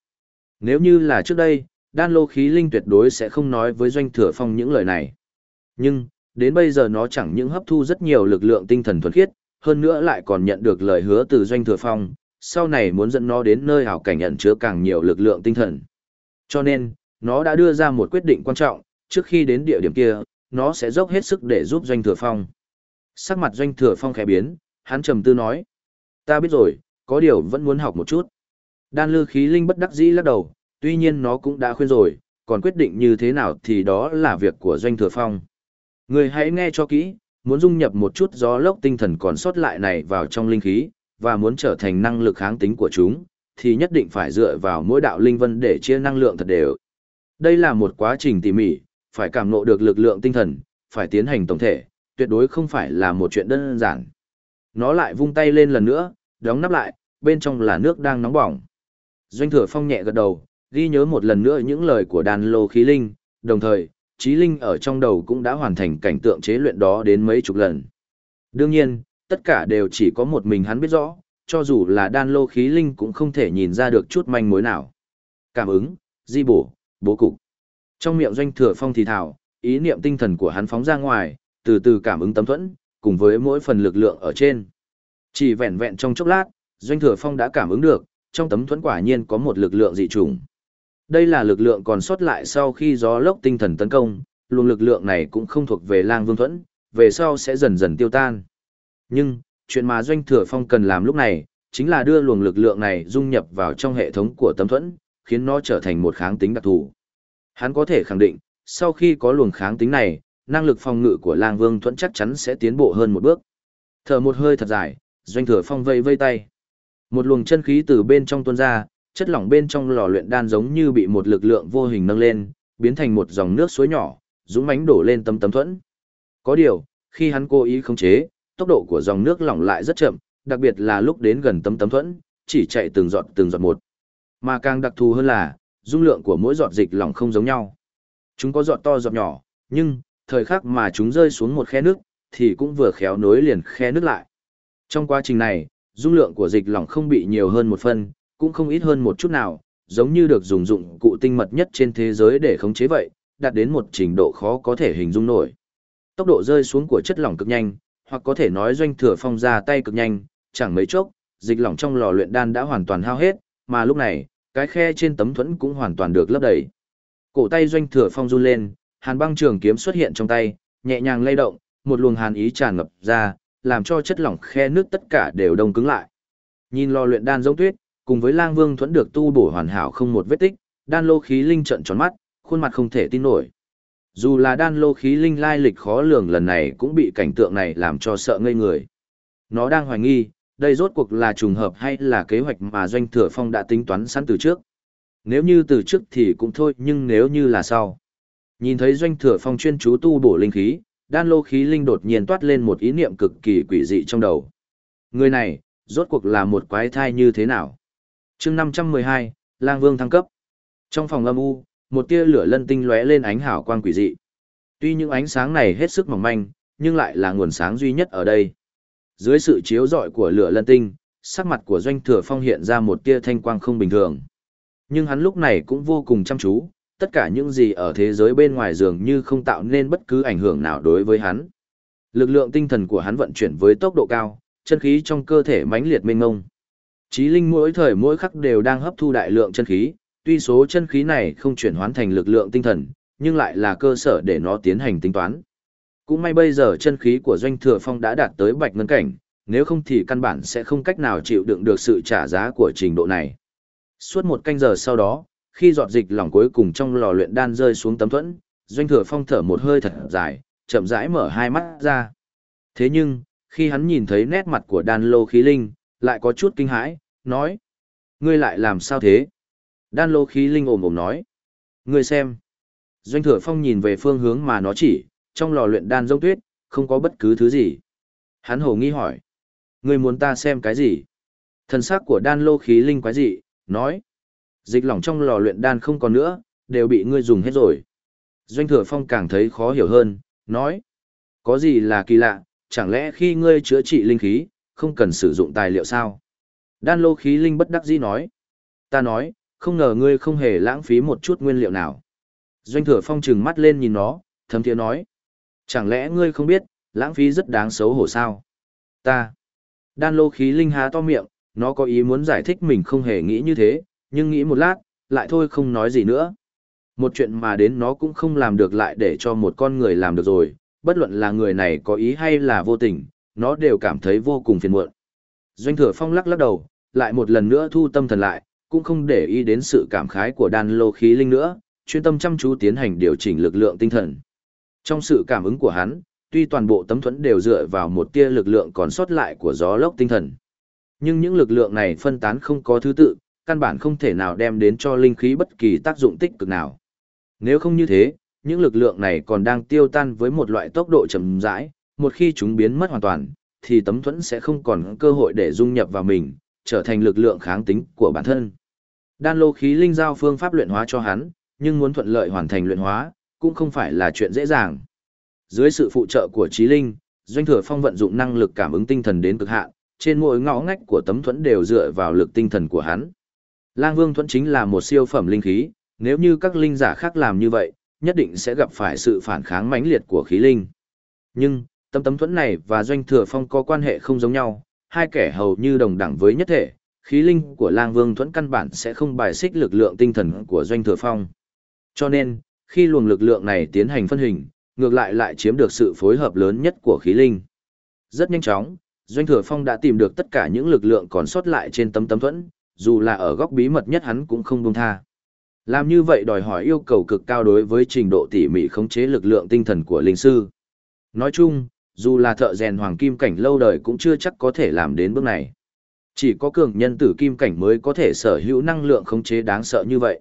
Nếu như là trước đây, đan lô khí linh tuyệt đối sẽ không nói với doanh thừa phong những lời này. Nhưng, đến bây giờ nó chẳng những hấp thu rất nhiều lực lượng tinh thần thuần khiết, hơn nữa lại còn nhận được lời hứa từ doanh thừa phong, sau này muốn dẫn nó đến nơi hảo cảnh nhận chứa càng nhiều lực lượng tinh thần. Cho nên, nó đã đưa ra một quyết định quan trọng, trước khi đến địa điểm kia, nó sẽ dốc hết sức để giúp doanh thừa phong. Sắc mặt doanh thừa phong khẽ biến, hắn trầm tư nói. Ta biết rồi, có điều vẫn muốn học một chút. Đan lư khí linh bất đắc dĩ lắc đầu, tuy nhiên nó cũng đã khuyên rồi, còn quyết định như thế nào thì đó là việc của doanh thừa phong. Người hãy nghe cho kỹ, muốn dung nhập một chút gió lốc tinh thần còn sót lại này vào trong linh khí, và muốn trở thành năng lực kháng tính của chúng, thì nhất định phải dựa vào mỗi đạo linh vân để chia năng lượng thật đều. Đây là một quá trình tỉ mỉ, phải cảm ngộ được lực lượng tinh thần, phải tiến hành tổng thể, tuyệt đối không phải là một chuyện đơn giản. Nó lại vung tay lên lần nữa, đóng nắp lại, bên trong là nước đang nóng bỏng. Doanh thừa phong nhẹ gật đầu, ghi nhớ một lần nữa những lời của đàn lô khí linh, đồng thời, trí linh ở trong đầu cũng đã hoàn thành cảnh tượng chế luyện đó đến mấy chục lần. Đương nhiên, tất cả đều chỉ có một mình hắn biết rõ, cho dù là đan lô khí linh cũng không thể nhìn ra được chút manh mối nào. Cảm ứng, di bổ, bố cục. Trong miệng doanh thừa phong thì thảo, ý niệm tinh thần của hắn phóng ra ngoài, từ từ cảm ứng tấm thuẫn, cùng với mỗi phần lực lượng ở trên. Chỉ vẹn vẹn trong chốc lát, doanh thừa phong đã cảm ứng được, trong tấm thuẫn quả nhiên có một lực lượng dị trùng. Đây là lực lượng còn sót lại sau khi gió lốc tinh thần tấn công, luồng lực lượng này cũng không thuộc về lang vương thuẫn, về sau sẽ dần dần tiêu tan. Nhưng, chuyện mà doanh thừa phong cần làm lúc này, chính là đưa luồng lực lượng này dung nhập vào trong hệ thống của tấm thuẫn, khiến nó trở thành một kháng tính đặc thù. Hắn có thể khẳng định, sau khi có luồng kháng tính này, năng lực phòng ngự của lang vương thuẫn chắc chắn sẽ tiến bộ hơn một bước. Thở một hơi thật dài, doanh thừa phong vây vây tay. Một luồng chân khí từ bên trong tuôn ra, chất lỏng bên trong lò luyện đan giống như bị một lực lượng vô hình nâng lên, biến thành một dòng nước suối nhỏ, dũng mãnh đổ lên tấm tấm thuẫn. Có điều, khi hắn cố ý khống chế, tốc độ của dòng nước lỏng lại rất chậm, đặc biệt là lúc đến gần tấm tấm thuẫn, chỉ chạy từng giọt từng giọt một. Mà càng đặc thù hơn là, dung lượng của mỗi giọt dịch lỏng không giống nhau. Chúng có giọt to giọt nhỏ, nhưng, thời khắc mà chúng rơi xuống một khe nước, thì cũng vừa khéo nối liền khe nước lại. Trong quá trình này, dung lượng của dịch lỏng không bị nhiều hơn một phân, cũng không ít hơn một chút nào, giống như được dùng dụng cụ tinh mật nhất trên thế giới để khống chế vậy, đạt đến một trình độ khó có thể hình dung nổi. Tốc độ rơi xuống của chất lỏng cực nhanh, hoặc có thể nói doanh thừa phong ra tay cực nhanh, chẳng mấy chốc, dịch lỏng trong lò luyện đan đã hoàn toàn hao hết, mà lúc này, cái khe trên tấm thuẫn cũng hoàn toàn được lấp đầy. Cổ tay doanh thừa phong run lên, hàn băng trường kiếm xuất hiện trong tay, nhẹ nhàng lay động, một luồng hàn ý tràn ngập ra, làm cho chất lỏng khe nước tất cả đều đông cứng lại. Nhìn lò luyện đan giống tuyết, cùng với lang vương thuẫn được tu bổ hoàn hảo không một vết tích, đan lô khí linh trận tròn mắt, khuôn mặt không thể tin nổi. Dù là đan lô khí linh lai lịch khó lường lần này cũng bị cảnh tượng này làm cho sợ ngây người. Nó đang hoài nghi, đây rốt cuộc là trùng hợp hay là kế hoạch mà doanh thừa phong đã tính toán sẵn từ trước. Nếu như từ trước thì cũng thôi nhưng nếu như là sau. Nhìn thấy doanh thừa phong chuyên chú tu bổ linh khí, đan lô khí linh đột nhiên toát lên một ý niệm cực kỳ quỷ dị trong đầu. Người này, rốt cuộc là một quái thai như thế nào? chương 512, Lang Vương thăng cấp. Trong phòng âm u, một tia lửa lân tinh lóe lên ánh hảo quang quỷ dị. Tuy những ánh sáng này hết sức mỏng manh, nhưng lại là nguồn sáng duy nhất ở đây. Dưới sự chiếu rọi của lửa lân tinh, sắc mặt của Doanh Thừa Phong hiện ra một tia thanh quang không bình thường. Nhưng hắn lúc này cũng vô cùng chăm chú, tất cả những gì ở thế giới bên ngoài dường như không tạo nên bất cứ ảnh hưởng nào đối với hắn. Lực lượng tinh thần của hắn vận chuyển với tốc độ cao, chân khí trong cơ thể mãnh liệt mênh mông. Chí linh mỗi thời mỗi khắc đều đang hấp thu đại lượng chân khí, tuy số chân khí này không chuyển hóa thành lực lượng tinh thần, nhưng lại là cơ sở để nó tiến hành tính toán. Cũng may bây giờ chân khí của doanh thừa phong đã đạt tới bạch ngân cảnh, nếu không thì căn bản sẽ không cách nào chịu đựng được sự trả giá của trình độ này. Suốt một canh giờ sau đó, khi giọt dịch lỏng cuối cùng trong lò luyện đan rơi xuống tấm thuẫn, doanh thừa phong thở một hơi thật dài, chậm rãi mở hai mắt ra. Thế nhưng, khi hắn nhìn thấy nét mặt của đan lô khí linh, lại có chút kinh hãi, nói. Ngươi lại làm sao thế? Đan lô khí linh ồm ồm nói. Ngươi xem. Doanh thừa phong nhìn về phương hướng mà nó chỉ, trong lò luyện đan rông tuyết, không có bất cứ thứ gì. Hắn hồ nghi hỏi. Ngươi muốn ta xem cái gì? Thần sắc của đan lô khí linh quái dị, nói. Dịch lỏng trong lò luyện đan không còn nữa, đều bị ngươi dùng hết rồi. Doanh thừa phong càng thấy khó hiểu hơn, nói. Có gì là kỳ lạ, chẳng lẽ khi ngươi chữa trị linh khí, không cần sử dụng tài liệu sao? Đan lô khí linh bất đắc dĩ nói. Ta nói, không ngờ ngươi không hề lãng phí một chút nguyên liệu nào. Doanh thừa phong trừng mắt lên nhìn nó, thấm thiế nói. Chẳng lẽ ngươi không biết, lãng phí rất đáng xấu hổ sao? Ta. Đan lô khí linh há to miệng, nó có ý muốn giải thích mình không hề nghĩ như thế, nhưng nghĩ một lát, lại thôi không nói gì nữa. Một chuyện mà đến nó cũng không làm được lại để cho một con người làm được rồi, bất luận là người này có ý hay là vô tình, nó đều cảm thấy vô cùng phiền muộn. Doanh thừa phong lắc lắc đầu, lại một lần nữa thu tâm thần lại, cũng không để ý đến sự cảm khái của đan lô khí linh nữa, chuyên tâm chăm chú tiến hành điều chỉnh lực lượng tinh thần. Trong sự cảm ứng của hắn, tuy toàn bộ tấm thuẫn đều dựa vào một tia lực lượng còn sót lại của gió lốc tinh thần. Nhưng những lực lượng này phân tán không có thứ tự, căn bản không thể nào đem đến cho linh khí bất kỳ tác dụng tích cực nào. Nếu không như thế, những lực lượng này còn đang tiêu tan với một loại tốc độ chậm rãi, một khi chúng biến mất hoàn toàn, thì tấm thuẫn sẽ không còn cơ hội để dung nhập vào mình, trở thành lực lượng kháng tính của bản thân. Đan lô khí linh giao phương pháp luyện hóa cho hắn, nhưng muốn thuận lợi hoàn thành luyện hóa, cũng không phải là chuyện dễ dàng. Dưới sự phụ trợ của trí linh, doanh thừa phong vận dụng năng lực cảm ứng tinh thần đến cực hạn, trên mỗi ngõ ngách của tấm thuẫn đều dựa vào lực tinh thần của hắn. Lang Vương thuẫn chính là một siêu phẩm linh khí, nếu như các linh giả khác làm như vậy, nhất định sẽ gặp phải sự phản kháng mãnh liệt của khí linh. Nhưng, tấm tấm thuẫn này và doanh thừa phong có quan hệ không giống nhau, hai kẻ hầu như đồng đẳng với nhất thể, khí linh của lang vương thuẫn căn bản sẽ không bài xích lực lượng tinh thần của doanh thừa phong. Cho nên, khi luồng lực lượng này tiến hành phân hình, ngược lại lại chiếm được sự phối hợp lớn nhất của khí linh. Rất nhanh chóng, doanh thừa phong đã tìm được tất cả những lực lượng còn sót lại trên tấm tấm thuẫn, dù là ở góc bí mật nhất hắn cũng không buông tha. Làm như vậy đòi hỏi yêu cầu cực cao đối với trình độ tỉ mỉ khống chế lực lượng tinh thần của linh sư. Nói chung, dù là thợ rèn hoàng kim cảnh lâu đời cũng chưa chắc có thể làm đến bước này. Chỉ có cường nhân tử kim cảnh mới có thể sở hữu năng lượng khống chế đáng sợ như vậy.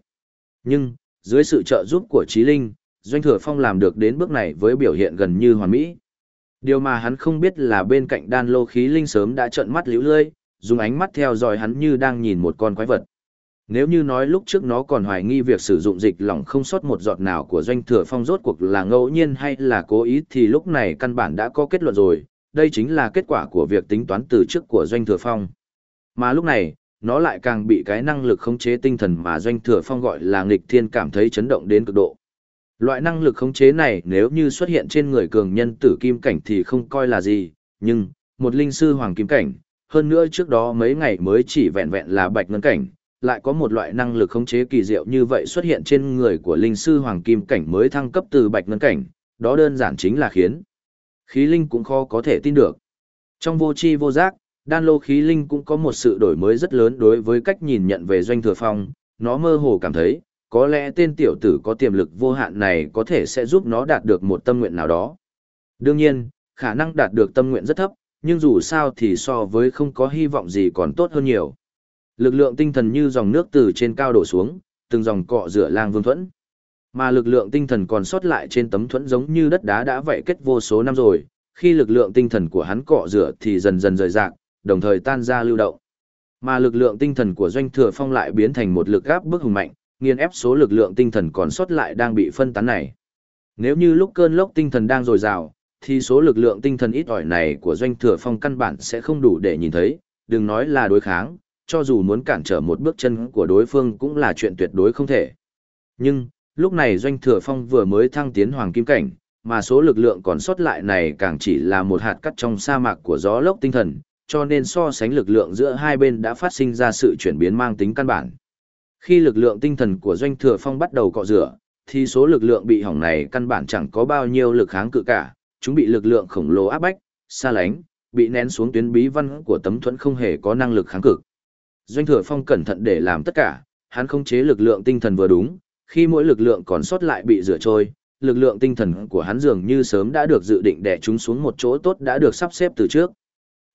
Nhưng, dưới sự trợ giúp của trí linh, Doanh Thừa Phong làm được đến bước này với biểu hiện gần như hoàn mỹ. Điều mà hắn không biết là bên cạnh đan lô khí linh sớm đã trợn mắt liễu lơi, dùng ánh mắt theo dõi hắn như đang nhìn một con quái vật. Nếu như nói lúc trước nó còn hoài nghi việc sử dụng dịch lỏng không sót một giọt nào của doanh thừa phong rốt cuộc là ngẫu nhiên hay là cố ý thì lúc này căn bản đã có kết luận rồi, đây chính là kết quả của việc tính toán từ trước của doanh thừa phong. Mà lúc này, nó lại càng bị cái năng lực khống chế tinh thần mà doanh thừa phong gọi là nghịch thiên cảm thấy chấn động đến cực độ. Loại năng lực khống chế này nếu như xuất hiện trên người cường nhân tử kim cảnh thì không coi là gì, nhưng, một linh sư hoàng kim cảnh, hơn nữa trước đó mấy ngày mới chỉ vẹn vẹn là bạch ngân cảnh, lại có một loại năng lực khống chế kỳ diệu như vậy xuất hiện trên người của linh sư hoàng kim cảnh mới thăng cấp từ bạch ngân cảnh, đó đơn giản chính là khiến khí linh cũng khó có thể tin được. Trong vô chi vô giác, đan lô khí linh cũng có một sự đổi mới rất lớn đối với cách nhìn nhận về doanh thừa phong, nó mơ hồ cảm thấy, có lẽ tên tiểu tử có tiềm lực vô hạn này có thể sẽ giúp nó đạt được một tâm nguyện nào đó. Đương nhiên, khả năng đạt được tâm nguyện rất thấp, nhưng dù sao thì so với không có hy vọng gì còn tốt hơn nhiều. Lực lượng tinh thần như dòng nước từ trên cao đổ xuống, từng dòng cọ rửa lang vương thuẫn. Mà lực lượng tinh thần còn sót lại trên tấm thuẫn giống như đất đá đã vậy kết vô số năm rồi, khi lực lượng tinh thần của hắn cọ rửa thì dần dần rời rạc, đồng thời tan ra lưu động. Mà lực lượng tinh thần của doanh thừa phong lại biến thành một lực áp bức hùng mạnh, nghiền ép số lực lượng tinh thần còn sót lại đang bị phân tán này. Nếu như lúc cơn lốc tinh thần đang dồi dào, thì số lực lượng tinh thần ít ỏi này của doanh thừa phong căn bản sẽ không đủ để nhìn thấy, đừng nói là đối kháng, cho dù muốn cản trở một bước chân của đối phương cũng là chuyện tuyệt đối không thể. Nhưng, lúc này doanh thừa phong vừa mới thăng tiến hoàng kim cảnh, mà số lực lượng còn sót lại này càng chỉ là một hạt cắt trong sa mạc của gió lốc tinh thần, cho nên so sánh lực lượng giữa hai bên đã phát sinh ra sự chuyển biến mang tính căn bản. Khi lực lượng tinh thần của doanh thừa phong bắt đầu cọ rửa, thì số lực lượng bị hỏng này căn bản chẳng có bao nhiêu lực kháng cự cả, chúng bị lực lượng khổng lồ áp bách, xa lánh, bị nén xuống tuyến bí văn của tấm thuẫn không hề có năng lực kháng cự. Doanh thừa phong cẩn thận để làm tất cả, hắn khống chế lực lượng tinh thần vừa đúng, khi mỗi lực lượng còn sót lại bị rửa trôi, lực lượng tinh thần của hắn dường như sớm đã được dự định để chúng xuống một chỗ tốt đã được sắp xếp từ trước.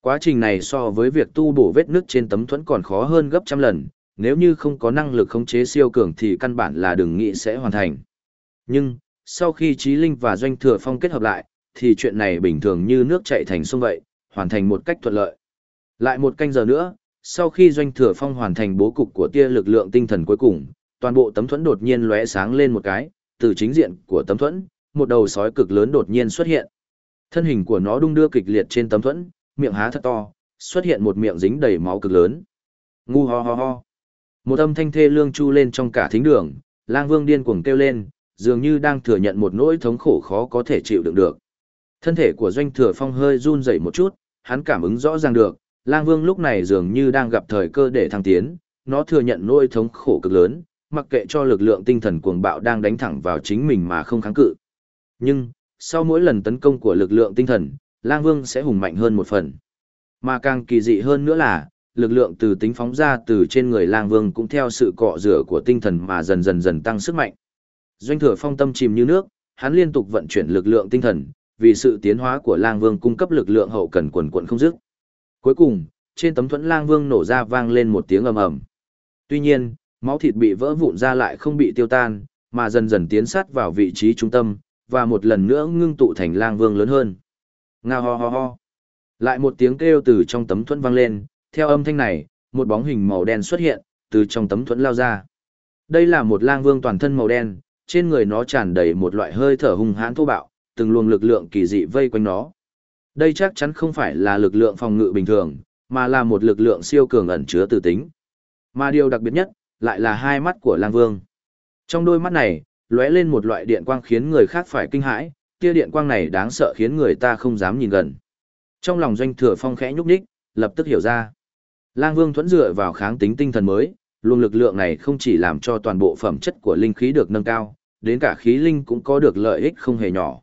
Quá trình này so với việc tu bổ vết nứt trên tấm thuẫn còn khó hơn gấp trăm lần, nếu như không có năng lực khống chế siêu cường thì căn bản là đừng nghĩ sẽ hoàn thành. Nhưng, sau khi Trí Linh và Doanh Thừa Phong kết hợp lại, thì chuyện này bình thường như nước chảy thành sông vậy, hoàn thành một cách thuận lợi. Lại một canh giờ nữa, sau khi Doanh Thừa Phong hoàn thành bố cục của tia lực lượng tinh thần cuối cùng, toàn bộ tấm thuẫn đột nhiên lóe sáng lên một cái, từ chính diện của tấm thuẫn, một đầu sói cực lớn đột nhiên xuất hiện. Thân hình của nó đung đưa kịch liệt trên tấm thuẫn, miệng há thật to, xuất hiện một miệng dính đầy máu cực lớn. Ngu ho ho ho. Một âm thanh thê lương chu lên trong cả thính đường, lang vương điên cuồng kêu lên, dường như đang thừa nhận một nỗi thống khổ khó có thể chịu đựng được. Thân thể của doanh thừa phong hơi run rẩy một chút, hắn cảm ứng rõ ràng được, lang vương lúc này dường như đang gặp thời cơ để thăng tiến, nó thừa nhận nỗi thống khổ cực lớn, mặc kệ cho lực lượng tinh thần cuồng bạo đang đánh thẳng vào chính mình mà không kháng cự. Nhưng, sau mỗi lần tấn công của lực lượng tinh thần, lang vương sẽ hùng mạnh hơn một phần. Mà càng kỳ dị hơn nữa là, lực lượng từ tính phóng ra từ trên người lang vương cũng theo sự cọ rửa của tinh thần mà dần dần dần tăng sức mạnh. Doanh thừa phong tâm chìm như nước, hắn liên tục vận chuyển lực lượng tinh thần, vì sự tiến hóa của lang vương cung cấp lực lượng hậu cần quần quận không dứt. Cuối cùng, trên tấm thuẫn lang vương nổ ra vang lên một tiếng ầm ầm. Tuy nhiên, máu thịt bị vỡ vụn ra lại không bị tiêu tan, mà dần dần tiến sát vào vị trí trung tâm, và một lần nữa ngưng tụ thành lang vương lớn hơn. Nga ho ho ho. Lại một tiếng kêu từ trong tấm thuẫn vang lên, theo âm thanh này, một bóng hình màu đen xuất hiện, từ trong tấm thuẫn lao ra. Đây là một lang vương toàn thân màu đen, trên người nó tràn đầy một loại hơi thở hung hãn thô bạo, từng luồng lực lượng kỳ dị vây quanh nó. Đây chắc chắn không phải là lực lượng phòng ngự bình thường, mà là một lực lượng siêu cường ẩn chứa từ tính. Mà điều đặc biệt nhất, lại là hai mắt của lang vương. Trong đôi mắt này, lóe lên một loại điện quang khiến người khác phải kinh hãi, tia điện quang này đáng sợ khiến người ta không dám nhìn gần. Trong lòng doanh thừa phong khẽ nhúc nhích, lập tức hiểu ra. Lang Vương thuẫn dựa vào kháng tính tinh thần mới, luồng lực lượng này không chỉ làm cho toàn bộ phẩm chất của linh khí được nâng cao, đến cả khí linh cũng có được lợi ích không hề nhỏ.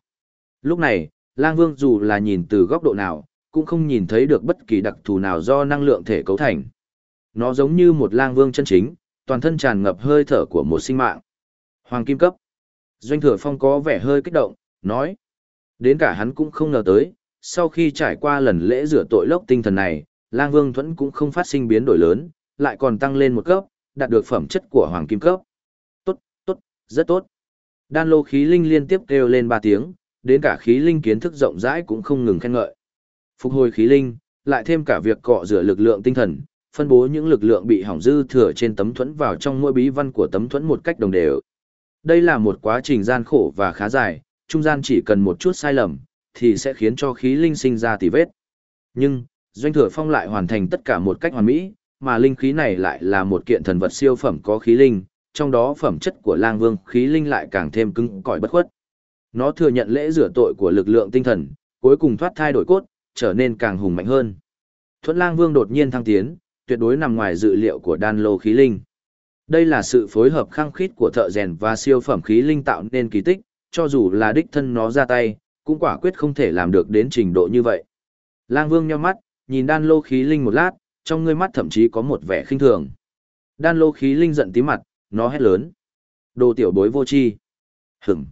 Lúc này, Lang Vương dù là nhìn từ góc độ nào, cũng không nhìn thấy được bất kỳ đặc thù nào do năng lượng thể cấu thành. Nó giống như một Lang Vương chân chính, toàn thân tràn ngập hơi thở của một sinh mạng. Hoàng kim cấp. Doanh thừa phong có vẻ hơi kích động, nói. Đến cả hắn cũng không ngờ tới, sau khi trải qua lần lễ rửa tội lốc tinh thần này, lang vương thuẫn cũng không phát sinh biến đổi lớn, lại còn tăng lên một cấp, đạt được phẩm chất của hoàng kim cấp. Tốt, tốt, rất tốt. Đan lô khí linh liên tiếp kêu lên ba tiếng, đến cả khí linh kiến thức rộng rãi cũng không ngừng khen ngợi. Phục hồi khí linh, lại thêm cả việc cọ rửa lực lượng tinh thần, phân bố những lực lượng bị hỏng dư thừa trên tấm thuẫn vào trong mỗi bí văn của tấm thuẫn một cách đồng đều. Đây là một quá trình gian khổ và khá dài, trung gian chỉ cần một chút sai lầm, thì sẽ khiến cho khí linh sinh ra tỷ vết. Nhưng, Doanh Thừa Phong lại hoàn thành tất cả một cách hoàn mỹ, mà linh khí này lại là một kiện thần vật siêu phẩm có khí linh, trong đó phẩm chất của lang vương khí linh lại càng thêm cứng cỏi bất khuất. Nó thừa nhận lễ rửa tội của lực lượng tinh thần, cuối cùng thoát thai đổi cốt, trở nên càng hùng mạnh hơn. Thuẫn lang vương đột nhiên thăng tiến, tuyệt đối nằm ngoài dự liệu của đan lô khí linh. Đây là sự phối hợp khăng khít của thợ rèn và siêu phẩm khí linh tạo nên kỳ tích, cho dù là đích thân nó ra tay, cũng quả quyết không thể làm được đến trình độ như vậy. Lang Vương nhíu mắt, nhìn đan lô khí linh một lát, trong ngươi mắt thậm chí có một vẻ khinh thường. Đan lô khí linh giận tí mặt, nó hét lớn. Đồ tiểu bối vô chi. Hửm.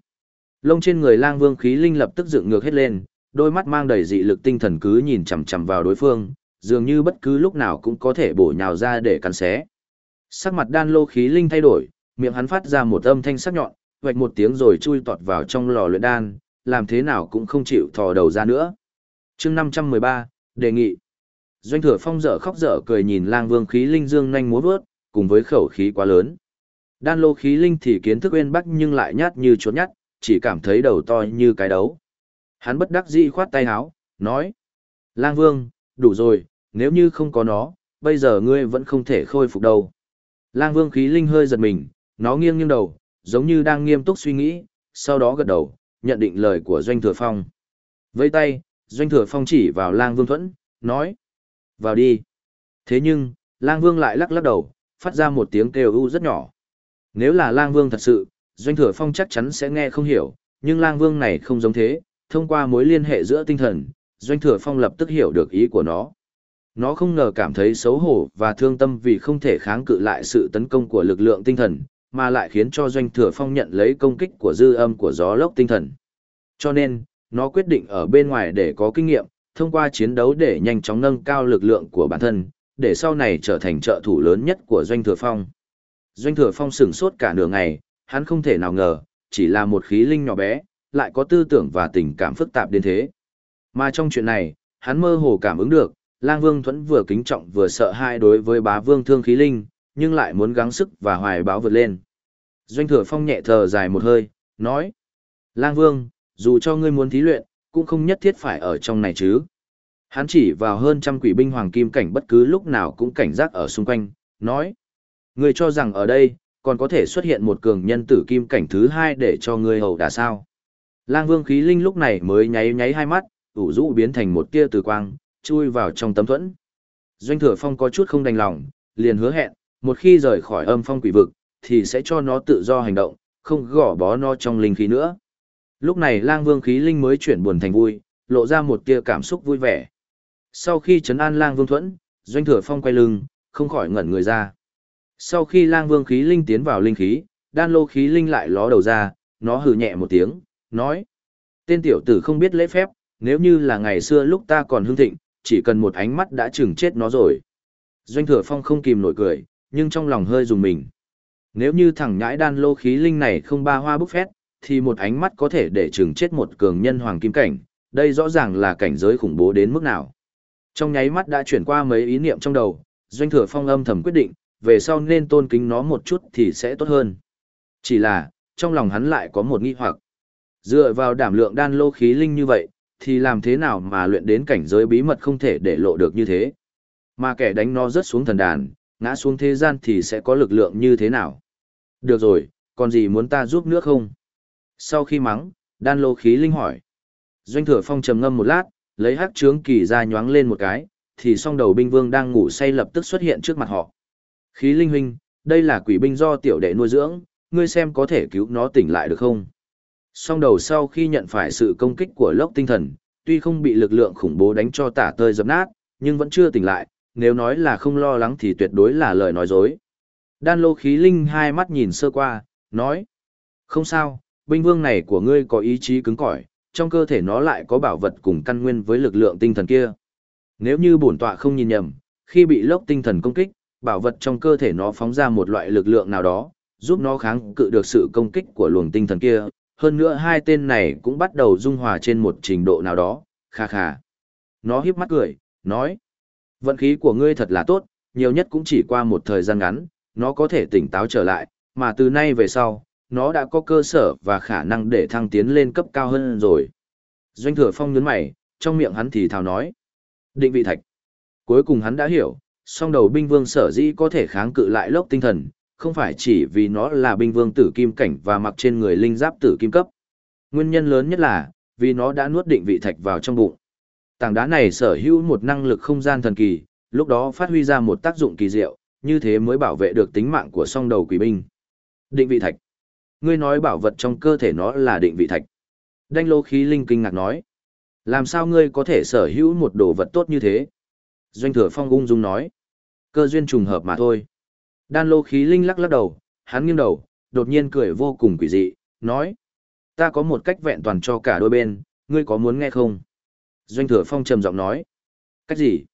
Lông trên người lang vương khí linh lập tức dựng ngược hết lên, đôi mắt mang đầy dị lực tinh thần cứ nhìn chằm chằm vào đối phương, dường như bất cứ lúc nào cũng có thể bổ nhào ra để cắn xé. Sắc mặt đan lô khí linh thay đổi, miệng hắn phát ra một âm thanh sắc nhọn, vạch một tiếng rồi chui tọt vào trong lò luyện đan, làm thế nào cũng không chịu thò đầu ra nữa. chương 513, đề nghị. Doanh thừa phong dở khóc dở cười nhìn lang vương khí linh dương nhanh múa vớt, cùng với khẩu khí quá lớn. Đan lô khí linh thì kiến thức uyên bắc nhưng lại nhát như chốt nhát, chỉ cảm thấy đầu to như cái đấu. Hắn bất đắc dĩ khoát tay áo, nói. Lang vương, đủ rồi, nếu như không có nó, bây giờ ngươi vẫn không thể khôi phục đâu. Lang vương khí linh hơi giật mình, nó nghiêng nghiêng đầu, giống như đang nghiêm túc suy nghĩ, sau đó gật đầu, nhận định lời của Doanh Thừa Phong. Với tay, Doanh Thừa Phong chỉ vào Lang Vương Thuẫn, nói. Vào đi. Thế nhưng, Lang Vương lại lắc lắc đầu, phát ra một tiếng kêu u rất nhỏ. Nếu là Lang Vương thật sự, Doanh Thừa Phong chắc chắn sẽ nghe không hiểu, nhưng Lang Vương này không giống thế, thông qua mối liên hệ giữa tinh thần, Doanh Thừa Phong lập tức hiểu được ý của nó. Nó không ngờ cảm thấy xấu hổ và thương tâm vì không thể kháng cự lại sự tấn công của lực lượng tinh thần, mà lại khiến cho Doanh Thừa Phong nhận lấy công kích của dư âm của gió lốc tinh thần. Cho nên, nó quyết định ở bên ngoài để có kinh nghiệm, thông qua chiến đấu để nhanh chóng nâng cao lực lượng của bản thân, để sau này trở thành trợ thủ lớn nhất của Doanh Thừa Phong. Doanh Thừa Phong sửng sốt cả nửa ngày, hắn không thể nào ngờ, chỉ là một khí linh nhỏ bé, lại có tư tưởng và tình cảm phức tạp đến thế. Mà trong chuyện này, hắn mơ hồ cảm ứng được, Lang Vương Thuẫn vừa kính trọng vừa sợ hãi đối với bá vương thương khí linh, nhưng lại muốn gắng sức và hoài báo vượt lên. Doanh Thừa Phong nhẹ thở dài một hơi, nói: "Lang Vương, dù cho ngươi muốn thí luyện, cũng không nhất thiết phải ở trong này chứ." Hắn chỉ vào hơn trăm quỷ binh hoàng kim cảnh bất cứ lúc nào cũng cảnh giác ở xung quanh, nói: "Ngươi cho rằng ở đây còn có thể xuất hiện một cường nhân tử kim cảnh thứ hai để cho ngươi hầu đả sao?" Lang Vương khí linh lúc này mới nháy nháy hai mắt, ủ rũ biến thành một tia từ quang, chui vào trong tấm thuẫn. Doanh thừa phong có chút không đành lòng, liền hứa hẹn, một khi rời khỏi âm phong quỷ vực, thì sẽ cho nó tự do hành động, không gõ bó nó trong linh khí nữa. Lúc này lang vương khí linh mới chuyển buồn thành vui, lộ ra một tia cảm xúc vui vẻ. Sau khi chấn an lang vương thuẫn, doanh thừa phong quay lưng, không khỏi ngẩn người ra. Sau khi lang vương khí linh tiến vào linh khí, đan lô khí linh lại ló đầu ra, nó hừ nhẹ một tiếng, nói. Tên tiểu tử không biết lễ phép, nếu như là ngày xưa lúc ta còn hưng thịnh, chỉ cần một ánh mắt đã chừng chết nó rồi. Doanh thừa phong không kìm nổi cười, nhưng trong lòng hơi dùng mình. Nếu như thằng nhãi đan lô khí linh này không ba hoa bức phét, thì một ánh mắt có thể để chừng chết một cường nhân hoàng kim cảnh, đây rõ ràng là cảnh giới khủng bố đến mức nào. Trong nháy mắt đã chuyển qua mấy ý niệm trong đầu, doanh thừa phong âm thầm quyết định, về sau nên tôn kính nó một chút thì sẽ tốt hơn. Chỉ là, trong lòng hắn lại có một nghi hoặc. Dựa vào đảm lượng đan lô khí linh như vậy, thì làm thế nào mà luyện đến cảnh giới bí mật không thể để lộ được như thế. Mà kẻ đánh nó rớt xuống thần đàn, ngã xuống thế gian thì sẽ có lực lượng như thế nào. Được rồi, còn gì muốn ta giúp nữa không? Sau khi mắng, đan lô khí linh hỏi. Doanh thừa phong trầm ngâm một lát, lấy hắc trướng kỳ ra nhoáng lên một cái, thì song đầu binh vương đang ngủ say lập tức xuất hiện trước mặt họ. Khí linh huynh, đây là quỷ binh do tiểu đệ nuôi dưỡng, ngươi xem có thể cứu nó tỉnh lại được không? Song đầu sau khi nhận phải sự công kích của lốc tinh thần, tuy không bị lực lượng khủng bố đánh cho tả tơi dập nát, nhưng vẫn chưa tỉnh lại, nếu nói là không lo lắng thì tuyệt đối là lời nói dối. Đan lô khí linh hai mắt nhìn sơ qua, nói. Không sao, binh vương này của ngươi có ý chí cứng cỏi, trong cơ thể nó lại có bảo vật cùng căn nguyên với lực lượng tinh thần kia. Nếu như bổn tọa không nhìn nhầm, khi bị lốc tinh thần công kích, bảo vật trong cơ thể nó phóng ra một loại lực lượng nào đó, giúp nó kháng cự được sự công kích của luồng tinh thần kia, hơn nữa hai tên này cũng bắt đầu dung hòa trên một trình độ nào đó, kha kha. Nó hiếp mắt cười, nói, vận khí của ngươi thật là tốt, nhiều nhất cũng chỉ qua một thời gian ngắn, nó có thể tỉnh táo trở lại, mà từ nay về sau, nó đã có cơ sở và khả năng để thăng tiến lên cấp cao hơn rồi. Doanh thừa phong nhấn mày, trong miệng hắn thì thào nói, định vị thạch. Cuối cùng hắn đã hiểu, song đầu binh vương sở dĩ có thể kháng cự lại lốc tinh thần, không phải chỉ vì nó là binh vương tử kim cảnh và mặc trên người linh giáp tử kim cấp. Nguyên nhân lớn nhất là, vì nó đã nuốt định vị thạch vào trong bụng. Tảng đá này sở hữu một năng lực không gian thần kỳ, lúc đó phát huy ra một tác dụng kỳ diệu, như thế mới bảo vệ được tính mạng của song đầu quỷ binh. Định vị thạch. Ngươi nói bảo vật trong cơ thể nó là định vị thạch. Đanh lô khí linh kinh ngạc nói. Làm sao ngươi có thể sở hữu một đồ vật tốt như thế? Doanh thừa phong ung dung nói. Cơ duyên trùng hợp mà thôi. Đan lô khí linh lắc lắc đầu, hắn nghiêng đầu, đột nhiên cười vô cùng quỷ dị, nói. Ta có một cách vẹn toàn cho cả đôi bên, ngươi có muốn nghe không? Doanh thừa phong trầm giọng nói. Cách gì?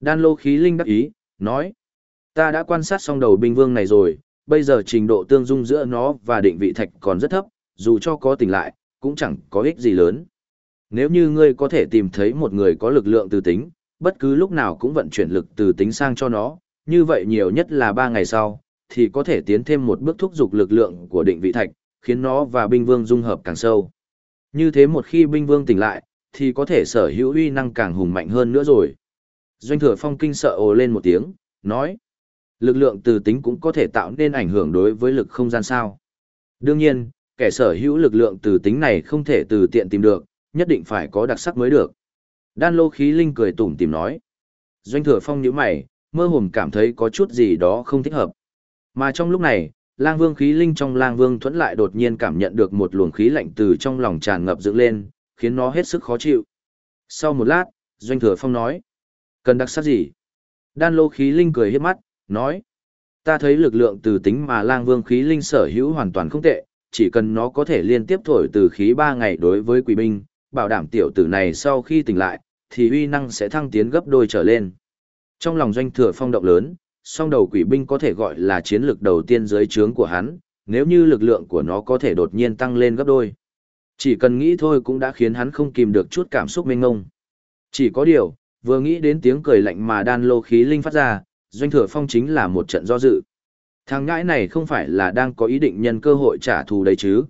Đan lô khí linh đắc ý, nói. Ta đã quan sát xong đầu binh vương này rồi, bây giờ trình độ tương dung giữa nó và định vị thạch còn rất thấp, dù cho có tỉnh lại, cũng chẳng có ích gì lớn. Nếu như ngươi có thể tìm thấy một người có lực lượng từ tính, bất cứ lúc nào cũng vận chuyển lực từ tính sang cho nó, như vậy nhiều nhất là 3 ngày sau, thì có thể tiến thêm một bước thúc giục lực lượng của định vị thạch, khiến nó và binh vương dung hợp càng sâu. Như thế một khi binh vương tỉnh lại, thì có thể sở hữu uy năng càng hùng mạnh hơn nữa rồi. Doanh thừa phong kinh sợ ồ lên một tiếng, nói. Lực lượng từ tính cũng có thể tạo nên ảnh hưởng đối với lực không gian sao. Đương nhiên, kẻ sở hữu lực lượng từ tính này không thể từ tiện tìm được, nhất định phải có đặc sắc mới được. Đan lô khí linh cười tủm tìm nói. Doanh thừa phong nhíu mày, mơ hồn cảm thấy có chút gì đó không thích hợp. Mà trong lúc này, lang vương khí linh trong lang vương thuẫn lại đột nhiên cảm nhận được một luồng khí lạnh từ trong lòng tràn ngập dựng lên, khiến nó hết sức khó chịu. Sau một lát, Doanh thừa phong nói. Cần đặc sắc gì? Đan lô khí linh cười hiếp mắt, nói. Ta thấy lực lượng từ tính mà lang vương khí linh sở hữu hoàn toàn không tệ, chỉ cần nó có thể liên tiếp thổi từ khí 3 ngày đối với quỷ binh, bảo đảm tiểu tử này sau khi tỉnh lại, thì uy năng sẽ thăng tiến gấp đôi trở lên. Trong lòng doanh thừa phong động lớn, song đầu quỷ binh có thể gọi là chiến lược đầu tiên dưới trướng của hắn, nếu như lực lượng của nó có thể đột nhiên tăng lên gấp đôi. Chỉ cần nghĩ thôi cũng đã khiến hắn không kìm được chút cảm xúc mênh ngông. Chỉ có điều, vừa nghĩ đến tiếng cười lạnh mà đan lô khí linh phát ra, doanh thừa phong chính là một trận do dự. Thằng ngãi này không phải là đang có ý định nhân cơ hội trả thù đấy chứ.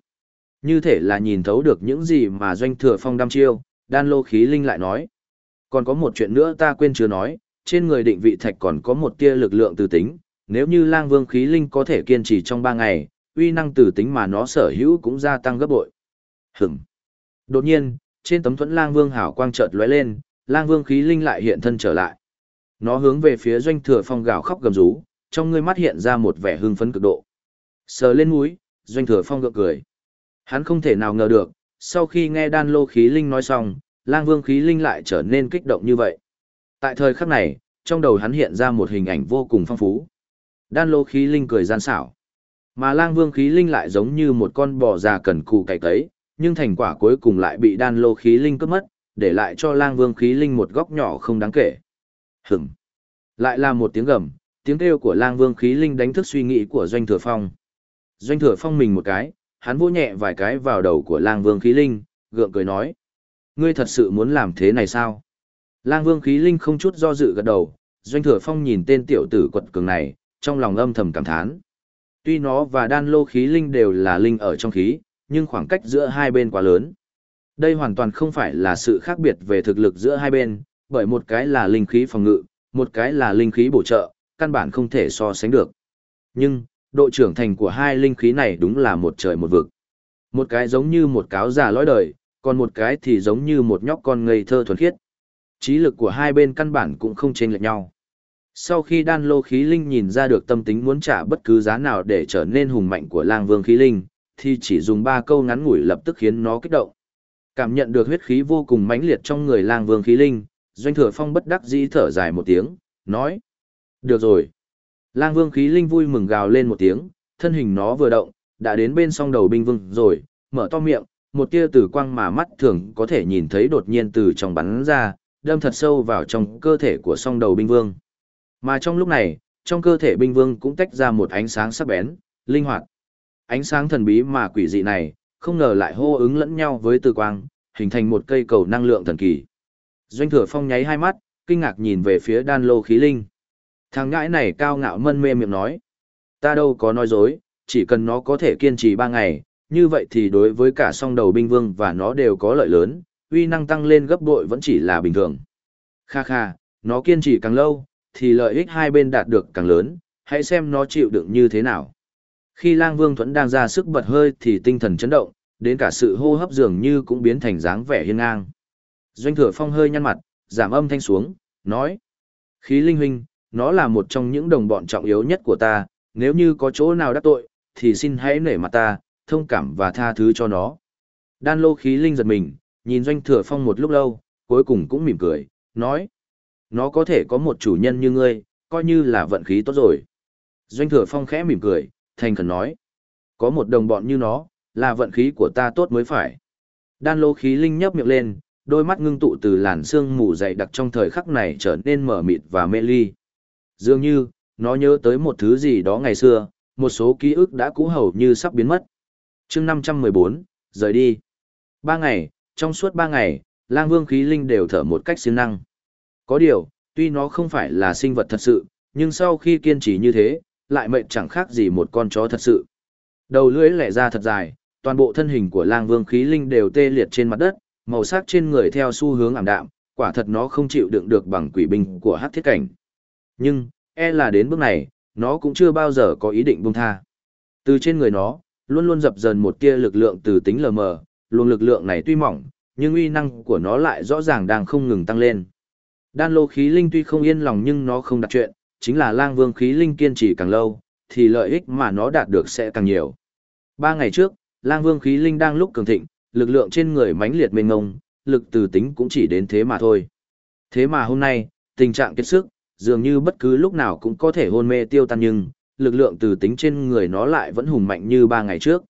Như thể là nhìn thấu được những gì mà doanh thừa phong đam chiêu, đan lô khí linh lại nói. Còn có một chuyện nữa ta quên chưa nói, trên người định vị thạch còn có một tia lực lượng từ tính, nếu như lang vương khí linh có thể kiên trì trong 3 ngày, uy năng từ tính mà nó sở hữu cũng gia tăng gấp bội. Hửm. Đột nhiên, trên tấm thuẫn lang vương hảo quang chợt lóe lên, lang vương khí linh lại hiện thân trở lại. Nó hướng về phía doanh thừa phong gào khóc gầm rú, trong ngươi mắt hiện ra một vẻ hưng phấn cực độ. Sờ lên mũi, doanh thừa phong gượng cười. Hắn không thể nào ngờ được, sau khi nghe đan lô khí linh nói xong, lang vương khí linh lại trở nên kích động như vậy. Tại thời khắc này, trong đầu hắn hiện ra một hình ảnh vô cùng phong phú. Đan lô khí linh cười gian xảo. Mà lang vương khí linh lại giống như một con bò già cần cù cày cấy, nhưng thành quả cuối cùng lại bị đan lô khí linh cướp mất, để lại cho lang vương khí linh một góc nhỏ không đáng kể. Hửm. Lại là một tiếng gầm, tiếng kêu của lang vương khí linh đánh thức suy nghĩ của doanh thừa phong. Doanh thừa phong mình một cái, hắn vỗ nhẹ vài cái vào đầu của lang vương khí linh, gượng cười nói. Ngươi thật sự muốn làm thế này sao? Lang vương khí linh không chút do dự gật đầu, doanh thừa phong nhìn tên tiểu tử quật cường này, trong lòng âm thầm cảm thán. Tuy nó và đan lô khí linh đều là linh ở trong khí, nhưng khoảng cách giữa hai bên quá lớn. Đây hoàn toàn không phải là sự khác biệt về thực lực giữa hai bên, bởi một cái là linh khí phòng ngự, một cái là linh khí bổ trợ, căn bản không thể so sánh được. Nhưng, độ trưởng thành của hai linh khí này đúng là một trời một vực. Một cái giống như một cáo già lõi đời, còn một cái thì giống như một nhóc con ngây thơ thuần khiết. Trí lực của hai bên căn bản cũng không chênh lệch nhau. Sau khi đan lô khí linh nhìn ra được tâm tính muốn trả bất cứ giá nào để trở nên hùng mạnh của lang vương khí linh, thì chỉ dùng ba câu ngắn ngủi lập tức khiến nó kích động. Cảm nhận được huyết khí vô cùng mãnh liệt trong người lang vương khí linh, doanh thừa phong bất đắc dĩ thở dài một tiếng, nói. Được rồi. Lang vương khí linh vui mừng gào lên một tiếng, thân hình nó vừa động, đã đến bên song đầu binh vương rồi, mở to miệng, một tia tử quang mà mắt thường có thể nhìn thấy đột nhiên từ trong bắn ra, đâm thật sâu vào trong cơ thể của song đầu binh vương. Mà trong lúc này, trong cơ thể binh vương cũng tách ra một ánh sáng sắc bén, linh hoạt. Ánh sáng thần bí mà quỷ dị này, không ngờ lại hô ứng lẫn nhau với từ quang, hình thành một cây cầu năng lượng thần kỳ. Doanh thừa phong nháy hai mắt, kinh ngạc nhìn về phía đan lô khí linh. Thằng ngãi này cao ngạo mân mê miệng nói. Ta đâu có nói dối, chỉ cần nó có thể kiên trì ba ngày, như vậy thì đối với cả song đầu binh vương và nó đều có lợi lớn, uy năng tăng lên gấp bội vẫn chỉ là bình thường. Kha kha, nó kiên trì càng lâu, thì lợi ích hai bên đạt được càng lớn, hãy xem nó chịu đựng như thế nào. Khi lang vương thuẫn đang ra sức bật hơi thì tinh thần chấn động, đến cả sự hô hấp dường như cũng biến thành dáng vẻ hiên ngang. Doanh thừa phong hơi nhăn mặt, giảm âm thanh xuống, nói. Khí linh huynh, nó là một trong những đồng bọn trọng yếu nhất của ta, nếu như có chỗ nào đắc tội, thì xin hãy nể mặt ta, thông cảm và tha thứ cho nó. Đan lô khí linh giật mình, nhìn doanh thừa phong một lúc lâu, cuối cùng cũng mỉm cười, nói. Nó có thể có một chủ nhân như ngươi, coi như là vận khí tốt rồi. Doanh thừa phong khẽ mỉm cười, thành khẩn nói. Có một đồng bọn như nó, là vận khí của ta tốt mới phải. Đan lô khí linh nhấp miệng lên, đôi mắt ngưng tụ từ làn sương mù dày đặc trong thời khắc này trở nên mở mịt và mê ly. Dường như, nó nhớ tới một thứ gì đó ngày xưa, một số ký ức đã cũ hầu như sắp biến mất. chương 514, rời đi. Ba ngày, trong suốt ba ngày, lang vương khí linh đều thở một cách siêng năng. Có điều, tuy nó không phải là sinh vật thật sự, nhưng sau khi kiên trì như thế, lại mệnh chẳng khác gì một con chó thật sự. Đầu lưỡi lẻ ra thật dài, toàn bộ thân hình của lang vương khí linh đều tê liệt trên mặt đất, màu sắc trên người theo xu hướng ảm đạm, quả thật nó không chịu đựng được bằng quỷ binh của hắc thiết cảnh. Nhưng, e là đến bước này, nó cũng chưa bao giờ có ý định buông tha. Từ trên người nó, luôn luôn dập dần một tia lực lượng từ tính lờ mờ, luồng lực lượng này tuy mỏng, nhưng uy năng của nó lại rõ ràng đang không ngừng tăng lên. Đan lô khí linh tuy không yên lòng nhưng nó không đặt chuyện, chính là lang vương khí linh kiên trì càng lâu, thì lợi ích mà nó đạt được sẽ càng nhiều. Ba ngày trước, lang vương khí linh đang lúc cường thịnh, lực lượng trên người mãnh liệt mênh ngông, lực từ tính cũng chỉ đến thế mà thôi. Thế mà hôm nay, tình trạng kiệt sức, dường như bất cứ lúc nào cũng có thể hôn mê tiêu tan nhưng, lực lượng từ tính trên người nó lại vẫn hùng mạnh như ba ngày trước.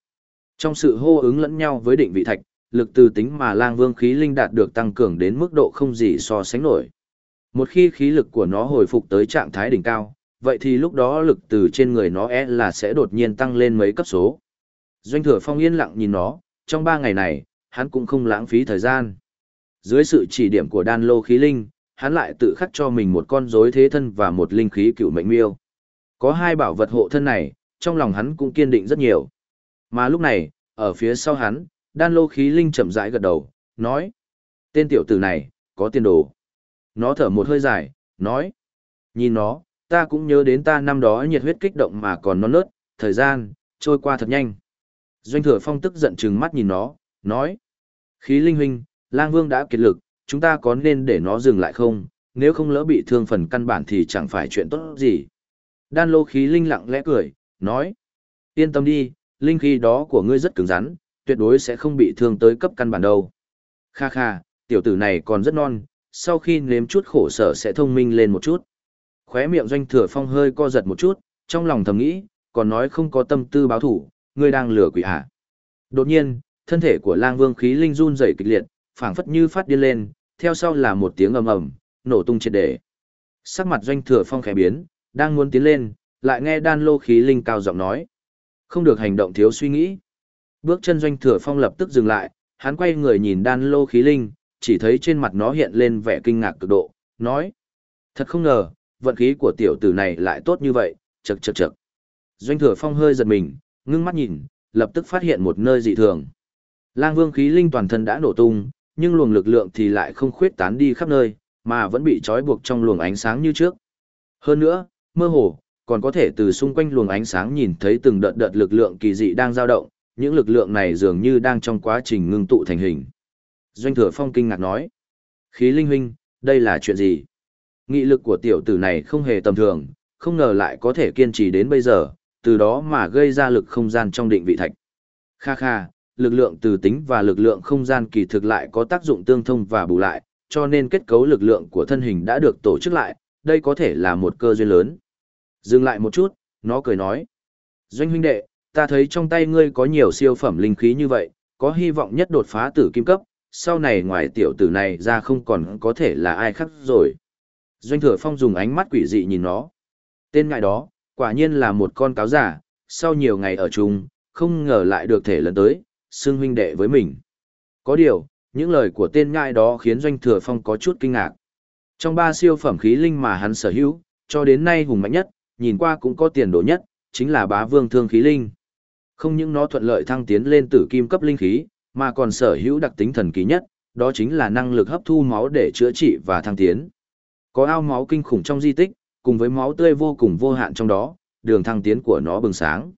Trong sự hô ứng lẫn nhau với định vị thạch, lực từ tính mà lang vương khí linh đạt được tăng cường đến mức độ không gì so sánh nổi. Một khi khí lực của nó hồi phục tới trạng thái đỉnh cao, vậy thì lúc đó lực từ trên người nó e là sẽ đột nhiên tăng lên mấy cấp số. Doanh thừa phong yên lặng nhìn nó, trong ba ngày này, hắn cũng không lãng phí thời gian. Dưới sự chỉ điểm của đan lô khí linh, hắn lại tự khắc cho mình một con rối thế thân và một linh khí cựu mệnh miêu. Có hai bảo vật hộ thân này, trong lòng hắn cũng kiên định rất nhiều. Mà lúc này, ở phía sau hắn, đan lô khí linh chậm rãi gật đầu, nói. Tên tiểu tử này, có tiền đồ. Nó thở một hơi dài, nói. Nhìn nó, ta cũng nhớ đến ta năm đó nhiệt huyết kích động mà còn non nớt, thời gian, trôi qua thật nhanh. Doanh thừa phong tức giận chừng mắt nhìn nó, nói. Khí linh huynh, lang vương đã kiệt lực, chúng ta có nên để nó dừng lại không, nếu không lỡ bị thương phần căn bản thì chẳng phải chuyện tốt gì. Đan lô khí linh lặng lẽ cười, nói. Yên tâm đi, linh khí đó của ngươi rất cứng rắn, tuyệt đối sẽ không bị thương tới cấp căn bản đâu. Kha kha, tiểu tử này còn rất non, sau khi nếm chút khổ sở sẽ thông minh lên một chút. Khóe miệng doanh thừa phong hơi co giật một chút, trong lòng thầm nghĩ, còn nói không có tâm tư báo thủ, ngươi đang lừa quỷ hả. Đột nhiên, thân thể của lang vương khí linh run rẩy kịch liệt, phảng phất như phát điên lên, theo sau là một tiếng ầm ầm, nổ tung triệt để. Sắc mặt doanh thừa phong khẽ biến, đang muốn tiến lên, lại nghe đan lô khí linh cao giọng nói. Không được hành động thiếu suy nghĩ. Bước chân doanh thừa phong lập tức dừng lại, hắn quay người nhìn đan lô khí linh, chỉ thấy trên mặt nó hiện lên vẻ kinh ngạc cực độ, nói. Thật không ngờ, vận khí của tiểu tử này lại tốt như vậy, chật chật chật. Doanh thừa phong hơi giật mình, ngưng mắt nhìn, lập tức phát hiện một nơi dị thường. Lang vương khí linh toàn thân đã nổ tung, nhưng luồng lực lượng thì lại không khuyết tán đi khắp nơi, mà vẫn bị trói buộc trong luồng ánh sáng như trước. Hơn nữa, mơ hồ, còn có thể từ xung quanh luồng ánh sáng nhìn thấy từng đợt đợt lực lượng kỳ dị đang dao động, những lực lượng này dường như đang trong quá trình ngưng tụ thành hình. Doanh thừa phong kinh ngạc nói, khí linh huynh, đây là chuyện gì? Nghị lực của tiểu tử này không hề tầm thường, không ngờ lại có thể kiên trì đến bây giờ, từ đó mà gây ra lực không gian trong định vị thạch. Kha kha, lực lượng từ tính và lực lượng không gian kỳ thực lại có tác dụng tương thông và bù lại, cho nên kết cấu lực lượng của thân hình đã được tổ chức lại, đây có thể là một cơ duyên lớn. Dừng lại một chút, nó cười nói. Doanh huynh đệ, ta thấy trong tay ngươi có nhiều siêu phẩm linh khí như vậy, có hy vọng nhất đột phá tử kim cấp, sau này ngoài tiểu tử này ra không còn có thể là ai khác rồi. Doanh thừa phong dùng ánh mắt quỷ dị nhìn nó. Tên ngại đó, quả nhiên là một con cáo giả, sau nhiều ngày ở chung, không ngờ lại được thể lần tới, xưng huynh đệ với mình. Có điều, những lời của tên ngại đó khiến Doanh Thừa Phong có chút kinh ngạc. Trong ba siêu phẩm khí linh mà hắn sở hữu, cho đến nay hùng mạnh nhất, nhìn qua cũng có tiền đồ nhất, chính là bá vương thương khí linh. Không những nó thuận lợi thăng tiến lên tử kim cấp linh khí, mà còn sở hữu đặc tính thần kỳ nhất, đó chính là năng lực hấp thu máu để chữa trị và thăng tiến. Có ao máu kinh khủng trong di tích, cùng với máu tươi vô cùng vô hạn trong đó, đường thăng tiến của nó bừng sáng.